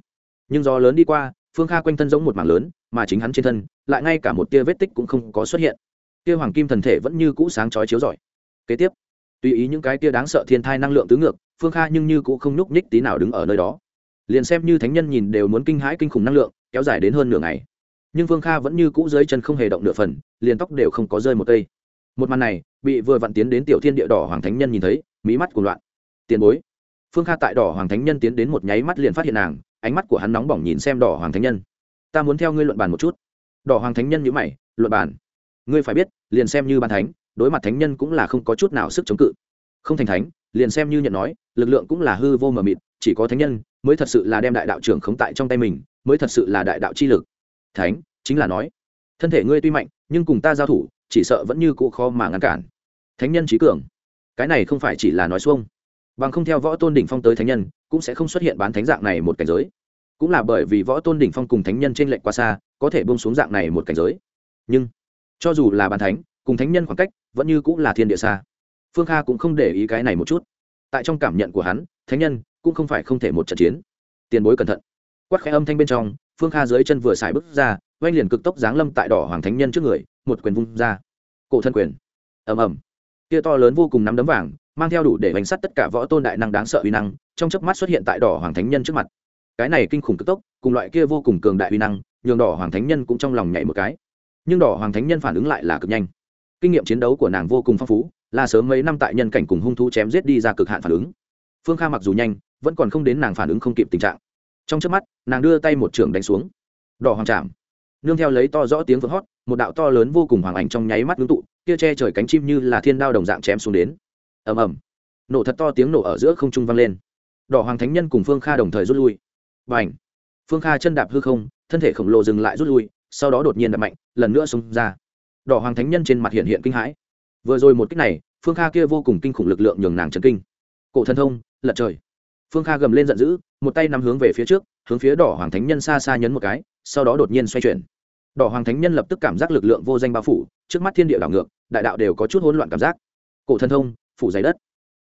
Nhưng do lớn đi qua, phương kha quanh thân giống một mảng lớn, mà chính hắn trên thân, lại ngay cả một tia vết tích cũng không có xuất hiện. Tia hoàng kim thần thể vẫn như cũ sáng chói chiếu rọi. Kế tiếp, tùy ý những cái tia đáng sợ thiên thai năng lượng tứ ngược, phương kha nhưng như cũ không nhúc nhích tí nào đứng ở nơi đó liền xem như thánh nhân nhìn đều muốn kinh hãi kinh khủng năng lượng, kéo dài đến hơn nửa ngày. Nhưng vương kha vẫn như cũ dưới chân không hề động nửa phần, liền tóc đều không có rơi một cây. Một màn này, bị vừa vặn tiến đến tiểu thiên địa đỏ hoàng thánh nhân nhìn thấy mỹ mắt của loạn. Tiền bối. Phương kha tại đỏ hoàng thánh nhân tiến đến một nháy mắt liền phát hiện nàng, ánh mắt của hắn nóng bỏng nhìn xem đỏ hoàng thánh nhân. Ta muốn theo ngươi luận bàn một chút. Đỏ hoàng thánh nhân nhữ mày, luận bàn? Ngươi phải biết, liền xem như bàn thánh, đối mặt thánh nhân cũng là không có chút nào sức chống cự. Không thành thánh, liền xem như nhận nói, lực lượng cũng là hư vô mờ mịt, chỉ có thánh nhân mới thật sự là đem đại đạo trưởng khống tại trong tay mình, mới thật sự là đại đạo chi lực. Thánh, chính là nói, thân thể ngươi tuy mạnh, nhưng cùng ta giao thủ, chỉ sợ vẫn như cụ khó mà ngăn cản. Thánh nhân trí cường. Cái này không phải chỉ là nói xuông. Bằng không theo võ tôn đỉnh phong tới thánh nhân, cũng sẽ không xuất hiện bán thánh dạng này một cảnh giới. Cũng là bởi vì võ tôn đỉnh phong cùng thánh nhân trên lệnh quá xa, có thể bông xuống dạng này một cảnh giới. Nhưng, cho dù là bàn thánh, cùng thánh nhân khoảng cách, vẫn như cũng là thiên địa xa. Phương kha cũng không để ý cái này một chút. Tại trong cảm nhận của hắn, thánh nhân cũng không phải không thể một trận chiến. Tiền bối cẩn thận. Quát khẽ âm thanh bên trong, phương kha dưới chân vừa xài bước ra, oanh liền cực tốc giáng lâm tại đỏ hoàng thánh nhân trước người, một quyền vung ra. Cổ thân quyền. Ầm ầm. Kia to lớn vô cùng nắm đấm vàng, mang theo đủ để bánh sắt tất cả võ tôn đại năng đáng sợ uy năng, trong chớp mắt xuất hiện tại đỏ hoàng thánh nhân trước mặt. Cái này kinh khủng cực tốc, cùng loại kia vô cùng cường đại uy năng, nhường đỏ hoàng thánh nhân cũng trong lòng nhảy một cái. Nhưng đỏ hoàng thánh nhân phản ứng lại là cực nhanh. Kinh nghiệm chiến đấu của nàng vô cùng phong phú, là sớm mấy năm tại nhân cảnh cùng hung thú chém giết đi ra cực hạn phản ứng. Phương kha mặc dù nhanh vẫn còn không đến nàng phản ứng không kịp tình trạng. Trong trước mắt, nàng đưa tay một trường đánh xuống. Đỏ hoàng chạm nương theo lấy to rõ tiếng vỡ hót, một đạo to lớn vô cùng hoàng ảnh trong nháy mắt ngưng tụ, kia che trời cánh chim như là thiên đao đồng dạng chém xuống đến. Ầm ầm. Nổ thật to tiếng nổ ở giữa không trung vang lên. Đỏ hoàng thánh nhân cùng phương kha đồng thời rút lui. Và ảnh phương kha chân đạp hư không, thân thể khổng lồ dừng lại rút lui, sau đó đột nhiên đập mạnh, lần nữa xông ra. Đỏ hoàng thánh nhân trên mặt hiện hiện kinh hãi. Vừa rồi một cách này, phương kha kia vô cùng kinh khủng lực lượng nhường nàng chấn kinh. Cổ thân thông, lật trời phương kha gầm lên giận dữ, một tay nắm hướng về phía trước, hướng phía đỏ hoàng thánh nhân xa xa nhấn một cái, sau đó đột nhiên xoay chuyển. Đỏ hoàng thánh nhân lập tức cảm giác lực lượng vô danh bao phủ, trước mắt thiên địa đảo ngược, đại đạo đều có chút hỗn loạn cảm giác. Cổ thần thông, phủ dày đất.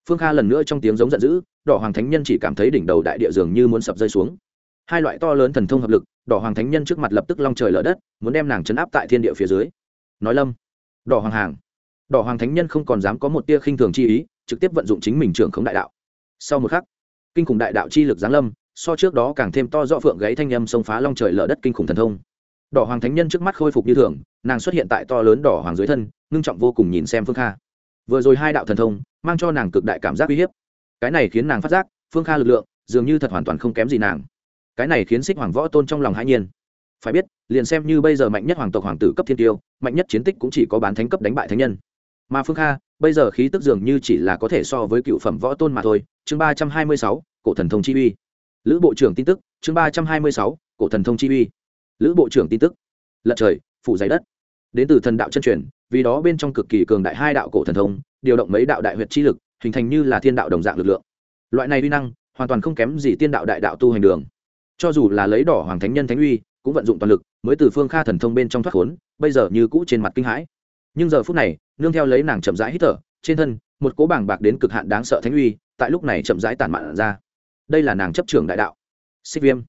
Phương kha lần nữa trong tiếng giống giận dữ, đỏ hoàng thánh nhân chỉ cảm thấy đỉnh đầu đại địa dường như muốn sập rơi xuống. Hai loại to lớn thần thông hợp lực, đỏ hoàng thánh nhân trước mặt lập tức long trời lở đất, muốn đem nàng chấn áp tại thiên địa phía dưới. Nói lâm, đỏ hoàng hàng. Đỏ hoàng thánh nhân không còn dám có một tia khinh thường chi ý, trực tiếp vận dụng chính mình trưởng khống đại đạo. Sau một khắc kinh khủng đại đạo chi lực giáng lâm, so trước đó càng thêm to rõ phượng gáy thanh âm xông phá long trời lở đất kinh khủng thần thông. Đỏ hoàng thánh nhân trước mắt khôi phục như thường, nàng xuất hiện tại to lớn đỏ hoàng dưới thân, ngưng trọng vô cùng nhìn xem phương kha. Vừa rồi hai đạo thần thông, mang cho nàng cực đại cảm giác uy hiếp. Cái này khiến nàng phát giác, phương kha lực lượng, dường như thật hoàn toàn không kém gì nàng. Cái này khiến xích hoàng võ tôn trong lòng hãi nhiên. Phải biết, liền xem như bây giờ mạnh nhất hoàng tộc hoàng tử cấp thiên tiêu, mạnh nhất chiến tích cũng chỉ có bán thánh cấp đánh bại thánh nhân. Mà phương kha, bây giờ khí tức dường như chỉ là có thể so với cựu phẩm võ tôn mà thôi. Chương ba trăm hai mươi sáu cổ thần thông chi uy. Lữ bộ trưởng tin tức, chương ba trăm hai mươi sáu, cổ thần thông chi uy. Lữ bộ trưởng tin tức. Lật trời, phủ giấy đất. Đến từ thần đạo chân truyền, vì đó bên trong cực kỳ cường đại hai đạo cổ thần thông, điều động mấy đạo đại huyệt chi lực, hình thành như là thiên đạo đồng dạng lực lượng. Loại này uy năng, hoàn toàn không kém gì tiên đạo đại đạo tu hành đường. Cho dù là lấy đỏ hoàng thánh nhân thánh uy, cũng vận dụng toàn lực, mới từ phương kha thần thông bên trong thoát khốn, bây giờ như cũ trên mặt kinh hãi. Nhưng giờ phút này, nương theo lấy nàng chậm rãi hít thở, trên thân, một cố bảng bạc đến cực hạn đáng sợ thánh uy, tại lúc này chậm rãi tản mạn ra đây là nàng chấp trưởng đại đạo. Xích viêm.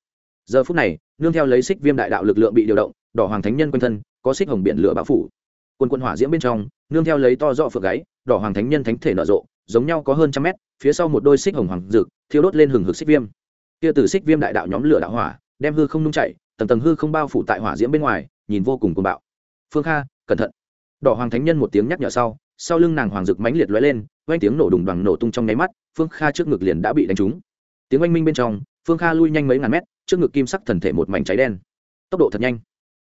Giờ phút này, nương theo lấy xích viêm đại đạo lực lượng bị điều động, đỏ hoàng thánh nhân quanh thân, có xích hồng biển lửa bão phủ. Quân quân hỏa diễm bên trong, nương theo lấy to dọ phượng gáy, đỏ hoàng thánh nhân thánh thể nở rộ, giống nhau có hơn trăm mét, phía sau một đôi xích hồng hoàng rực thiêu đốt lên hừng hực xích viêm. Kia từ xích viêm đại đạo nhóm lửa đạo hỏa, đem hư không nung chạy tầng tầng hư không bao phủ tại hỏa diễm bên ngoài, nhìn vô cùng cuồng bạo. Phương kha, cẩn thận. Đỏ hoàng thánh nhân một tiếng nhắc nhở sau sau lưng nàng hoàng rực mãnh liệt lóe lên, vang tiếng nổ đùng đoằng nổ tung trong nháy mắt, phương kha trước ngực liền đã bị đánh trúng tiếng oanh minh bên trong, phương kha lui nhanh mấy ngàn mét, trước ngực kim sắc thần thể một mảnh cháy đen. Tốc độ thật nhanh.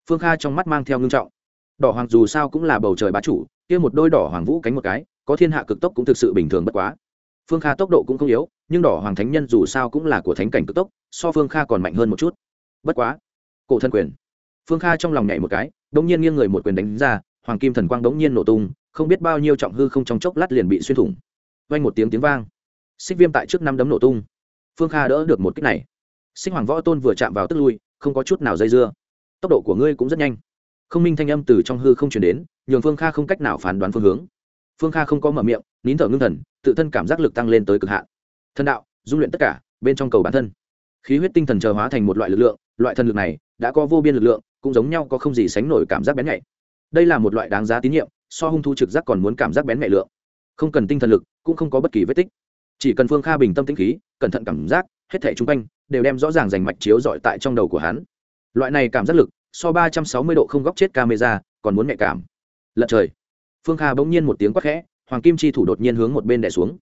Phương kha trong mắt mang theo ngưng trọng. Đỏ hoàng dù sao cũng là bầu trời bá chủ, kia một đôi đỏ hoàng vũ cánh một cái, có thiên hạ cực tốc cũng thực sự bình thường bất quá. Phương kha tốc độ cũng không yếu, nhưng đỏ hoàng thánh nhân dù sao cũng là của thánh cảnh cực tốc, so phương kha còn mạnh hơn một chút. Bất quá, cổ thân quyền. Phương kha trong lòng nhảy một cái đ ỗ n g nhiên nghiêng người một quyền đánh ra, hoàng kim thần quang đ ỗ n g nhiên nổ tung, không biết bao nhiêu trọng hư không trong chốc lát liền bị xuyên thủng. Vang một tiếng tiếng vang. Xích viêm tại trước năm đấm nổ tung phương kha đỡ được một kích này. Sinh hoàng võ tôn vừa chạm vào tức lui, không có chút nào dây dưa. Tốc độ của ngươi cũng rất nhanh. Không minh thanh âm từ trong hư không chuyển đến, nhường phương kha không cách nào phán đoán phương hướng. Phương kha không có mở miệng, nín thở ngưng thần, tự thân cảm giác lực tăng lên tới cực hạn. Thân đạo, dung luyện tất cả, bên trong cầu bản thân. Khí huyết tinh thần chờ hóa thành một loại lực lượng, loại thần lực này đã có vô biên lực lượng, cũng giống nhau có không gì sánh nổi cảm giác bén nhạy. Đây là một loại đáng giá tín nhiệm, so hung thu trực giác còn muốn cảm giác bén nhạy lượng. Không cần tinh thần lực, cũng không có bất kỳ vết tích chỉ cần phương kha bình tâm tĩnh khí, cẩn thận cảm giác, hết thẻ chung quanh đều đem rõ ràng rành mạch chiếu dọi tại trong đầu của hắn. Loại này cảm giác lực, so ba trăm sáu mươi độ không góc chết camera, còn muốn nhạy cảm. Lật trời. Phương kha bỗng nhiên một tiếng quát khẽ, hoàng kim chi thủ đột nhiên hướng một bên đẻ xuống.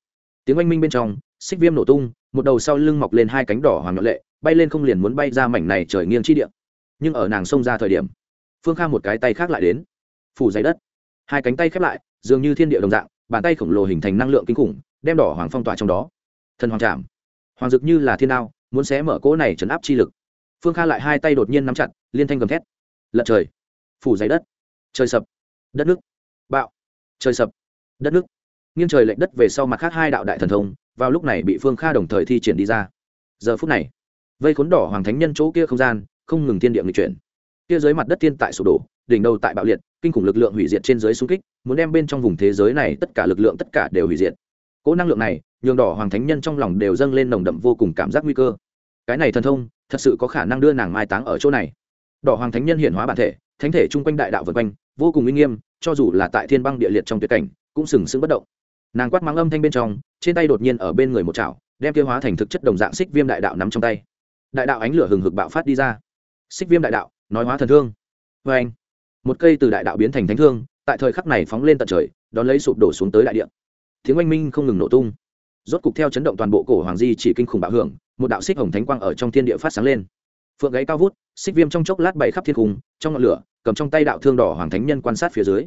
Tiếng oanh minh bên trong, xích viêm nổ tung, một đầu sau lưng mọc lên hai cánh đỏ hoàng nhọn lệ, bay lên không liền muốn bay ra mảnh này trời nghiêng chi địa. Nhưng ở nàng xông ra thời điểm, phương kha một cái tay khác lại đến, phủ dày đất. Hai cánh tay khép lại, dường như thiên địa đồng dạng, bàn tay khổng lồ hình thành năng lượng kinh khủng đem đỏ hoàng phong tỏa trong đó. Thần hoàng chạm. Hoàng dực như là thiên đao, muốn xé mở cỗ này chấn áp chi lực. Phương kha lại hai tay đột nhiên nắm chặt, liên thanh gầm thét. Lật trời. Phủ dày đất. Trời sập. Đất nước. Bạo. Trời sập. Đất nước. Nghiêng trời lệch đất về sau mặt khác hai đạo đại thần thông, vào lúc này bị phương kha đồng thời thi triển đi ra. Giờ phút này, vây khốn đỏ hoàng thánh nhân chỗ kia không gian, không ngừng thiên địa người chuyển. Kia dưới mặt đất thiên tại sụp đổ, đỉnh đầu tại bạo liệt, kinh khủng lực lượng hủy diệt trên dưới xung kích, muốn đem bên trong vùng thế giới này tất cả lực lượng tất cả đều hủy diệt cỗ năng lượng này, nhường đỏ hoàng thánh nhân trong lòng đều dâng lên nồng đậm vô cùng cảm giác nguy cơ. Cái này thần thông, thật sự có khả năng đưa nàng mai táng ở chỗ này. Đỏ hoàng thánh nhân hiện hóa bản thể, thánh thể chung quanh đại đạo vượt quanh, vô cùng uy nghiêm, cho dù là tại thiên băng địa liệt trong tuyệt cảnh, cũng sừng sững bất động. Nàng quát mắng âm thanh bên trong, trên tay đột nhiên ở bên người một chảo, đem tiêu hóa thành thực chất đồng dạng xích viêm đại đạo nắm trong tay. Đại đạo ánh lửa hừng hực bạo phát đi ra. Xích viêm đại đạo, nói hóa thần thương. Vê anh một cây từ đại đạo biến thành thánh thương, tại thời khắc này phóng lên tận trời, đón lấy sụp đổ xuống tới đại địa tiếng oanh minh không ngừng nổ tung. Rốt cục theo chấn động toàn bộ cổ hoàng di chỉ kinh khủng bạo hưởng một đạo xích hồng thánh quang ở trong thiên địa phát sáng lên. Phượng gáy cao vút xích viêm trong chốc lát bày khắp thiên khùng trong ngọn lửa cầm trong tay đạo thương đỏ hoàng thánh nhân quan sát phía dưới.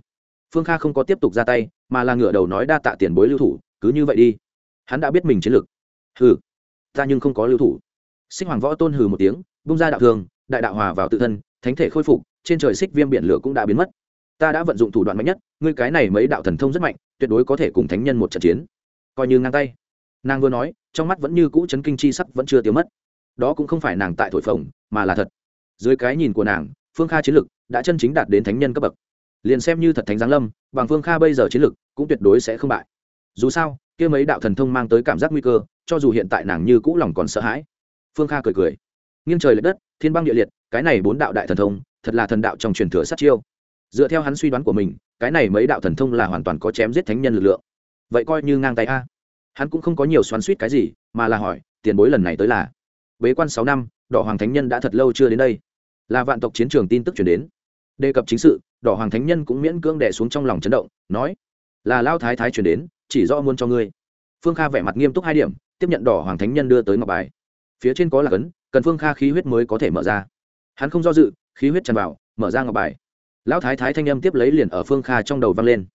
Phương kha không có tiếp tục ra tay mà là ngửa đầu nói đa tạ tiền bối lưu thủ cứ như vậy đi. Hắn đã biết mình chiến lược. Hừ ta nhưng không có lưu thủ. Xích hoàng võ tôn hừ một tiếng bung ra đạo thương, đại đạo hòa vào tự thân thánh thể khôi phục trên trời xích viêm biển lửa cũng đã biến mất ta đã vận dụng thủ đoạn mạnh nhất, ngươi cái này mấy đạo thần thông rất mạnh, tuyệt đối có thể cùng thánh nhân một trận chiến. Coi như ngang tay. Nàng vừa nói, trong mắt vẫn như cũ chấn kinh chi sắc vẫn chưa tiêu mất. Đó cũng không phải nàng tại thổi phồng, mà là thật. Dưới cái nhìn của nàng, phương kha chiến lực đã chân chính đạt đến thánh nhân cấp bậc. Liền xem như thật thánh giáng lâm, bằng phương kha bây giờ chiến lực cũng tuyệt đối sẽ không bại. Dù sao, kia mấy đạo thần thông mang tới cảm giác nguy cơ, cho dù hiện tại nàng như cũ lòng còn sợ hãi. Phương kha cười cười. Nghiêng trời l ệ đất, thiên băng địa liệt, cái này bốn đạo đại thần thông, thật là thần đạo trong truyền thừa sát chiêu dựa theo hắn suy đoán của mình, cái này mấy đạo thần thông là hoàn toàn có chém giết thánh nhân lực lượng. Vậy coi như ngang tay a. Hắn cũng không có nhiều xoắn suýt cái gì, mà là hỏi, tiền bối lần này tới là? Bế quan sáu năm, đỏ hoàng thánh nhân đã thật lâu chưa đến đây. Là vạn tộc chiến trường tin tức chuyển đến. Đề cập chính sự, đỏ hoàng thánh nhân cũng miễn cưỡng đẻ xuống trong lòng chấn động, nói, là lao thái thái chuyển đến, chỉ do muốn cho ngươi. Phương kha vẻ mặt nghiêm túc hai điểm, tiếp nhận đỏ hoàng thánh nhân đưa tới ngọc bài. Phía trên có là cấn cần phương kha khí huyết mới có thể mở ra. Hắn không do dự, khí huyết tràn vào, mở ra ngọc bài lão thái thái thanh âm tiếp lấy liền ở phương kha trong đầu vang lên.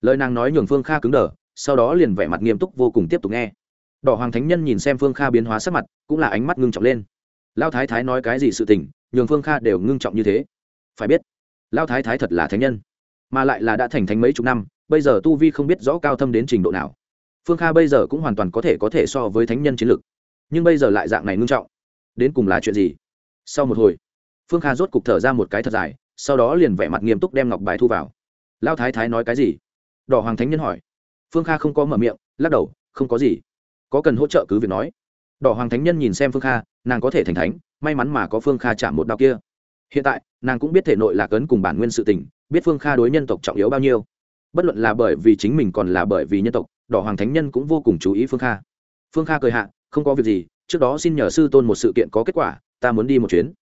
Lời nàng nói nhường phương kha cứng đờ, sau đó liền vẻ mặt nghiêm túc vô cùng tiếp tục nghe. Đỏ hoàng thánh nhân nhìn xem phương kha biến hóa sắc mặt, cũng là ánh mắt ngưng trọng lên. Lão thái thái nói cái gì sự tình, nhường phương kha đều ngưng trọng như thế. Phải biết lao thái thái thật là thánh nhân, mà lại là đã thành thánh mấy chục năm, bây giờ tu vi không biết rõ cao thâm đến trình độ nào. Phương kha bây giờ cũng hoàn toàn có thể có thể so với thánh nhân chiến lược nhưng bây giờ lại dạng này ngưng trọng. Đến cùng là chuyện gì? Sau một hồi, phương kha rốt cục thở ra một cái thật dài sau đó liền vẻ mặt nghiêm túc đem ngọc bài thu vào. Lao thái thái nói cái gì? Đỏ hoàng thánh nhân hỏi. Phương kha không có mở miệng, lắc đầu, không có gì. Có cần hỗ trợ cứ việc nói. Đỏ hoàng thánh nhân nhìn xem phương kha, nàng có thể thành thánh, may mắn mà có phương kha chạm một đạo kia. Hiện tại, nàng cũng biết thể nội lạc ấn cùng bản nguyên sự tình, biết phương kha đối nhân tộc trọng yếu bao nhiêu. Bất luận là bởi vì chính mình còn là bởi vì nhân tộc, đỏ hoàng thánh nhân cũng vô cùng chú ý phương kha. Phương kha cười hạ, không có việc gì, trước đó xin nhờ sư tôn một sự kiện có kết quả, ta muốn đi một chuyến.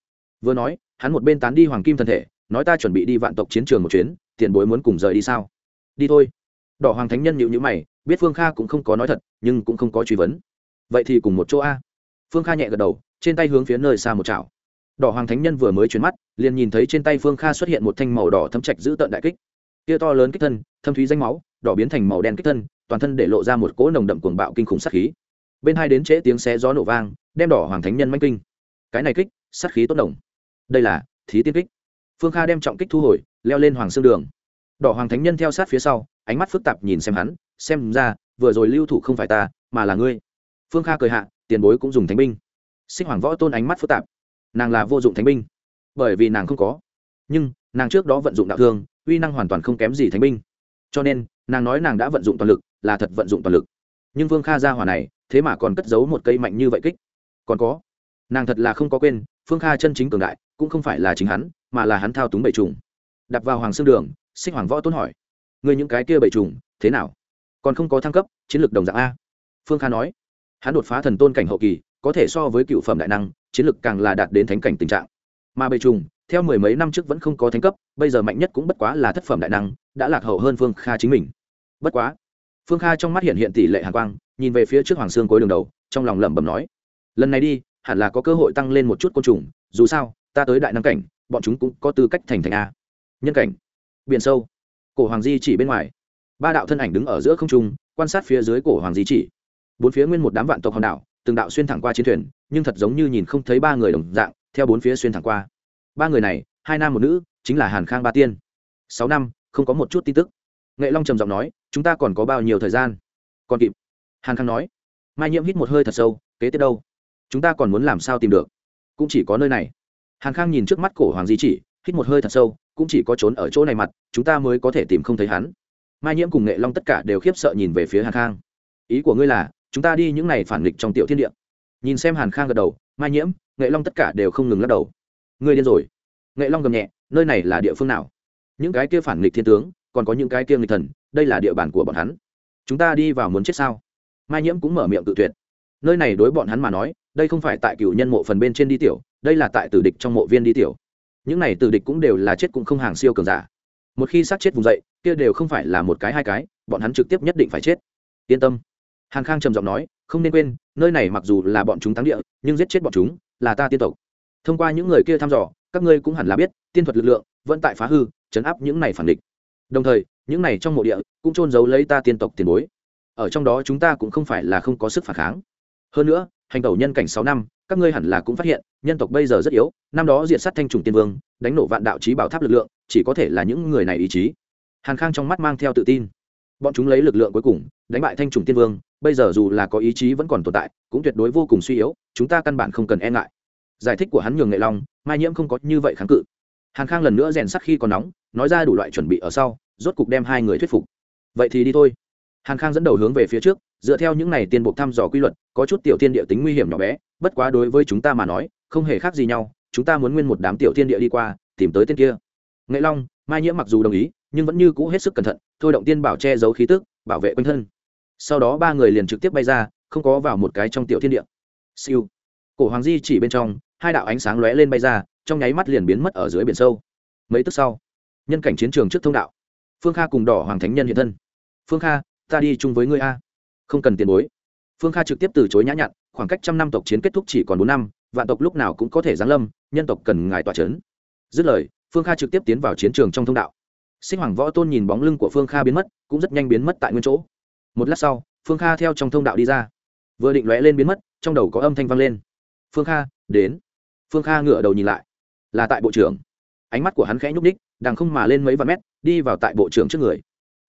Vừa nói, hắn một bên tán đi hoàng kim thân thể nói ta chuẩn bị đi vạn tộc chiến trường một chuyến, tiền bối muốn cùng rời đi sao? Đi thôi. Đỏ hoàng thánh nhân nhịu nhữ mày, biết phương kha cũng không có nói thật, nhưng cũng không có truy vấn. Vậy thì cùng một chỗ a. Phương kha nhẹ gật đầu, trên tay hướng phía nơi xa một chảo. Đỏ hoàng thánh nhân vừa mới chuyển mắt, liền nhìn thấy trên tay phương kha xuất hiện một thanh màu đỏ thâm trạch giữ tợn đại kích. Kia to lớn kích thân, thâm thúy danh máu, đỏ biến thành màu đen kích thân, toàn thân để lộ ra một cỗ nồng đậm cuồng bạo kinh khủng sát khí. Bên hai đến trễ tiếng xé gió nổ vang, đem đỏ hoàng thánh nhân manh kinh. Cái này kích, sát khí tốt đồng. Đây là thí tiên kích phương kha đem trọng kích thu hồi, leo lên hoàng xương đường. Đỏ hoàng thánh nhân theo sát phía sau, ánh mắt phức tạp nhìn xem hắn, xem ra, vừa rồi lưu thủ không phải ta, mà là ngươi. Phương kha cười hạ, tiền bối cũng dùng thánh binh. Sinh hoàng võ tôn ánh mắt phức tạp. Nàng là vô dụng thánh binh. Bởi vì nàng không có. Nhưng, nàng trước đó vận dụng đạo thương, uy năng hoàn toàn không kém gì thánh binh. Cho nên, nàng nói nàng đã vận dụng toàn lực, là thật vận dụng toàn lực. Nhưng vương kha ra hỏa này, thế mà còn cất giấu một cây mạnh như vậy kích. Còn có, nàng thật là không có quên, phương kha chân chính cường đại, cũng không phải là chính hắn mà là hắn thao túng bảy trùng. Đặt vào hoàng xương đường, xích hoàng võ tôn hỏi, ngươi những cái kia bảy trùng, thế nào? Còn không có thăng cấp, chiến lược đồng dạng a? Phương kha nói, hắn đột phá thần tôn cảnh hậu kỳ, có thể so với cựu phẩm đại năng, chiến lược càng là đạt đến thánh cảnh tình trạng. Mà bầy trùng, theo mười mấy năm trước vẫn không có thánh cấp, bây giờ mạnh nhất cũng bất quá là thất phẩm đại năng, đã lạc hậu hơn phương kha chính mình. Bất quá. Phương kha trong mắt hiện hiện tỷ lệ hàng quang, nhìn về phía trước hoàng xương cuối đường đầu, trong lòng lẩm bẩm nói, lần này đi, hẳn là có cơ hội tăng lên một chút côn trùng, dù sao, ta tới đại năng cảnh bọn chúng cũng có tư cách thành thành a. Nhân cảnh. Biển sâu. Cổ hoàng di chỉ bên ngoài. Ba đạo thân ảnh đứng ở giữa không trung, quan sát phía dưới cổ hoàng di chỉ. Bốn phía nguyên một đám vạn tộc hòn đảo, từng đạo xuyên thẳng qua chiến thuyền, nhưng thật giống như nhìn không thấy ba người đồng dạng, theo bốn phía xuyên thẳng qua. Ba người này, hai nam một nữ, chính là hàn khang ba tiên. Sáu năm, không có một chút tin tức. Nghệ long trầm giọng nói, chúng ta còn có bao nhiêu thời gian? Còn kịp. Hàn khang nói, mai nhiễm hít một hơi thật sâu, kế tiếp đâu? Chúng ta còn muốn làm sao tìm được? Cũng chỉ có nơi này hàn khang nhìn trước mắt cổ hoàng di chỉ, hít một hơi thật sâu, cũng chỉ có trốn ở chỗ này mặt, chúng ta mới có thể tìm không thấy hắn. Mai nhiễm cùng nghệ long tất cả đều khiếp sợ nhìn về phía hàn khang. Ý của ngươi là, chúng ta đi những n à y phản nghịch trong tiểu thiên địa. Nhìn xem hàn khang gật đầu, mai nhiễm, nghệ long tất cả đều không ngừng lắc đầu. Ngươi điên rồi. Nghệ long gầm nhẹ, nơi này là địa phương nào? Những cái kia phản nghịch thiên tướng, còn có những cái kia nghịch thần, đây là địa bàn của bọn hắn. Chúng ta đi vào muốn chết sao? Mai nhiễm cũng mở miệng tự tuyệt. Nơi này đối bọn hắn mà nói, đây không phải tại cựu nhân mộ phần bên trên đi tiểu đây là tại tử địch trong mộ viên đi tiểu. Những này tử địch cũng đều là chết cũng không hàng siêu cường giả. Một khi sát chết vùng dậy, kia đều không phải là một cái hai cái, bọn hắn trực tiếp nhất định phải chết. Yên tâm. Hàn khang trầm giọng nói, không nên quên, nơi này mặc dù là bọn chúng thắng địa, nhưng giết chết bọn chúng là ta tiên tộc. Thông qua những người kia thăm dò, các ngươi cũng hẳn là biết, tiên thuật lực lượng vẫn tại phá hư, chấn áp những này phản địch. Đồng thời, những này trong mộ địa cũng trôn giấu lấy ta tiên tộc tiền bối. Ở trong đó chúng ta cũng không phải là không có sức phản kháng. Hơn nữa hành tẩu nhân cảnh sáu năm, các ngươi hẳn là cũng phát hiện, nhân tộc bây giờ rất yếu, năm đó diệt sát thanh trùng tiên vương, đánh nổ vạn đạo trí bảo tháp lực lượng, chỉ có thể là những người này ý chí. Hàn khang trong mắt mang theo tự tin. Bọn chúng lấy lực lượng cuối cùng, đánh bại thanh trùng tiên vương, bây giờ dù là có ý chí vẫn còn tồn tại, cũng tuyệt đối vô cùng suy yếu, chúng ta căn bản không cần e ngại. Giải thích của hắn nhường nghệ long, mai nhiễm không có như vậy kháng cự. Hàn khang lần nữa rèn sắc khi còn nóng, nói ra đủ loại chuẩn bị ở sau, rốt cục đem hai người thuyết phục. Vậy thì đi thôi hàn khang dẫn đầu hướng về phía trước, dựa theo những này tiên buộc thăm dò quy luật, có chút tiểu tiên địa tính nguy hiểm nhỏ bé, bất quá đối với chúng ta mà nói, không hề khác gì nhau, chúng ta muốn nguyên một đám tiểu tiên địa đi qua, tìm tới tên kia. Nghệ long, mai nhiễm mặc dù đồng ý, nhưng vẫn như cũ hết sức cẩn thận, thôi động tiên bảo che giấu khí tức, bảo vệ quanh thân. Sau đó ba người liền trực tiếp bay ra, không có vào một cái trong tiểu thiên địa. Siêu. Cổ hoàng di chỉ bên trong, hai đạo ánh sáng lóe lên bay ra, trong nháy mắt liền biến mất ở dưới biển sâu. Mấy tức sau, nhân cảnh chiến trường trước thông đạo. Phương kha cùng đỏ hoàng thánh nhân hiện thân. Phương kha ta đi chung với ngươi a. Không cần tiền bối. Phương kha trực tiếp từ chối nhã nhặn, khoảng cách trăm năm tộc chiến kết thúc chỉ còn bốn năm, vạn tộc lúc nào cũng có thể giáng lâm, nhân tộc cần ngài tỏa c h ấ n dứt lời, phương kha trực tiếp tiến vào chiến trường trong thông đạo. Sinh hoàng võ tôn nhìn bóng lưng của phương kha biến mất, cũng rất nhanh biến mất tại nguyên chỗ. Một lát sau, phương kha theo trong thông đạo đi ra. Vừa định lóe lên biến mất, trong đầu có âm thanh vang lên. Phương kha, đến. Phương kha ngửa đầu nhìn lại. Là tại bộ trưởng. Ánh mắt của hắn khẽ nhúc ních đằng không mà lên mấy vạn mét, đi vào tại bộ trưởng trước người.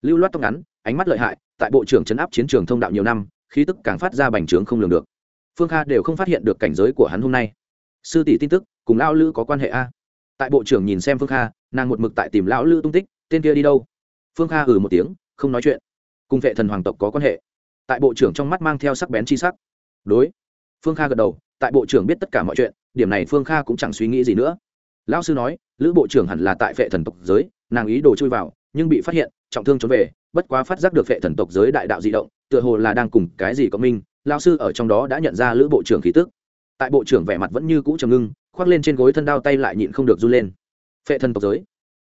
Lưu loát tóc ngắn, ánh mắt lợi hại tại bộ trưởng chấn áp chiến trường thông đạo nhiều năm, khí tức càng phát ra bành trướng không lường được. Phương kha đều không phát hiện được cảnh giới của hắn hôm nay. Sư tỷ tin tức, cùng lão lữ có quan hệ a? Tại bộ trưởng nhìn xem phương kha, nàng một mực tại tìm lão lữ tung tích, tên kia đi đâu? Phương kha ừ một tiếng, không nói chuyện. Cùng vệ thần hoàng tộc có quan hệ. Tại bộ trưởng trong mắt mang theo sắc bén chi sắc. Đối. Phương kha gật đầu, tại bộ trưởng biết tất cả mọi chuyện, điểm này phương kha cũng chẳng suy nghĩ gì nữa. Lão sư nói, lữ bộ trưởng hẳn là tại vệ thần tộc giới, nàng ý đồ chui vào, nhưng bị phát hiện, trọng thương trốn về bất quá phát giác được vệ thần tộc giới đại đạo di động, tựa hồ là đang cùng cái gì có minh, lão sư ở trong đó đã nhận ra lữ bộ trưởng khí tức. Tại bộ trưởng vẻ mặt vẫn như cũ trầm ngưng, khoác lên trên gối thân đao tay lại nhịn không được run lên. Phệ thần tộc giới,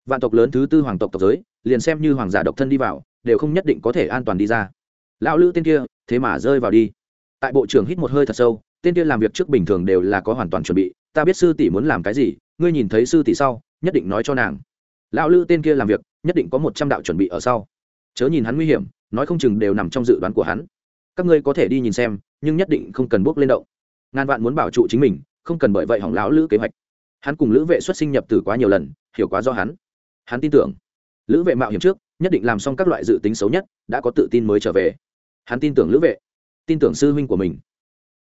vạn tộc lớn thứ tư hoàng tộc tộc giới, liền xem như hoàng giả độc thân đi vào, đều không nhất định có thể an toàn đi ra. Lão lữ tên kia, thế mà rơi vào đi. Tại bộ trưởng hít một hơi thật sâu, tên kia làm việc trước bình thường đều là có hoàn toàn chuẩn bị, ta biết sư tỷ muốn làm cái gì, ngươi nhìn thấy sư tỷ sau, nhất định nói cho nàng. Lão lữ tên kia làm việc, nhất định có một trăm đạo chuẩn bị ở sau chớ nhìn hắn nguy hiểm, nói không chừng đều nằm trong dự đoán của hắn. Các ngươi có thể đi nhìn xem, nhưng nhất định không cần bước lên động. Ngàn vạn muốn bảo trụ chính mình, không cần bởi vậy hỏng lão lữ kế hoạch. Hắn cùng lữ vệ xuất sinh nhập từ quá nhiều lần, hiểu quá do hắn. Hắn tin tưởng. Lữ vệ mạo hiểm trước, nhất định làm xong các loại dự tính xấu nhất, đã có tự tin mới trở về. Hắn tin tưởng lữ vệ, tin tưởng sư huynh của mình.